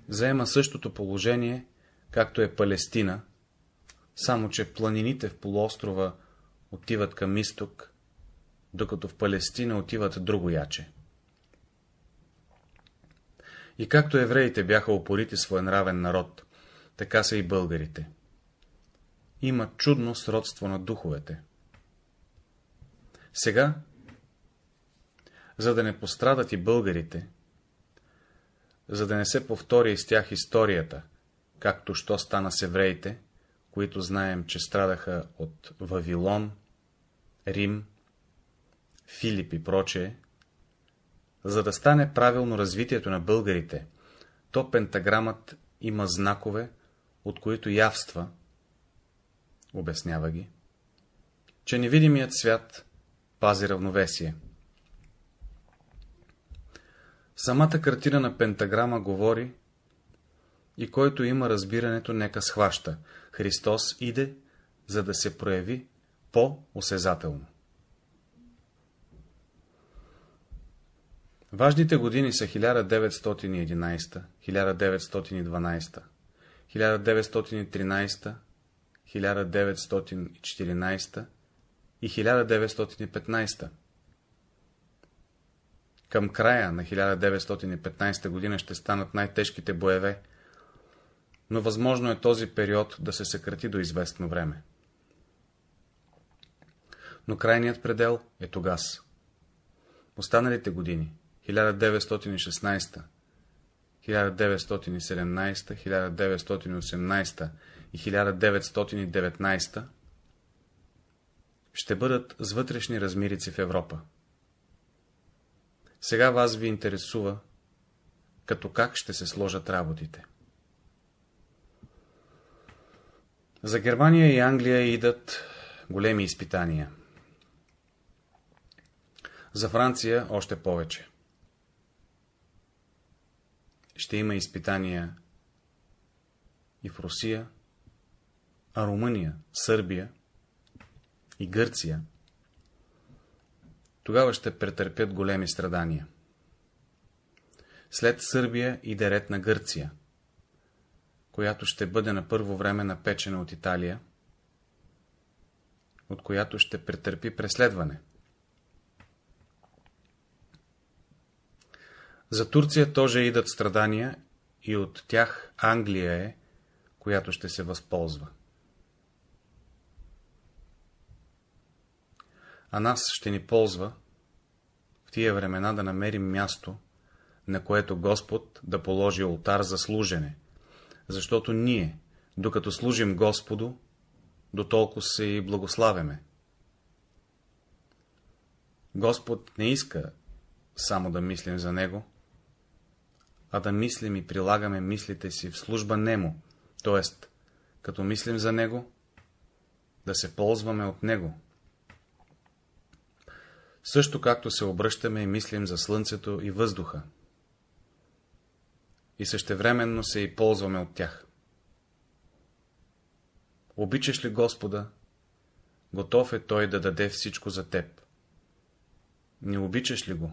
заема същото положение, както е Палестина, само че планините в полуострова отиват към изток, докато в Палестина отиват друго яче. И както евреите бяха упорити своенравен народ, така са и българите има чудно сродство на духовете. Сега, за да не пострадат и българите, за да не се повтори с тях историята, както що стана с евреите, които знаем, че страдаха от Вавилон, Рим, Филип и прочее, за да стане правилно развитието на българите, то пентаграмът има знакове, от които явства, обяснява ги, че невидимият свят пази равновесие. Самата картина на пентаграма говори и който има разбирането, нека схваща. Христос иде, за да се прояви по-осезателно. Важните години са 1911, 1912, 1913, 1914 и 1915. Към края на 1915 година ще станат най-тежките боеве, но възможно е този период да се съкрати до известно време. Но крайният предел е тогас. Останалите години 1916, 1917, 1918 и 1919 ще бъдат с вътрешни размирици в Европа. Сега вас ви интересува, като как ще се сложат работите. За Германия и Англия идат големи изпитания. За Франция още повече. Ще има изпитания и в Русия, а Румъния, Сърбия и Гърция, тогава ще претърпят големи страдания. След Сърбия иде ред на Гърция, която ще бъде на първо време напечена от Италия, от която ще претърпи преследване. За Турция тоже идат страдания и от тях Англия е, която ще се възползва. а нас ще ни ползва в тия времена да намерим място, на което Господ да положи ултар за служене, защото ние, докато служим Господу, до толкова се и благославяме. Господ не иска само да мислим за Него, а да мислим и прилагаме мислите си в служба Нему, т.е. като мислим за Него, да се ползваме от Него също както се обръщаме и мислим за слънцето и въздуха. И същевременно се и ползваме от тях. Обичаш ли Господа, готов е Той да даде всичко за теб. Не обичаш ли го?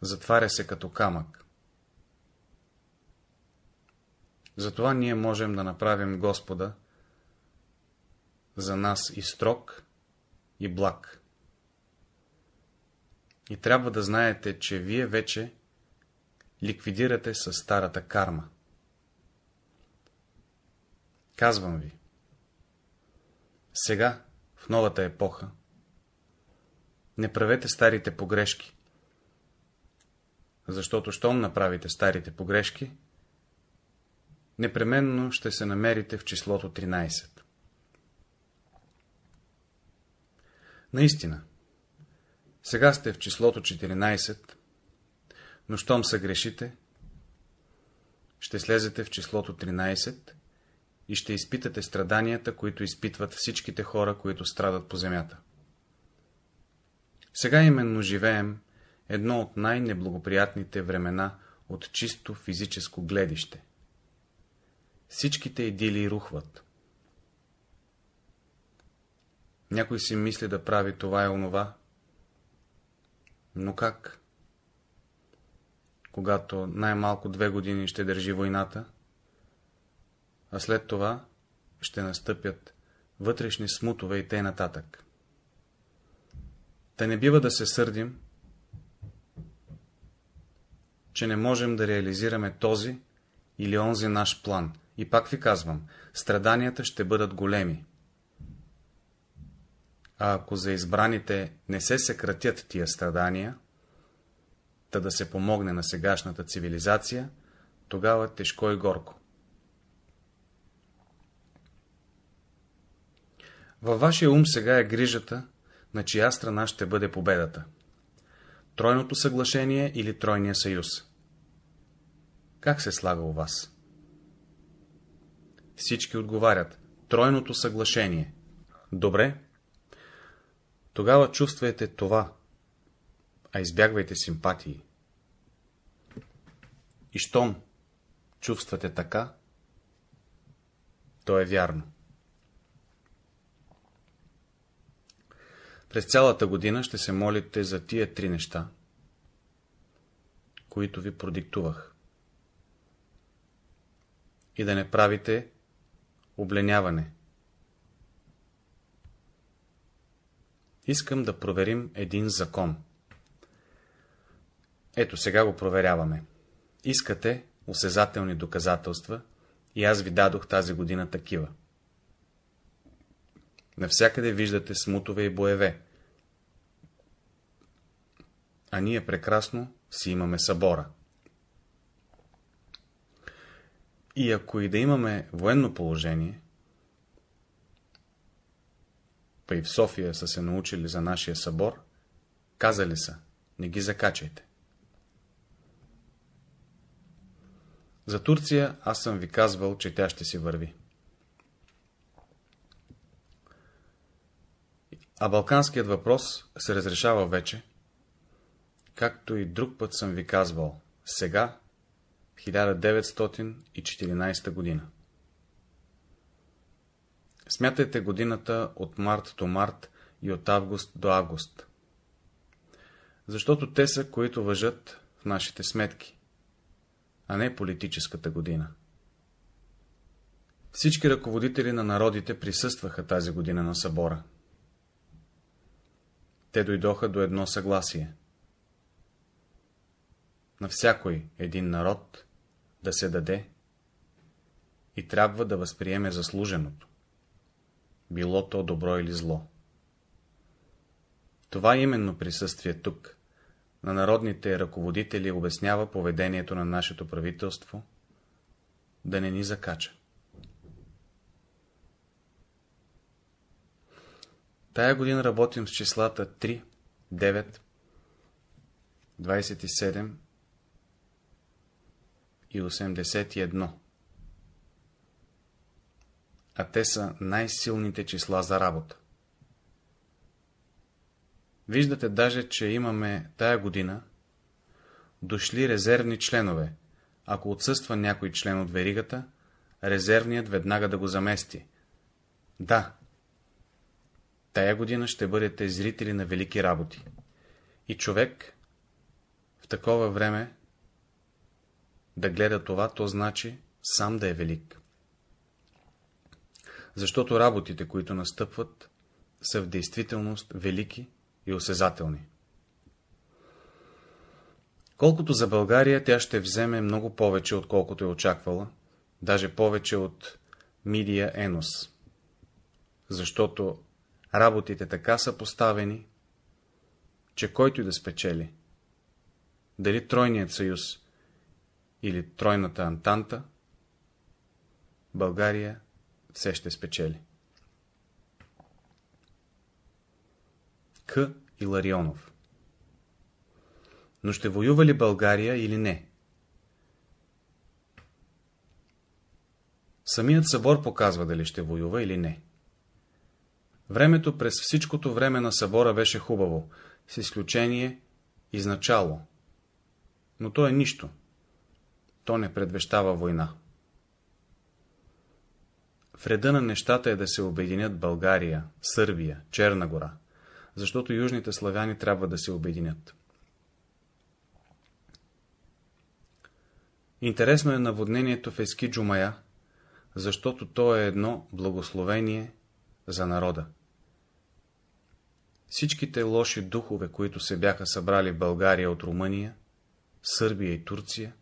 Затваря се като камък. Затова ние можем да направим Господа за нас и строг, и благ. И трябва да знаете, че вие вече ликвидирате със старата карма. Казвам ви, сега, в новата епоха, не правете старите погрешки, защото щом направите старите погрешки, непременно ще се намерите в числото 13. Наистина, сега сте в числото 14, но щом се грешите, ще слезете в числото 13 и ще изпитате страданията, които изпитват всичките хора, които страдат по земята. Сега именно живеем едно от най-неблагоприятните времена от чисто физическо гледище. Всичките идили рухват. Някой си мисли да прави това и онова. Но как? Когато най-малко две години ще държи войната, а след това ще настъпят вътрешни смутове и те нататък. Та не бива да се сърдим, че не можем да реализираме този или онзи наш план. И пак ви казвам, страданията ще бъдат големи. А ако за избраните не се съкратят тия страдания, та да се помогне на сегашната цивилизация, тогава тежко и горко. Във вашия ум сега е грижата, на чия страна ще бъде победата. Тройното съглашение или тройния съюз. Как се слага у вас? Всички отговарят. Тройното съглашение. Добре. Тогава чувствайте това, а избягвайте симпатии. И щом чувствате така, то е вярно. През цялата година ще се молите за тия три неща, които ви продиктувах. И да не правите обленяване. Искам да проверим един закон. Ето сега го проверяваме. Искате осезателни доказателства и аз ви дадох тази година такива. Навсякъде виждате смутове и боеве. А ние прекрасно си имаме събора. И ако и да имаме военно положение, па и в София са се научили за нашия събор, казали са, не ги закачайте. За Турция аз съм ви казвал, че тя ще си върви. А балканският въпрос се разрешава вече, както и друг път съм ви казвал, сега, 1914 година. Смятайте годината от март до март и от август до август. Защото те са, които въжат в нашите сметки, а не политическата година. Всички ръководители на народите присъстваха тази година на събора те дойдоха до едно съгласие. На всякой един народ да се даде и трябва да възприеме заслуженото, било то добро или зло. Това именно присъствие тук на народните ръководители обяснява поведението на нашето правителство да не ни закача. Тая година работим с числата 3, 9, 27 и 81. А те са най-силните числа за работа. Виждате даже, че имаме тая година дошли резервни членове. Ако отсъства някой член от веригата, резервният веднага да го замести. Да, Тая година ще бъдете зрители на велики работи. И човек в такова време да гледа това, то значи, сам да е велик. Защото работите, които настъпват, са в действителност велики и осезателни. Колкото за България, тя ще вземе много повече, отколкото е очаквала, даже повече от Мидия Енос. Защото работите така са поставени, че който и да спечели, дали Тройният съюз или Тройната Антанта, България все ще спечели. К. Иларионов Но ще воюва ли България или не? Самият събор показва дали ще воюва или не. Времето през всичкото време на събора беше хубаво, с изключение изначало. Но то е нищо. То не предвещава война. Вреда на нещата е да се обединят България, Сърбия, Черна гора, защото южните славяни трябва да се обединят. Интересно е наводнението в Ески Джумая, защото то е едно благословение за народа. Всичките лоши духове, които се бяха събрали България от Румъния, Сърбия и Турция,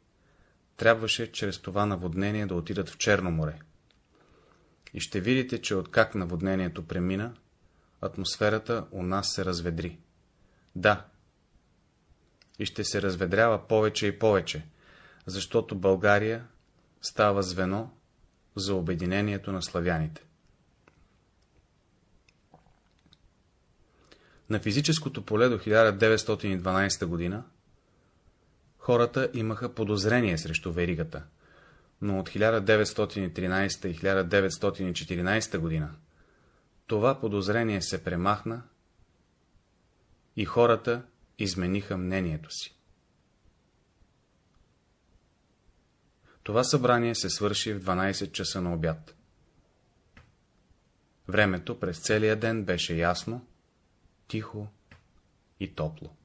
трябваше чрез това наводнение да отидат в Черно море. И ще видите, че откак наводнението премина, атмосферата у нас се разведри. Да. И ще се разведрява повече и повече, защото България става звено за обединението на славяните. На физическото поле до 1912 година хората имаха подозрение срещу веригата, но от 1913 и 1914 година това подозрение се премахна и хората измениха мнението си. Това събрание се свърши в 12 часа на обяд. Времето през целия ден беше ясно, тихо и топло.